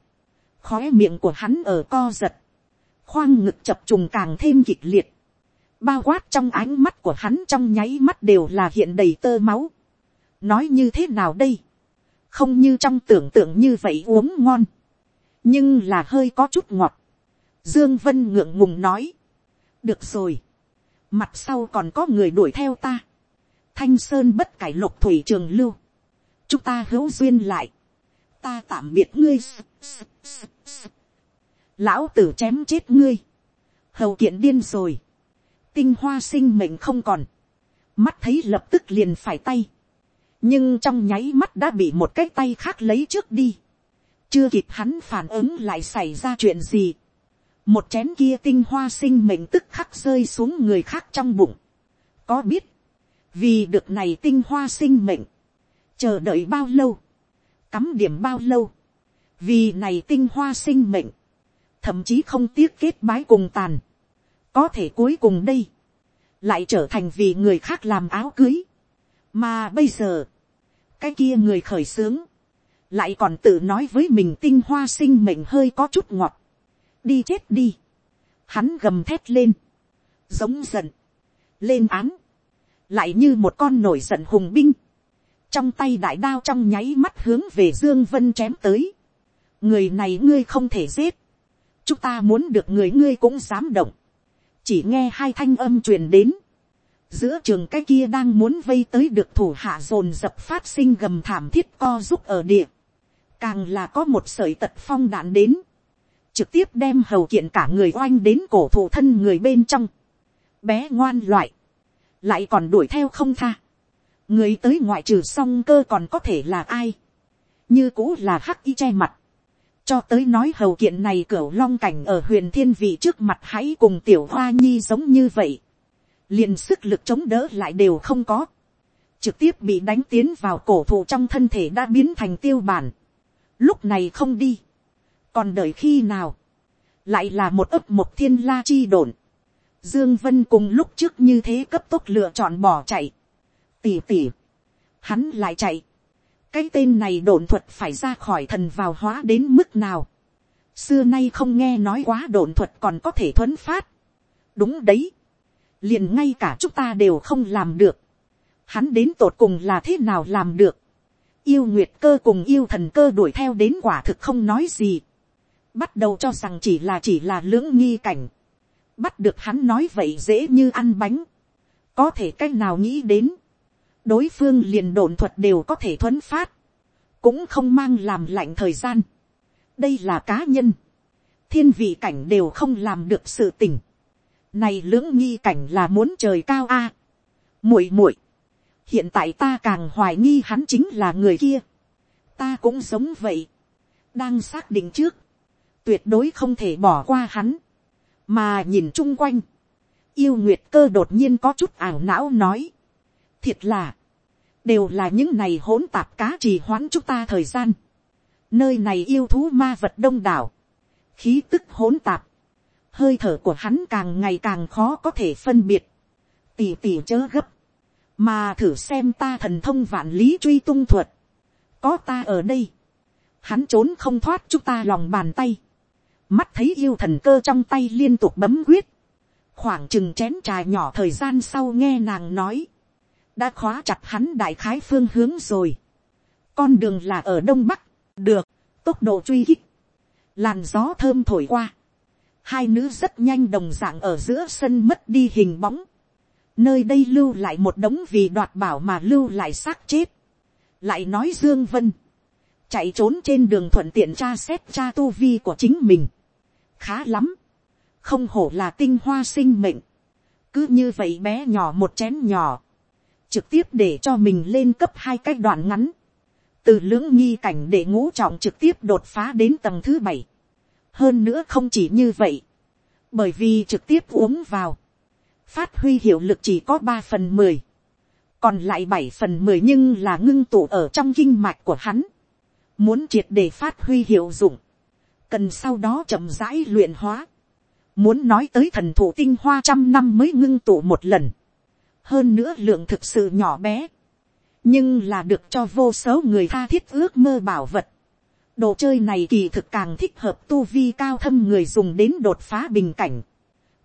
[SPEAKER 1] Khóe miệng của hắn ở co giật. Khoang ngực chập trùng càng thêm kịch liệt. Bao quát trong ánh mắt của hắn trong nháy mắt đều là hiện đầy tơ máu. Nói như thế nào đây? Không như trong tưởng tượng như vậy uống ngon. Nhưng là hơi có chút ngọt. Dương Vân ngượng ngùng nói. Được rồi. mặt sau còn có người đuổi theo ta, thanh sơn bất cải lục thủy trường lưu, chúng ta hữu duyên lại, ta tạm biệt ngươi, lão tử chém chết ngươi, hầu kiện điên rồi, tinh hoa sinh mệnh không còn, mắt thấy lập tức liền phải tay, nhưng trong nháy mắt đã bị một cái tay khác lấy trước đi, chưa kịp hắn phản ứng lại xảy ra chuyện gì, một chén kia tinh hoa sinh mệnh tức khắc rơi xuống người khác trong bụng, có biết, vì được này tinh hoa sinh mệnh, chờ đợi bao lâu, cắm điểm bao lâu, vì này tinh hoa sinh mệnh, thậm chí không tiếc kết bái cùng tàn, có thể cuối cùng đây, lại trở thành vì người khác làm áo cưới, mà bây giờ, cái kia người khởi xướng, lại còn tự nói với mình tinh hoa sinh mệnh hơi có chút ngọt, đi chết đi, hắn gầm thét lên, giống giận, lên án, lại như một con nổi giận hùng binh, trong tay đại đao trong nháy mắt hướng về dương vân chém tới, người này ngươi không thể giết, chúng ta muốn được người ngươi cũng dám động, chỉ nghe hai thanh âm truyền đến, giữa trường cái kia đang muốn vây tới được thủ hạ dồn dập phát sinh gầm thảm thiết co giúp ở địa, càng là có một sợi tật phong đạn đến, trực tiếp đem hầu kiện cả người oanh đến cổ thụ thân người bên trong, bé ngoan loại, lại còn đuổi theo không tha, người tới ngoại trừ song cơ còn có thể là ai, như cũ là hắc y che mặt, cho tới nói hầu kiện này cửa long cảnh ở huyền thiên vị trước mặt hãy cùng tiểu hoa nhi giống như vậy, liền sức lực chống đỡ lại đều không có, trực tiếp bị đánh tiến vào cổ thụ trong thân thể đã biến thành tiêu bản, lúc này không đi, còn đợi khi nào, lại là một ấp một thiên la chi đồn, dương vân cùng lúc trước như thế cấp tốc lựa chọn bỏ chạy, tỉ tỉ, hắn lại chạy, cái tên này đồn thuật phải ra khỏi thần vào hóa đến mức nào, xưa nay không nghe nói quá đồn thuật còn có thể thuấn phát, đúng đấy, liền ngay cả chúng ta đều không làm được, hắn đến tột cùng là thế nào làm được, yêu nguyệt cơ cùng yêu thần cơ đuổi theo đến quả thực không nói gì, bắt đầu cho rằng chỉ là chỉ là lưỡng nghi cảnh, bắt được hắn nói vậy dễ như ăn bánh, có thể cách nào nghĩ đến, đối phương liền đồn thuật đều có thể thuấn phát, cũng không mang làm lạnh thời gian. đây là cá nhân, thiên vị cảnh đều không làm được sự tỉnh này lưỡng nghi cảnh là muốn trời cao a. À, muội muội, hiện tại ta càng hoài nghi hắn chính là người kia. ta cũng giống vậy, đang xác định trước, tuyệt đối không thể bỏ qua hắn, mà nhìn chung quanh, yêu nguyệt cơ đột nhiên có chút ảo não nói, thiệt là, đều là những này hỗn tạp cá trì hoãn chúng ta thời gian, nơi này yêu thú ma vật đông đảo, khí tức hỗn tạp, hơi thở của hắn càng ngày càng khó có thể phân biệt, tỉ tỉ chớ gấp, mà thử xem ta thần thông vạn lý truy tung thuật, có ta ở đây, hắn trốn không thoát chúng ta lòng bàn tay, mắt thấy yêu thần cơ trong tay liên tục bấm quyết, khoảng chừng chén trà nhỏ thời gian sau nghe nàng nói, đã khóa chặt hắn đại khái phương hướng rồi, con đường là ở đông bắc, được, tốc độ truy kích, làn gió thơm thổi qua, hai nữ rất nhanh đồng dạng ở giữa sân mất đi hình bóng, nơi đây lưu lại một đống vì đoạt bảo mà lưu lại xác chết, lại nói dương vân, chạy trốn trên đường thuận tiện tra xét tra tu vi của chính mình, khá lắm, không hổ là tinh hoa sinh mệnh, cứ như vậy bé nhỏ một chén nhỏ, trực tiếp để cho mình lên cấp hai cách đoạn ngắn, từ lưỡng nghi cảnh để ngũ trọng trực tiếp đột phá đến tầng thứ bảy, hơn nữa không chỉ như vậy, bởi vì trực tiếp uống vào, phát huy hiệu lực chỉ có ba phần mười, còn lại bảy phần mười nhưng là ngưng tụ ở trong kinh mạch của hắn, muốn triệt để phát huy hiệu dụng, cần sau đó chậm rãi luyện hóa. Muốn nói tới thần thủ tinh hoa trăm năm mới ngưng tụ một lần. Hơn nữa lượng thực sự nhỏ bé. Nhưng là được cho vô số người tha thiết ước mơ bảo vật. Đồ chơi này kỳ thực càng thích hợp tu vi cao thâm người dùng đến đột phá bình cảnh.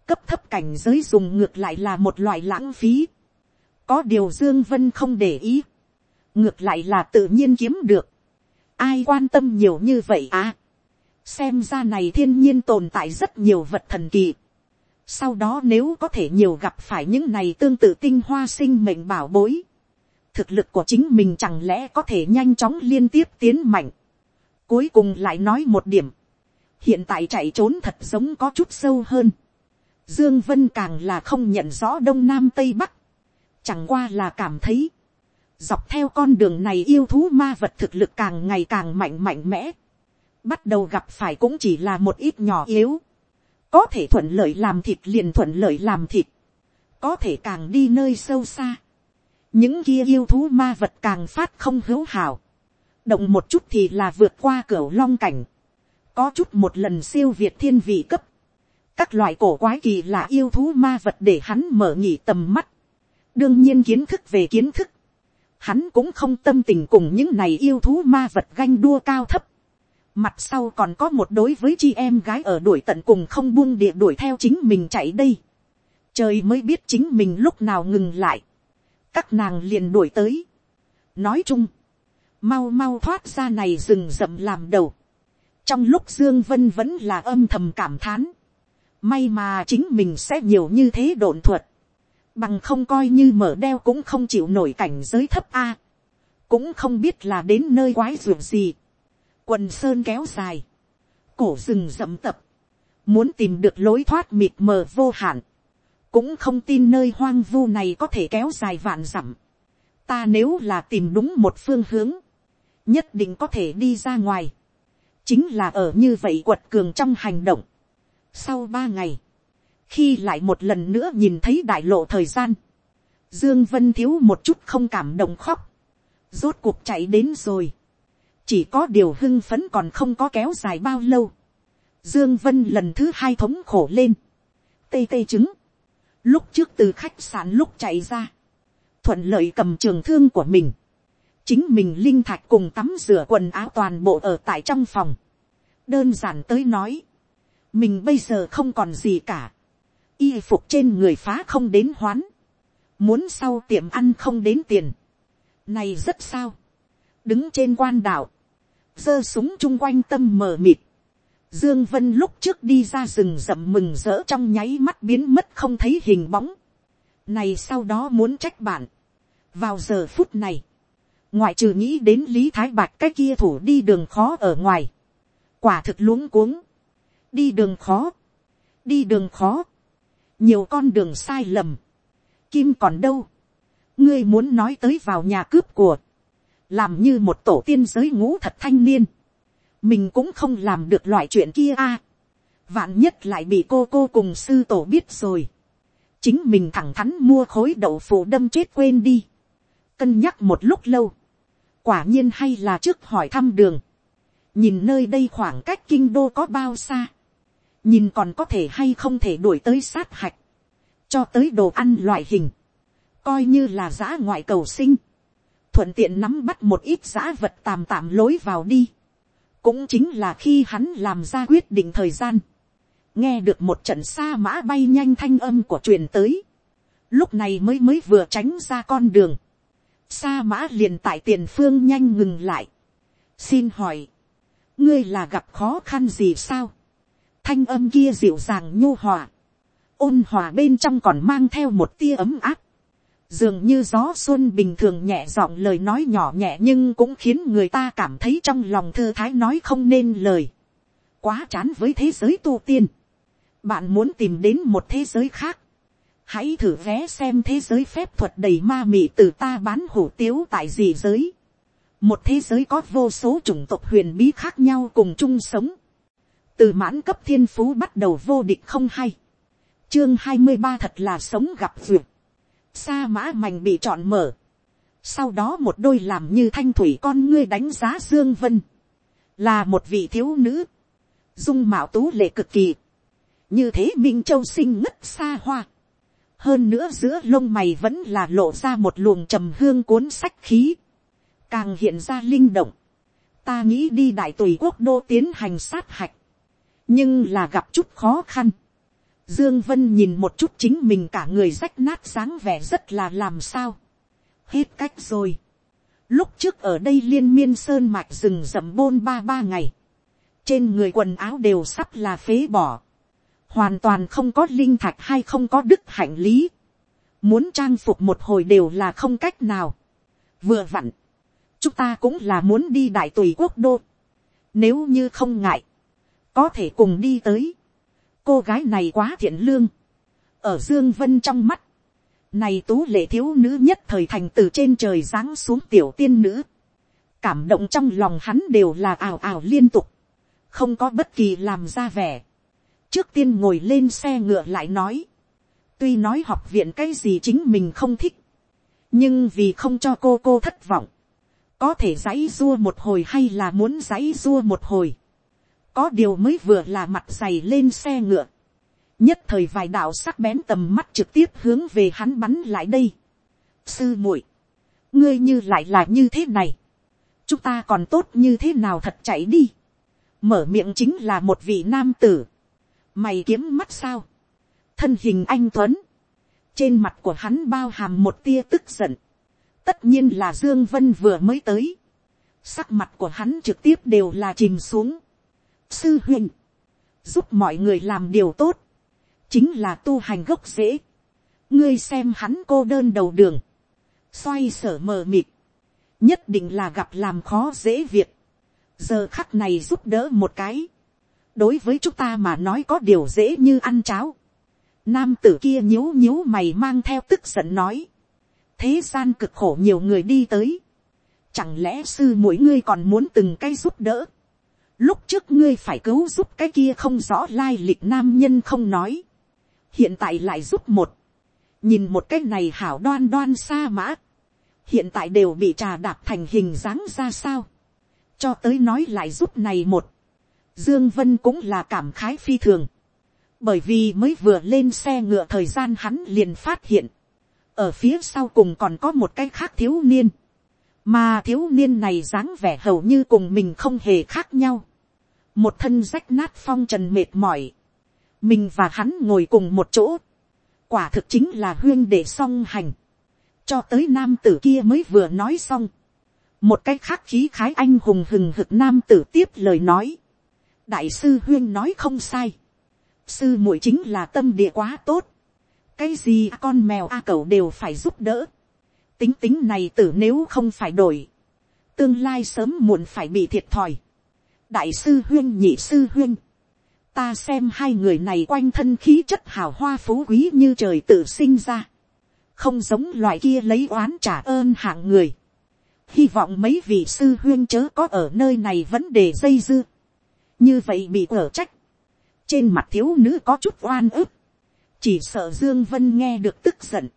[SPEAKER 1] Cấp thấp cảnh giới dùng ngược lại là một loại lãng phí. Có điều Dương Vân không để ý. Ngược lại là tự nhiên kiếm được. Ai quan tâm nhiều như vậy à? xem ra này thiên nhiên tồn tại rất nhiều vật thần kỳ. Sau đó nếu có thể nhiều gặp phải những này tương tự tinh hoa sinh mệnh bảo bối. Thực lực của chính mình chẳng lẽ có thể nhanh chóng liên tiếp tiến mạnh. Cuối cùng lại nói một điểm. Hiện tại chạy trốn thật giống có chút sâu hơn. Dương Vân càng là không nhận rõ Đông Nam Tây Bắc. Chẳng qua là cảm thấy. Dọc theo con đường này yêu thú ma vật thực lực càng ngày càng mạnh mạnh mẽ. Bắt đầu gặp phải cũng chỉ là một ít nhỏ yếu có thể thuận lợi làm thịt liền thuận lợi làm thịt, có thể càng đi nơi sâu xa, những kia yêu thú ma vật càng phát không hữu hảo, động một chút thì là vượt qua cửa long cảnh, có chút một lần siêu việt thiên vị cấp, các loại cổ quái kỳ là yêu thú ma vật để hắn mở nhị tầm mắt, đương nhiên kiến thức về kiến thức, hắn cũng không tâm tình cùng những này yêu thú ma vật ganh đua cao thấp, Mặt sau còn có một đối với chị em gái ở đuổi tận cùng không buông địa đuổi theo chính mình chạy đây. Trời mới biết chính mình lúc nào ngừng lại. Các nàng liền đuổi tới. Nói chung. Mau mau thoát ra này rừng rậm làm đầu. Trong lúc Dương Vân vẫn là âm thầm cảm thán. May mà chính mình sẽ nhiều như thế độn thuật. Bằng không coi như mở đeo cũng không chịu nổi cảnh giới thấp A. Cũng không biết là đến nơi quái ruộng gì quần sơn kéo dài, cổ rừng rậm tập, muốn tìm được lối thoát mịt mờ vô hạn, cũng không tin nơi hoang vu này có thể kéo dài vạn dặm. ta nếu là tìm đúng một phương hướng, nhất định có thể đi ra ngoài, chính là ở như vậy quật cường trong hành động. sau ba ngày, khi lại một lần nữa nhìn thấy đại lộ thời gian, dương vân thiếu một chút không cảm động khóc, rốt cuộc chạy đến rồi chỉ có điều hưng phấn còn không có kéo dài bao lâu. Dương Vân lần thứ hai thống khổ lên. Tê tê chứng. Lúc trước từ khách sạn lúc chạy ra. Thuận lợi cầm trường thương của mình. Chính mình linh thạch cùng tắm rửa quần áo toàn bộ ở tại trong phòng. Đơn giản tới nói. Mình bây giờ không còn gì cả. Y phục trên người phá không đến hoán. Muốn sau tiệm ăn không đến tiền. Này rất sao. Đứng trên quan đạo giơ súng chung quanh tâm mờ mịt. Dương Vân lúc trước đi ra rừng rậm mừng rỡ trong nháy mắt biến mất không thấy hình bóng. Này sau đó muốn trách bạn. Vào giờ phút này. Ngoại trừ nghĩ đến Lý Thái Bạch cái kia thủ đi đường khó ở ngoài. Quả thực luống cuống. Đi đường khó. Đi đường khó. Nhiều con đường sai lầm. Kim còn đâu. Ngươi muốn nói tới vào nhà cướp của làm như một tổ tiên giới ngũ thật thanh niên, mình cũng không làm được loại chuyện kia a. vạn nhất lại bị cô cô cùng sư tổ biết rồi. chính mình thẳng thắn mua khối đậu phụ đâm chết quên đi. cân nhắc một lúc lâu quả nhiên hay là trước hỏi thăm đường. nhìn nơi đây khoảng cách kinh đô có bao xa. nhìn còn có thể hay không thể đuổi tới sát hạch. cho tới đồ ăn loại hình. coi như là giã ngoại cầu sinh thuận tiện nắm bắt một ít giã vật tàm tạm lối vào đi. cũng chính là khi hắn làm ra quyết định thời gian. nghe được một trận xa mã bay nhanh thanh âm của truyền tới. lúc này mới mới vừa tránh ra con đường sa mã liền tại tiền phương nhanh ngừng lại. xin hỏi, ngươi là gặp khó khăn gì sao. thanh âm kia dịu dàng nhu hòa. ôn hòa bên trong còn mang theo một tia ấm áp dường như gió xuân bình thường nhẹ giọng lời nói nhỏ nhẹ nhưng cũng khiến người ta cảm thấy trong lòng thư thái nói không nên lời. quá chán với thế giới tu tiên. bạn muốn tìm đến một thế giới khác hãy thử vé xem thế giới phép thuật đầy ma mị từ ta bán hủ tiếu tại gì giới. một thế giới có vô số chủng tộc huyền bí khác nhau cùng chung sống. từ mãn cấp thiên phú bắt đầu vô địch không hay. chương hai mươi ba thật là sống gặp vượt sa mã mảnh bị chọn mở. Sau đó một đôi làm như thanh thủy con ngươi đánh giá Dương Vân. Là một vị thiếu nữ. Dung mạo tú lệ cực kỳ. Như thế Minh Châu sinh ngất xa hoa. Hơn nữa giữa lông mày vẫn là lộ ra một luồng trầm hương cuốn sách khí. Càng hiện ra linh động. Ta nghĩ đi đại tùy quốc đô tiến hành sát hạch. Nhưng là gặp chút khó khăn Dương Vân nhìn một chút chính mình cả người rách nát sáng vẻ rất là làm sao. Hết cách rồi. Lúc trước ở đây liên miên sơn mạch rừng rậm bôn ba ba ngày. Trên người quần áo đều sắp là phế bỏ hoàn toàn không có linh thạch hay không có đức hạnh lý, muốn trang phục một hồi đều là không cách nào, vừa vặn, chúng ta cũng là muốn đi đại tùy quốc đô, nếu như không ngại, có thể cùng đi tới, cô gái này quá thiện lương, ở dương vân trong mắt, này tú lệ thiếu nữ nhất thời thành từ trên trời giáng xuống tiểu tiên nữ, cảm động trong lòng hắn đều là ảo ảo liên tục, không có bất kỳ làm ra vẻ trước tiên ngồi lên xe ngựa lại nói, tuy nói học viện cái gì chính mình không thích, nhưng vì không cho cô cô thất vọng, có thể giãy dua một hồi hay là muốn giãy dua một hồi, có điều mới vừa là mặt dày lên xe ngựa, nhất thời vài đạo sắc bén tầm mắt trực tiếp hướng về hắn bắn lại đây. sư muội, ngươi như lại là như thế này, chúng ta còn tốt như thế nào thật chạy đi, mở miệng chính là một vị nam tử, mày kiếm mắt sao, thân hình anh tuấn, trên mặt của hắn bao hàm một tia tức giận, tất nhiên là dương vân vừa mới tới, sắc mặt của hắn trực tiếp đều là chìm xuống, sư huynh, giúp mọi người làm điều tốt, chính là tu hành gốc rễ. ngươi xem hắn cô đơn đầu đường, xoay sở mờ mịt, nhất định là gặp làm khó dễ việc, giờ khắc này giúp đỡ một cái, đối với chúng ta mà nói có điều dễ như ăn cháo, nam tử kia nhíu nhíu mày mang theo tức giận nói, thế gian cực khổ nhiều người đi tới, chẳng lẽ sư mỗi ngươi còn muốn từng cái giúp đỡ, lúc trước ngươi phải cứu giúp cái kia không rõ lai lịch nam nhân không nói, hiện tại lại giúp một, nhìn một cái này hảo đoan đoan xa mã, hiện tại đều bị trà đạp thành hình dáng ra sao, cho tới nói lại giúp này một, dương vân cũng là cảm khái phi thường, bởi vì mới vừa lên xe ngựa thời gian hắn liền phát hiện, ở phía sau cùng còn có một cái khác thiếu niên, mà thiếu niên này dáng vẻ hầu như cùng mình không hề khác nhau, một thân rách nát phong trần mệt mỏi, mình và hắn ngồi cùng một chỗ, quả thực chính là huyên để song hành, cho tới nam tử kia mới vừa nói xong, một cái khác khí khái anh hùng hừng hực nam tử tiếp lời nói, đại sư huyên nói không sai, sư muội chính là tâm địa quá tốt, cái gì à, con mèo à, a cẩu đều phải giúp đỡ, tính tính này tử nếu không phải đổi, tương lai sớm muộn phải bị thiệt thòi, đại sư huyên nhị sư huyên, ta xem hai người này quanh thân khí chất hào hoa phú quý như trời tự sinh ra, không giống loại kia lấy oán trả ơn hạng người. hy vọng mấy vị sư huyên chớ có ở nơi này vấn đề dây dưa, như vậy bị ở trách, trên mặt thiếu nữ có chút oan ức, chỉ sợ dương vân nghe được tức giận,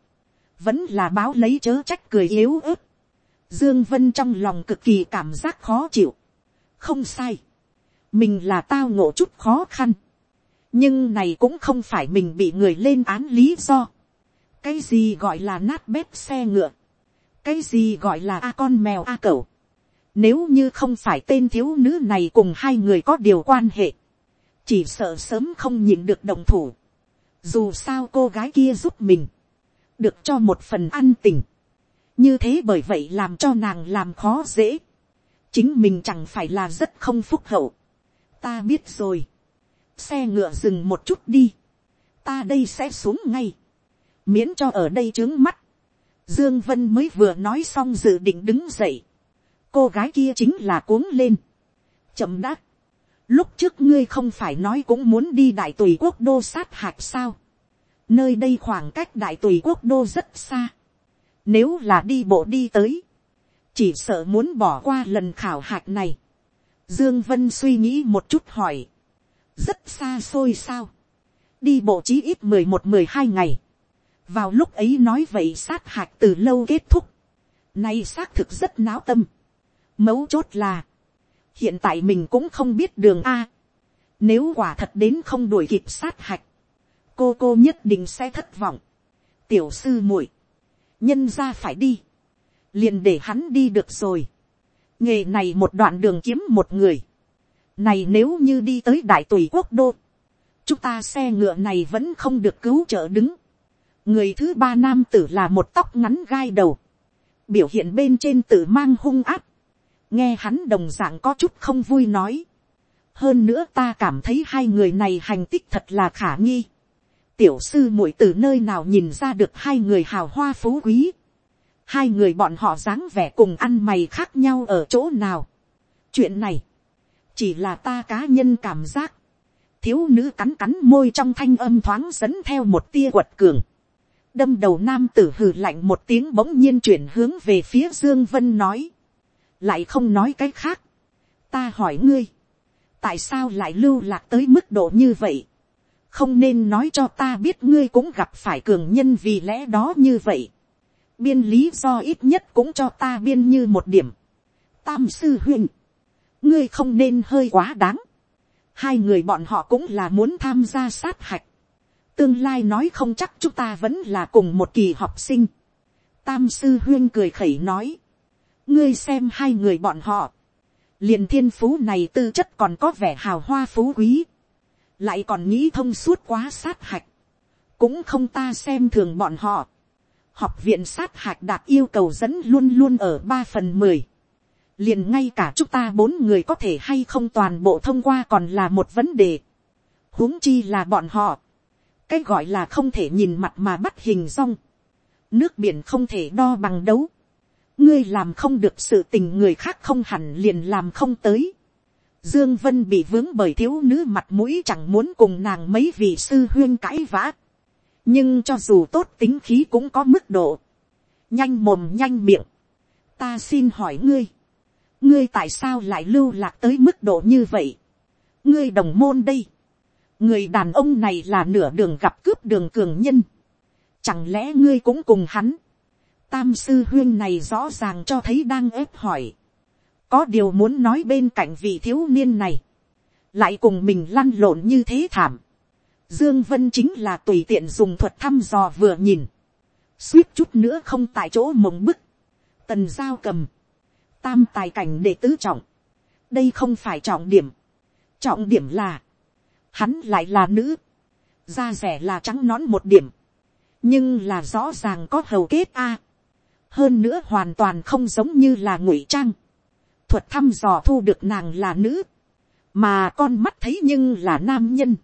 [SPEAKER 1] vẫn là báo lấy chớ trách cười yếu ớt. Dương Vân trong lòng cực kỳ cảm giác khó chịu. Không sai mình là tao ngộ chút khó khăn, nhưng này cũng không phải mình bị người lên án lý do. cái gì gọi là nát bếp xe ngựa, cái gì gọi là a con mèo a cẩu nếu như không phải tên thiếu nữ này cùng hai người có điều quan hệ, chỉ sợ sớm không nhìn được đồng thủ. dù sao cô gái kia giúp mình, được cho một phần ăn tình. như thế bởi vậy làm cho nàng làm khó dễ. chính mình chẳng phải là rất không phúc hậu ta biết rồi, xe ngựa dừng một chút đi, ta đây sẽ xuống ngay, miễn cho ở đây trướng mắt, dương vân mới vừa nói xong dự định đứng dậy, cô gái kia chính là cuống lên, chậm đã, lúc trước ngươi không phải nói cũng muốn đi đại tùy quốc đô sát hạch sao, nơi đây khoảng cách đại tùy quốc đô rất xa, nếu là đi bộ đi tới, chỉ sợ muốn bỏ qua lần khảo hạch này, Dương Vân suy nghĩ một chút hỏi. Rất xa xôi sao. Đi bộ chí ít mười một mười hai ngày. Vào lúc ấy nói vậy sát hạch từ lâu kết thúc. Nay xác thực rất náo tâm. Mấu chốt là. Hiện tại mình cũng không biết đường A. Nếu quả thật đến không đuổi kịp sát hạch. Cô cô nhất định sẽ thất vọng. Tiểu sư muội Nhân ra phải đi. Liền để hắn đi được rồi nghề này một đoạn đường kiếm một người, này nếu như đi tới đại tùy quốc đô, chúng ta xe ngựa này vẫn không được cứu trợ đứng. người thứ ba nam tử là một tóc ngắn gai đầu, biểu hiện bên trên tử mang hung áp, nghe hắn đồng dạng có chút không vui nói, hơn nữa ta cảm thấy hai người này hành tích thật là khả nghi. tiểu sư muội từ nơi nào nhìn ra được hai người hào hoa phú quý. hai người bọn họ dáng vẻ cùng ăn mày khác nhau ở chỗ nào. chuyện này, chỉ là ta cá nhân cảm giác. thiếu nữ cắn cắn môi trong thanh âm thoáng dẫn theo một tia quật cường. đâm đầu nam tử hừ lạnh một tiếng bỗng nhiên chuyển hướng về phía dương vân nói lại không nói cái khác. ta hỏi ngươi tại sao lại lưu lạc tới mức độ như vậy, không nên nói cho ta biết ngươi cũng gặp phải cường nhân vì lẽ đó như vậy, biên lý do ít nhất cũng cho ta biên như một điểm, tam sư huynh, ngươi không nên hơi quá đáng, hai người bọn họ cũng là muốn tham gia sát hạch, tương lai nói không chắc chúng ta vẫn là cùng một kỳ học sinh, tam sư huyên cười khẩy nói, ngươi xem hai người bọn họ, liền thiên phú này tư chất còn có vẻ hào hoa phú quý, lại còn nghĩ thông suốt quá sát hạch, cũng không ta xem thường bọn họ. học viện sát hạch đạt yêu cầu dẫn luôn luôn ở ba phần mười, liền ngay cả chúng ta bốn người có thể hay không toàn bộ thông qua còn là một vấn đề, huống chi là bọn họ, cái gọi là không thể nhìn mặt mà bắt hình rong, nước biển không thể đo bằng đấu, ngươi làm không được sự tình người khác không hẳn liền làm không tới. Dương Vân bị vướng bởi thiếu nữ mặt mũi chẳng muốn cùng nàng mấy vị sư huyên cãi vã. Nhưng cho dù tốt tính khí cũng có mức độ. Nhanh mồm nhanh miệng. Ta xin hỏi ngươi. Ngươi tại sao lại lưu lạc tới mức độ như vậy? Ngươi đồng môn đây. Người đàn ông này là nửa đường gặp cướp đường cường nhân. Chẳng lẽ ngươi cũng cùng hắn? Tam sư huyên này rõ ràng cho thấy đang ép hỏi. Có điều muốn nói bên cạnh vị thiếu niên này. Lại cùng mình lăn lộn như thế thảm. Dương Vân chính là tùy tiện dùng thuật thăm dò vừa nhìn. Suýt chút nữa không tại chỗ mộng bức. Tần giao cầm. Tam tài cảnh đệ tứ trọng. Đây không phải trọng điểm. Trọng điểm là. Hắn lại là nữ. Da rẻ là trắng nón một điểm. Nhưng là rõ ràng có hầu kết a hơn nữa hoàn toàn không giống như là ngụy trang. thuật thăm dò thu được nàng là nữ, mà con mắt thấy nhưng là nam nhân.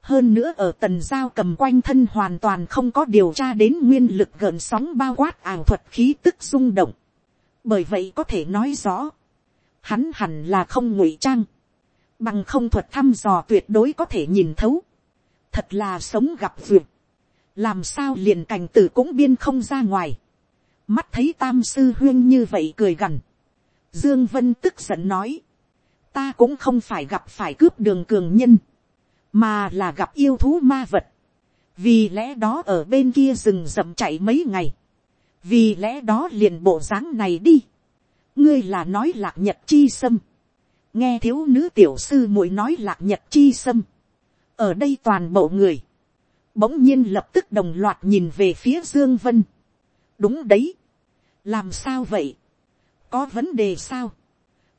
[SPEAKER 1] hơn nữa ở tần giao cầm quanh thân hoàn toàn không có điều tra đến nguyên lực gợn sóng bao quát ảo thuật khí tức rung động. bởi vậy có thể nói rõ, hắn hẳn là không ngụy trang, bằng không thuật thăm dò tuyệt đối có thể nhìn thấu. thật là sống gặp vượt, làm sao liền cảnh tử cũng biên không ra ngoài mắt thấy tam sư huyên như vậy cười gằn, dương vân tức giận nói, ta cũng không phải gặp phải cướp đường cường nhân, mà là gặp yêu thú ma vật, vì lẽ đó ở bên kia rừng rậm chạy mấy ngày, vì lẽ đó liền bộ dáng này đi, ngươi là nói lạc nhật chi sâm, nghe thiếu nữ tiểu sư muội nói lạc nhật chi sâm, ở đây toàn bộ người, bỗng nhiên lập tức đồng loạt nhìn về phía dương vân, đúng đấy, làm sao vậy, có vấn đề sao,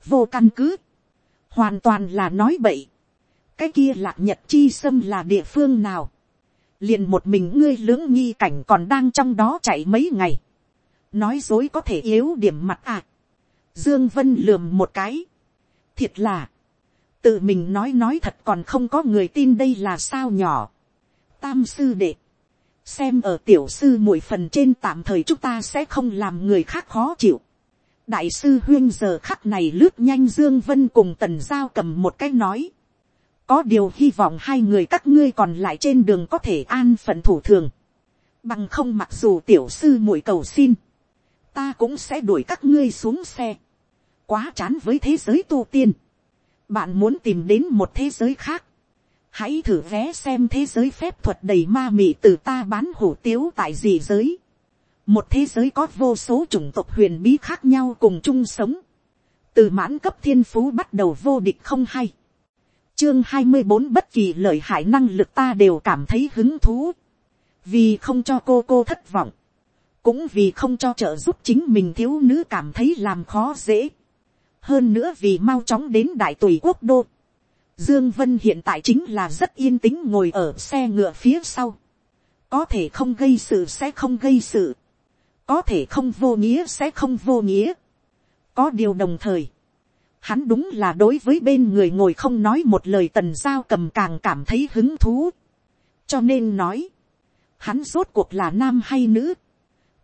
[SPEAKER 1] vô căn cứ, hoàn toàn là nói bậy, cái kia lạc nhật chi sâm là địa phương nào, liền một mình ngươi lưỡng nghi cảnh còn đang trong đó chạy mấy ngày, nói dối có thể yếu điểm mặt à, dương vân lườm một cái, thiệt là, tự mình nói nói thật còn không có người tin đây là sao nhỏ, tam sư đệ, xem ở tiểu sư mỗi phần trên tạm thời chúng ta sẽ không làm người khác khó chịu. đại sư huyên giờ khắc này lướt nhanh dương vân cùng tần giao cầm một cái nói. có điều hy vọng hai người các ngươi còn lại trên đường có thể an phận thủ thường. bằng không mặc dù tiểu sư muội cầu xin, ta cũng sẽ đuổi các ngươi xuống xe. quá chán với thế giới tu tiên. bạn muốn tìm đến một thế giới khác hãy thử vé xem thế giới phép thuật đầy ma mị từ ta bán hủ tiếu tại gì giới. một thế giới có vô số chủng tộc huyền bí khác nhau cùng chung sống. từ mãn cấp thiên phú bắt đầu vô địch không hay. chương hai mươi bốn, bất kỳ lợi hại năng lực ta đều cảm thấy hứng thú. vì không cho cô cô thất vọng. cũng vì không cho trợ giúp chính mình thiếu nữ cảm thấy làm khó dễ. hơn nữa vì mau chóng đến đại tùy quốc đô Dương Vân hiện tại chính là rất yên tĩnh ngồi ở xe ngựa phía sau. Có thể không gây sự sẽ không gây sự. Có thể không vô nghĩa sẽ không vô nghĩa. Có điều đồng thời. Hắn đúng là đối với bên người ngồi không nói một lời tần giao cầm càng cảm thấy hứng thú. Cho nên nói. Hắn rốt cuộc là nam hay nữ.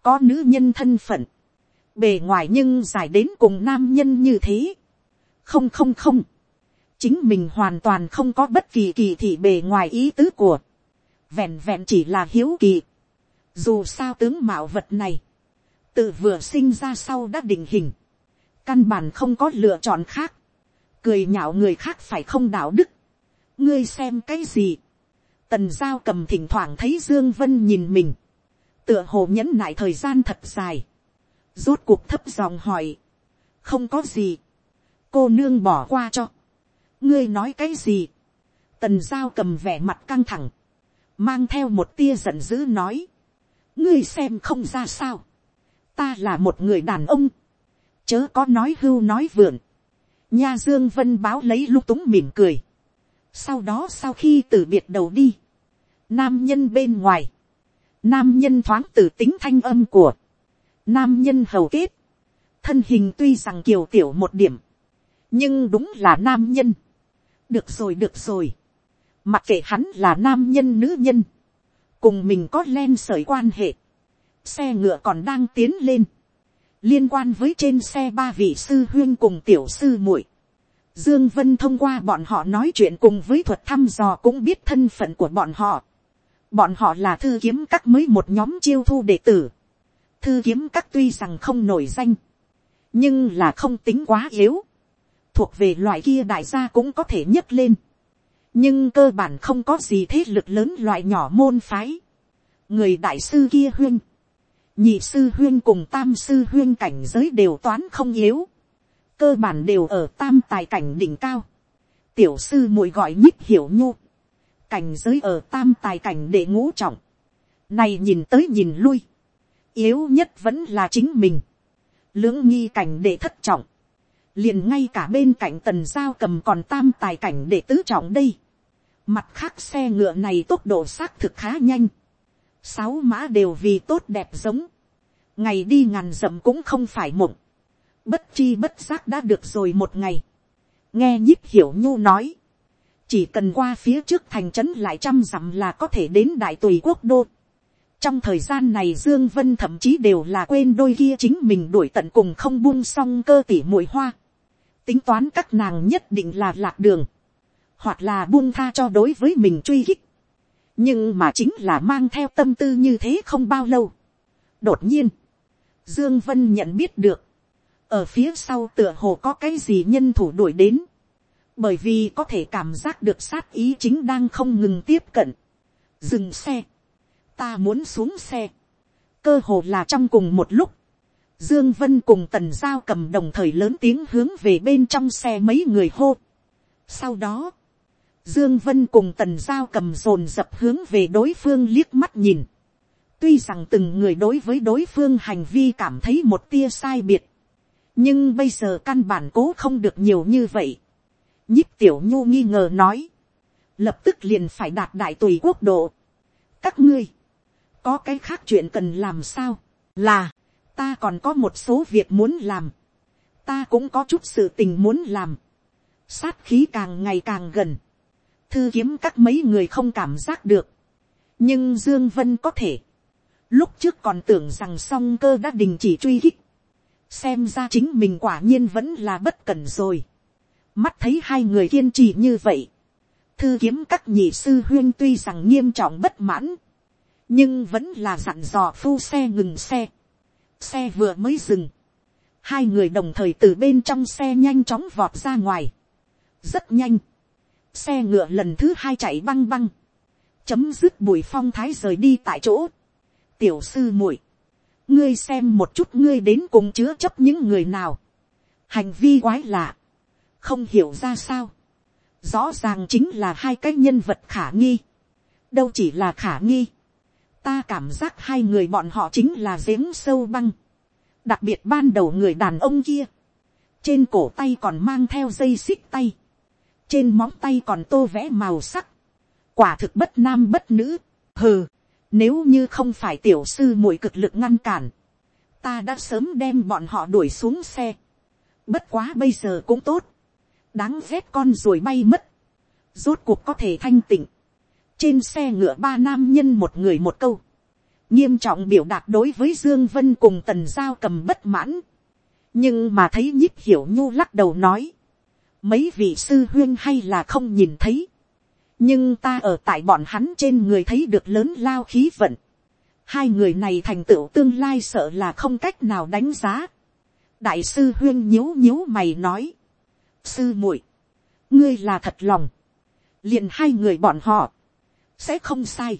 [SPEAKER 1] Có nữ nhân thân phận. Bề ngoài nhưng giải đến cùng nam nhân như thế. Không không không. Chính mình hoàn toàn không có bất kỳ kỳ thị bề ngoài ý tứ của. Vẹn vẹn chỉ là hiếu kỳ. Dù sao tướng mạo vật này. Tự vừa sinh ra sau đã định hình. Căn bản không có lựa chọn khác, cười nhạo người khác phải không đạo đức, ngươi xem cái gì, tần giao cầm thỉnh thoảng thấy dương vân nhìn mình, tựa hồ nhẫn nại thời gian thật dài, rốt cuộc thấp giọng hỏi, không có gì, cô nương bỏ qua cho, ngươi nói cái gì, tần giao cầm vẻ mặt căng thẳng, mang theo một tia giận dữ nói, ngươi xem không ra sao, ta là một người đàn ông, chớ có nói hưu nói vượn, nha dương vân báo lấy lúc túng mỉm cười, sau đó sau khi từ biệt đầu đi, nam nhân bên ngoài, nam nhân thoáng từ tính thanh âm của, nam nhân hầu kết, thân hình tuy rằng kiều tiểu một điểm, nhưng đúng là nam nhân, được rồi được rồi, mặc kệ hắn là nam nhân nữ nhân, cùng mình có len sởi quan hệ, xe ngựa còn đang tiến lên, liên quan với trên xe ba vị sư huyên cùng tiểu sư muội. Dương Vân thông qua bọn họ nói chuyện cùng với thuật thăm dò cũng biết thân phận của bọn họ. Bọn họ là thư kiếm các mới một nhóm chiêu thu đệ tử. Thư kiếm các tuy rằng không nổi danh. Nhưng là không tính quá yếu. Thuộc về loại kia đại gia cũng có thể nhấc lên. Nhưng cơ bản không có gì thế lực lớn loại nhỏ môn phái. Người đại sư kia huyên nhị sư huyên cùng tam sư huyên cảnh giới đều toán không yếu, cơ bản đều ở tam tài cảnh đỉnh cao, tiểu sư muội gọi nhích hiểu nhu. cảnh giới ở tam tài cảnh để ngũ trọng, này nhìn tới nhìn lui, yếu nhất vẫn là chính mình, lưỡng nghi cảnh để thất trọng, liền ngay cả bên cạnh tần giao cầm còn tam tài cảnh để tứ trọng đây, mặt khác xe ngựa này tốc độ xác thực khá nhanh, sáu mã đều vì tốt đẹp giống, ngày đi ngàn dặm cũng không phải mộng, bất chi bất giác đã được rồi một ngày, nghe nhíp hiểu nhu nói, chỉ cần qua phía trước thành trấn lại trăm dặm là có thể đến đại tùy quốc đô. trong thời gian này dương vân thậm chí đều là quên đôi kia chính mình đuổi tận cùng không buông xong cơ tỉ mũi hoa, tính toán các nàng nhất định là lạc đường, hoặc là buông tha cho đối với mình truy hích, nhưng mà chính là mang theo tâm tư như thế không bao lâu. đột nhiên, Dương Vân nhận biết được. Ở phía sau tựa hồ có cái gì nhân thủ đuổi đến. Bởi vì có thể cảm giác được sát ý chính đang không ngừng tiếp cận. Dừng xe. Ta muốn xuống xe. Cơ hồ là trong cùng một lúc. Dương Vân cùng Tần Giao cầm đồng thời lớn tiếng hướng về bên trong xe mấy người hô. Sau đó. Dương Vân cùng Tần Giao cầm dồn dập hướng về đối phương liếc mắt nhìn Tuy rằng từng người đối với đối phương hành vi cảm thấy một tia sai biệt. Nhưng bây giờ căn bản cố không được nhiều như vậy. Nhíp tiểu nhu nghi ngờ nói. Lập tức liền phải đạt đại tùy quốc độ. Các ngươi. Có cái khác chuyện cần làm sao? Là. Ta còn có một số việc muốn làm. Ta cũng có chút sự tình muốn làm. Sát khí càng ngày càng gần. Thư kiếm các mấy người không cảm giác được. Nhưng Dương Vân có thể Lúc trước còn tưởng rằng song cơ đã đình chỉ truy hích. Xem ra chính mình quả nhiên vẫn là bất cẩn rồi. Mắt thấy hai người kiên trì như vậy. Thư kiếm các nhị sư huyên tuy rằng nghiêm trọng bất mãn. Nhưng vẫn là dặn dò phu xe ngừng xe. Xe vừa mới dừng. Hai người đồng thời từ bên trong xe nhanh chóng vọt ra ngoài. Rất nhanh. Xe ngựa lần thứ hai chạy băng băng. Chấm dứt bùi phong thái rời đi tại chỗ tiểu sư muội, ngươi xem một chút ngươi đến cùng chứa chấp những người nào, hành vi quái lạ, không hiểu ra sao, rõ ràng chính là hai cái nhân vật khả nghi, đâu chỉ là khả nghi, ta cảm giác hai người bọn họ chính là giếng sâu băng, đặc biệt ban đầu người đàn ông kia, trên cổ tay còn mang theo dây xích tay, trên móng tay còn tô vẽ màu sắc, quả thực bất nam bất nữ, hừ, nếu như không phải tiểu sư muội cực lực ngăn cản. Ta đã sớm đem bọn họ đuổi xuống xe. Bất quá bây giờ cũng tốt. Đáng ghét con rồi bay mất. Rốt cuộc có thể thanh tịnh. Trên xe ngựa ba nam nhân một người một câu. Nghiêm trọng biểu đạt đối với Dương Vân cùng Tần Giao cầm bất mãn. Nhưng mà thấy nhíp hiểu nhu lắc đầu nói. Mấy vị sư huyên hay là không nhìn thấy. Nhưng ta ở tại bọn hắn trên người thấy được lớn lao khí vận. Hai người này thành tựu tương lai sợ là không cách nào đánh giá đại sư huyên nhíu nhíu mày nói, sư muội, ngươi là thật lòng, liền hai người bọn họ, sẽ không sai.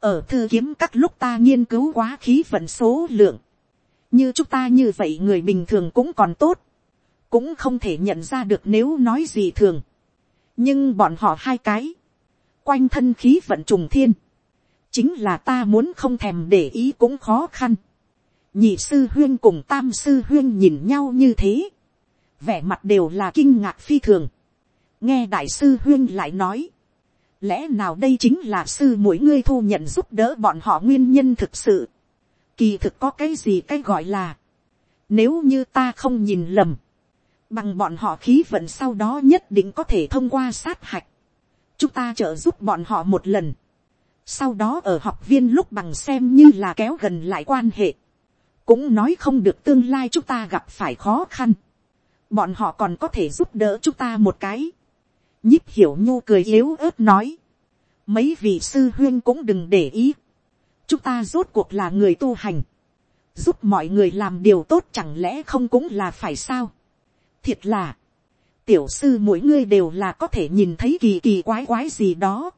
[SPEAKER 1] ở thư kiếm các lúc ta nghiên cứu quá khí vận số lượng, như chúng ta như vậy người bình thường cũng còn tốt, cũng không thể nhận ra được nếu nói gì thường. nhưng bọn họ hai cái, quanh thân khí vận trùng thiên, chính là ta muốn không thèm để ý cũng khó khăn. Nhị sư huyên cùng tam sư huyên nhìn nhau như thế, vẻ mặt đều là kinh ngạc phi thường, nghe đại sư huyên lại nói, lẽ nào đây chính là sư mỗi ngươi thu nhận giúp đỡ bọn họ nguyên nhân thực sự, kỳ thực có cái gì cái gọi là, nếu như ta không nhìn lầm, bằng bọn họ khí vận sau đó nhất định có thể thông qua sát hạch, chúng ta trợ giúp bọn họ một lần, sau đó ở học viên lúc bằng xem như là kéo gần lại quan hệ, cũng nói không được tương lai chúng ta gặp phải khó khăn, bọn họ còn có thể giúp đỡ chúng ta một cái nhíp hiểu nhu cười yếu ớt nói, mấy vị sư huyên cũng đừng để ý, chúng ta rốt cuộc là người tu hành, giúp mọi người làm điều tốt chẳng lẽ không cũng là phải sao. thiệt là, tiểu sư mỗi ngươi đều là có thể nhìn thấy kỳ kỳ quái quái gì đó,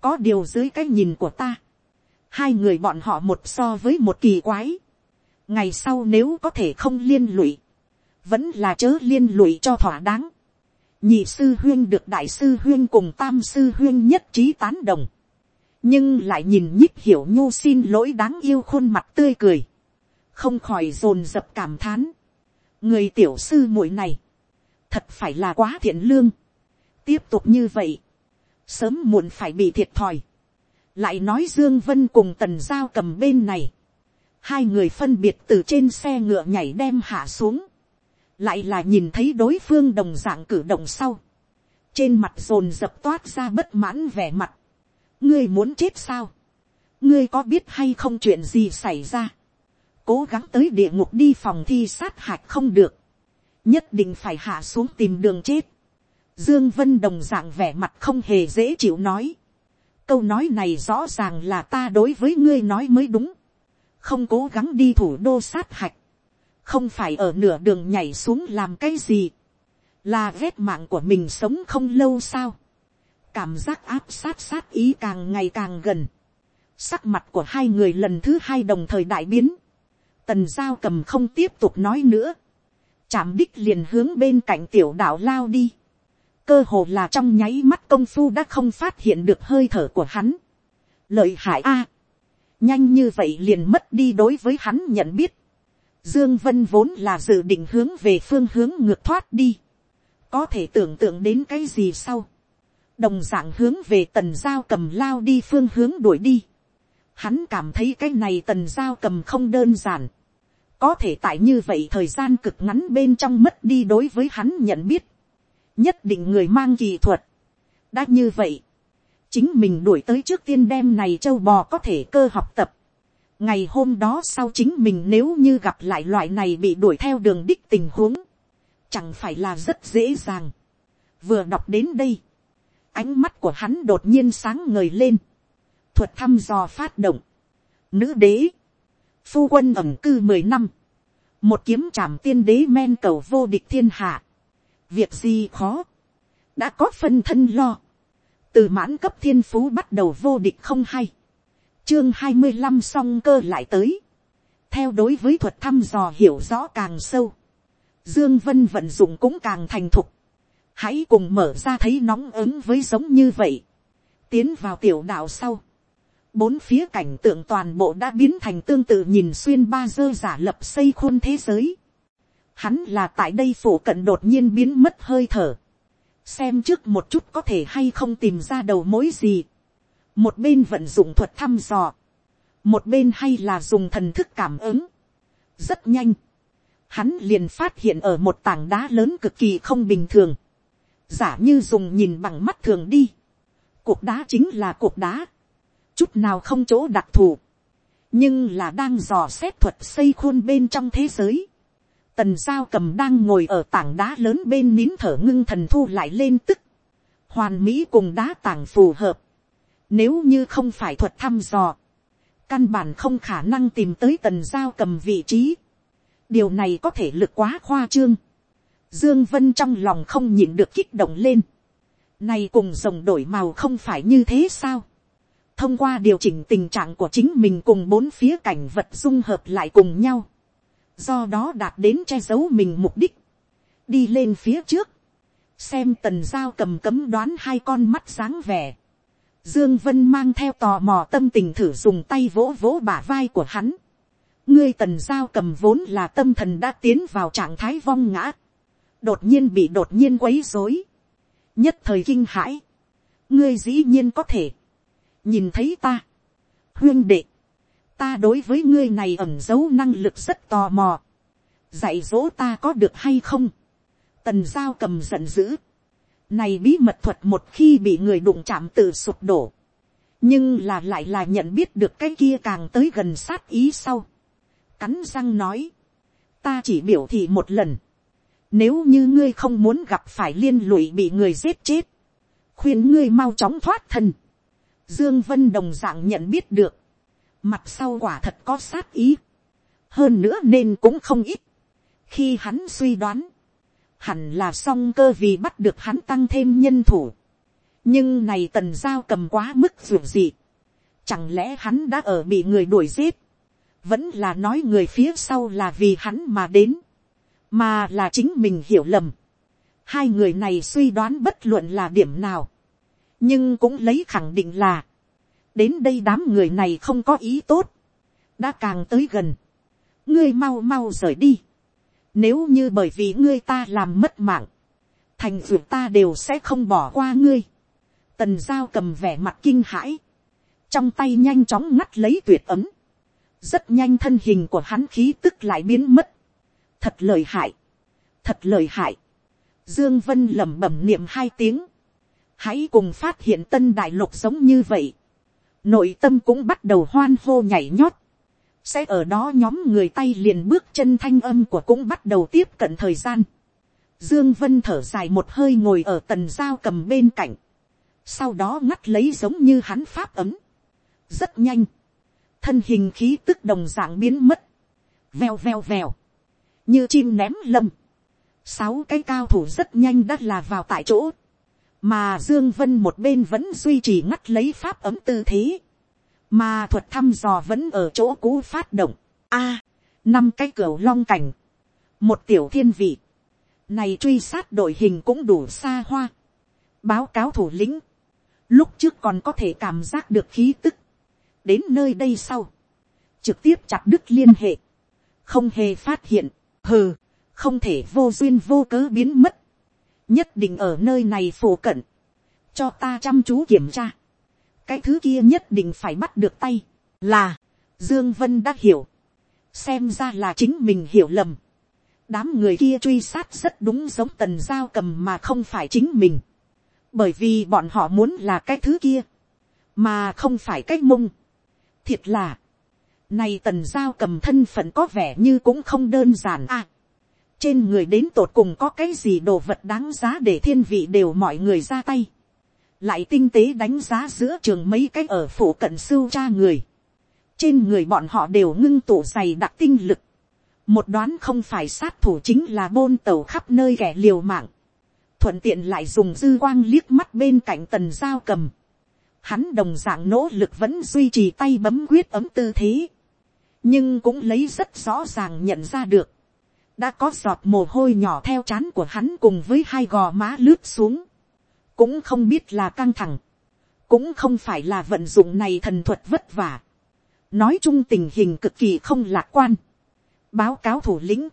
[SPEAKER 1] có điều dưới cái nhìn của ta, hai người bọn họ một so với một kỳ quái, ngày sau nếu có thể không liên lụy, vẫn là chớ liên lụy cho thỏa đáng nhị sư huyên được đại sư huyên cùng tam sư huyên nhất trí tán đồng, nhưng lại nhìn nhích hiểu nhu xin lỗi đáng yêu khuôn mặt tươi cười, không khỏi dồn dập cảm thán. người tiểu sư muội này, thật phải là quá thiện lương, tiếp tục như vậy, sớm muộn phải bị thiệt thòi, lại nói dương vân cùng tần giao cầm bên này, hai người phân biệt từ trên xe ngựa nhảy đem hạ xuống, lại là nhìn thấy đối phương đồng dạng cử động sau, trên mặt rồn dập toát ra bất mãn vẻ mặt, ngươi muốn chết sao, ngươi có biết hay không chuyện gì xảy ra, cố gắng tới địa ngục đi phòng thi sát hạch không được, nhất định phải hạ xuống tìm đường chết, dương vân đồng dạng vẻ mặt không hề dễ chịu nói, câu nói này rõ ràng là ta đối với ngươi nói mới đúng, không cố gắng đi thủ đô sát hạch, không phải ở nửa đường nhảy xuống làm cái gì, là ghét mạng của mình sống không lâu sao, cảm giác áp sát sát ý càng ngày càng gần, sắc mặt của hai người lần thứ hai đồng thời đại biến, tần giao cầm không tiếp tục nói nữa, chạm đích liền hướng bên cạnh tiểu đạo lao đi, cơ hồ là trong nháy mắt công phu đã không phát hiện được hơi thở của hắn, lợi hại a, nhanh như vậy liền mất đi đối với hắn nhận biết. Dương Vân vốn là dự định hướng về phương hướng ngược thoát đi. Có thể tưởng tượng đến cái gì sau. Đồng dạng hướng về tần giao cầm lao đi phương hướng đuổi đi. Hắn cảm thấy cái này tần giao cầm không đơn giản. Có thể tại như vậy thời gian cực ngắn bên trong mất đi đối với hắn nhận biết. Nhất định người mang kỳ thuật. Đã như vậy chính mình đuổi tới trước tiên đem này châu bò có thể cơ học tập ngày hôm đó sau chính mình nếu như gặp lại loại này bị đuổi theo đường đích tình huống, chẳng phải là rất dễ dàng. vừa đọc đến đây, ánh mắt của hắn đột nhiên sáng ngời lên, thuật thăm dò phát động, nữ đế, phu quân ẩm cư mười năm, một kiếm trảm tiên đế men cầu vô địch thiên hạ, việc gì khó, đã có phân thân lo, từ mãn cấp thiên phú bắt đầu vô địch không hay, chương hai mươi năm song cơ lại tới, theo đối với thuật thăm dò hiểu rõ càng sâu, dương vân vận dụng cũng càng thành thục, hãy cùng mở ra thấy nóng ứng với giống như vậy, tiến vào tiểu đạo sau, bốn phía cảnh tượng toàn bộ đã biến thành tương tự nhìn xuyên ba dơ giả lập xây khuôn thế giới. Hắn là tại đây phủ cận đột nhiên biến mất hơi thở. Xem trước một chút có thể hay không tìm ra đầu mối gì một bên vận dụng thuật thăm dò, một bên hay là dùng thần thức cảm ứng. rất nhanh, hắn liền phát hiện ở một tảng đá lớn cực kỳ không bình thường, giả như dùng nhìn bằng mắt thường đi, cục đá chính là cục đá, chút nào không chỗ đặc thù, nhưng là đang dò xét thuật xây khuôn bên trong thế giới. Tần giao cầm đang ngồi ở tảng đá lớn bên nín thở ngưng thần thu lại lên tức, hoàn mỹ cùng đá tảng phù hợp, nếu như không phải thuật thăm dò, căn bản không khả năng tìm tới tần giao cầm vị trí, điều này có thể lực quá khoa trương, dương vân trong lòng không nhịn được kích động lên, này cùng rồng đổi màu không phải như thế sao, thông qua điều chỉnh tình trạng của chính mình cùng bốn phía cảnh vật dung hợp lại cùng nhau, do đó đạt đến che giấu mình mục đích, đi lên phía trước, xem tần giao cầm cấm đoán hai con mắt sáng vẻ, dương vân mang theo tò mò tâm tình thử dùng tay vỗ vỗ bả vai của hắn, ngươi tần giao cầm vốn là tâm thần đã tiến vào trạng thái vong ngã, đột nhiên bị đột nhiên quấy rối, nhất thời kinh hãi, ngươi dĩ nhiên có thể, nhìn thấy ta, huyên đệ, ta đối với ngươi này ẩn giấu năng lực rất tò mò, dạy dỗ ta có được hay không, tần giao cầm giận dữ, này bí mật thuật một khi bị người đụng chạm tự sụp đổ, nhưng là lại là nhận biết được cái kia càng tới gần sát ý sau, cắn răng nói, ta chỉ biểu thị một lần, nếu như ngươi không muốn gặp phải liên lụy bị người giết chết, khuyên ngươi mau chóng thoát thân. Dương Vân đồng dạng nhận biết được, mặt sau quả thật có sát ý, hơn nữa nên cũng không ít. khi hắn suy đoán, hẳn là song cơ vì bắt được hắn tăng thêm nhân thủ. nhưng này tần giao cầm quá mức ruộng gì. chẳng lẽ hắn đã ở bị người đuổi giết, vẫn là nói người phía sau là vì hắn mà đến, mà là chính mình hiểu lầm. hai người này suy đoán bất luận là điểm nào, nhưng cũng lấy khẳng định là, đến đây đám người này không có ý tốt, đã càng tới gần, ngươi mau mau rời đi, nếu như bởi vì ngươi ta làm mất mạng, thành vượt ta đều sẽ không bỏ qua ngươi. Tần giao cầm vẻ mặt kinh hãi, trong tay nhanh chóng ngắt lấy tuyệt ấm, rất nhanh thân hình của hắn khí tức lại biến mất, thật lời hại, thật lời hại, dương vân lẩm bẩm niệm hai tiếng, hãy cùng phát hiện tân đại lục giống như vậy, nội tâm cũng bắt đầu hoan hô nhảy nhót, sẽ ở đó nhóm người tay liền bước chân thanh âm của cũng bắt đầu tiếp cận thời gian. Dương Vân thở dài một hơi ngồi ở tần giao cầm bên cạnh. Sau đó ngắt lấy giống như hắn pháp ấm. Rất nhanh. Thân hình khí tức đồng dạng biến mất. Vèo vèo vèo. Như chim ném lâm. Sáu cái cao thủ rất nhanh đã là vào tại chỗ. Mà Dương Vân một bên vẫn duy trì ngắt lấy pháp ấm tư thế mà thuật thăm dò vẫn ở chỗ cũ phát động. a, năm cái cửa long cảnh, một tiểu thiên vị, này truy sát đội hình cũng đủ xa hoa. báo cáo thủ lĩnh, lúc trước còn có thể cảm giác được khí tức, đến nơi đây sau, trực tiếp chặt đứt liên hệ, không hề phát hiện, hừ, không thể vô duyên vô cớ biến mất, nhất định ở nơi này phổ cận, cho ta chăm chú kiểm tra, cái thứ kia nhất định phải bắt được tay, là, dương vân đã hiểu, xem ra là chính mình hiểu lầm, đám người kia truy sát rất đúng giống tần giao cầm mà không phải chính mình, bởi vì bọn họ muốn là cái thứ kia, mà không phải cái mông. thiệt là, này tần giao cầm thân phận có vẻ như cũng không đơn giản à. trên người đến tột cùng có cái gì đồ vật đáng giá để thiên vị đều mọi người ra tay lại tinh tế đánh giá giữa trường mấy cái ở phủ cận sưu cha người. trên người bọn họ đều ngưng tụ dày đặc tinh lực. một đoán không phải sát thủ chính là bôn tàu khắp nơi kẻ liều mạng. thuận tiện lại dùng dư quang liếc mắt bên cạnh tần giao cầm. hắn đồng dạng nỗ lực vẫn duy trì tay bấm quyết ấm tư thế. nhưng cũng lấy rất rõ ràng nhận ra được. đã có giọt mồ hôi nhỏ theo chán của hắn cùng với hai gò má lướt xuống cũng không biết là căng thẳng, cũng không phải là vận dụng này thần thuật vất vả. nói chung tình hình cực kỳ không lạc quan. báo cáo thủ lĩnh,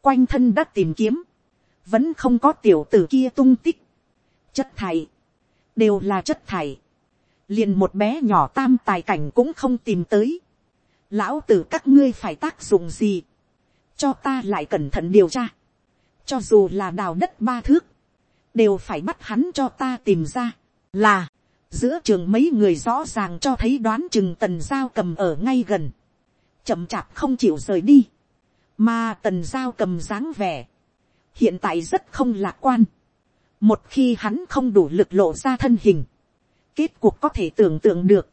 [SPEAKER 1] quanh thân đã tìm kiếm, vẫn không có tiểu tử kia tung tích. chất thải, đều là chất thải. liền một bé nhỏ tam tài cảnh cũng không tìm tới. lão tử các ngươi phải tác dụng gì. cho ta lại cẩn thận điều tra, cho dù là đào đất ba thước, đều phải bắt hắn cho ta tìm ra, là, giữa trường mấy người rõ ràng cho thấy đoán chừng tần giao cầm ở ngay gần, chậm chạp không chịu rời đi, mà tần giao cầm dáng vẻ, hiện tại rất không lạc quan, một khi hắn không đủ lực lộ ra thân hình, kết cuộc có thể tưởng tượng được,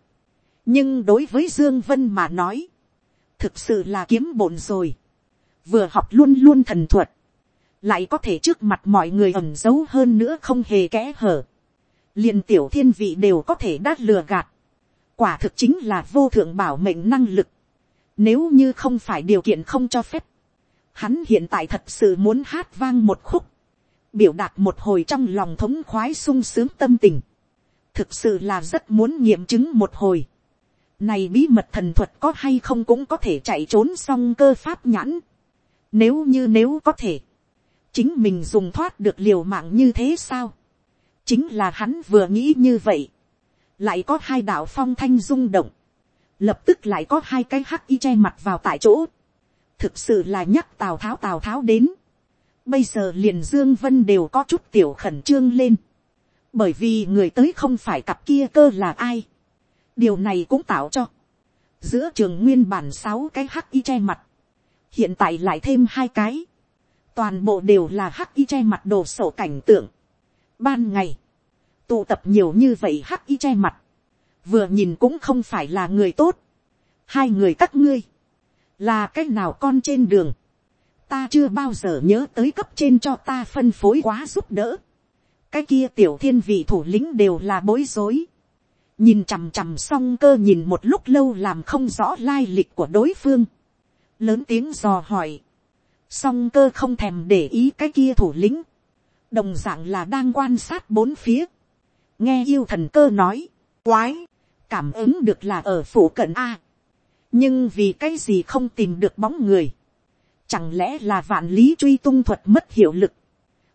[SPEAKER 1] nhưng đối với dương vân mà nói, thực sự là kiếm bổn rồi, vừa học luôn luôn thần thuật, lại có thể trước mặt mọi người ẩn giấu hơn nữa không hề kẽ hở, liền tiểu thiên vị đều có thể đát lừa gạt, quả thực chính là vô thượng bảo mệnh năng lực, nếu như không phải điều kiện không cho phép, hắn hiện tại thật sự muốn hát vang một khúc, biểu đạt một hồi trong lòng thống khoái sung sướng tâm tình, thực sự là rất muốn nghiệm chứng một hồi. Này bí mật thần thuật có hay không cũng có thể chạy trốn xong cơ pháp nhãn. Nếu như nếu có thể, chính mình dùng thoát được liều mạng như thế sao? Chính là hắn vừa nghĩ như vậy. Lại có hai đạo phong thanh rung động. Lập tức lại có hai cái hắc y che mặt vào tại chỗ. Thực sự là nhắc Tào Tháo Tào Tháo đến. Bây giờ liền Dương Vân đều có chút tiểu khẩn trương lên. Bởi vì người tới không phải cặp kia cơ là ai. Điều này cũng tạo cho. Giữa trường nguyên bản sáu cái hắc y che mặt. Hiện tại lại thêm hai cái. Toàn bộ đều là hắc y che mặt đồ sổ cảnh tượng. Ban ngày. Tụ tập nhiều như vậy hắc y che mặt. Vừa nhìn cũng không phải là người tốt. Hai người các ngươi. Là cái nào con trên đường ta chưa bao giờ nhớ tới cấp trên cho ta phân phối quá giúp đỡ. cái kia tiểu thiên vị thủ lĩnh đều là bối rối. nhìn chằm chằm xong cơ nhìn một lúc lâu làm không rõ lai lịch của đối phương. lớn tiếng dò hỏi song cơ không thèm để ý cái kia thủ lĩnh. đồng d ạ n g là đang quan sát bốn phía. nghe yêu thần cơ nói, quái, cảm ứng được là ở phủ cận a. nhưng vì cái gì không tìm được bóng người Chẳng lẽ là vạn lý truy tung thuật mất hiệu lực.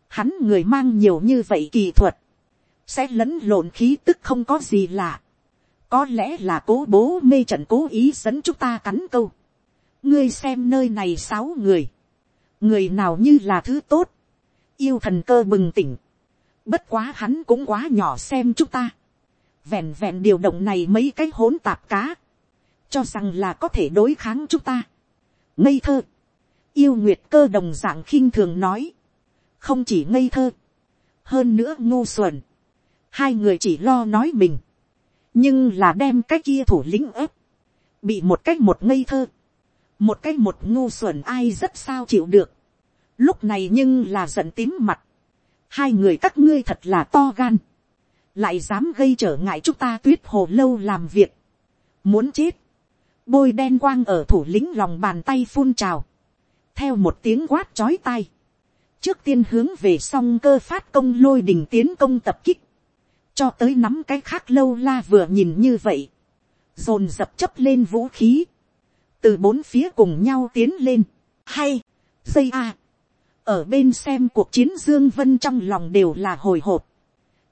[SPEAKER 1] Hắn người mang nhiều như vậy kỳ thuật. Sẽ lẫn lộn khí tức không có gì lạ. Có lẽ là cố bố mê trận cố ý dẫn chúng ta cắn câu. Ngươi xem nơi này sáu người. Người nào như là thứ tốt. Yêu thần cơ bừng tỉnh. Bất quá hắn cũng quá nhỏ xem chúng ta. Vẹn vẹn điều động này mấy cái hỗn tạp cá. Cho rằng là có thể đối kháng chúng ta. Ngây thơ yêu nguyệt cơ đồng dạng khinh thường nói, không chỉ ngây thơ, hơn nữa ngu xuẩn, hai người chỉ lo nói mình, nhưng là đem cái kia thủ lĩnh ép, bị một cách một ngây thơ, một cách một ngu xuẩn ai rất sao chịu được, lúc này nhưng là giận tím mặt, hai người các ngươi thật là to gan, lại dám gây trở ngại chúng ta tuyết hồ lâu làm việc, muốn chết, bôi đen quang ở thủ lĩnh lòng bàn tay phun trào, theo một tiếng quát chói tai, trước tiên hướng về song cơ phát công lôi đình tiến công tập kích, cho tới nắm cái khác lâu la vừa nhìn như vậy, dồn dập chấp lên vũ khí, từ bốn phía cùng nhau tiến lên, hay, dây a, ở bên xem cuộc chiến dương vân trong lòng đều là hồi hộp,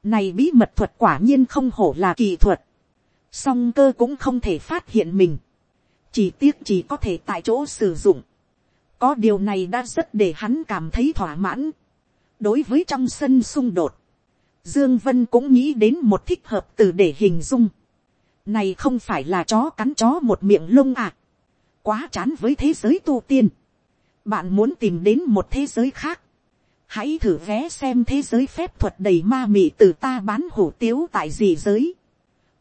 [SPEAKER 1] này bí mật thuật quả nhiên không hổ là kỳ thuật, song cơ cũng không thể phát hiện mình, chỉ tiếc chỉ có thể tại chỗ sử dụng, có điều này đã rất để hắn cảm thấy thỏa mãn. đối với trong sân xung đột, dương vân cũng nghĩ đến một thích hợp từ để hình dung. này không phải là chó cắn chó một miệng lông à quá chán với thế giới tu tiên. bạn muốn tìm đến một thế giới khác. hãy thử vé xem thế giới phép thuật đầy ma mị từ ta bán hủ tiếu tại gì giới.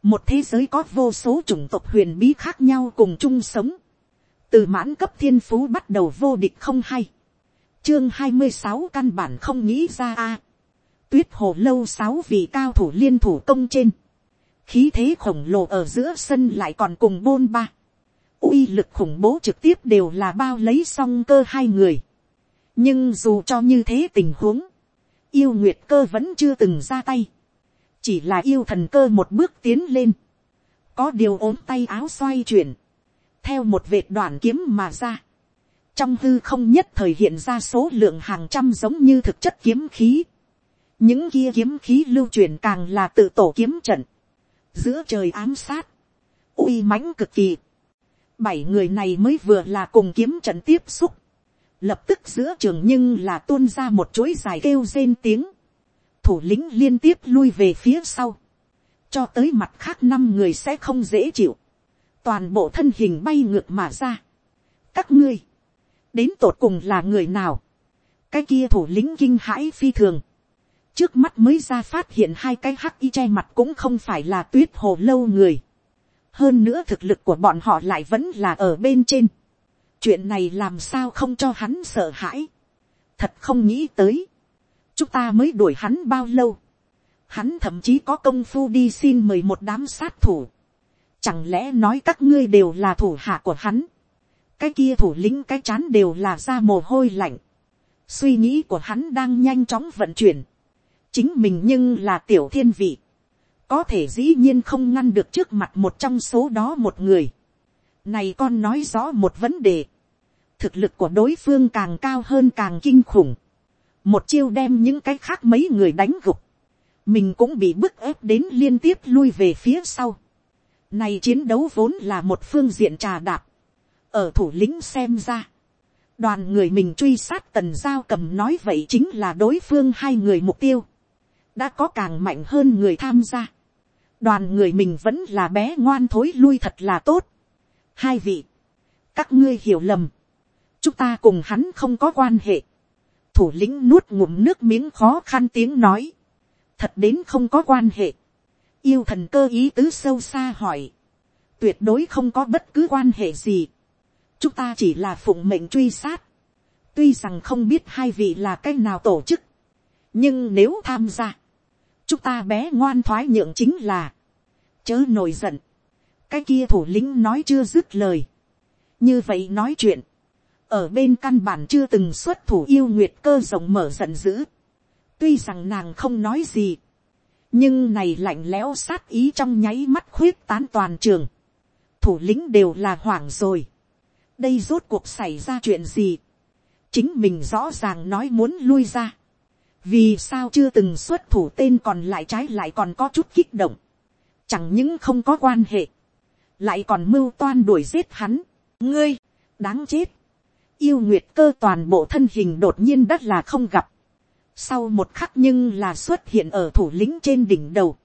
[SPEAKER 1] một thế giới có vô số chủng tộc huyền bí khác nhau cùng chung sống từ mãn cấp thiên phú bắt đầu vô địch không hay, chương hai mươi sáu căn bản không nghĩ ra a, tuyết hồ lâu sáu vị cao thủ liên thủ công trên, khí thế khổng lồ ở giữa sân lại còn cùng bôn ba, uy lực khủng bố trực tiếp đều là bao lấy song cơ hai người, nhưng dù cho như thế tình huống, yêu nguyệt cơ vẫn chưa từng ra tay, chỉ là yêu thần cơ một bước tiến lên, có điều ốm tay áo xoay chuyển, theo một vệt đoạn kiếm mà ra. Trong hư không nhất thời hiện ra số lượng hàng trăm giống như thực chất kiếm khí. Những kia kiếm khí lưu truyền càng là tự tổ kiếm trận. Giữa trời ám sát. uy mãnh cực kỳ. Bảy người này mới vừa là cùng kiếm trận tiếp xúc. lập tức giữa trường nhưng là tuôn ra một chuỗi dài kêu rên tiếng, thủ lĩnh liên tiếp lui về phía sau, cho tới mặt khác năm người sẽ không dễ chịu, toàn bộ thân hình bay ngược mà ra. các ngươi, đến tột cùng là người nào, cái kia thủ lĩnh kinh hãi phi thường, trước mắt mới ra phát hiện hai cái hắc y che mặt cũng không phải là tuyết hồ lâu người, hơn nữa thực lực của bọn họ lại vẫn là ở bên trên, chuyện này làm sao không cho hắn sợ hãi, thật không nghĩ tới, chúng ta mới đuổi hắn bao lâu, hắn thậm chí có công phu đi xin mời một đám sát thủ, chẳng lẽ nói các ngươi đều là thủ hạ của hắn, cái kia thủ lĩnh cái chán đều là ra mồ hôi lạnh, suy nghĩ của hắn đang nhanh chóng vận chuyển, chính mình nhưng là tiểu thiên vị, có thể dĩ nhiên không ngăn được trước mặt một trong số đó một người, này con nói rõ một vấn đề. Thực lực của đối phương càng cao hơn càng kinh khủng. Một chiêu đem những cái khác mấy người đánh gục. Mình cũng bị bức ép đến liên tiếp lui về phía sau. Này chiến đấu vốn là một phương diện trà đạp. Ở thủ lĩnh xem ra. Đoàn người mình truy sát tần giao cầm nói vậy chính là đối phương hai người mục tiêu. Đã có càng mạnh hơn người tham gia. Đoàn người mình vẫn là bé ngoan thối lui thật là tốt. Hai vị, các ngươi hiểu lầm, chúng ta cùng hắn không có quan hệ, thủ lĩnh nuốt ngụm nước miếng khó khăn tiếng nói, thật đến không có quan hệ, yêu thần cơ ý tứ sâu xa hỏi, tuyệt đối không có bất cứ quan hệ gì, chúng ta chỉ là phụng mệnh truy sát, tuy rằng không biết hai vị là cái nào tổ chức, nhưng nếu tham gia, chúng ta bé ngoan thoái nhượng chính là, chớ nổi giận, cái kia thủ lĩnh nói chưa dứt lời. như vậy nói chuyện, ở bên căn bản chưa từng xuất thủ yêu nguyệt cơ rộng mở giận dữ. tuy rằng nàng không nói gì, nhưng này lạnh lẽo sát ý trong nháy mắt khuyết tán toàn trường. thủ lĩnh đều là hoảng rồi. đây rốt cuộc xảy ra chuyện gì. chính mình rõ ràng nói muốn lui ra vì sao chưa từng xuất thủ tên còn lại trái lại còn có chút kích động. chẳng những không có quan hệ lại còn mưu toan đuổi giết hắn, ngươi, đáng chết, yêu nguyệt cơ toàn bộ thân hình đột nhiên đất là không gặp, sau một khắc nhưng là xuất hiện ở thủ lĩnh trên đỉnh đầu,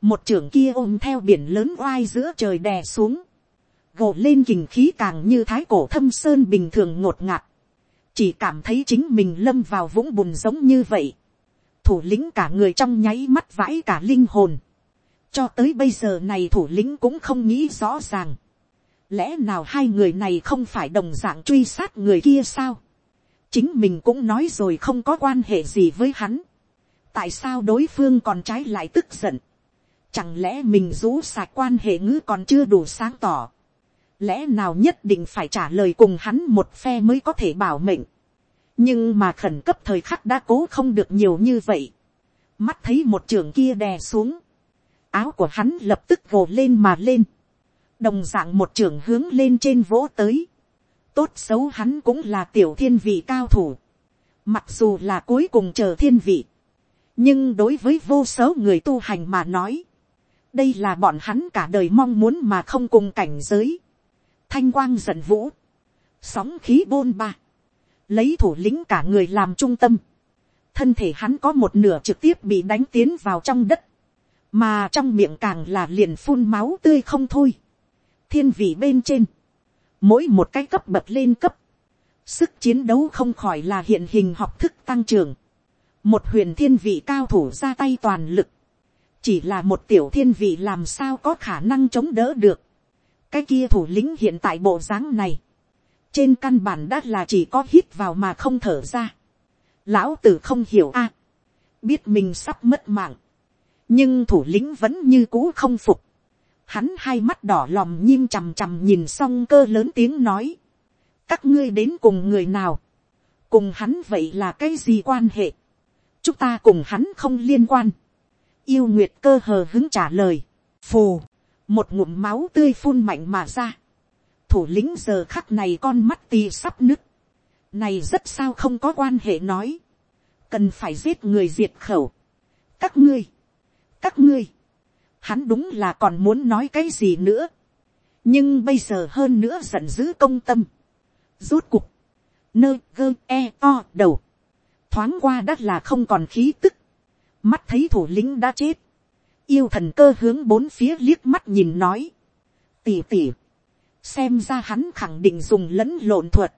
[SPEAKER 1] một trưởng kia ôm theo biển lớn oai giữa trời đè xuống, gộ lên kình khí càng như thái cổ thâm sơn bình thường ngột ngạt, chỉ cảm thấy chính mình lâm vào vũng bùn giống như vậy, thủ lĩnh cả người trong nháy mắt vãi cả linh hồn, cho tới bây giờ này thủ lĩnh cũng không nghĩ rõ ràng. lẽ nào hai người này không phải đồng dạng truy sát người kia sao. chính mình cũng nói rồi không có quan hệ gì với hắn. tại sao đối phương còn trái lại tức giận. chẳng lẽ mình rú sạc quan hệ ngữ còn chưa đủ sáng tỏ lẽ nào nhất định phải trả lời cùng hắn một phe mới có thể bảo mệnh. nhưng mà khẩn cấp thời khắc đã cố không được nhiều như vậy. mắt thấy một trường kia đè xuống. Áo của hắn lập tức gồ lên mà lên, đồng d ạ n g một trưởng hướng lên trên vỗ tới, tốt xấu hắn cũng là tiểu thiên vị cao thủ, mặc dù là cuối cùng chờ thiên vị, nhưng đối với vô số người tu hành mà nói, đây là bọn hắn cả đời mong muốn mà không cùng cảnh giới, thanh quang giận vũ, sóng khí bôn ba, lấy thủ lĩnh cả người làm trung tâm, thân thể hắn có một nửa trực tiếp bị đánh tiến vào trong đất, mà trong miệng càng là liền phun máu tươi không thôi. thiên vị bên trên, mỗi một cái cấp bật lên cấp, sức chiến đấu không khỏi là hiện hình học thức tăng trưởng, một huyền thiên vị cao thủ ra tay toàn lực, chỉ là một tiểu thiên vị làm sao có khả năng chống đỡ được, cái kia thủ lĩnh hiện tại bộ dáng này, trên căn bản đã là chỉ có hít vào mà không thở ra. Lão tử không hiểu a, biết mình sắp mất mạng, nhưng thủ lĩnh vẫn như cũ không phục. Hắn hai mắt đỏ lòm nhim chằm chằm nhìn xong cơ lớn tiếng nói. các ngươi đến cùng người nào. cùng hắn vậy là cái gì quan hệ. chúng ta cùng hắn không liên quan. yêu nguyệt cơ hờ hứng trả lời. phù, một ngụm máu tươi phun mạnh mà ra. thủ lĩnh giờ khắc này con mắt tì sắp nứt. này rất sao không có quan hệ nói. cần phải giết người diệt khẩu. các ngươi, các ngươi, hắn đúng là còn muốn nói cái gì nữa, nhưng bây giờ hơn nữa giận dữ công tâm, rút cục, nơ gơ e o đầu, thoáng qua đất là không còn khí tức, mắt thấy thủ lĩnh đã chết, yêu thần cơ hướng bốn phía liếc mắt nhìn nói, tỉ tỉ, xem ra hắn khẳng định dùng lẫn lộn thuật,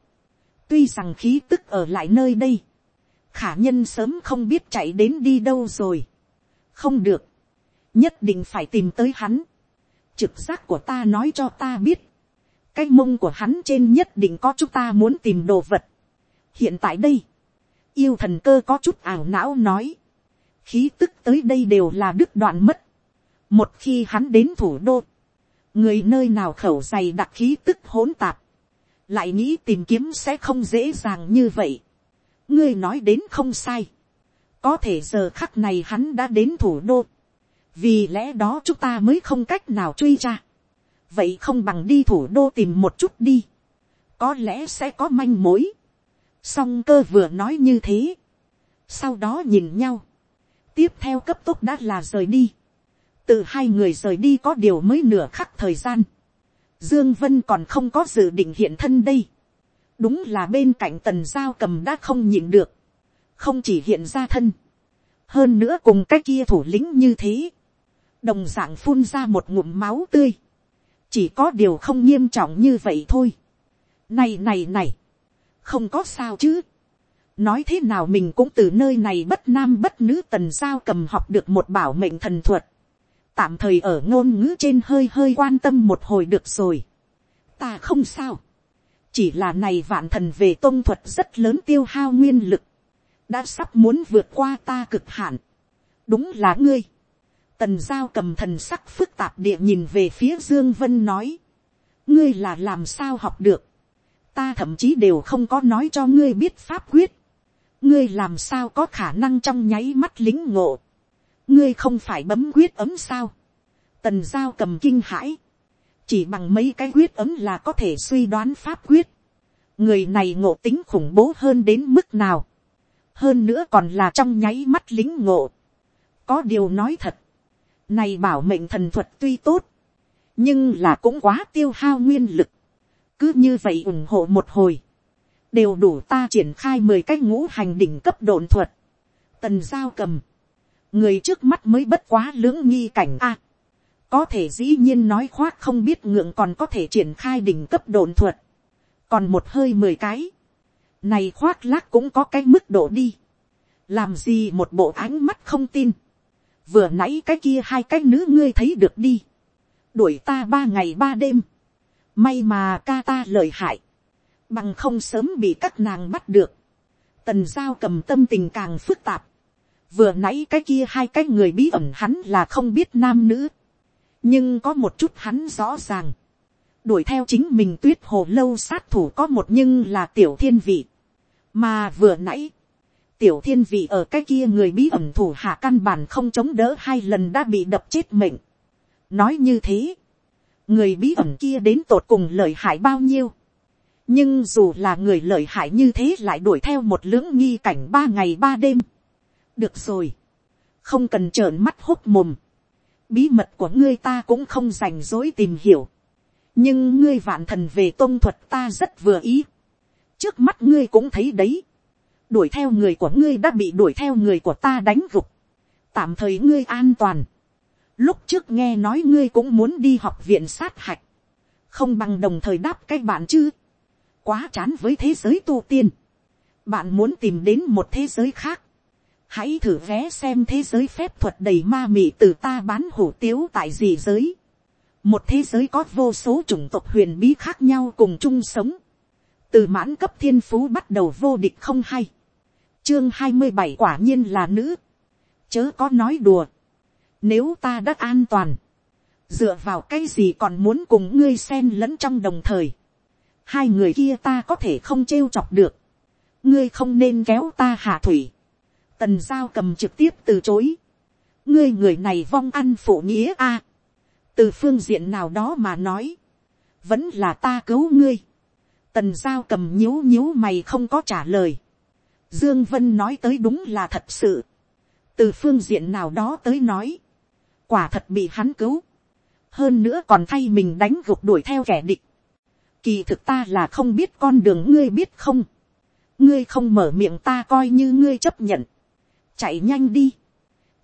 [SPEAKER 1] tuy rằng khí tức ở lại nơi đây, khả nhân sớm không biết chạy đến đi đâu rồi, không được, nhất định phải tìm tới hắn, trực giác của ta nói cho ta biết, cái mông của hắn trên nhất định có chúng ta muốn tìm đồ vật. hiện tại đây, yêu thần cơ có chút ảo não nói, khí tức tới đây đều là đứt đoạn mất. một khi hắn đến thủ đô, người nơi nào khẩu dày đặc khí tức hỗn tạp, lại nghĩ tìm kiếm sẽ không dễ dàng như vậy. ngươi nói đến không sai, có thể giờ khắc này hắn đã đến thủ đô, vì lẽ đó chúng ta mới không cách nào truy ra vậy không bằng đi thủ đô tìm một chút đi, có lẽ sẽ có manh mối. song cơ vừa nói như thế, sau đó nhìn nhau, tiếp theo cấp tốc đã là rời đi, từ hai người rời đi có điều mới nửa khắc thời gian, dương vân còn không có dự định hiện thân đây, đúng là bên cạnh tần giao cầm đã không nhịn được, không chỉ hiện ra thân, hơn nữa cùng cái kia thủ lĩnh như thế, đồng dạng phun ra một ngụm máu tươi, chỉ có điều không nghiêm trọng như vậy thôi. này này này, không có sao chứ nói thế nào mình cũng từ nơi này bất nam bất nữ tần giao cầm học được một bảo mệnh thần thuật. tạm thời ở ngôn ngữ trên hơi hơi quan tâm một hồi được rồi. ta không sao. chỉ là này vạn thần về tôn thuật rất lớn tiêu hao nguyên lực. đã sắp muốn vượt qua ta cực hạn. đúng là ngươi Tần giao cầm thần sắc phức tạp địa nhìn về phía Dương Vân nói. Ngươi là làm sao học được. Ta thậm chí đều không có nói cho ngươi biết pháp quyết. Ngươi làm sao có khả năng trong nháy mắt lính ngộ. Ngươi không phải bấm quyết ấm sao. Tần giao cầm kinh hãi. Chỉ bằng mấy cái quyết ấm là có thể suy đoán pháp quyết. Người này ngộ tính khủng bố hơn đến mức nào. Hơn nữa còn là trong nháy mắt lính ngộ. Có điều nói thật này bảo mệnh thần thuật tuy tốt, nhưng là cũng quá tiêu hao nguyên lực. Cứ như vậy ủng hộ một hồi, đều đủ ta triển khai mười cái ngũ hành đỉnh cấp đồn thuật. Tần giao cầm, người trước mắt mới bất quá lưỡng nghi cảnh a. có thể dĩ nhiên nói khoác không biết ngượng còn có thể triển khai đỉnh cấp đồn thuật. còn một hơi mười cái, này khoác lác cũng có cái mức độ đi. làm gì một bộ ánh mắt không tin vừa nãy cái kia hai cái nữ ngươi thấy được đi, đuổi ta ba ngày ba đêm, may mà ca ta lời hại, bằng không sớm bị các nàng bắt được, tần giao cầm tâm tình càng phức tạp, vừa nãy cái kia hai cái người bí ẩn hắn là không biết nam nữ, nhưng có một chút hắn rõ ràng, đuổi theo chính mình tuyết hồ lâu sát thủ có một nhưng là tiểu thiên vị, mà vừa nãy, tiểu thiên vị ở cái kia người bí ẩn thủ hạ căn bản không chống đỡ hai lần đã bị đập chết mệnh. nói như thế, người bí ẩn kia đến tột cùng lợi hại bao nhiêu nhưng dù là người lợi hại như thế lại đuổi theo một lưỡng nghi cảnh ba ngày ba đêm. được rồi, không cần trợn mắt hốt mồm. bí mật của ngươi ta cũng không rành rối tìm hiểu. nhưng ngươi vạn thần về tôn thuật ta rất vừa ý. trước mắt ngươi cũng thấy đấy đuổi theo người của ngươi đã bị đuổi theo người của ta đánh gục, tạm thời ngươi an toàn. Lúc trước nghe nói ngươi cũng muốn đi học viện sát hạch, không bằng đồng thời đáp cái bạn chứ, quá chán với thế giới tu tiên, bạn muốn tìm đến một thế giới khác, hãy thử vé xem thế giới phép thuật đầy ma mị từ ta bán hủ tiếu tại gì giới, một thế giới có vô số chủng tộc huyền bí khác nhau cùng chung sống, từ mãn cấp thiên phú bắt đầu vô địch không hay, chương hai mươi bảy quả nhiên là nữ, chớ có nói đùa, nếu ta đã an toàn, dựa vào cái gì còn muốn cùng ngươi xen lẫn trong đồng thời, hai người kia ta có thể không trêu chọc được, ngươi không nên kéo ta hạ thủy, tần giao cầm trực tiếp từ chối, ngươi người này vong ăn phụ nghĩa a, từ phương diện nào đó mà nói, vẫn là ta cứu ngươi, tần giao cầm nhíu nhíu mày không có trả lời, Dương Vân nói tới đúng là thật sự. Từ phương diện nào đó tới nói. Quả thật bị hắn cứu. Hơn nữa còn thay mình đánh gục đuổi theo kẻ địch. Kỳ thực ta là không biết con đường ngươi biết không. ngươi không mở miệng ta coi như ngươi chấp nhận, chạy nhanh đi,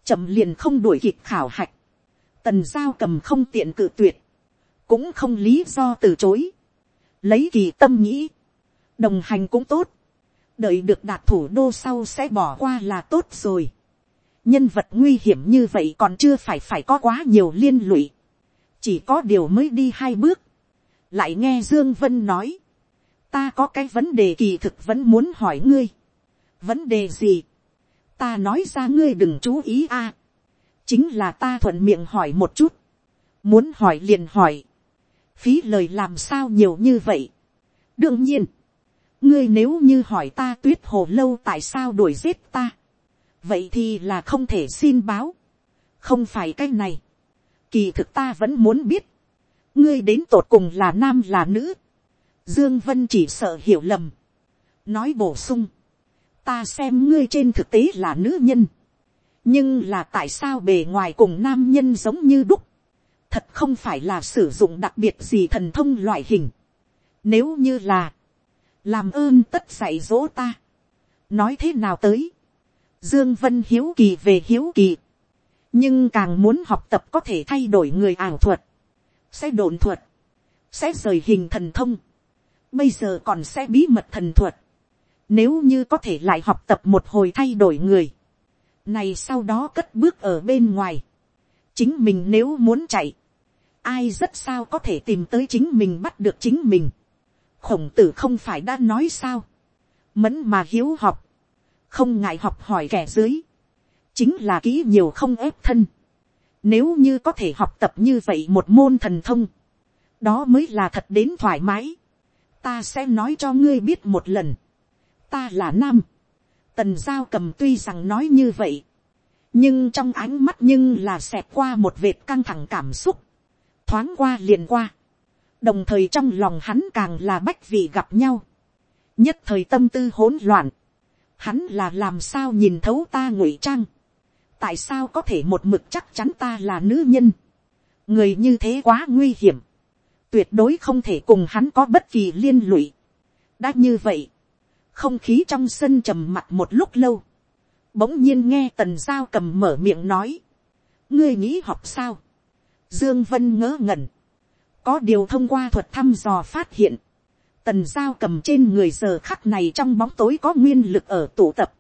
[SPEAKER 1] chậm liền không đuổi kịp khảo hạch, tần giao cầm không tiện cự tuyệt, cũng không lý do từ chối, lấy kỳ tâm nghĩ, đồng hành cũng tốt, đợi được đạt thủ đô sau sẽ bỏ qua là tốt rồi. nhân vật nguy hiểm như vậy còn chưa phải phải có quá nhiều liên lụy, chỉ có điều mới đi hai bước, lại nghe dương vân nói, ta có cái vấn đề kỳ thực vẫn muốn hỏi ngươi, vấn đề gì, ta nói ra ngươi đừng chú ý a, chính là ta thuận miệng hỏi một chút, muốn hỏi liền hỏi, phí lời làm sao nhiều như vậy. đương nhiên, ngươi nếu như hỏi ta tuyết hồ lâu tại sao đuổi giết ta, vậy thì là không thể xin báo, không phải cái này, kỳ thực ta vẫn muốn biết, ngươi đến tột cùng là nam là nữ, dương vân chỉ sợ hiểu lầm, nói bổ sung, ta xem ngươi trên thực tế là nữ nhân, nhưng là tại sao bề ngoài cùng nam nhân giống như đúc, thật không phải là sử dụng đặc biệt gì thần thông loại hình. Nếu như là, làm ơn tất dạy dỗ ta. nói thế nào tới. Dương Vân hiếu kỳ về hiếu kỳ. nhưng càng muốn học tập có thể thay đổi người ảo thuật sẽ đồn thuật. sẽ rời hình thần thông. bây giờ còn sẽ bí mật thần thuật. nếu như có thể lại học tập một hồi thay đổi người. này sau đó cất bước ở bên ngoài. chính mình nếu muốn chạy, ai rất sao có thể tìm tới chính mình bắt được chính mình. khổng tử không phải đã nói sao. mẫn mà hiếu học. không ngại học hỏi kẻ dưới. chính là kỹ nhiều không ép thân nếu như có thể học tập như vậy một môn thần thông. đó mới là thật đến thoải mái. ta sẽ nói cho ngươi biết một lần. ta là nam. tần giao cầm tuy rằng nói như vậy nhưng trong ánh mắt nhưng là xẹt qua một vệt căng thẳng cảm xúc thoáng qua liền qua, đồng thời trong lòng hắn càng là bách vị gặp nhau, nhất thời tâm tư hỗn loạn, hắn là làm sao nhìn thấu ta ngụy trang, tại sao có thể một mực chắc chắn ta là nữ nhân, người như thế quá nguy hiểm, tuyệt đối không thể cùng hắn có bất kỳ liên lụy. đã như vậy, không khí trong sân trầm mặt một lúc lâu, bỗng nhiên nghe tần giao cầm mở miệng nói, ngươi nghĩ học sao, Dương Vân ngỡ ngẩn. Có điều thông qua thuật thăm dò phát hiện. Tần giao cầm trên người giờ khắc này trong bóng tối có nguyên lực ở tụ tập.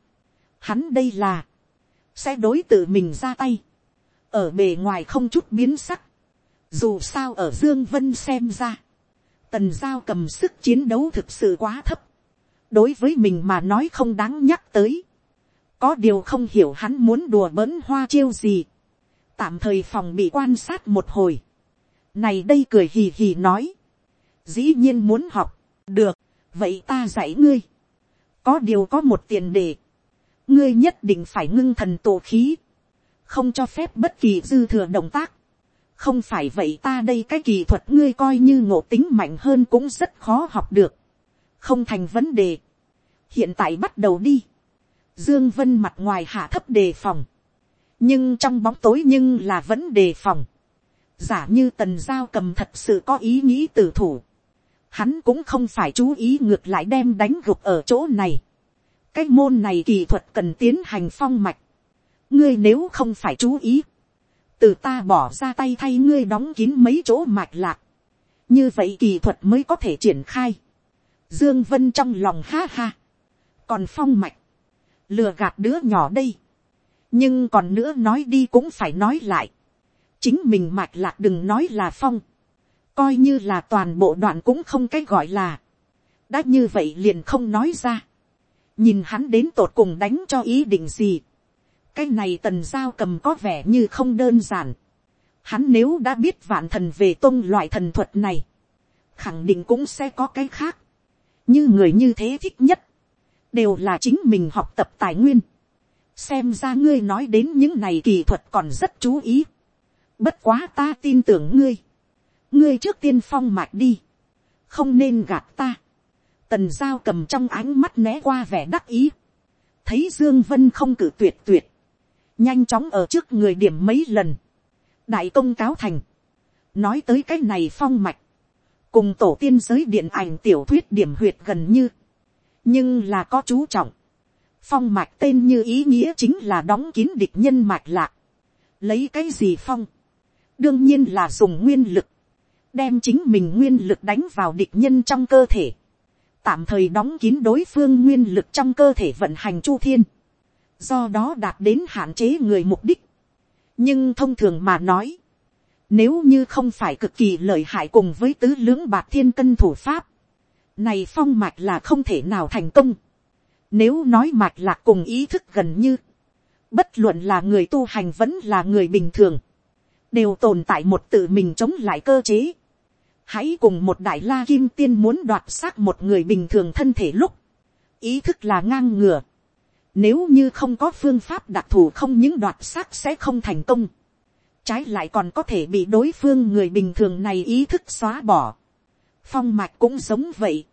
[SPEAKER 1] Hắn đây là. Sẽ đối tự mình ra tay. Ở bề ngoài không chút biến sắc. Dù sao ở Dương Vân xem ra. Tần giao cầm sức chiến đấu thực sự quá thấp. Đối với mình mà nói không đáng nhắc tới. Có điều không hiểu hắn muốn đùa bỡn hoa chiêu gì tạm thời phòng bị quan sát một hồi. Này đây cười hì hì nói. Dĩ nhiên muốn học. Được, vậy ta dạy ngươi. Có điều có một tiền đề. Ngươi nhất định phải ngưng thần tổ khí. Không cho phép bất kỳ dư thừa động tác. Không phải vậy ta đây cái kỳ thuật ngươi coi như ngộ tính mạnh hơn cũng rất khó học được. Không thành vấn đề. Hiện tại bắt đầu đi. Dương Vân mặt ngoài hạ thấp đề phòng nhưng trong bóng tối nhưng là vẫn đề phòng. giả như tần giao cầm thật sự có ý nghĩ tử thủ. hắn cũng không phải chú ý ngược lại đem đánh gục ở chỗ này cái môn này kỳ thuật cần tiến hành phong mạch. ngươi nếu không phải chú ý, từ ta bỏ ra tay thay ngươi đóng kín mấy chỗ mạch lạc. như vậy kỳ thuật mới có thể triển khai. dương vân trong lòng ha ha. còn phong mạch, lừa gạt đứa nhỏ đây nhưng còn nữa nói đi cũng phải nói lại. chính mình mạch lạc đừng nói là phong. coi như là toàn bộ đoạn cũng không cái gọi là. đã như vậy liền không nói ra nhìn hắn đến tột cùng đánh cho ý định gì. cái này tần giao cầm có vẻ như không đơn giản. hắn nếu đã biết vạn thần về tôn loại thần thuật này, khẳng định cũng sẽ có cái khác. như người như thế thích nhất, đều là chính mình học tập tài nguyên xem ra ngươi nói đến những này kỳ thuật còn rất chú ý. bất quá ta tin tưởng ngươi. ngươi trước tiên phong mạch đi. không nên gạt ta tần giao cầm trong ánh mắt né qua vẻ đắc ý. thấy dương vân không cử tuyệt tuyệt. nhanh chóng ở trước người điểm mấy lần. đại công cáo thành. nói tới cái này phong mạch. cùng tổ tiên giới điện ảnh tiểu thuyết điểm huyệt gần như. nhưng là có chú trọng, phong mạch tên như ý nghĩa chính là đóng kín địch nhân mạch lạc, lấy cái gì phong, đương nhiên là dùng nguyên lực, đem chính mình nguyên lực đánh vào địch nhân trong cơ thể, tạm thời đóng kín đối phương nguyên lực trong cơ thể vận hành chu thiên, do đó đạt đến hạn chế người mục đích. nhưng thông thường mà nói, nếu như không phải cực kỳ lợi hại cùng với tứ lưỡng bạc thiên cân thủ pháp, này phong mạch là không thể nào thành công. Nếu nói mạch lạc cùng ý thức gần như, bất luận là người tu hành vẫn là người bình thường, đều tồn tại một tự mình chống lại cơ chế. Hãy cùng một đại la kim tiên muốn đoạt xác một người bình thường thân thể lúc, ý thức là ngang ngừa. Nếu như không có phương pháp đặc thù không những đoạt xác sẽ không thành công. Trái lại còn có thể bị đối phương người bình thường này ý thức xóa bỏ. Phong mạch cũng giống vậy.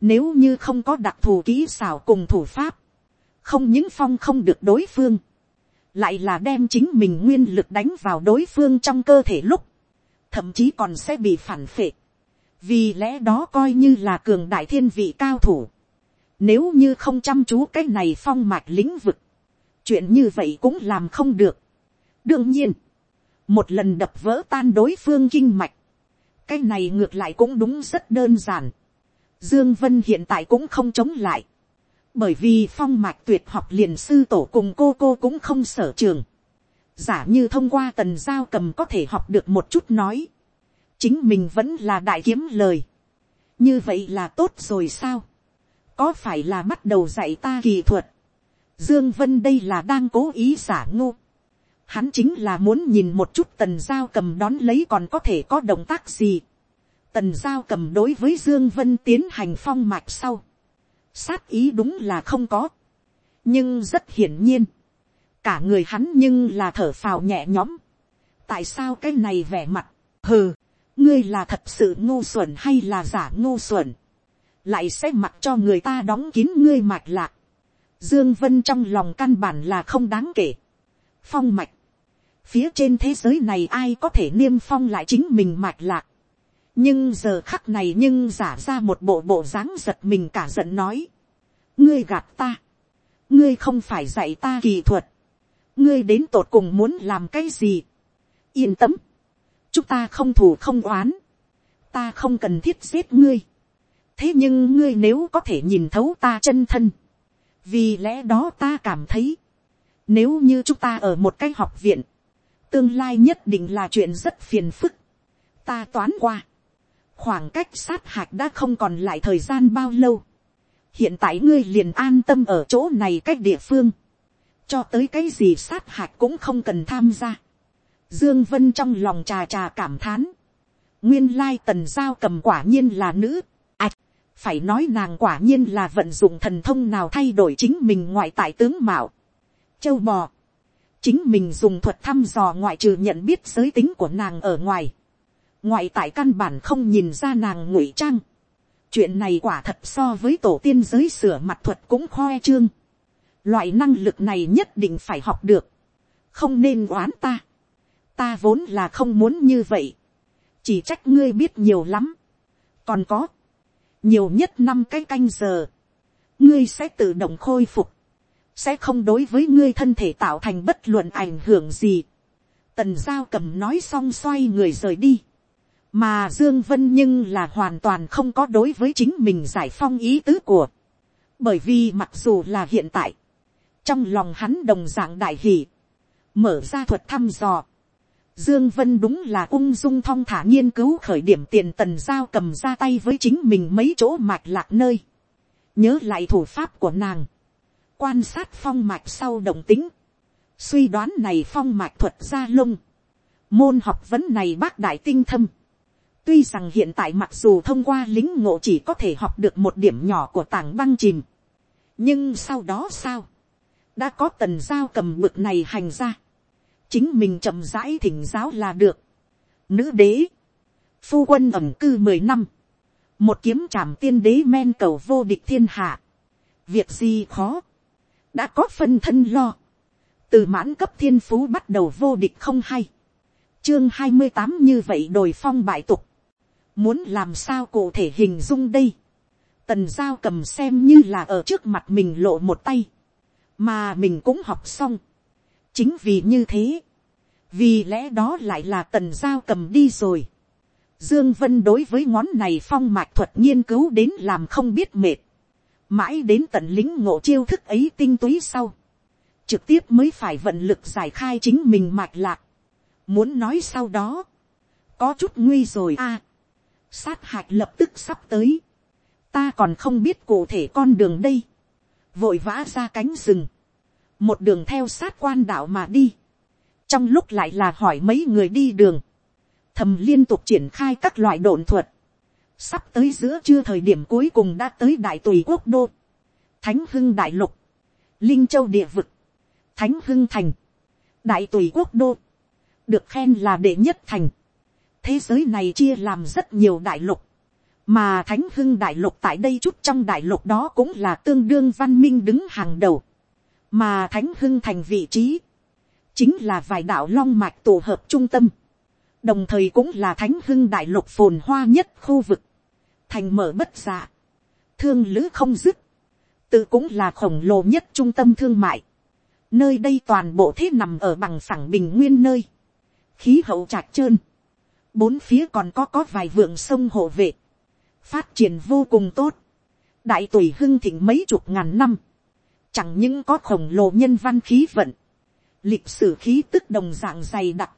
[SPEAKER 1] Nếu như không có đặc thù kỹ xảo cùng thủ pháp. Không những phong không được đối phương. Lại là đem chính mình nguyên lực đánh vào đối phương trong cơ thể lúc. Thậm chí còn sẽ bị phản phệ. Vì lẽ đó coi như là cường đại thiên vị cao thủ. Nếu như không chăm chú cái này phong mạch lĩnh vực. Chuyện như vậy cũng làm không được. Đương nhiên. Một lần đập vỡ tan đối phương kinh mạch. Cái này ngược lại cũng đúng rất đơn giản. Dương Vân hiện tại cũng không chống lại. Bởi vì phong mạch tuyệt học liền sư tổ cùng cô cô cũng không sở trường. Giả như thông qua tần giao cầm có thể học được một chút nói. Chính mình vẫn là đại kiếm lời. Như vậy là tốt rồi sao? Có phải là bắt đầu dạy ta kỳ thuật? Dương Vân đây là đang cố ý giả ngu. Hắn chính là muốn nhìn một chút tần giao cầm đón lấy còn có thể có động tác gì. Tần giao cầm đối với Dương Vân tiến hành phong mạch sau. Sát ý đúng là không có. Nhưng rất hiển nhiên. Cả người hắn nhưng là thở phào nhẹ nhõm. Tại sao cái này vẻ mặt. Hừ. Ngươi là thật sự ngu xuẩn hay là giả ngu xuẩn. Lại sẽ mặc cho người ta đóng kín ngươi mạch lạc. Dương Vân trong lòng căn bản là không đáng kể. Phong mạch. Phía trên thế giới này ai có thể niêm phong lại chính mình mạch lạc nhưng giờ khắc này nhưng giả ra một bộ bộ dáng giật mình cả giận nói. ngươi gạt ta. ngươi không phải dạy ta kỳ thuật ngươi đến tột cùng muốn làm cái gì. yên tâm. chúng ta không thủ không oán. ta không cần thiết giết ngươi. thế nhưng ngươi nếu có thể nhìn thấu ta chân thân. vì lẽ đó ta cảm thấy. nếu như chúng ta ở một cái học viện. tương lai nhất định là chuyện rất phiền phức. ta toán qua khoảng cách sát hạch đã không còn lại thời gian bao lâu. hiện tại ngươi liền an tâm ở chỗ này cách địa phương cho tới cái gì sát hạch cũng không cần tham gia. dương vân trong lòng trà trà cảm thán. nguyên lai tần giao cầm quả nhiên là nữ. À, phải nói nàng quả nhiên là vận dụng thần thông nào thay đổi chính mình ngoại tại tướng mạo. châu bò. chính mình dùng thuật thăm dò ngoại trừ nhận biết giới tính của nàng ở ngoài ngoại tại căn bản không nhìn ra nàng ngụy trang. chuyện này quả thật so với tổ tiên giới sửa mặt thuật cũng khoe trương loại năng lực này nhất định phải học được. không nên oán ta. ta vốn là không muốn như vậy. chỉ trách ngươi biết nhiều lắm. còn có, nhiều nhất năm cái canh giờ, ngươi sẽ tự động khôi phục, sẽ không đối với ngươi thân thể tạo thành bất luận ảnh hưởng gì. Tần giao cầm nói xong xoay người rời đi mà dương vân nhưng là hoàn toàn không có đối với chính mình giải phong ý tứ của bởi vì mặc dù là hiện tại trong lòng hắn đồng dạng đại hỷ mở ra thuật thăm dò. Dương vân đúng là ung dung thong thả nghiên cứu khởi điểm tiền tần giao cầm ra tay với chính mình mấy chỗ mạch lạc nơi. Nhớ lại thủ pháp của nàng. Quan sát phong mạch sau động tính. Suy đoán này phong mạch thuật ra lung môn học vấn này bác đại tinh thâm. Tuy rằng hiện tại mặc dù thông qua lính ngộ chỉ có thể học được một điểm nhỏ của tảng băng chìm. Nhưng sau đó sao? Đã có tần giao cầm bực này hành ra. Chính mình chậm rãi thỉnh giáo là được. Nữ đế. Phu quân ẩm cư mười năm. Một kiếm trảm tiên đế men cầu vô địch thiên hạ. Việc gì khó. Đã có phân thân lo. Từ mãn cấp thiên phú bắt đầu vô địch không hay chương hai mươi tám như vậy đồi phong bại tục muốn làm sao cụ thể hình dung đây. tần giao cầm xem như là ở trước mặt mình lộ một tay, mà mình cũng học xong. chính vì như thế, vì lẽ đó lại là tần giao cầm đi rồi. Dương Vân đối với ngón này phong mạch thuật nghiên cứu đến làm không biết mệt. Mãi đến tận lính ngộ chiêu thức ấy tinh túy sau. Trực tiếp mới phải vận lực giải khai chính mình mạch lạc. Muốn nói sau đó. Có chút nguy rồi a Sát hạch lập tức sắp tới. Ta còn không biết cụ thể con đường đây. Vội vã ra cánh rừng. Một đường theo sát quan đạo mà đi. Trong lúc lại là hỏi mấy người đi đường. Thầm liên tục triển khai các loại đồn thuật. Sắp tới giữa trưa thời điểm cuối cùng đã tới đại tùy quốc đô. Thánh hưng đại lục. Linh châu địa vực. Thánh hưng thành. Đại tùy quốc đô. Được khen là đệ nhất thành thế giới này chia làm rất nhiều đại lục, mà thánh hưng đại lục tại đây chút trong đại lục đó cũng là tương đương văn minh đứng hàng đầu, mà thánh hưng thành vị trí, chính là vài đạo long mạch tổ hợp trung tâm, đồng thời cũng là thánh hưng đại lục phồn hoa nhất khu vực, thành mở bất dạ, thương lữ không dứt, tự cũng là khổng lồ nhất trung tâm thương mại, nơi đây toàn bộ thế nằm ở bằng phẳng bình nguyên nơi, khí hậu trạc trơn, bốn phía còn có có vài vượng sông hộ vệ, phát triển vô cùng tốt, đại tuổi hưng thịnh mấy chục ngàn năm, chẳng những có khổng lồ nhân văn khí vận, lịch sử khí tức đồng dạng dày đặc,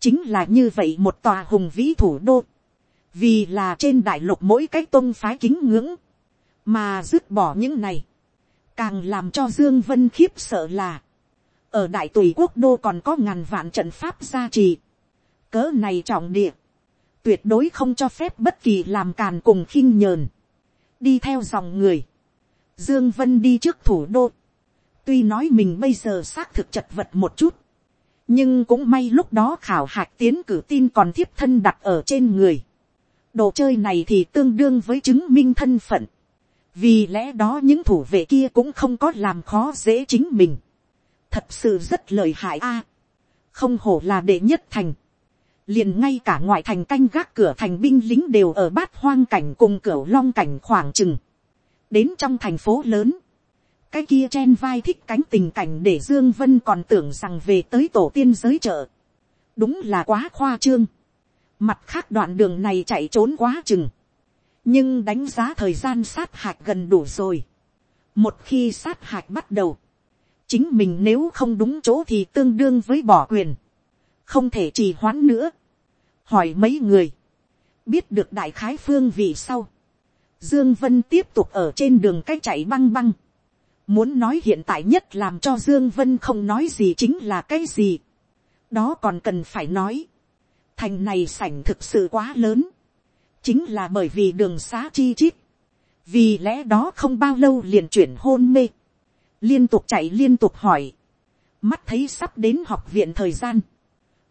[SPEAKER 1] chính là như vậy một tòa hùng vĩ thủ đô, vì là trên đại lục mỗi cái tôn phái kính ngưỡng, mà dứt bỏ những này, càng làm cho dương vân khiếp sợ là, ở đại tùy quốc đô còn có ngàn vạn trận pháp gia trì, cỡ này trọng địa, tuyệt đối không cho phép bất kỳ làm càn cùng khinh nhờn, đi theo dòng người, dương vân đi trước thủ đô, tuy nói mình bây giờ xác thực chật vật một chút, nhưng cũng may lúc đó khảo hạch tiến cử tin còn thiếp thân đặt ở trên người, đồ chơi này thì tương đương với chứng minh thân phận, vì lẽ đó những thủ vệ kia cũng không có làm khó dễ chính mình, thật sự rất lợi hại a, không hổ là đệ nhất thành, liền ngay cả ngoại thành canh gác cửa thành binh lính đều ở bát hoang cảnh cùng cửa long cảnh khoảng chừng. đến trong thành phố lớn, cái kia chen vai thích cánh tình cảnh để dương vân còn tưởng rằng về tới tổ tiên giới chợ. đúng là quá khoa trương. mặt khác đoạn đường này chạy trốn quá chừng. nhưng đánh giá thời gian sát hạch gần đủ rồi. một khi sát hạch bắt đầu, chính mình nếu không đúng chỗ thì tương đương với bỏ quyền không thể trì hoãn nữa, hỏi mấy người, biết được đại khái phương vì sau, dương vân tiếp tục ở trên đường cách chạy băng băng, muốn nói hiện tại nhất làm cho dương vân không nói gì chính là cái gì, đó còn cần phải nói, thành này sảnh thực sự quá lớn, chính là bởi vì đường xá chi chít, vì lẽ đó không bao lâu liền chuyển hôn mê, liên tục chạy liên tục hỏi, mắt thấy sắp đến học viện thời gian,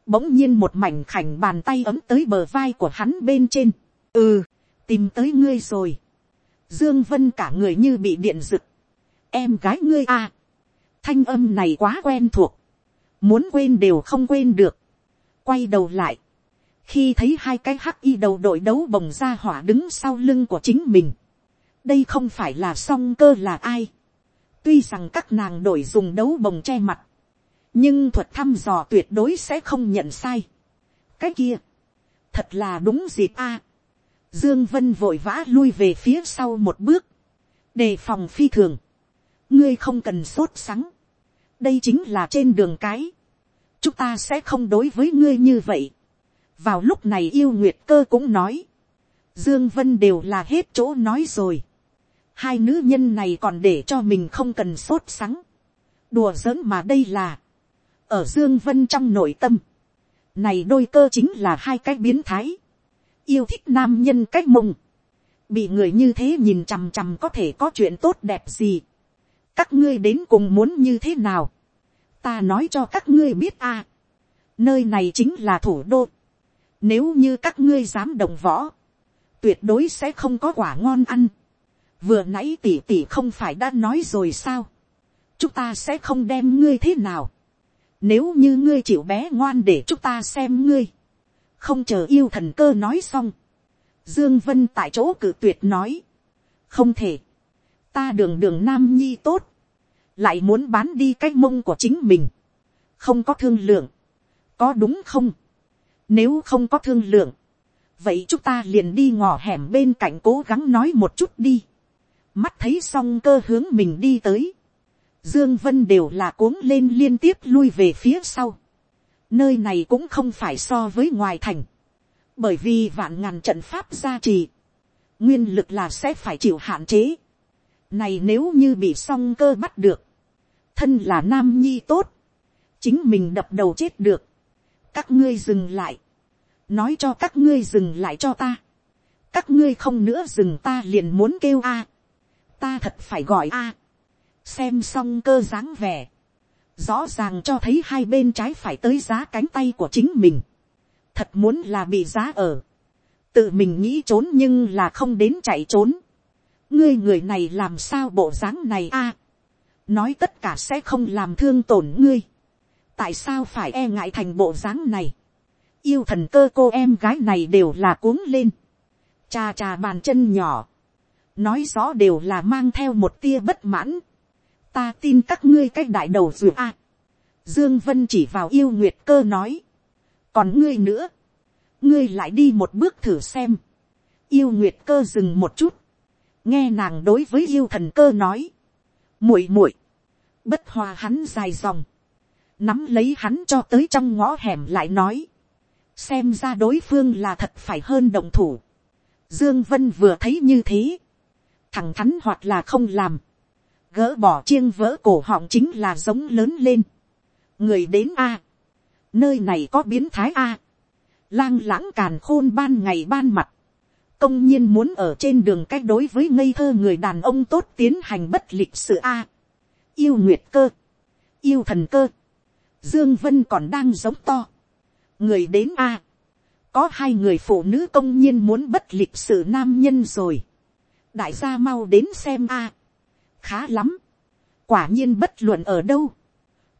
[SPEAKER 1] bỗng nhiên một mảnh khảnh bàn tay ấm tới bờ vai của hắn bên trên. ừ, tìm tới ngươi rồi. dương vân cả người như bị điện rực. em gái ngươi à. thanh âm này quá quen thuộc. muốn quên đều không quên được. quay đầu lại. khi thấy hai cái hắc y đầu đội đấu bồng ra hỏa đứng sau lưng của chính mình. đây không phải là song cơ là ai. tuy rằng các nàng đổi dùng đấu bồng che mặt nhưng thuật thăm dò tuyệt đối sẽ không nhận sai. cái kia, thật là đúng dịp a. dương vân vội vã lui về phía sau một bước, đề phòng phi thường. ngươi không cần sốt sắng. đây chính là trên đường cái. chúng ta sẽ không đối với ngươi như vậy. vào lúc này yêu nguyệt cơ cũng nói. dương vân đều là hết chỗ nói rồi. hai nữ nhân này còn để cho mình không cần sốt sắng. đùa giỡn mà đây là ở dương vân trong nội tâm, này đôi cơ chính là hai cái biến thái, yêu thích nam nhân cách mùng bị người như thế nhìn chằm chằm có thể có chuyện tốt đẹp gì, các ngươi đến cùng muốn như thế nào, ta nói cho các ngươi biết a, à, nơi này chính là thủ đô, nếu như các ngươi dám đồng võ, tuyệt đối sẽ không có quả ngon ăn, vừa nãy tỉ tỉ không phải đã nói rồi sao, chúng ta sẽ không đem ngươi thế nào, nếu như ngươi chịu bé ngoan để chúng ta xem ngươi. Không chờ yêu thần cơ nói xong. Dương Vân tại chỗ cử tuyệt nói. không thể, ta đường đường nam nhi tốt, lại muốn bán đi cái mông của chính mình, không có thương lượng, có đúng không, nếu không có thương lượng, vậy chúng ta liền đi ngõ hẻm bên cạnh cố gắng nói một chút đi, mắt thấy xong cơ hướng mình đi tới, dương vân đều là cuống lên liên tiếp lui về phía sau, nơi này cũng không phải so với ngoài thành, bởi vì vạn ngàn trận pháp gia trì, nguyên lực là sẽ phải chịu hạn chế. Này nếu như bị song cơ bắt được, thân là nam nhi tốt, chính mình đập đầu chết được, các ngươi dừng lại, nói cho các ngươi dừng lại cho ta, các ngươi không nữa dừng ta liền muốn kêu a, ta thật phải gọi a, xem xong cơ dáng vẻ, rõ ràng cho thấy hai bên trái phải tới giá cánh tay của chính mình, thật muốn là bị giá ở, tự mình nghĩ trốn nhưng là không đến chạy trốn, ngươi người này làm sao bộ dáng này a, nói tất cả sẽ không làm thương tổn ngươi, tại sao phải e ngại thành bộ dáng này, yêu thần cơ cô em gái này đều là cuống lên, cha cha bàn chân nhỏ, nói rõ đều là mang theo một tia bất mãn, ta tin các ngươi cái đại đầu dù a, dương vân chỉ vào yêu nguyệt cơ nói, còn ngươi nữa, ngươi lại đi một bước thử xem, yêu nguyệt cơ dừng một chút, nghe nàng đối với yêu thần cơ nói, muội muội, bất hòa hắn dài dòng, nắm lấy hắn cho tới trong ngõ hẻm lại nói, xem ra đối phương là thật phải hơn đồng thủ. Dương Vân vừa thấy như thế, thẳng thắn hoặc là không làm, gỡ bỏ chiêng vỡ cổ họng chính là giống lớn lên. người đến a, nơi này có biến thái a, lang lãng càn khôn ban ngày ban mặt, công nhiên muốn ở trên đường cách đối với ngây thơ người đàn ông tốt tiến hành bất lịch sự a, yêu nguyệt cơ, yêu thần cơ, Dương Vân còn đang giống to. Người đến a. Có hai người phụ nữ công nhiên muốn bất lịch sự nam nhân rồi. Đại gia mau đến xem a. Khá lắm. Quả nhiên bất luận ở đâu.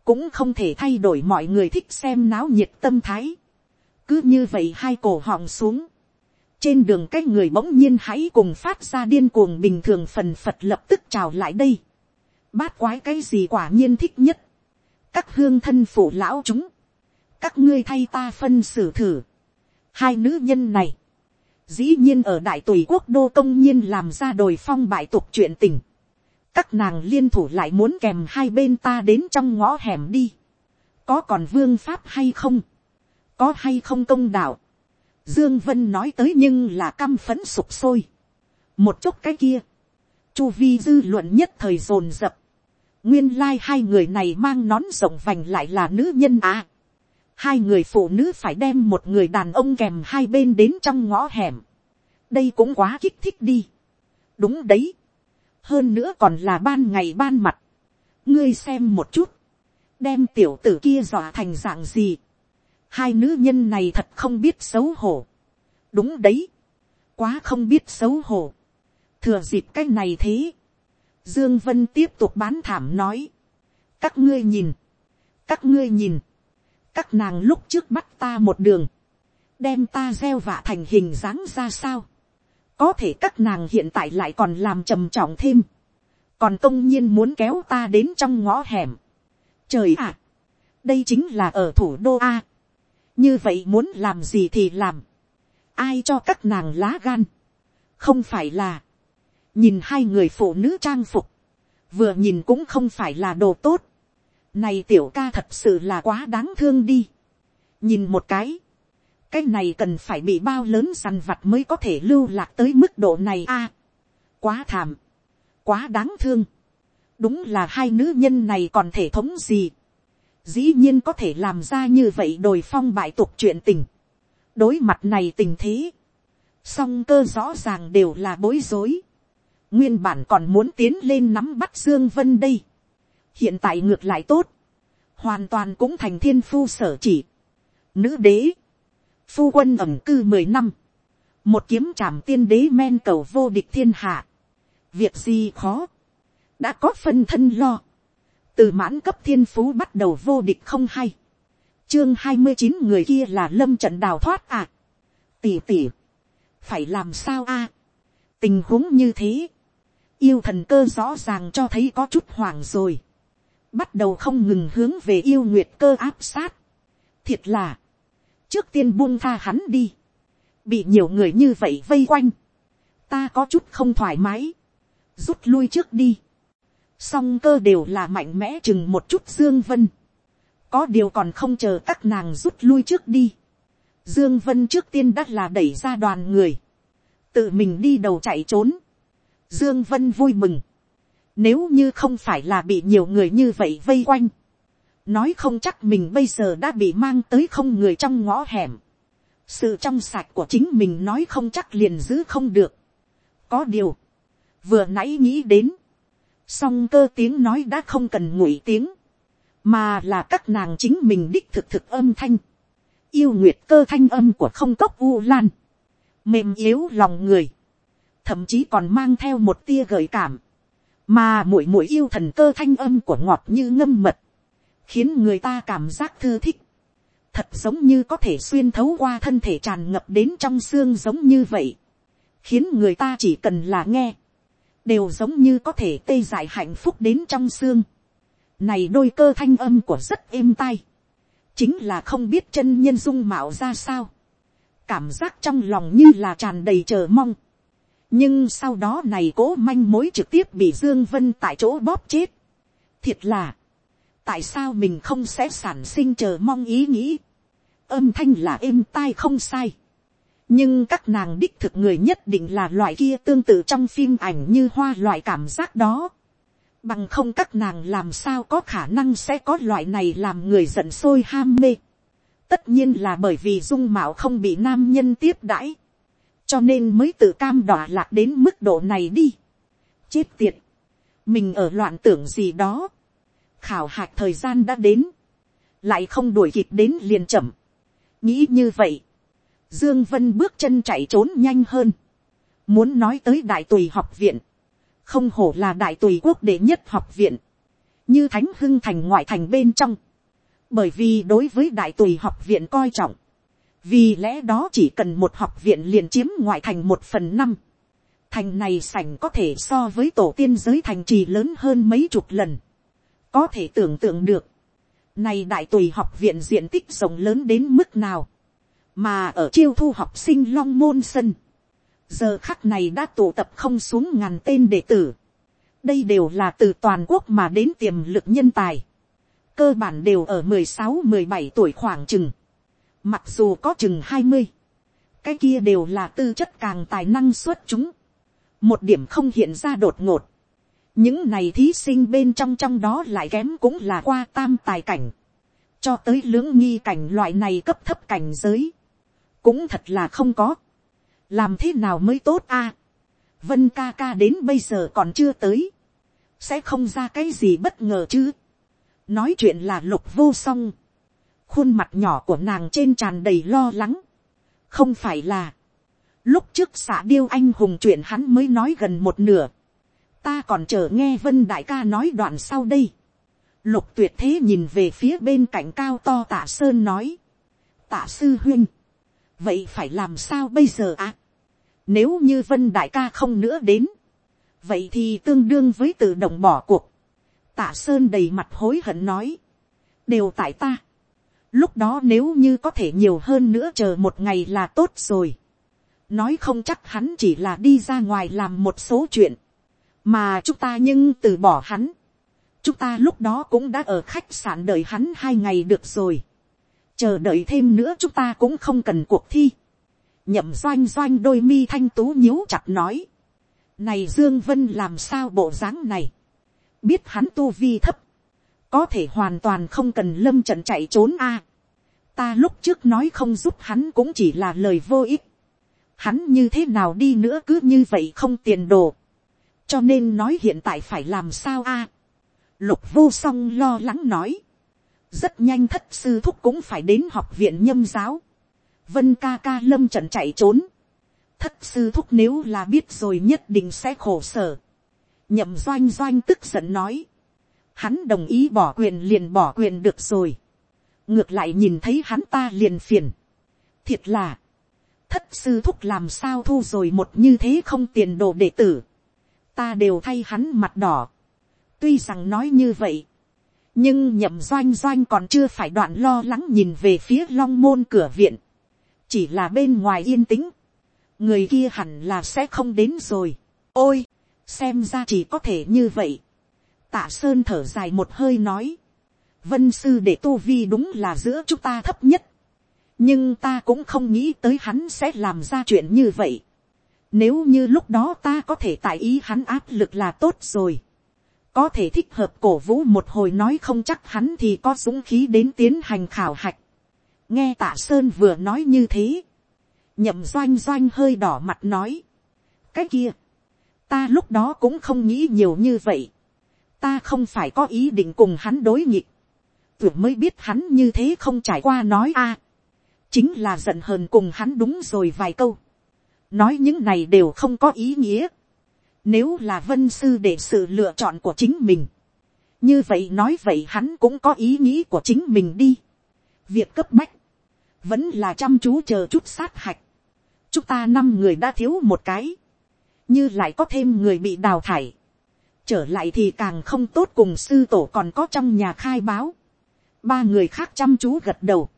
[SPEAKER 1] Cũng không thể thay đổi mọi người thích xem náo nhiệt tâm thái. Cứ như vậy hai cổ họng xuống. Trên đường cái người bỗng nhiên hãy cùng phát ra điên cuồng bình thường phần phật lập tức chào lại đây. Bát quái cái gì quả nhiên thích nhất các hương thân phụ lão chúng, các ngươi thay ta phân xử thử. Hai nữ nhân này, dĩ nhiên ở đại tùy quốc đô công nhiên làm ra đồi phong bại tục chuyện tình các nàng liên thủ lại muốn kèm hai bên ta đến trong ngõ hẻm đi. có còn vương pháp hay không, có hay không công đạo. dương vân nói tới nhưng là căm phấn sụp sôi. một chút cái kia, chu vi dư luận nhất thời rồn rập. nguyên lai hai người này mang nón rộng vành lại là nữ nhân à. hai người phụ nữ phải đem một người đàn ông kèm hai bên đến trong ngõ hẻm. đây cũng quá kích thích đi. đúng đấy hơn nữa còn là ban ngày ban mặt. ngươi xem một chút. đem tiểu tử kia dọa thành dạng gì. hai nữ nhân này thật không biết xấu hổ. đúng đấy. quá không biết xấu hổ. thừa dịp cái này thế Dương Vân tiếp tục bán thảm nói. Các ngươi nhìn. Các ngươi nhìn. Các nàng lúc trước bắt ta một đường. Đem ta gieo vạ thành hình dáng ra sao. Có thể các nàng hiện tại lại còn làm trầm trọng thêm. Còn công nhiên muốn kéo ta đến trong ngõ hẻm. Trời ạ. đây chính là ở thủ đô A. Như vậy muốn làm gì thì làm. Ai cho các nàng lá gan. Không phải là nhìn hai người phụ nữ trang phục, vừa nhìn cũng không phải là đồ tốt. Này tiểu ca thật sự là quá đáng thương đi. nhìn một cái, cái này cần phải bị bao lớn sằn vặt mới có thể lưu lạc tới mức độ này a. À, quá thảm, quá đáng thương. đúng là hai nữ nhân này còn thể thống gì. dĩ nhiên có thể làm ra như vậy đồi phong bại tục chuyện tình. đối mặt này tình thế, song cơ rõ ràng đều là bối rối nguyên bản còn muốn tiến lên nắm bắt dương vân đây, hiện tại ngược lại tốt, hoàn toàn cũng thành thiên phu sở chỉ, nữ đế, phu quân ẩm cư mười năm, một kiếm trảm tiên đế men cầu vô địch thiên hạ, việc gì khó, đã có phân thân lo, từ mãn cấp thiên phú bắt đầu vô địch không hay, chương hai mươi chín người kia là lâm trận đào thoát à, tỉ tỉ, phải làm sao a, tình huống như thế, yêu thần cơ rõ ràng cho thấy có chút hoảng rồi, bắt đầu không ngừng hướng về yêu nguyệt cơ áp sát, thiệt là, trước tiên buông tha hắn đi, bị nhiều người như vậy vây quanh, ta có chút không thoải mái, rút lui trước đi, song cơ đều là mạnh mẽ chừng một chút dương vân, có điều còn không chờ các nàng rút lui trước đi, dương vân trước tiên đã là đẩy ra đoàn người, tự mình đi đầu chạy trốn, dương vân vui mừng, nếu như không phải là bị nhiều người như vậy vây quanh, nói không chắc mình bây giờ đã bị mang tới không người trong ngõ hẻm, sự trong sạch của chính mình nói không chắc liền giữ không được. có điều, vừa nãy nghĩ đến, song cơ tiếng nói đã không cần ngụy tiếng, mà là các nàng chính mình đích thực thực âm thanh, yêu nguyệt cơ thanh âm của không cốc u lan, mềm yếu lòng người, thậm chí còn mang theo một tia gợi cảm, mà muội muội yêu thần cơ thanh âm của ngọt như ngâm mật, khiến người ta cảm giác thư thích, thật giống như có thể xuyên thấu qua thân thể tràn ngập đến trong xương giống như vậy, khiến người ta chỉ cần là nghe, đều giống như có thể tê dại hạnh phúc đến trong xương. Này đôi cơ thanh âm của rất êm tai, chính là không biết chân nhân dung mạo ra sao, cảm giác trong lòng như là tràn đầy chờ mong. nhưng sau đó này cố manh mối trực tiếp bị dương vân tại chỗ bóp chết. thiệt là, tại sao mình không sẽ sản sinh chờ mong ý nghĩ, âm thanh là êm tai không sai, nhưng các nàng đích thực người nhất định là loại kia tương tự trong phim ảnh như hoa loại cảm giác đó, bằng không các nàng làm sao có khả năng sẽ có loại này làm người giận sôi ham mê, tất nhiên là bởi vì dung mạo không bị nam nhân tiếp đãi, cho nên mới tự cam đọa lạc đến mức độ này đi. chết tiệt, mình ở loạn tưởng gì đó, khảo hạch thời gian đã đến, lại không đuổi kịp đến liền chậm. nghĩ như vậy, dương vân bước chân chạy trốn nhanh hơn, muốn nói tới đại tùy học viện, không hổ là đại tùy quốc đệ nhất học viện, như thánh hưng thành ngoại thành bên trong, bởi vì đối với đại tùy học viện coi trọng, vì lẽ đó chỉ cần một học viện liền chiếm ngoại thành một phần năm, thành này sảnh có thể so với tổ tiên giới thành trì lớn hơn mấy chục lần, có thể tưởng tượng được, nay đại tùy học viện diện tích rộng lớn đến mức nào, mà ở chiêu thu học sinh long môn sân, giờ khắc này đã tụ tập không xuống ngàn tên đệ tử, đây đều là từ toàn quốc mà đến tiềm lực nhân tài, cơ bản đều ở mười sáu mười bảy tuổi khoảng chừng, mặc dù có chừng hai mươi, cái kia đều là tư chất càng tài năng xuất chúng, một điểm không hiện ra đột ngột, những này thí sinh bên trong trong đó lại kém cũng là qua tam tài cảnh, cho tới lưỡng nghi cảnh loại này cấp thấp cảnh giới, cũng thật là không có, làm thế nào mới tốt a, vân ca ca đến bây giờ còn chưa tới, sẽ không ra cái gì bất ngờ chứ, nói chuyện là lục vô song, khuôn mặt nhỏ của nàng trên tràn đầy lo lắng, không phải là, lúc trước xạ điêu anh hùng chuyện hắn mới nói gần một nửa, ta còn chờ nghe vân đại ca nói đoạn sau đây. lục tuyệt thế nhìn về phía bên cạnh cao to tạ sơn nói. tạ sư huyên. vậy phải làm sao bây giờ ạ? À? nếu như vân đại ca không nữa đến. vậy thì tương đương với tự động bỏ cuộc. tạ sơn đầy mặt hối hận nói. đều tại ta. lúc đó nếu như có thể nhiều hơn nữa chờ một ngày là tốt rồi. nói không chắc hắn chỉ là đi ra ngoài làm một số chuyện mà chúng ta nhưng từ bỏ hắn, chúng ta lúc đó cũng đã ở khách sạn đợi hắn hai ngày được rồi, chờ đợi thêm nữa chúng ta cũng không cần cuộc thi, nhậm doanh doanh đôi mi thanh tú nhíu chặt nói, này dương vân làm sao bộ dáng này, biết hắn tu vi thấp, có thể hoàn toàn không cần lâm trận chạy trốn a. ta lúc trước nói không giúp hắn cũng chỉ là lời vô ích, hắn như thế nào đi nữa cứ như vậy không tiền đồ, cho nên nói hiện tại phải làm sao a. lục vô song lo lắng nói. rất nhanh thất sư thúc cũng phải đến học viện nhâm giáo. vân ca ca lâm trận chạy trốn. thất sư thúc nếu là biết rồi nhất định sẽ khổ sở. nhậm doanh doanh tức giận nói. hắn đồng ý bỏ quyền liền bỏ quyền được rồi. ngược lại nhìn thấy hắn ta liền phiền. thiệt là, thất sư thúc làm sao thu rồi một như thế không tiền đồ đệ tử ta đều thay hắn mặt đỏ. tuy rằng nói như vậy, nhưng nhậm doanh doanh còn chưa phải đoạn lo lắng nhìn về phía long môn cửa viện, chỉ là bên ngoài yên tĩnh, người kia hẳn là sẽ không đến rồi. ôi, xem ra chỉ có thể như vậy. tạ sơn thở dài một hơi nói, vân sư để tu vi đúng là giữa chúng ta thấp nhất, nhưng ta cũng không nghĩ tới hắn sẽ làm ra chuyện như vậy. Nếu như lúc đó ta có thể tại ý hắn áp lực là tốt rồi. Có thể thích hợp cổ vũ một hồi nói không chắc hắn thì có dũng khí đến tiến hành khảo hạch. Nghe tạ Sơn vừa nói như thế. Nhậm doanh doanh hơi đỏ mặt nói. Cái kia. Ta lúc đó cũng không nghĩ nhiều như vậy. Ta không phải có ý định cùng hắn đối nghịch. Vừa mới biết hắn như thế không trải qua nói a Chính là giận hờn cùng hắn đúng rồi vài câu nói những này đều không có ý nghĩa. Nếu là vân sư để sự lựa chọn của chính mình. Như vậy nói vậy hắn cũng có ý nghĩ của chính mình đi. Việc cấp bách. Vẫn là chăm chú chờ chút sát hạch. Chúng ta năm người đã thiếu một cái. Như lại có thêm người bị đào thải. Trở lại thì càng không tốt cùng sư tổ còn có trong nhà khai báo. Ba người khác chăm chú gật đầu.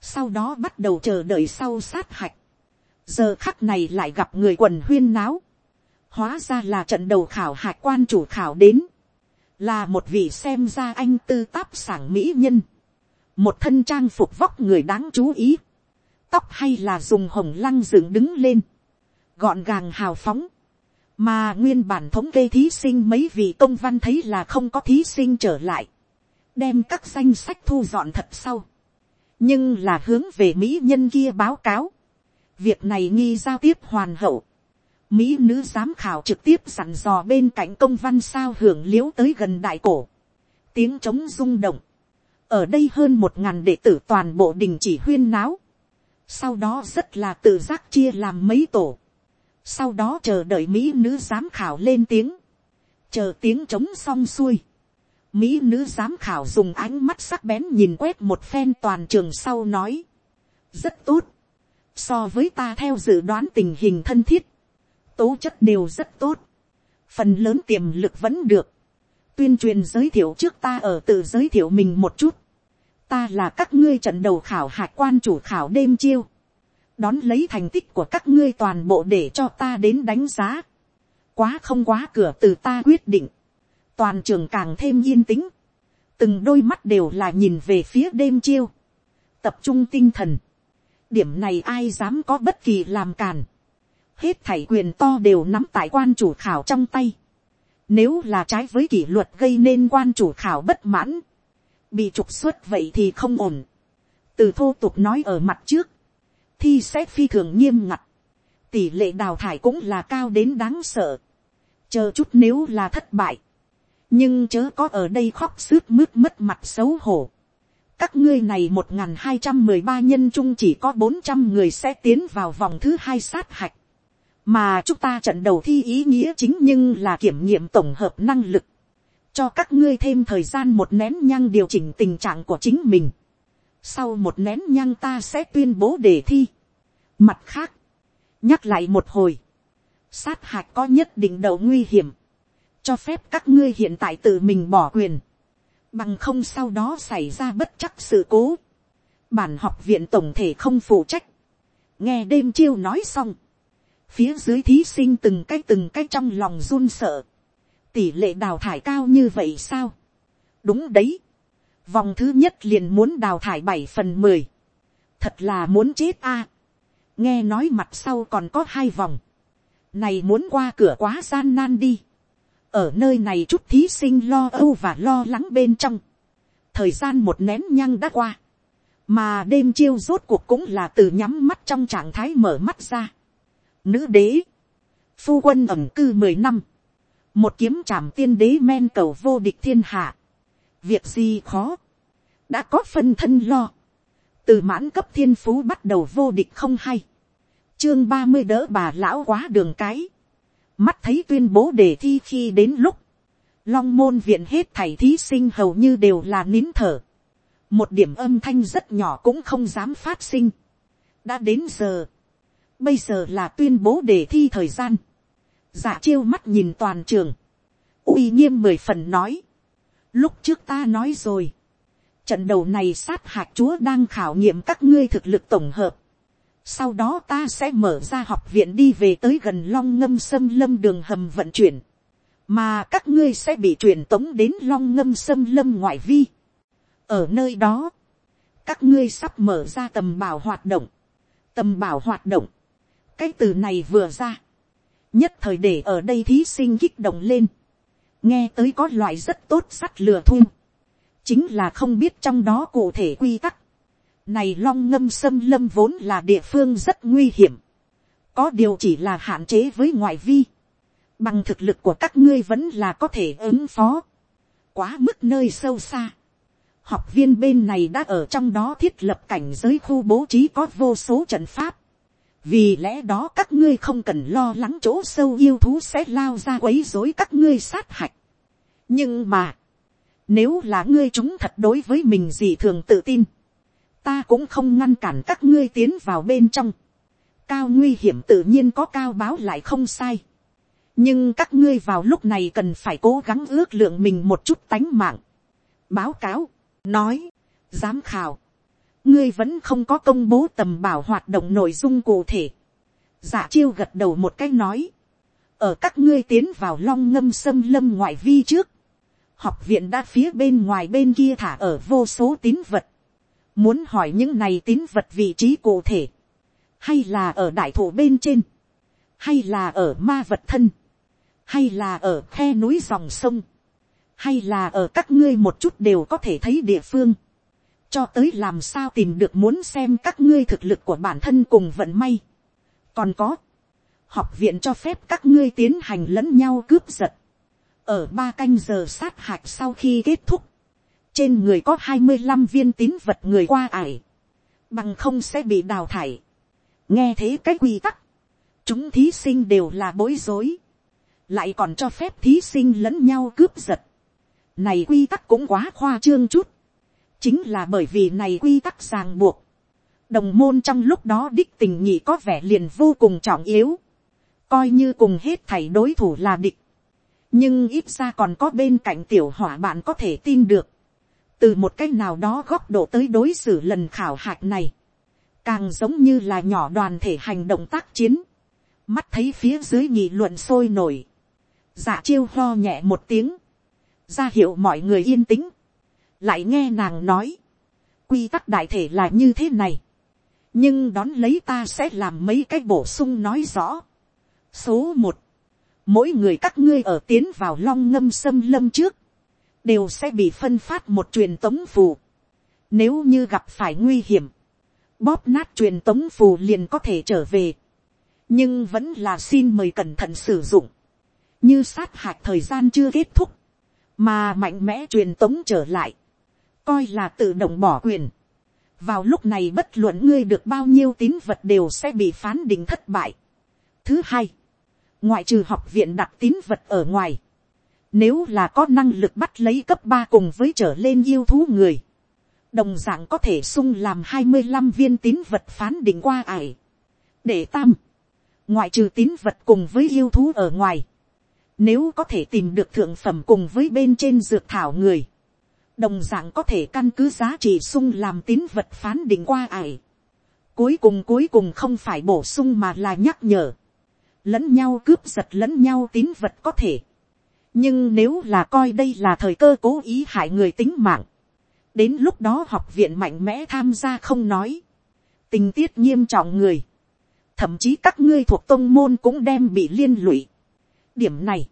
[SPEAKER 1] Sau đó bắt đầu chờ đợi sau sát hạch giờ khắc này lại gặp người quần huyên náo, hóa ra là trận đầu khảo hạc quan chủ khảo đến, là một vị xem ra anh tư táp sảng mỹ nhân, một thân trang phục vóc người đáng chú ý, tóc hay là dùng hồng lăng dựng đứng lên, gọn gàng hào phóng, mà nguyên bản thống kê thí sinh mấy vị công văn thấy là không có thí sinh trở lại, đem các danh sách thu dọn thật sau, nhưng là hướng về mỹ nhân kia báo cáo, việc này nghi giao tiếp hoàn hậu, mỹ nữ giám khảo trực tiếp sẵn dò bên cạnh công văn sao hưởng liễu tới gần đại cổ, tiếng trống rung động, ở đây hơn một ngàn đệ tử toàn bộ đình chỉ huyên náo, sau đó rất là tự giác chia làm mấy tổ, sau đó chờ đợi mỹ nữ giám khảo lên tiếng, chờ tiếng trống xong xuôi, mỹ nữ giám khảo dùng ánh mắt sắc bén nhìn quét một phen toàn trường sau nói, rất tốt, so với ta theo dự đoán tình hình thân thiết, tố chất đều rất tốt, phần lớn tiềm lực vẫn được, tuyên truyền giới thiệu trước ta ở tự giới thiệu mình một chút, ta là các ngươi trận đầu khảo hạch quan chủ khảo đêm chiêu, đón lấy thành tích của các ngươi toàn bộ để cho ta đến đánh giá, quá không quá cửa từ ta quyết định, toàn trường càng thêm yên tĩnh, từng đôi mắt đều là nhìn về phía đêm chiêu, tập trung tinh thần, điểm này ai dám có bất kỳ làm càn. hết thảy quyền to đều nắm tại quan chủ khảo trong tay. nếu là trái với kỷ luật gây nên quan chủ khảo bất mãn, bị trục xuất vậy thì không ổn. từ thô tục nói ở mặt trước, thi xét phi thường nghiêm ngặt, tỷ lệ đào thải cũng là cao đến đáng sợ. chờ chút nếu là thất bại, nhưng chớ có ở đây khóc sướt mướt mất mặt xấu hổ các ngươi này một n hai trăm mười ba nhân chung chỉ có bốn trăm người sẽ tiến vào vòng thứ hai sát hạch. mà chúng ta trận đầu thi ý nghĩa chính nhưng là kiểm nghiệm tổng hợp năng lực. cho các ngươi thêm thời gian một nén nhang điều chỉnh tình trạng của chính mình. sau một nén nhang ta sẽ tuyên bố đề thi. mặt khác, nhắc lại một hồi. sát hạch có nhất định đầu nguy hiểm. cho phép các ngươi hiện tại tự mình bỏ quyền bằng không sau đó xảy ra bất chắc sự cố, bản học viện tổng thể không phụ trách, nghe đêm chiêu nói xong, phía dưới thí sinh từng cái từng cái trong lòng run sợ, tỷ lệ đào thải cao như vậy sao, đúng đấy, vòng thứ nhất liền muốn đào thải bảy phần mười, thật là muốn chết a, nghe nói mặt sau còn có hai vòng, này muốn qua cửa quá gian nan đi, ở nơi này chút thí sinh lo âu và lo lắng bên trong. thời gian một nén nhăng đã qua. mà đêm chiêu rốt cuộc cũng là từ nhắm mắt trong trạng thái mở mắt ra. nữ đế, phu quân ẩm cư mười năm, một kiếm trảm tiên đế men cầu vô địch thiên hạ. việc gì khó, đã có phân thân lo. từ mãn cấp thiên phú bắt đầu vô địch không hay. chương ba mươi đỡ bà lão quá đường cái mắt thấy tuyên bố đề thi khi đến lúc, long môn viện hết thầy thí sinh hầu như đều là nín thở, một điểm âm thanh rất nhỏ cũng không dám phát sinh, đã đến giờ, bây giờ là tuyên bố đề thi thời gian, dạ chiêu mắt nhìn toàn trường, uy nghiêm mười phần nói, lúc trước ta nói rồi, trận đầu này sát hạt chúa đang khảo nghiệm các ngươi thực lực tổng hợp, sau đó ta sẽ mở ra học viện đi về tới gần long ngâm xâm lâm đường hầm vận chuyển, mà các ngươi sẽ bị truyền tống đến long ngâm xâm lâm ngoại vi. ở nơi đó, các ngươi sắp mở ra tầm bảo hoạt động, tầm bảo hoạt động, cái từ này vừa ra, nhất thời để ở đây thí sinh kích động lên, nghe tới có loại rất tốt sắt lừa thun, chính là không biết trong đó cụ thể quy tắc, này long ngâm xâm lâm vốn là địa phương rất nguy hiểm, có điều chỉ là hạn chế với ngoại vi, bằng thực lực của các ngươi vẫn là có thể ứng phó, quá mức nơi sâu xa, học viên bên này đã ở trong đó thiết lập cảnh giới khu bố trí có vô số trận pháp. vì lẽ đó các ngươi không cần lo lắng chỗ sâu yêu thú sẽ lao ra quấy rối các ngươi sát hạch. nhưng mà, nếu là ngươi chúng thật đối với mình gì thường tự tin, ta cũng không ngăn cản các ngươi tiến vào bên trong. cao nguy hiểm tự nhiên có cao báo lại không sai. nhưng các ngươi vào lúc này cần phải cố gắng ước lượng mình một chút tánh mạng. báo cáo nói, giám khảo, ngươi vẫn không có công bố tầm bảo hoạt động nội dung cụ thể. giả dạ chiêu gật đầu một cái nói, ở các ngươi tiến vào long ngâm xâm lâm ngoại vi trước, học viện đã phía bên ngoài bên kia thả ở vô số tín vật, muốn hỏi những này tín vật vị trí cụ thể, hay là ở đại thổ bên trên, hay là ở ma vật thân, hay là ở khe núi dòng sông, hay là ở các ngươi một chút đều có thể thấy địa phương, cho tới làm sao tìm được muốn xem các ngươi thực lực của bản thân cùng vận may. còn có, học viện cho phép các ngươi tiến hành lẫn nhau cướp giật, ở ba canh giờ sát hạch sau khi kết thúc, trên người có hai mươi năm viên tín vật người qua ải, bằng không sẽ bị đào thải. nghe thế cái quy tắc, chúng thí sinh đều là bối rối, lại còn cho phép thí sinh lẫn nhau cướp giật. Này quy tắc cũng quá khoa trương chút. Chính là bởi vì này quy tắc ràng buộc. Đồng môn trong lúc đó đích tình nhị có vẻ liền vô cùng trọng yếu. Coi như cùng hết thảy đối thủ là địch. Nhưng ít ra còn có bên cạnh tiểu hỏa bạn có thể tin được. Từ một cách nào đó góc độ tới đối xử lần khảo hạch này. Càng giống như là nhỏ đoàn thể hành động tác chiến. Mắt thấy phía dưới nghị luận sôi nổi. Dạ chiêu lo nhẹ một tiếng ra hiệu mọi người yên tĩnh, lại nghe nàng nói, quy tắc đại thể là như thế này, nhưng đón lấy ta sẽ làm mấy cái bổ sung nói rõ. số một, mỗi người các ngươi ở tiến vào long ngâm xâm lâm trước, đều sẽ bị phân phát một truyền tống phù. Nếu như gặp phải nguy hiểm, bóp nát truyền tống phù liền có thể trở về. nhưng vẫn là xin mời cẩn thận sử dụng. như sát hạch thời gian chưa kết thúc, mà mạnh mẽ truyền tống trở lại, coi là tự động bỏ quyền. vào lúc này bất luận ngươi được bao nhiêu tín vật đều sẽ bị phán định thất bại. thứ hai, ngoại trừ học viện đặt tín vật ở ngoài, nếu là có năng lực bắt lấy cấp ba cùng với trở lên yêu thú người, đồng dạng có thể sung làm hai mươi năm viên tín vật phán định qua ải. để tam, ngoại trừ tín vật cùng với yêu thú ở ngoài, nếu có thể tìm được thượng phẩm cùng với bên trên dược thảo người. Đồng dạng có thể căn cứ giá trị sung làm tín vật phán định qua ải. Cuối cùng cuối cùng không phải bổ sung mà là nhắc nhở. Lẫn nhau cướp giật lẫn nhau tín vật có thể. Nhưng nếu là coi đây là thời cơ cố ý hại người tính mạng. Đến lúc đó học viện mạnh mẽ tham gia không nói. Tình tiết nghiêm trọng người. Thậm chí các ngươi thuộc tông môn cũng đem bị liên lụy điểm này,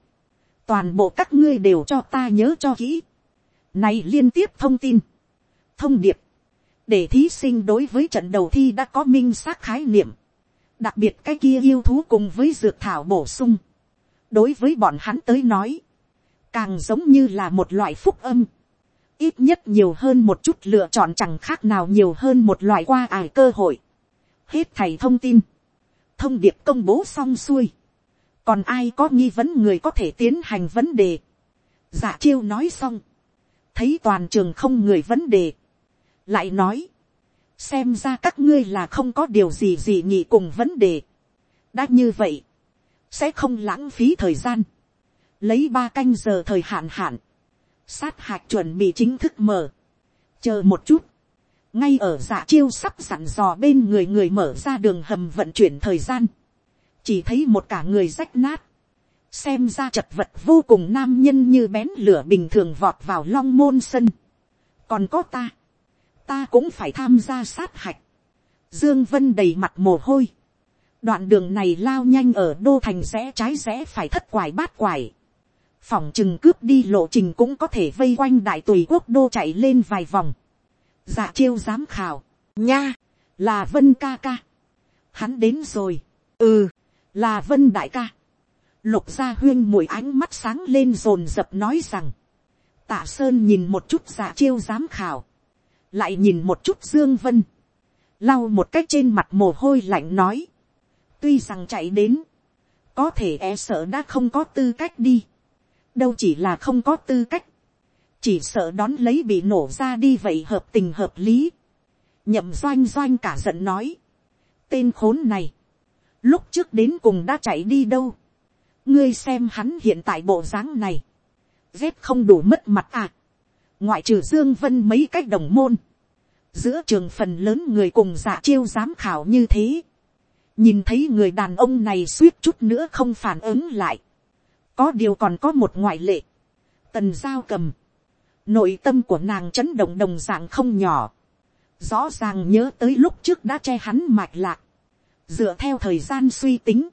[SPEAKER 1] toàn bộ các ngươi đều cho ta nhớ cho kỹ. Này liên tiếp thông tin, thông điệp, để thí sinh đối với trận đầu thi đã có minh xác khái niệm. Đặc biệt cái kia yêu thú cùng với dược thảo bổ sung. Đối với bọn hắn tới nói, càng giống như là một loại phúc âm. Ít nhất nhiều hơn một chút lựa chọn chẳng khác nào nhiều hơn một loại qua ải cơ hội. Hết thầy thông tin. Thông điệp công bố xong xuôi còn ai có nghi vấn người có thể tiến hành vấn đề. giả chiêu nói xong, thấy toàn trường không người vấn đề, lại nói, xem ra các ngươi là không có điều gì gì nhị cùng vấn đề. đã như vậy, sẽ không lãng phí thời gian, lấy ba canh giờ thời hạn hạn, sát hạch chuẩn bị chính thức mở, chờ một chút, ngay ở dạ chiêu sắp sẵn dò bên người người mở ra đường hầm vận chuyển thời gian, chỉ thấy một cả người rách nát, xem ra chật vật vô cùng nam nhân như bén lửa bình thường vọt vào long môn sân. còn có ta, ta cũng phải tham gia sát hạch. dương vân đầy mặt mồ hôi. đoạn đường này lao nhanh ở đô thành rẽ trái rẽ phải thất quải bát quải phòng chừng cướp đi lộ trình cũng có thể vây quanh đại tùy quốc đô chạy lên vài vòng. dạ chiêu giám khảo, nha, là vân ca ca. hắn đến rồi, ừ, là vân đại ca. Lục gia huyên mùi ánh mắt sáng lên rồn rập nói rằng, tạ sơn nhìn một chút giả chiêu giám khảo, lại nhìn một chút dương vân, lau một cách trên mặt mồ hôi lạnh nói, tuy rằng chạy đến, có thể e sợ đã không có tư cách đi, đâu chỉ là không có tư cách, chỉ sợ đón lấy bị nổ ra đi vậy hợp tình hợp lý, nhậm doanh doanh cả giận nói, tên khốn này, lúc trước đến cùng đã chạy đi đâu, ngươi xem hắn hiện tại bộ dáng này, rét không đủ mất mặt à. ngoại trừ dương vân mấy cách đồng môn, giữa trường phần lớn người cùng giả chiêu giám khảo như thế, nhìn thấy người đàn ông này suýt chút nữa không phản ứng lại, có điều còn có một ngoại lệ, tần giao cầm, nội tâm của nàng chấn động đồng dạng không nhỏ, rõ ràng nhớ tới lúc trước đã che hắn mạch lạc, dựa theo thời gian suy tính,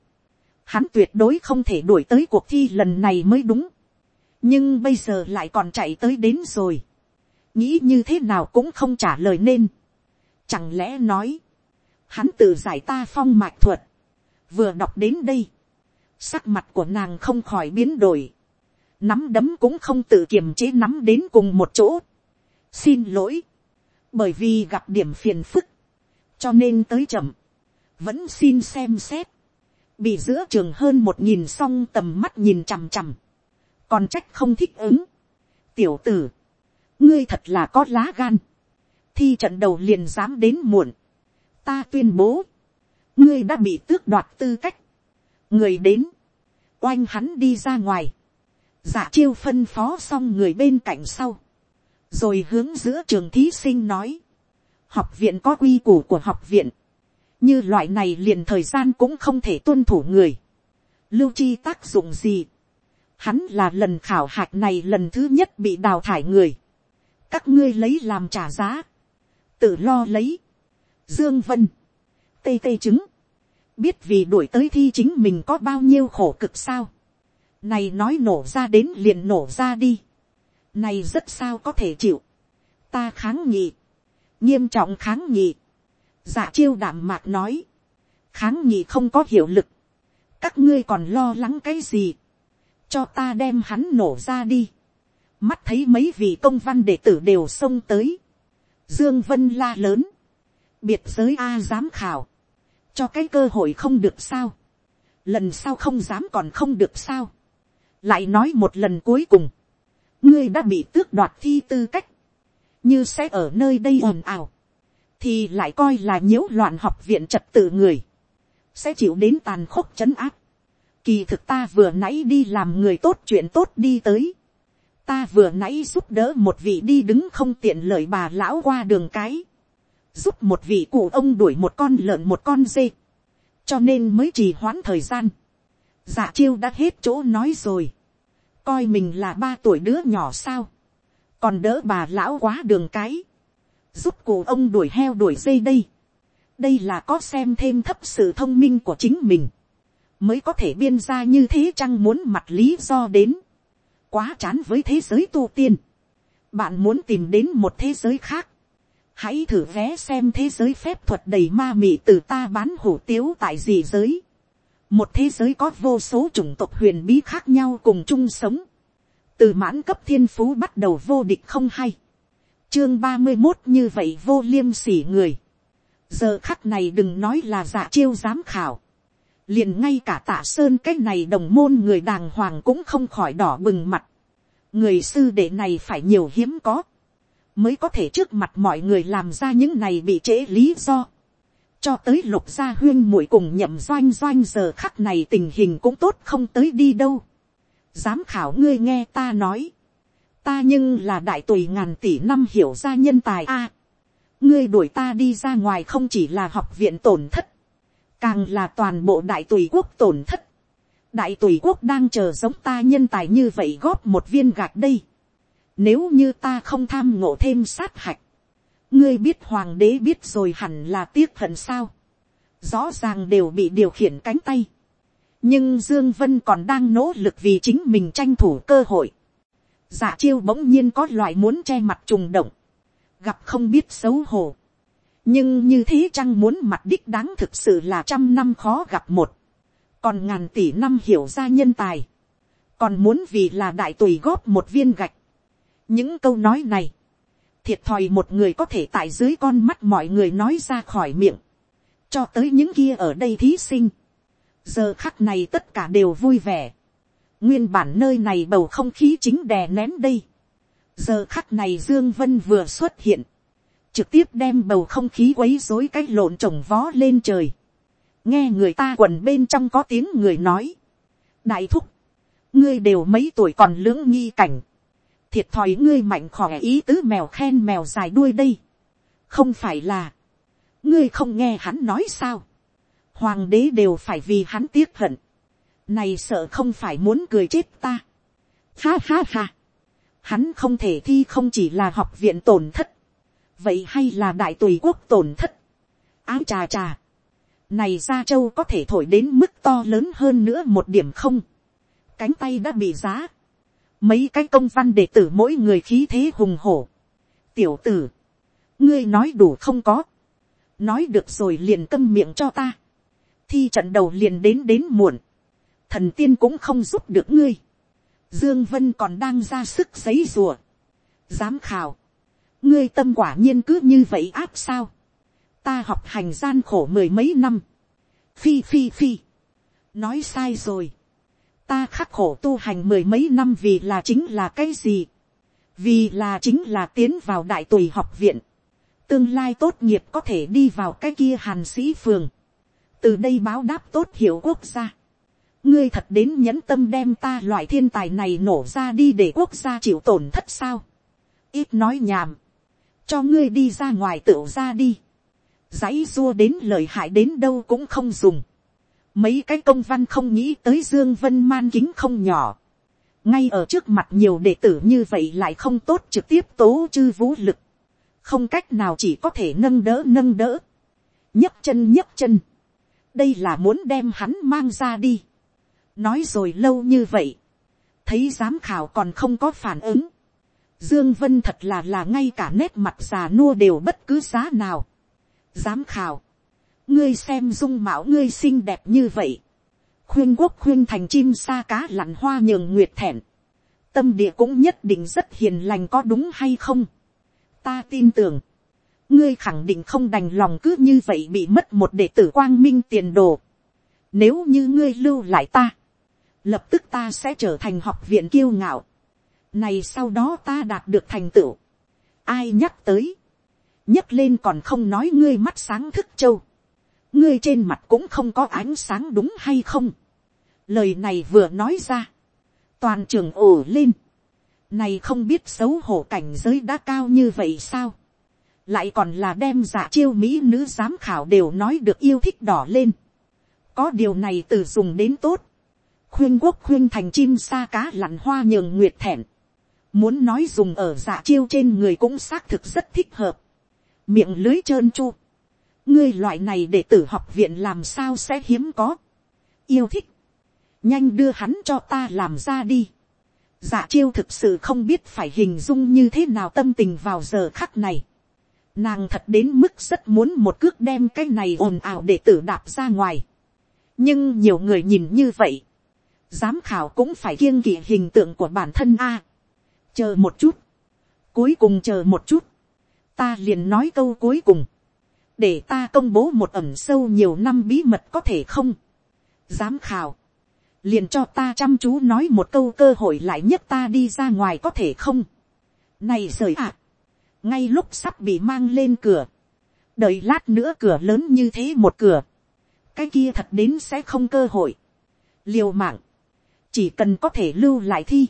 [SPEAKER 1] hắn tuyệt đối không thể đuổi tới cuộc thi lần này mới đúng. nhưng bây giờ lại còn chạy tới đến rồi. nghĩ như thế nào cũng không trả lời nên. chẳng lẽ nói, hắn tự giải ta phong mạch thuật, vừa đọc đến đây, sắc mặt của nàng không khỏi biến đổi, nắm đấm cũng không tự kiềm chế nắm đến cùng một chỗ. xin lỗi, bởi vì gặp điểm phiền phức, cho nên tới chậm, vẫn xin xem xét, bị giữa trường hơn một nghìn xong tầm mắt nhìn chằm chằm, còn trách không thích ứng. tiểu tử, ngươi thật là có lá gan, thi trận đầu liền dám đến muộn, ta tuyên bố, ngươi đã bị tước đoạt tư cách, người đến, oanh hắn đi ra ngoài, giả chiêu phân phó xong người bên cạnh sau, rồi hướng giữa trường thí sinh nói, học viện có quy củ của học viện, như loại này liền thời gian cũng không thể tuân thủ người. lưu chi tác dụng gì. hắn là lần khảo hạch này lần thứ nhất bị đào thải người. các ngươi lấy làm trả giá. tự lo lấy. dương vân. tê tê chứng biết vì đuổi tới thi chính mình có bao nhiêu khổ cực sao. này nói nổ ra đến liền nổ ra đi. này rất sao có thể chịu. ta kháng nghị. nghiêm trọng kháng nghị dạ chiêu đảm mạc nói, kháng nghị không có hiệu lực, các ngươi còn lo lắng cái gì, cho ta đem hắn nổ ra đi, mắt thấy mấy vị công văn đệ tử đều xông tới, dương vân la lớn, biệt giới a dám khảo, cho cái cơ hội không được sao, lần sau không dám còn không được sao, lại nói một lần cuối cùng, ngươi đã bị tước đoạt thi tư cách, như sẽ ở nơi đây ồn ào, thì lại coi là nhiễu loạn học viện trật tự người, sẽ chịu đến tàn khốc n áp. Kỳ thực ta vừa nãy đi làm người tốt chuyện tốt đi tới. Ta vừa nãy giúp đỡ một vị đi đứng không tiện lợi bà lão qua đường cái. Giúp một vị cụ ông đuổi một con lợn một con dê. Cho nên mới trì hoãn thời gian. Dạ chiêu đã hết chỗ nói rồi. Coi mình là ba tuổi đứa nhỏ sao. Còn đỡ bà lão quá đường cái giúp cụ ông đuổi heo đuổi dê đây. đây là có xem thêm thấp sự thông minh của chính mình, mới có thể biên ra như thế chăng muốn mặt lý do đến, quá chán với thế giới tu tiên, bạn muốn tìm đến một thế giới khác, hãy thử vé xem thế giới phép thuật đầy ma mị từ ta bán hủ tiếu tại gì giới, một thế giới có vô số chủng tộc huyền bí khác nhau cùng chung sống, từ mãn cấp thiên phú bắt đầu vô địch không hay, chương ba mươi một như vậy vô liêm sỉ người. giờ khắc này đừng nói là giả chiêu giám khảo. liền ngay cả tạ sơn cái này đồng môn người đàng hoàng cũng không khỏi đỏ bừng mặt. người sư đệ này phải nhiều hiếm có mới có thể trước mặt mọi người làm ra những này bị trễ lý do. cho tới lục gia huyên muội cùng nhậm doanh doanh giờ khắc này tình hình cũng tốt không tới đi đâu. Giám khảo ngươi nghe ta nói. Ta nhưng là đại tùy ngàn tỷ năm hiểu ra nhân tài a. ngươi đuổi ta đi ra ngoài không chỉ là học viện tổn thất. Càng là toàn bộ đại tùy quốc tổn thất. Đại tùy quốc đang chờ giống ta nhân tài như vậy góp một viên gạch đây. Nếu như ta không tham ngộ thêm sát hạch, ngươi biết hoàng đế biết rồi hẳn là tiếc hận sao. rõ ràng đều bị điều khiển cánh tay. nhưng dương vân còn đang nỗ lực vì chính mình tranh thủ cơ hội. dạ chiêu bỗng nhiên có loại muốn che mặt trùng động. gặp không biết xấu hổ. nhưng như thế chăng muốn mặt đích đáng thực sự là trăm năm khó gặp một. còn ngàn tỷ năm hiểu ra nhân tài. còn muốn vì là đại tùy góp một viên gạch những câu nói này thiệt thòi một người có thể tại dưới con mắt mọi người nói ra khỏi miệng, cho tới những kia ở đây thí sinh. giờ khắc này tất cả đều vui vẻ. nguyên bản nơi này bầu không khí chính đè nén đây. giờ khắc này dương vân vừa xuất hiện, trực tiếp đem bầu không khí quấy rối cái lộn trồng vó lên trời. nghe người ta quần bên trong có tiếng người nói. đại thúc, ngươi đều mấy tuổi còn lưỡng nghi cảnh thiệt thòi ngươi mạnh khỏe ý tứ mèo khen mèo dài đuôi đây. không phải là, ngươi không nghe hắn nói sao. hoàng đế đều phải vì hắn tiếc hận. này sợ không phải muốn cười chết ta. ha ha ha. hắn không thể thi không chỉ là học viện tổn thất. vậy hay là đại tùy quốc tổn thất. áo trà trà. này gia châu có thể thổi đến mức to lớn hơn nữa một điểm không. cánh tay đã bị giá mấy cái công văn đệ tử mỗi người khí thế hùng hổ. tiểu tử, ngươi nói đủ không có, nói được rồi liền câm miệng cho ta, thi trận đầu liền đến đến muộn, thần tiên cũng không giúp được ngươi, dương vân còn đang ra sức giấy rùa, giám khảo, ngươi tâm quả nhiên cứ như vậy áp sao, ta học hành gian khổ mười mấy năm, phi phi phi, nói sai rồi, ta khắc khổ tu hành mười mấy năm vì là chính là cái gì, vì là chính là tiến vào đại tùy học viện, tương lai tốt nghiệp có thể đi vào cái kia hàn sĩ phường, từ đây báo đáp tốt hiểu quốc gia, ngươi thật đến nhẫn tâm đem ta loại thiên tài này nổ ra đi để quốc gia chịu tổn thất sao, ít nói nhảm, cho ngươi đi ra ngoài tựu ra đi, dãy dua đến lời hại đến đâu cũng không dùng, Mấy cái công văn không nghĩ tới Dương Vân man kính không nhỏ. Ngay ở trước mặt nhiều đệ tử như vậy lại không tốt trực tiếp tố chư vũ lực. Không cách nào chỉ có thể nâng đỡ nâng đỡ. nhấc chân nhấc chân. Đây là muốn đem hắn mang ra đi. Nói rồi lâu như vậy. Thấy giám khảo còn không có phản ứng. Dương Vân thật là là ngay cả nét mặt già nua đều bất cứ giá nào. Giám khảo ngươi xem dung mạo ngươi xinh đẹp như vậy, khuyên quốc khuyên thành chim sa cá lặn hoa nhường nguyệt thẹn, tâm địa cũng nhất định rất hiền lành có đúng hay không. ta tin tưởng, ngươi khẳng định không đành lòng cứ như vậy bị mất một đệ tử quang minh tiền đồ. nếu như ngươi lưu lại ta, lập tức ta sẽ trở thành học viện kiêu ngạo. này sau đó ta đạt được thành tựu. ai nhắc tới, nhấc lên còn không nói ngươi mắt sáng thức châu ngươi trên mặt cũng không có ánh sáng đúng hay không. lời này vừa nói ra, toàn trường ồ lên, này không biết xấu hổ cảnh giới đã cao như vậy sao, lại còn là đem giả chiêu mỹ nữ giám khảo đều nói được yêu thích đỏ lên, có điều này từ dùng đến tốt, khuyên quốc khuyên thành chim sa cá lặn hoa nhường nguyệt thẹn, muốn nói dùng ở giả chiêu trên người cũng xác thực rất thích hợp, miệng lưới trơn chu, ngươi loại này để tử học viện làm sao sẽ hiếm có. yêu thích. nhanh đưa hắn cho ta làm ra đi. dạ chiêu thực sự không biết phải hình dung như thế nào tâm tình vào giờ khắc này. nàng thật đến mức rất muốn một cước đem cái này ồn ào để tử đạp ra ngoài. nhưng nhiều người nhìn như vậy. giám khảo cũng phải kiêng kỵ hình tượng của bản thân a. chờ một chút. cuối cùng chờ một chút. ta liền nói câu cuối cùng để ta công bố một ẩm sâu nhiều năm bí mật có thể không. giám khảo, liền cho ta chăm chú nói một câu cơ hội lại nhất ta đi ra ngoài có thể không. này rời ạ, ngay lúc sắp bị mang lên cửa, đợi lát nữa cửa lớn như thế một cửa, cái kia thật đến sẽ không cơ hội, liều mạng, chỉ cần có thể lưu lại thi,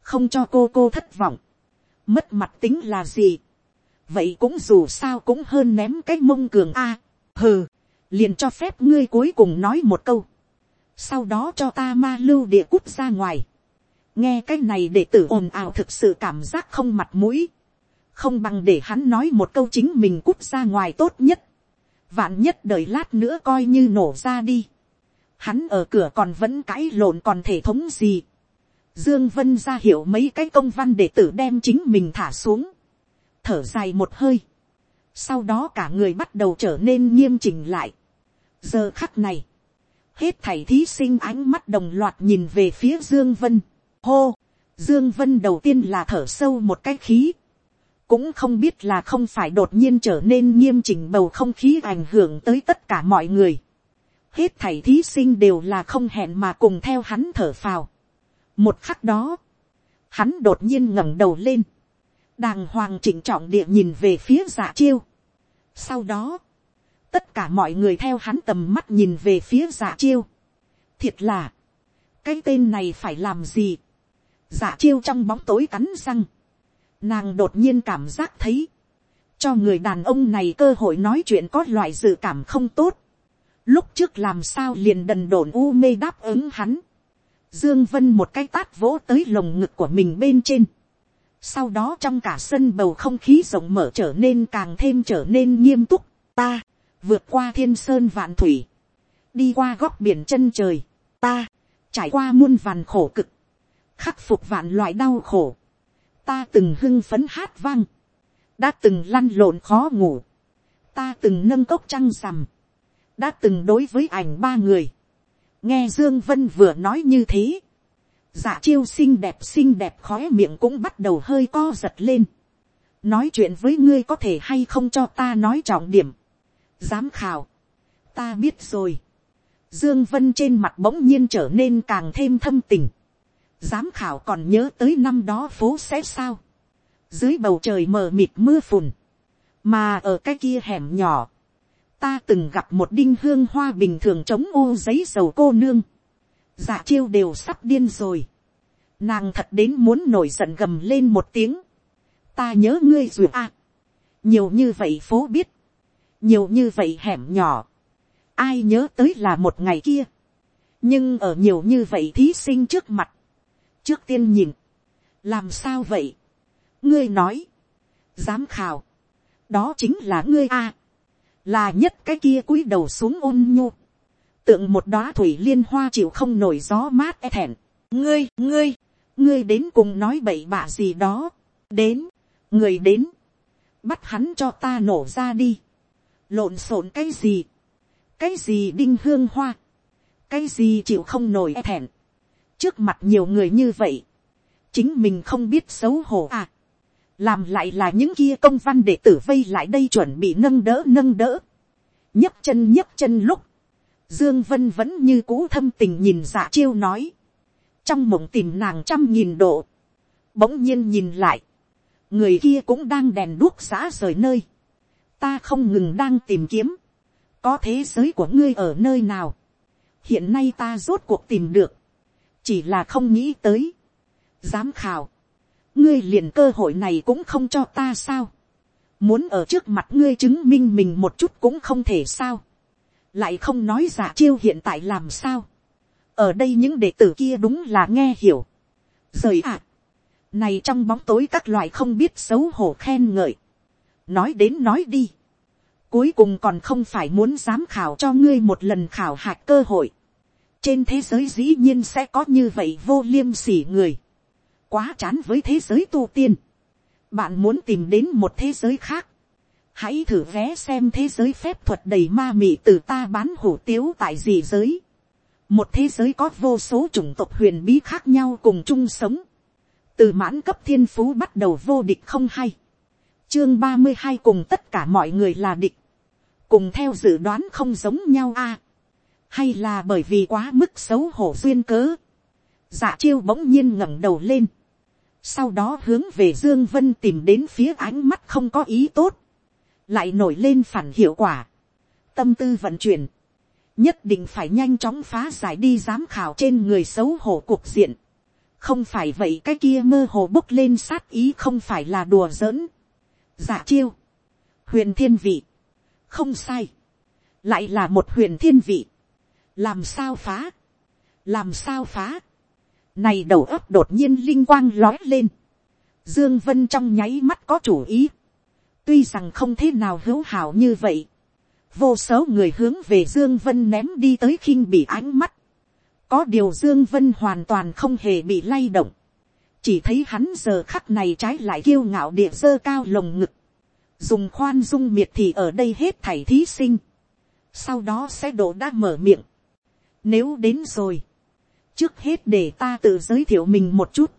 [SPEAKER 1] không cho cô cô thất vọng, mất mặt tính là gì, vậy cũng dù sao cũng hơn ném cái mông cường a, hừ, liền cho phép ngươi cuối cùng nói một câu, sau đó cho ta ma lưu địa cút ra ngoài, nghe cái này để tử ồn ào thực sự cảm giác không mặt mũi, không bằng để hắn nói một câu chính mình cút ra ngoài tốt nhất, vạn nhất đợi lát nữa coi như nổ ra đi, hắn ở cửa còn vẫn cãi lộn còn thể thống gì, dương vân ra hiểu mấy cái công văn để tử đem chính mình thả xuống, thở dài một hơi, sau đó cả người bắt đầu trở nên nghiêm chỉnh lại. giờ khắc này, hết thảy thí sinh ánh mắt đồng loạt nhìn về phía dương vân, hô, dương vân đầu tiên là thở sâu một cái khí, cũng không biết là không phải đột nhiên trở nên nghiêm chỉnh bầu không khí ảnh hưởng tới tất cả mọi người. hết thảy thí sinh đều là không hẹn mà cùng theo hắn thở phào. một khắc đó, hắn đột nhiên ngẩng đầu lên, đàng hoàng chỉnh trọng địa nhìn về phía giả chiêu. sau đó, tất cả mọi người theo hắn tầm mắt nhìn về phía giả chiêu. thiệt là, cái tên này phải làm gì. giả chiêu trong bóng tối cắn răng. nàng đột nhiên cảm giác thấy, cho người đàn ông này cơ hội nói chuyện có loại dự cảm không tốt. lúc trước làm sao liền đần đổn u mê đáp ứng hắn. dương vân một cái tát vỗ tới lồng ngực của mình bên trên sau đó trong cả sân bầu không khí rộng mở trở nên càng thêm trở nên nghiêm túc. Ta, vượt qua thiên sơn vạn thủy. Đi qua góc biển chân trời. Ta, trải qua muôn vàn khổ cực. Khắc phục vạn loại đau khổ. Ta từng hưng phấn hát vang. Đã từng lăn lộn khó ngủ. Ta từng nâng cốc trăng rằm. Đã từng đối với ảnh ba người. Nghe Dương Vân vừa nói như thế dạ chiêu xinh đẹp xinh đẹp khói miệng cũng bắt đầu hơi co giật lên. nói chuyện với ngươi có thể hay không cho ta nói trọng điểm. giám khảo. ta biết rồi. dương vân trên mặt bỗng nhiên trở nên càng thêm thâm tình. giám khảo còn nhớ tới năm đó phố sẽ sao. dưới bầu trời mờ mịt mưa phùn. mà ở cái kia hẻm nhỏ. ta từng gặp một đinh hương hoa bình thường chống ô giấy dầu cô nương Dạ chiêu đều sắp điên rồi. Nàng thật đến muốn nổi giận gầm lên một tiếng. Ta nhớ ngươi rồi à. Nhiều như vậy phố biết. Nhiều như vậy hẻm nhỏ. Ai nhớ tới là một ngày kia. Nhưng ở nhiều như vậy thí sinh trước mặt. Trước tiên nhìn. Làm sao vậy? Ngươi nói. Giám khảo. Đó chính là ngươi a à. Là nhất cái kia cúi đầu xuống ôn nhu tượng một đóa thủy liên hoa chịu không nổi gió mát e thẹn. ngươi, ngươi, ngươi đến cùng nói bậy bạ gì đó. đến, người đến, bắt hắn cho ta nổ ra đi. lộn xộn cái gì, cái gì đinh hương hoa, cái gì chịu không nổi e thẹn. trước mặt nhiều người như vậy, chính mình không biết xấu hổ à. làm lại là những kia công văn để tử vây lại đây chuẩn bị nâng đỡ nâng đỡ. nhấc chân nhấc chân lúc, Dương Vân vẫn như cũ thâm tình nhìn dạ chiêu nói. Trong mộng tìm nàng trăm nghìn độ. Bỗng nhiên nhìn lại. Người kia cũng đang đèn đuốc xã rời nơi. Ta không ngừng đang tìm kiếm. Có thế giới của ngươi ở nơi nào. Hiện nay ta rốt cuộc tìm được. Chỉ là không nghĩ tới. Giám khảo. Ngươi liền cơ hội này cũng không cho ta sao. Muốn ở trước mặt ngươi chứng minh mình một chút cũng không thể sao lại không nói giả chiêu hiện tại làm sao. ở đây những đệ tử kia đúng là nghe hiểu. rời ạ. này trong bóng tối các loại không biết xấu hổ khen ngợi. nói đến nói đi. cuối cùng còn không phải muốn dám khảo cho ngươi một lần khảo hạch cơ hội. trên thế giới dĩ nhiên sẽ có như vậy vô liêm sỉ người. quá chán với thế giới tu tiên. bạn muốn tìm đến một thế giới khác hãy thử vé xem thế giới phép thuật đầy ma mị từ ta bán hủ tiếu tại gì giới. một thế giới có vô số chủng tộc huyền bí khác nhau cùng chung sống. từ mãn cấp thiên phú bắt đầu vô địch không hay. chương ba mươi hai cùng tất cả mọi người là địch. cùng theo dự đoán không giống nhau a. hay là bởi vì quá mức xấu hổ duyên cớ. dạ chiêu bỗng nhiên ngẩng đầu lên. sau đó hướng về dương vân tìm đến phía ánh mắt không có ý tốt lại nổi lên phản hiệu quả, tâm tư vận chuyển, nhất định phải nhanh chóng phá giải đi giám khảo trên người xấu hổ cuộc diện, không phải vậy cái kia mơ hồ bốc lên sát ý không phải là đùa giỡn, giả chiêu, huyền thiên vị, không sai, lại là một huyền thiên vị, làm sao phá, làm sao phá, này đầu óc đột nhiên linh quang lói lên, dương vân trong nháy mắt có chủ ý, tuy rằng không thế nào hữu hảo như vậy, vô số người hướng về dương vân ném đi tới khinh bị ánh mắt, có điều dương vân hoàn toàn không hề bị lay động, chỉ thấy hắn giờ khắc này trái lại kiêu ngạo địa dơ cao lồng ngực, dùng khoan dung miệt thì ở đây hết thảy thí sinh, sau đó sẽ đổ đã mở miệng, nếu đến rồi, trước hết để ta tự giới thiệu mình một chút,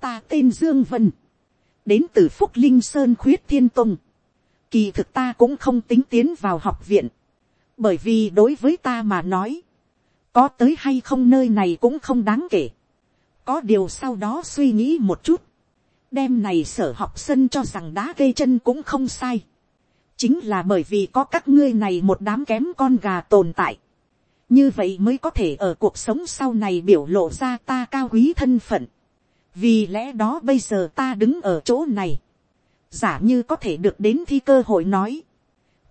[SPEAKER 1] ta tên dương vân, đến từ phúc linh sơn khuyết thiên tông, kỳ thực ta cũng không tính tiến vào học viện, bởi vì đối với ta mà nói, có tới hay không nơi này cũng không đáng kể, có điều sau đó suy nghĩ một chút, đem này sở học sân cho rằng đá gây chân cũng không sai, chính là bởi vì có các ngươi này một đám kém con gà tồn tại, như vậy mới có thể ở cuộc sống sau này biểu lộ ra ta cao quý thân phận, vì lẽ đó bây giờ ta đứng ở chỗ này, giả như có thể được đến thi cơ hội nói,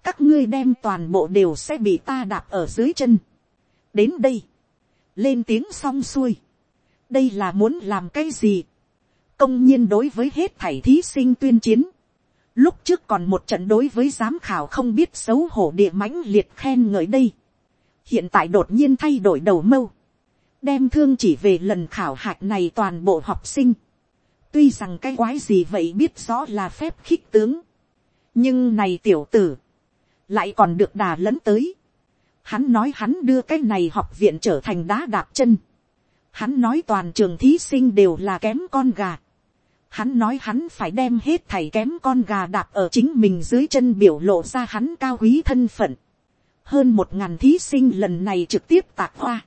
[SPEAKER 1] các ngươi đem toàn bộ đều sẽ bị ta đạp ở dưới chân. đến đây, lên tiếng xong xuôi, đây là muốn làm cái gì, công nhiên đối với hết thảy thí sinh tuyên chiến, lúc trước còn một trận đối với giám khảo không biết xấu hổ địa mãnh liệt khen ngợi đây, hiện tại đột nhiên thay đổi đầu mâu, đem thương chỉ về lần khảo hạch này toàn bộ học sinh, tuy rằng cái quái gì vậy biết rõ là phép khích tướng, nhưng này tiểu tử, lại còn được đà lẫn tới. Hắn nói hắn đưa cái này học viện trở thành đá đạp chân. Hắn nói toàn trường thí sinh đều là kém con gà. Hắn nói hắn phải đem hết thầy kém con gà đạp ở chính mình dưới chân biểu lộ ra hắn cao quý thân phận. Hơn một ngàn thí sinh lần này trực tiếp tạc hoa.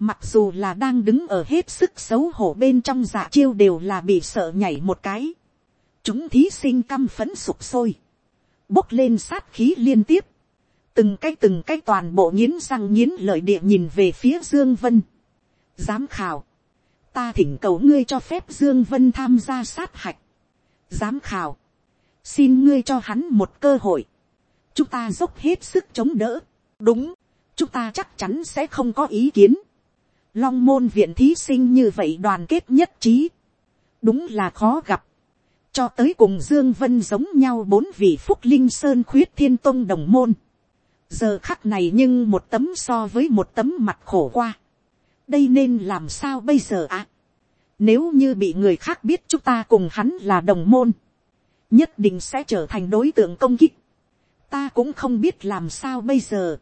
[SPEAKER 1] Mặc dù là đang đứng ở hết sức xấu hổ bên trong dạ chiêu đều là bị sợ nhảy một cái. Chúng thí sinh căm phấn sụp sôi. Bốc lên sát khí liên tiếp. Từng cái từng cái toàn bộ nghiến răng nghiến lợi địa nhìn về phía Dương Vân. Giám khảo. Ta thỉnh cầu ngươi cho phép Dương Vân tham gia sát hạch. Giám khảo. Xin ngươi cho hắn một cơ hội. Chúng ta dốc hết sức chống đỡ. Đúng. Chúng ta chắc chắn sẽ không có ý kiến long môn viện thí sinh như vậy đoàn kết nhất trí, đúng là khó gặp, cho tới cùng dương vân giống nhau bốn vị phúc linh sơn khuyết thiên tông đồng môn, giờ khắc này nhưng một tấm so với một tấm mặt khổ qua, đây nên làm sao bây giờ ạ, nếu như bị người khác biết chúng ta cùng hắn là đồng môn, nhất định sẽ trở thành đối tượng công kích, ta cũng không biết làm sao bây giờ,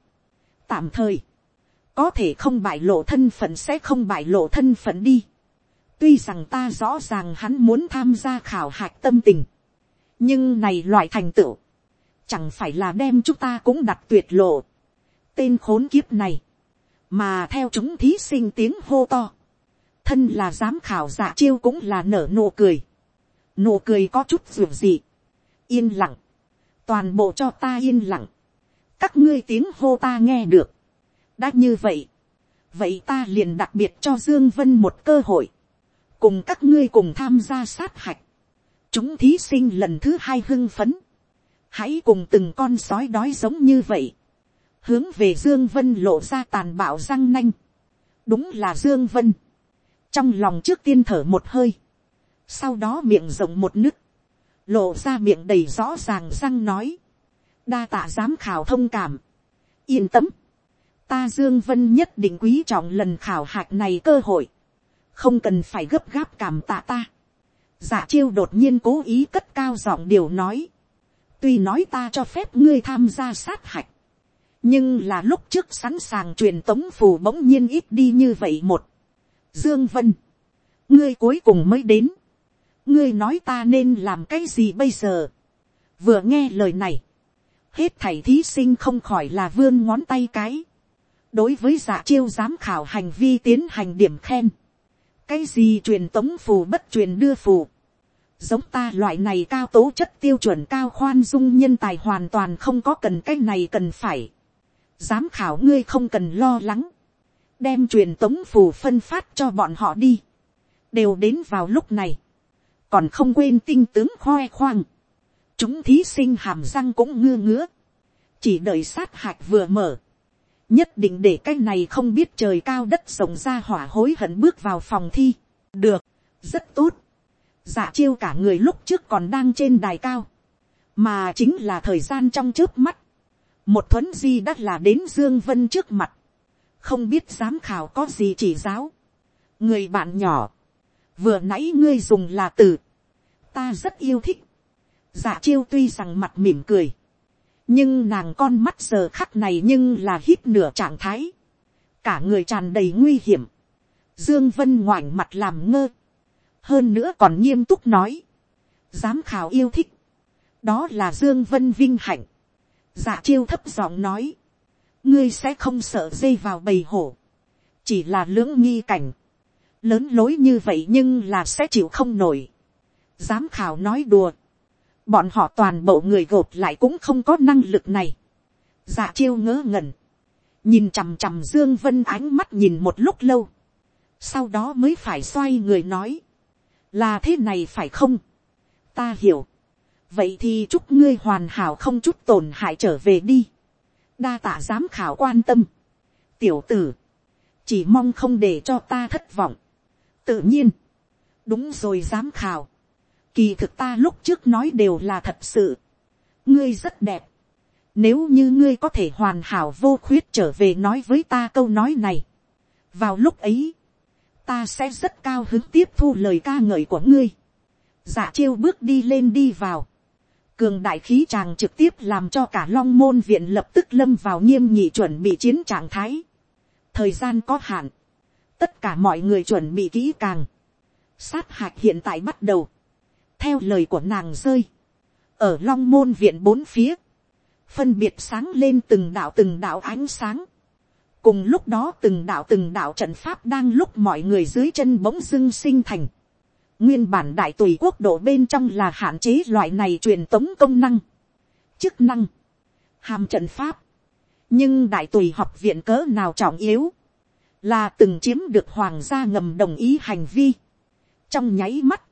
[SPEAKER 1] tạm thời, có thể không bại lộ thân phận sẽ không bại lộ thân phận đi. tuy rằng ta rõ ràng hắn muốn tham gia khảo hạch tâm tình, nhưng này loại thành tựu, chẳng phải là đem chúng ta cũng đặt tuyệt lộ. tên khốn kiếp này, mà theo chúng thí sinh tiếng hô to, thân là giám khảo giả chiêu cũng là nở nụ cười, nụ cười có chút ruột gì, yên lặng, toàn bộ cho ta yên lặng, các ngươi tiếng hô ta nghe được, đã như vậy, vậy ta liền đặc biệt cho dương vân một cơ hội, cùng các ngươi cùng tham gia sát hạch, chúng thí sinh lần thứ hai hưng phấn, hãy cùng từng con sói đói giống như vậy, hướng về dương vân lộ ra tàn bạo răng nanh, đúng là dương vân, trong lòng trước tiên thở một hơi, sau đó miệng rộng một nứt, lộ ra miệng đầy rõ ràng răng nói, đa tạ giám khảo thông cảm, yên tâm, ta dương vân nhất định quý trọng lần khảo hạch này cơ hội, không cần phải gấp gáp cảm tạ ta. giả chiêu đột nhiên cố ý cất cao giọng điều nói, tuy nói ta cho phép ngươi tham gia sát hạch, nhưng là lúc trước sẵn sàng truyền tống phù bỗng nhiên ít đi như vậy một. Dương Vân, ngươi cuối cùng mới đến, ngươi nói ta nên làm cái gì bây giờ. vừa nghe lời này, hết thảy thí sinh không khỏi là vươn ngón tay cái đối với giả chiêu giám khảo hành vi tiến hành điểm khen. cái gì truyền tống phù bất truyền đưa phù. giống ta loại này cao tố chất tiêu chuẩn cao khoan dung nhân tài hoàn toàn không có cần cái này cần phải. giám khảo ngươi không cần lo lắng. đem truyền tống phù phân phát cho bọn họ đi. đều đến vào lúc này. còn không quên tinh tướng khoe khoang. chúng thí sinh hàm răng cũng ngưa ngứa. chỉ đợi sát hạch vừa mở nhất định để cái này không biết trời cao đất rộng ra hỏa hối hận bước vào phòng thi. được, rất tốt. Giả chiêu cả người lúc trước còn đang trên đài cao, mà chính là thời gian trong trước mắt, một thuấn di đã là đến dương vân trước mặt, không biết giám khảo có gì chỉ giáo, người bạn nhỏ, vừa nãy ngươi dùng là từ, ta rất yêu thích, giả chiêu tuy rằng mặt mỉm cười, nhưng nàng con mắt giờ khắc này nhưng là hít nửa trạng thái, cả người tràn đầy nguy hiểm, dương vân ngoảnh mặt làm ngơ, hơn nữa còn nghiêm túc nói, giám khảo yêu thích, đó là dương vân vinh hạnh, dạ chiêu thấp giọng nói, ngươi sẽ không sợ dây vào bầy hổ, chỉ là lưỡng nghi cảnh, lớn lối như vậy nhưng là sẽ chịu không nổi. Giám khảo nói đùa, bọn họ toàn bộ người gộp lại cũng không có năng lực này. Giả chiêu ngớ ngẩn, nhìn chằm chằm dương vân ánh mắt nhìn một lúc lâu, sau đó mới phải xoay người nói, là thế này phải không, ta hiểu, vậy thì chúc ngươi hoàn hảo không chút tổn hại trở về đi, đa tạ giám khảo quan tâm, tiểu tử, chỉ mong không để cho ta thất vọng, tự nhiên, đúng rồi giám khảo, kỳ thực ta lúc trước nói đều là thật sự, ngươi rất đẹp, nếu như ngươi có thể hoàn hảo vô khuyết trở về nói với ta câu nói này, vào lúc ấy, ta sẽ rất cao hứng tiếp thu lời ca ngợi của ngươi. giả chiêu bước đi lên đi vào. cường đại khí tràng trực tiếp làm cho cả long môn viện lập tức lâm vào nghiêm nhị chuẩn bị chiến trạng thái. thời gian có hạn. tất cả mọi người chuẩn bị kỹ càng. sát hạch hiện tại bắt đầu theo lời của nàng rơi. ở long môn viện bốn phía. phân biệt sáng lên từng đạo từng đạo ánh sáng cùng lúc đó từng đạo từng đạo trận pháp đang lúc mọi người dưới chân bỗng dưng sinh thành. nguyên bản đại tùy quốc độ bên trong là hạn chế loại này truyền tống công năng, chức năng, hàm trận pháp. nhưng đại tùy học viện cỡ nào trọng yếu, là từng chiếm được hoàng gia ngầm đồng ý hành vi. trong nháy mắt,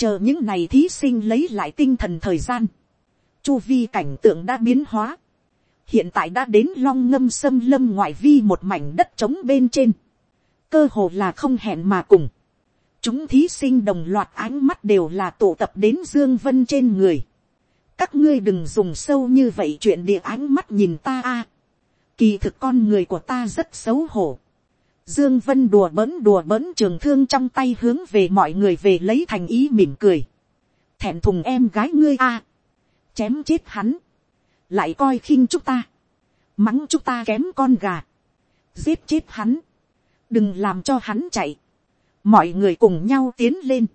[SPEAKER 1] chờ những này thí sinh lấy lại tinh thần thời gian, chu vi cảnh tượng đã biến hóa, hiện tại đã đến long ngâm xâm lâm ngoại vi một mảnh đất trống bên trên, cơ hồ là không hẹn mà cùng, chúng thí sinh đồng loạt ánh mắt đều là tụ tập đến dương vân trên người, các ngươi đừng dùng sâu như vậy chuyện địa ánh mắt nhìn ta a, kỳ thực con người của ta rất xấu hổ, Dương Vân đùa bỡn đùa bỡn trường thương trong tay hướng về mọi người về lấy thành ý mỉm cười. Thẹn thùng em gái ngươi a, chém chết hắn. Lại coi khinh chúng ta, mắng chúng ta kém con gà, giết chết hắn, đừng làm cho hắn chạy, mọi người cùng nhau tiến lên,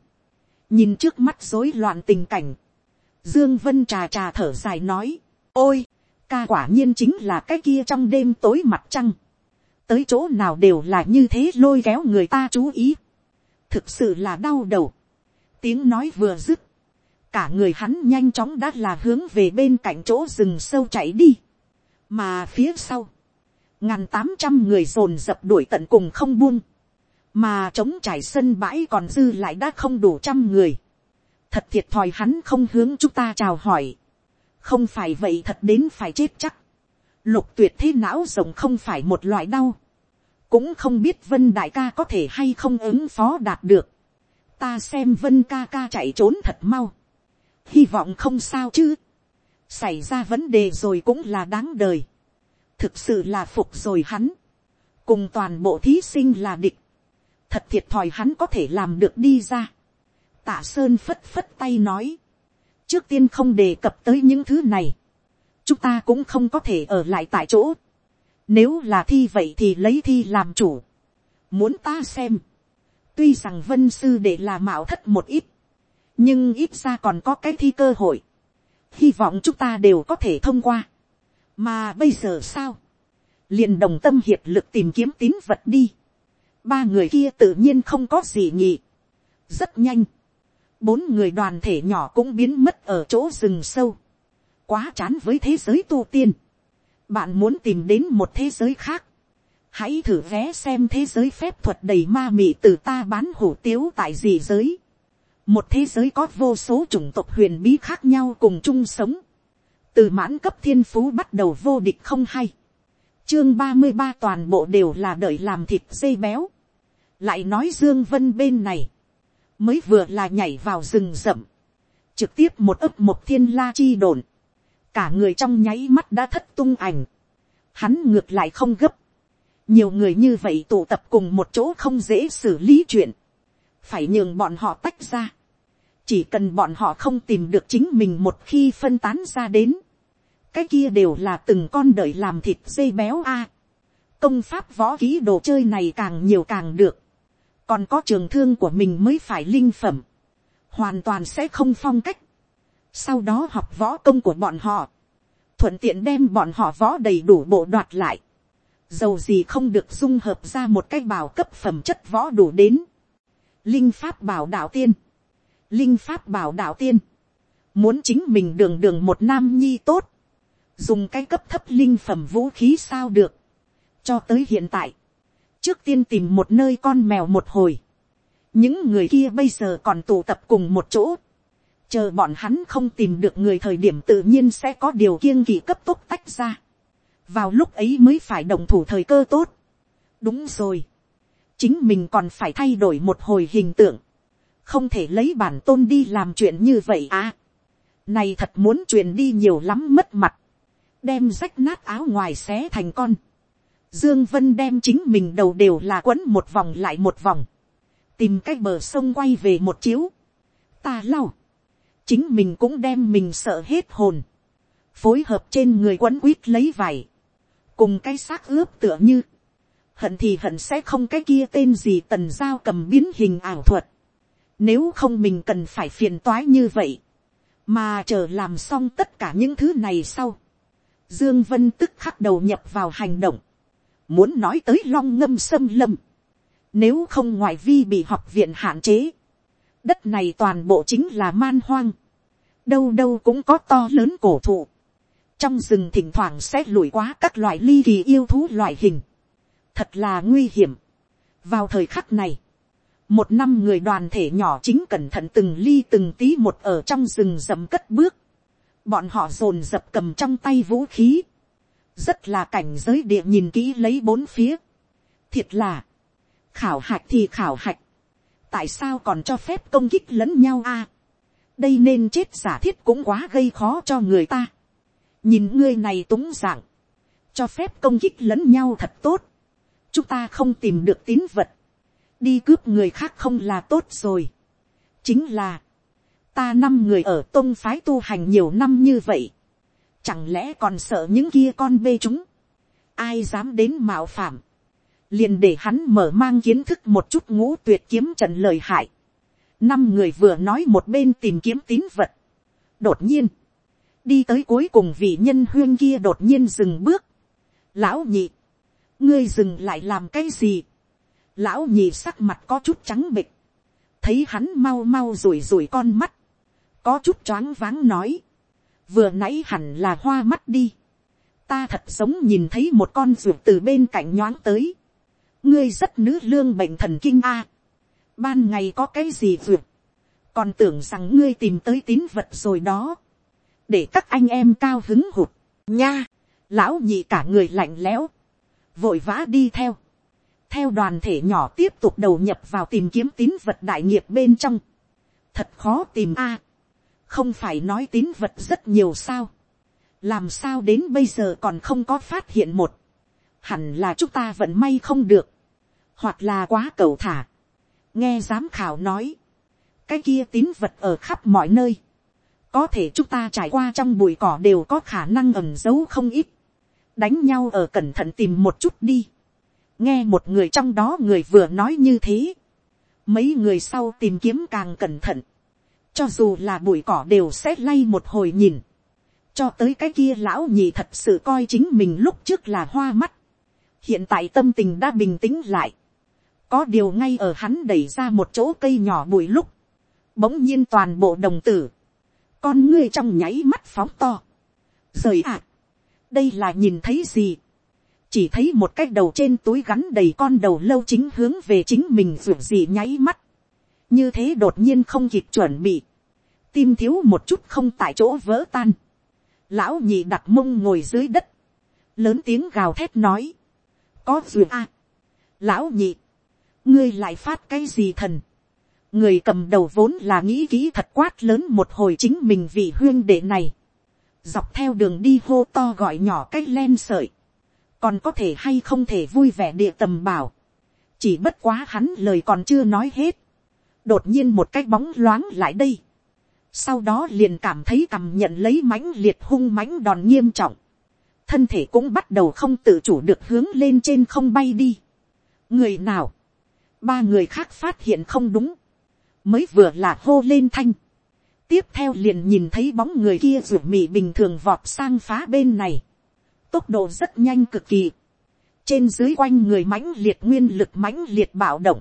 [SPEAKER 1] nhìn trước mắt rối loạn tình cảnh, dương vân trà trà thở dài nói, ôi, ca quả nhiên chính là cái kia trong đêm tối mặt trăng, tới chỗ nào đều là như thế lôi kéo người ta chú ý, thực sự là đau đầu, tiếng nói vừa dứt, cả người hắn nhanh chóng đã là hướng về bên cạnh chỗ rừng sâu chạy đi. mà phía sau, ngàn tám trăm người dồn dập đuổi tận cùng không buông, mà trống trải sân bãi còn dư lại đã không đủ trăm người. thật thiệt thòi hắn không hướng chúng ta chào hỏi. không phải vậy thật đến phải chết chắc lục tuyệt thế não rồng không phải một loại đau. cũng không biết vân đại ca có thể hay không ứng phó đạt được. ta xem vân ca ca chạy trốn thật mau. Hy vọng không sao chứ, xảy ra vấn đề rồi cũng là đáng đời, thực sự là phục rồi hắn, cùng toàn bộ thí sinh là địch, thật thiệt thòi hắn có thể làm được đi ra, tạ sơn phất phất tay nói, trước tiên không đề cập tới những thứ này, chúng ta cũng không có thể ở lại tại chỗ, nếu là thi vậy thì lấy thi làm chủ, muốn ta xem, tuy rằng vân sư để là mạo thất một ít, nhưng ít ra còn có cái thi cơ hội, hy vọng chúng ta đều có thể thông qua. mà bây giờ sao, liền đồng tâm hiệp lực tìm kiếm tín vật đi. ba người kia tự nhiên không có gì nhỉ. rất nhanh, bốn người đoàn thể nhỏ cũng biến mất ở chỗ rừng sâu, quá chán với thế giới tu tiên, bạn muốn tìm đến một thế giới khác, hãy thử vé xem thế giới phép thuật đầy ma mị từ ta bán hủ tiếu tại gì giới, một thế giới có vô số chủng tộc huyền bí khác nhau cùng chung sống, từ mãn cấp thiên phú bắt đầu vô địch không hay, chương ba mươi ba toàn bộ đều là đợi làm thịt dây béo, lại nói dương vân bên này, mới vừa là nhảy vào rừng rậm, trực tiếp một ấp một thiên la chi đồn, cả người trong nháy mắt đã thất tung ảnh, hắn ngược lại không gấp, nhiều người như vậy tụ tập cùng một chỗ không dễ xử lý chuyện, phải nhường bọn họ tách ra, chỉ cần bọn họ không tìm được chính mình một khi phân tán ra đến, cái kia đều là từng con đợi làm thịt dây béo a. công pháp võ ký đồ chơi này càng nhiều càng được, còn có trường thương của mình mới phải linh phẩm, hoàn toàn sẽ không phong cách, sau đó học võ công của bọn họ, thuận tiện đem bọn họ võ đầy đủ bộ đoạt lại, dầu gì không được dung hợp ra một cái bảo cấp phẩm chất võ đủ đến, linh pháp bảo đạo tiên, linh pháp bảo đạo tiên, muốn chính mình đường đường một nam nhi tốt, dùng cái cấp thấp linh phẩm vũ khí sao được, cho tới hiện tại, trước tiên tìm một nơi con mèo một hồi, những người kia bây giờ còn tụ tập cùng một chỗ, chờ bọn hắn không tìm được người thời điểm tự nhiên sẽ có điều kiêng kỵ cấp tốc tách ra, vào lúc ấy mới phải đồng thủ thời cơ tốt, đúng rồi, chính mình còn phải thay đổi một hồi hình tượng, không thể lấy bản tôn đi làm chuyện như vậy à. này thật muốn truyền đi nhiều lắm mất mặt, đem rách nát áo ngoài xé thành con, Dương Vân đem chính mình đầu đều là quấn một vòng lại một vòng. Tìm cách bờ sông quay về một chiếu. Ta lau. Chính mình cũng đem mình sợ hết hồn. Phối hợp trên người quấn quýt lấy vải. Cùng cái xác ướp tựa như. Hận thì hận sẽ không cái kia tên gì tần giao cầm biến hình ảo thuật. Nếu không mình cần phải phiền toái như vậy. Mà chờ làm xong tất cả những thứ này sau. Dương Vân tức khắc đầu nhập vào hành động Muốn nói tới long ngâm xâm lâm. Nếu không ngoài vi bị học viện hạn chế. Đất này toàn bộ chính là man hoang. Đâu đâu cũng có to lớn cổ thụ. Trong rừng thỉnh thoảng sẽ lủi quá các loại ly kỳ yêu thú loại hình. Thật là nguy hiểm. Vào thời khắc này. Một năm người đoàn thể nhỏ chính cẩn thận từng ly từng tí một ở trong rừng rậm cất bước. Bọn họ dồn dập cầm trong tay vũ khí rất là cảnh giới địa nhìn kỹ lấy bốn phía. thiệt là, khảo hạch thì khảo hạch, tại sao còn cho phép công kích lẫn nhau a. đây nên chết giả thiết cũng quá gây khó cho người ta. nhìn ngươi này túng dạng, cho phép công kích lẫn nhau thật tốt. chúng ta không tìm được tín vật, đi cướp người khác không là tốt rồi. chính là, ta năm người ở tôn phái tu hành nhiều năm như vậy, Chẳng lẽ còn sợ những kia con bê chúng. Ai dám đến mạo phạm. Liền để hắn mở mang kiến thức một chút ngũ tuyệt kiếm trận lời hại. Năm người vừa nói một bên tìm kiếm tín vật. Đột nhiên. Đi tới cuối cùng vị nhân huyên kia đột nhiên dừng bước. Lão nhị. Ngươi dừng lại làm cái gì? Lão nhị sắc mặt có chút trắng bịch. Thấy hắn mau mau rủi rủi con mắt. Có chút choáng váng nói vừa nãy hẳn là hoa mắt đi, ta thật giống nhìn thấy một con ruột từ bên cạnh nhoáng tới, ngươi rất nữ lương bệnh thần kinh a, ban ngày có cái gì vượt, còn tưởng rằng ngươi tìm tới tín vật rồi đó, để các anh em cao hứng hụt, nha, lão nhị cả người lạnh lẽo, vội vã đi theo, theo đoàn thể nhỏ tiếp tục đầu nhập vào tìm kiếm tín vật đại nghiệp bên trong, thật khó tìm a, không phải nói tín vật rất nhiều sao, làm sao đến bây giờ còn không có phát hiện một, hẳn là chúng ta vẫn may không được, hoặc là quá cầu thả, nghe giám khảo nói, cái kia tín vật ở khắp mọi nơi, có thể chúng ta trải qua trong bụi cỏ đều có khả năng ẩm giấu không ít, đánh nhau ở cẩn thận tìm một chút đi, nghe một người trong đó người vừa nói như thế, mấy người sau tìm kiếm càng cẩn thận, cho dù là bụi cỏ đều sẽ lay một hồi nhìn, cho tới cái kia lão nhị thật sự coi chính mình lúc trước là hoa mắt, hiện tại tâm tình đã bình tĩnh lại, có điều ngay ở hắn đẩy ra một chỗ cây nhỏ bụi lúc, bỗng nhiên toàn bộ đồng tử, con ngươi trong nháy mắt phóng to, rời ạ, đây là nhìn thấy gì, chỉ thấy một cái đầu trên túi gắn đầy con đầu lâu chính hướng về chính mình ruột gì nháy mắt, như thế đột nhiên không kịp chuẩn bị, tim thiếu một chút không tại chỗ vỡ tan, lão nhị đặt mông ngồi dưới đất, lớn tiếng gào thét nói, có ruột a, lão nhị, ngươi lại phát cái gì thần, người cầm đầu vốn là nghĩ kỹ thật quát lớn một hồi chính mình vì huyên đệ này, dọc theo đường đi hô to gọi nhỏ cái len sợi, còn có thể hay không thể vui vẻ địa tầm bảo, chỉ bất quá hắn lời còn chưa nói hết, đột nhiên một cái bóng loáng lại đây, sau đó liền cảm thấy cầm nhận lấy mãnh liệt hung mãnh đòn nghiêm trọng, thân thể cũng bắt đầu không tự chủ được hướng lên trên không bay đi. người nào, ba người khác phát hiện không đúng, mới vừa là hô lên thanh, tiếp theo liền nhìn thấy bóng người kia ruột mị bình thường vọt sang phá bên này, tốc độ rất nhanh cực kỳ, trên dưới quanh người mãnh liệt nguyên lực mãnh liệt bạo động,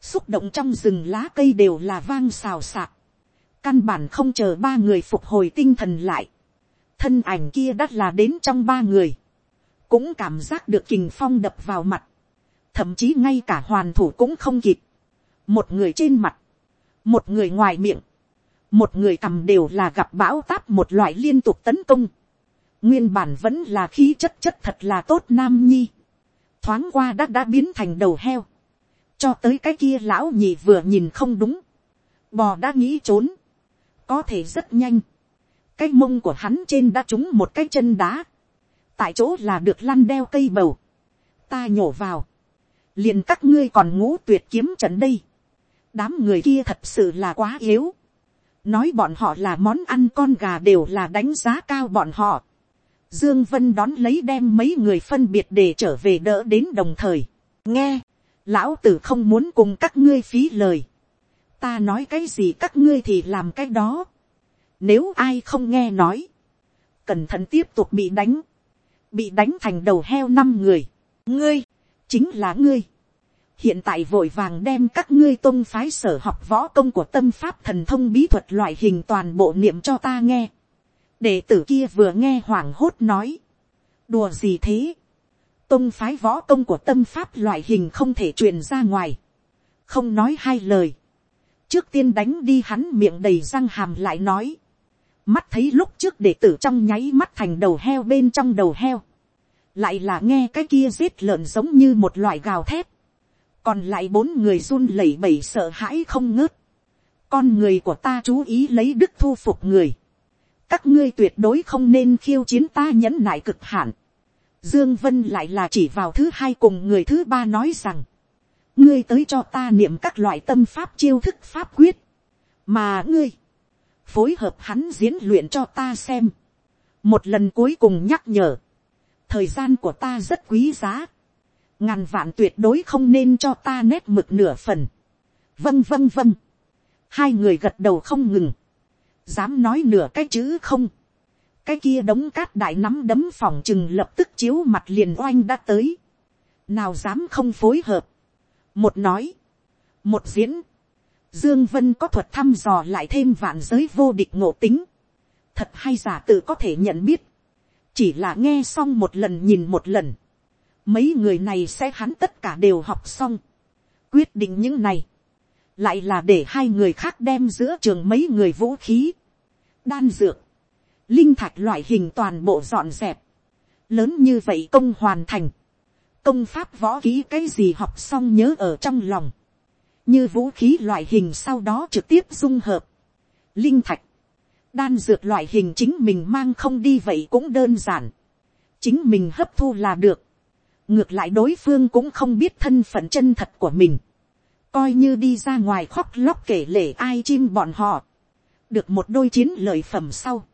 [SPEAKER 1] xúc động trong rừng lá cây đều là vang xào xạc, căn bản không chờ ba người phục hồi tinh thần lại, thân ảnh kia đắt là đến trong ba người, cũng cảm giác được kình phong đập vào mặt, thậm chí ngay cả hoàn thủ cũng không kịp, một người trên mặt, một người ngoài miệng, một người cầm đều là gặp bão táp một loại liên tục tấn công, nguyên bản vẫn là khí chất chất thật là tốt nam nhi, thoáng qua đã đã biến thành đầu heo, cho tới cái kia lão nhị vừa nhìn không đúng, bò đã nghĩ trốn, có thể rất nhanh, cái mông của hắn trên đã trúng một cái chân đá, tại chỗ là được lăn đeo cây bầu, ta nhổ vào, liền các ngươi còn ngũ tuyệt kiếm trận đây, đám người kia thật sự là quá yếu, nói bọn họ là món ăn con gà đều là đánh giá cao bọn họ, dương vân đón lấy đem mấy người phân biệt để trở về đỡ đến đồng thời, nghe, lão tử không muốn cùng các ngươi phí lời, ta nói cái gì các ngươi thì làm cái đó, nếu ai không nghe nói, cẩn thận tiếp tục bị đánh, bị đánh thành đầu heo năm người, ngươi, chính là ngươi, hiện tại vội vàng đem các ngươi tôn phái sở học võ công của tâm pháp thần thông bí thuật loại hình toàn bộ niệm cho ta nghe. đệ tử kia vừa nghe hoảng hốt nói. đùa gì thế. tôn phái võ công của tâm pháp loại hình không thể truyền ra ngoài. không nói hai lời. trước tiên đánh đi hắn miệng đầy răng hàm lại nói. mắt thấy lúc trước đệ tử trong nháy mắt thành đầu heo bên trong đầu heo lại là nghe cái kia giết lợn giống như một loại gào thép còn lại bốn người run lẩy bẩy sợ hãi không ngớt. con người của ta chú ý lấy đức thu phục người. các ngươi tuyệt đối không nên khiêu chiến ta nhẫn nại cực hạn. dương vân lại là chỉ vào thứ hai cùng người thứ ba nói rằng, ngươi tới cho ta niệm các loại tâm pháp chiêu thức pháp quyết, mà ngươi phối hợp hắn diễn luyện cho ta xem. một lần cuối cùng nhắc nhở, thời gian của ta rất quý giá ngàn vạn tuyệt đối không nên cho ta nét mực nửa phần. vâng vâng vâng. hai người gật đầu không ngừng. dám nói nửa cái chữ không. cái kia đống cát đại nắm đấm phòng chừng lập tức chiếu mặt liền oanh đã tới. nào dám không phối hợp. một nói. một diễn. dương vân có thuật thăm dò lại thêm vạn giới vô địch ngộ tính. thật hay giả tự có thể nhận biết chỉ là nghe xong một lần nhìn một lần. Mấy người này sẽ hắn tất cả đều học xong, quyết định những này, lại là để hai người khác đem giữa trường mấy người vũ khí, đan dược, linh thạch loại hình toàn bộ dọn dẹp, lớn như vậy công hoàn thành, công pháp võ ký cái gì học xong nhớ ở trong lòng, như vũ khí loại hình sau đó trực tiếp dung hợp, linh thạch, đan dược loại hình chính mình mang không đi vậy cũng đơn giản, chính mình hấp thu là được, ngược lại đối phương cũng không biết thân phận chân thật của mình, coi như đi ra ngoài khóc lóc kể lể ai chim bọn họ, được một đôi chiến lợi phẩm sau,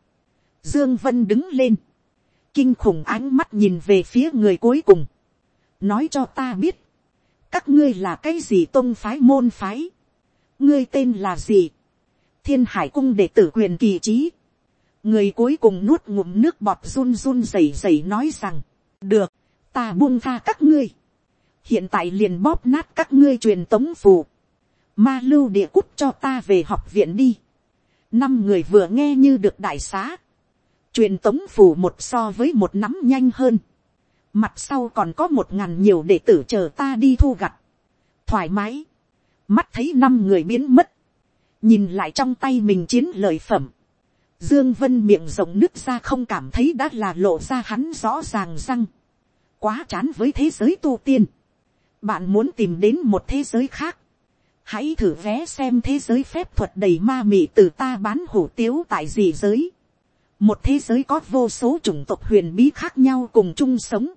[SPEAKER 1] dương vân đứng lên, kinh khủng ánh mắt nhìn về phía người cuối cùng, nói cho ta biết, các ngươi là cái gì tôn phái môn phái, ngươi tên là gì, thiên hải cung đệ tử quyền kỳ trí, người cuối cùng nuốt ngụm nước bọt run run rẩy rẩy nói rằng, được, ta buông tha các ngươi, hiện tại liền bóp nát các ngươi truyền tống phù, ma lưu địa cút cho ta về học viện đi. năm người vừa nghe như được đại xá. truyền tống phù một so với một nắm nhanh hơn. mặt sau còn có một ngàn nhiều đệ tử chờ ta đi thu gặt. thoải mái. mắt thấy năm người biến mất nhìn lại trong tay mình chiến lợi phẩm. Dương Vân miệng rộng nước ra không cảm thấy đã là lộ ra hắn rõ ràng răng. Quá chán với thế giới tu tiên. Bạn muốn tìm đến một thế giới khác hãy thử vé xem thế giới phép thuật đầy ma mị từ ta bán hủ tiếu tại gì giới. một thế giới có vô số chủng tộc huyền bí khác nhau cùng chung sống.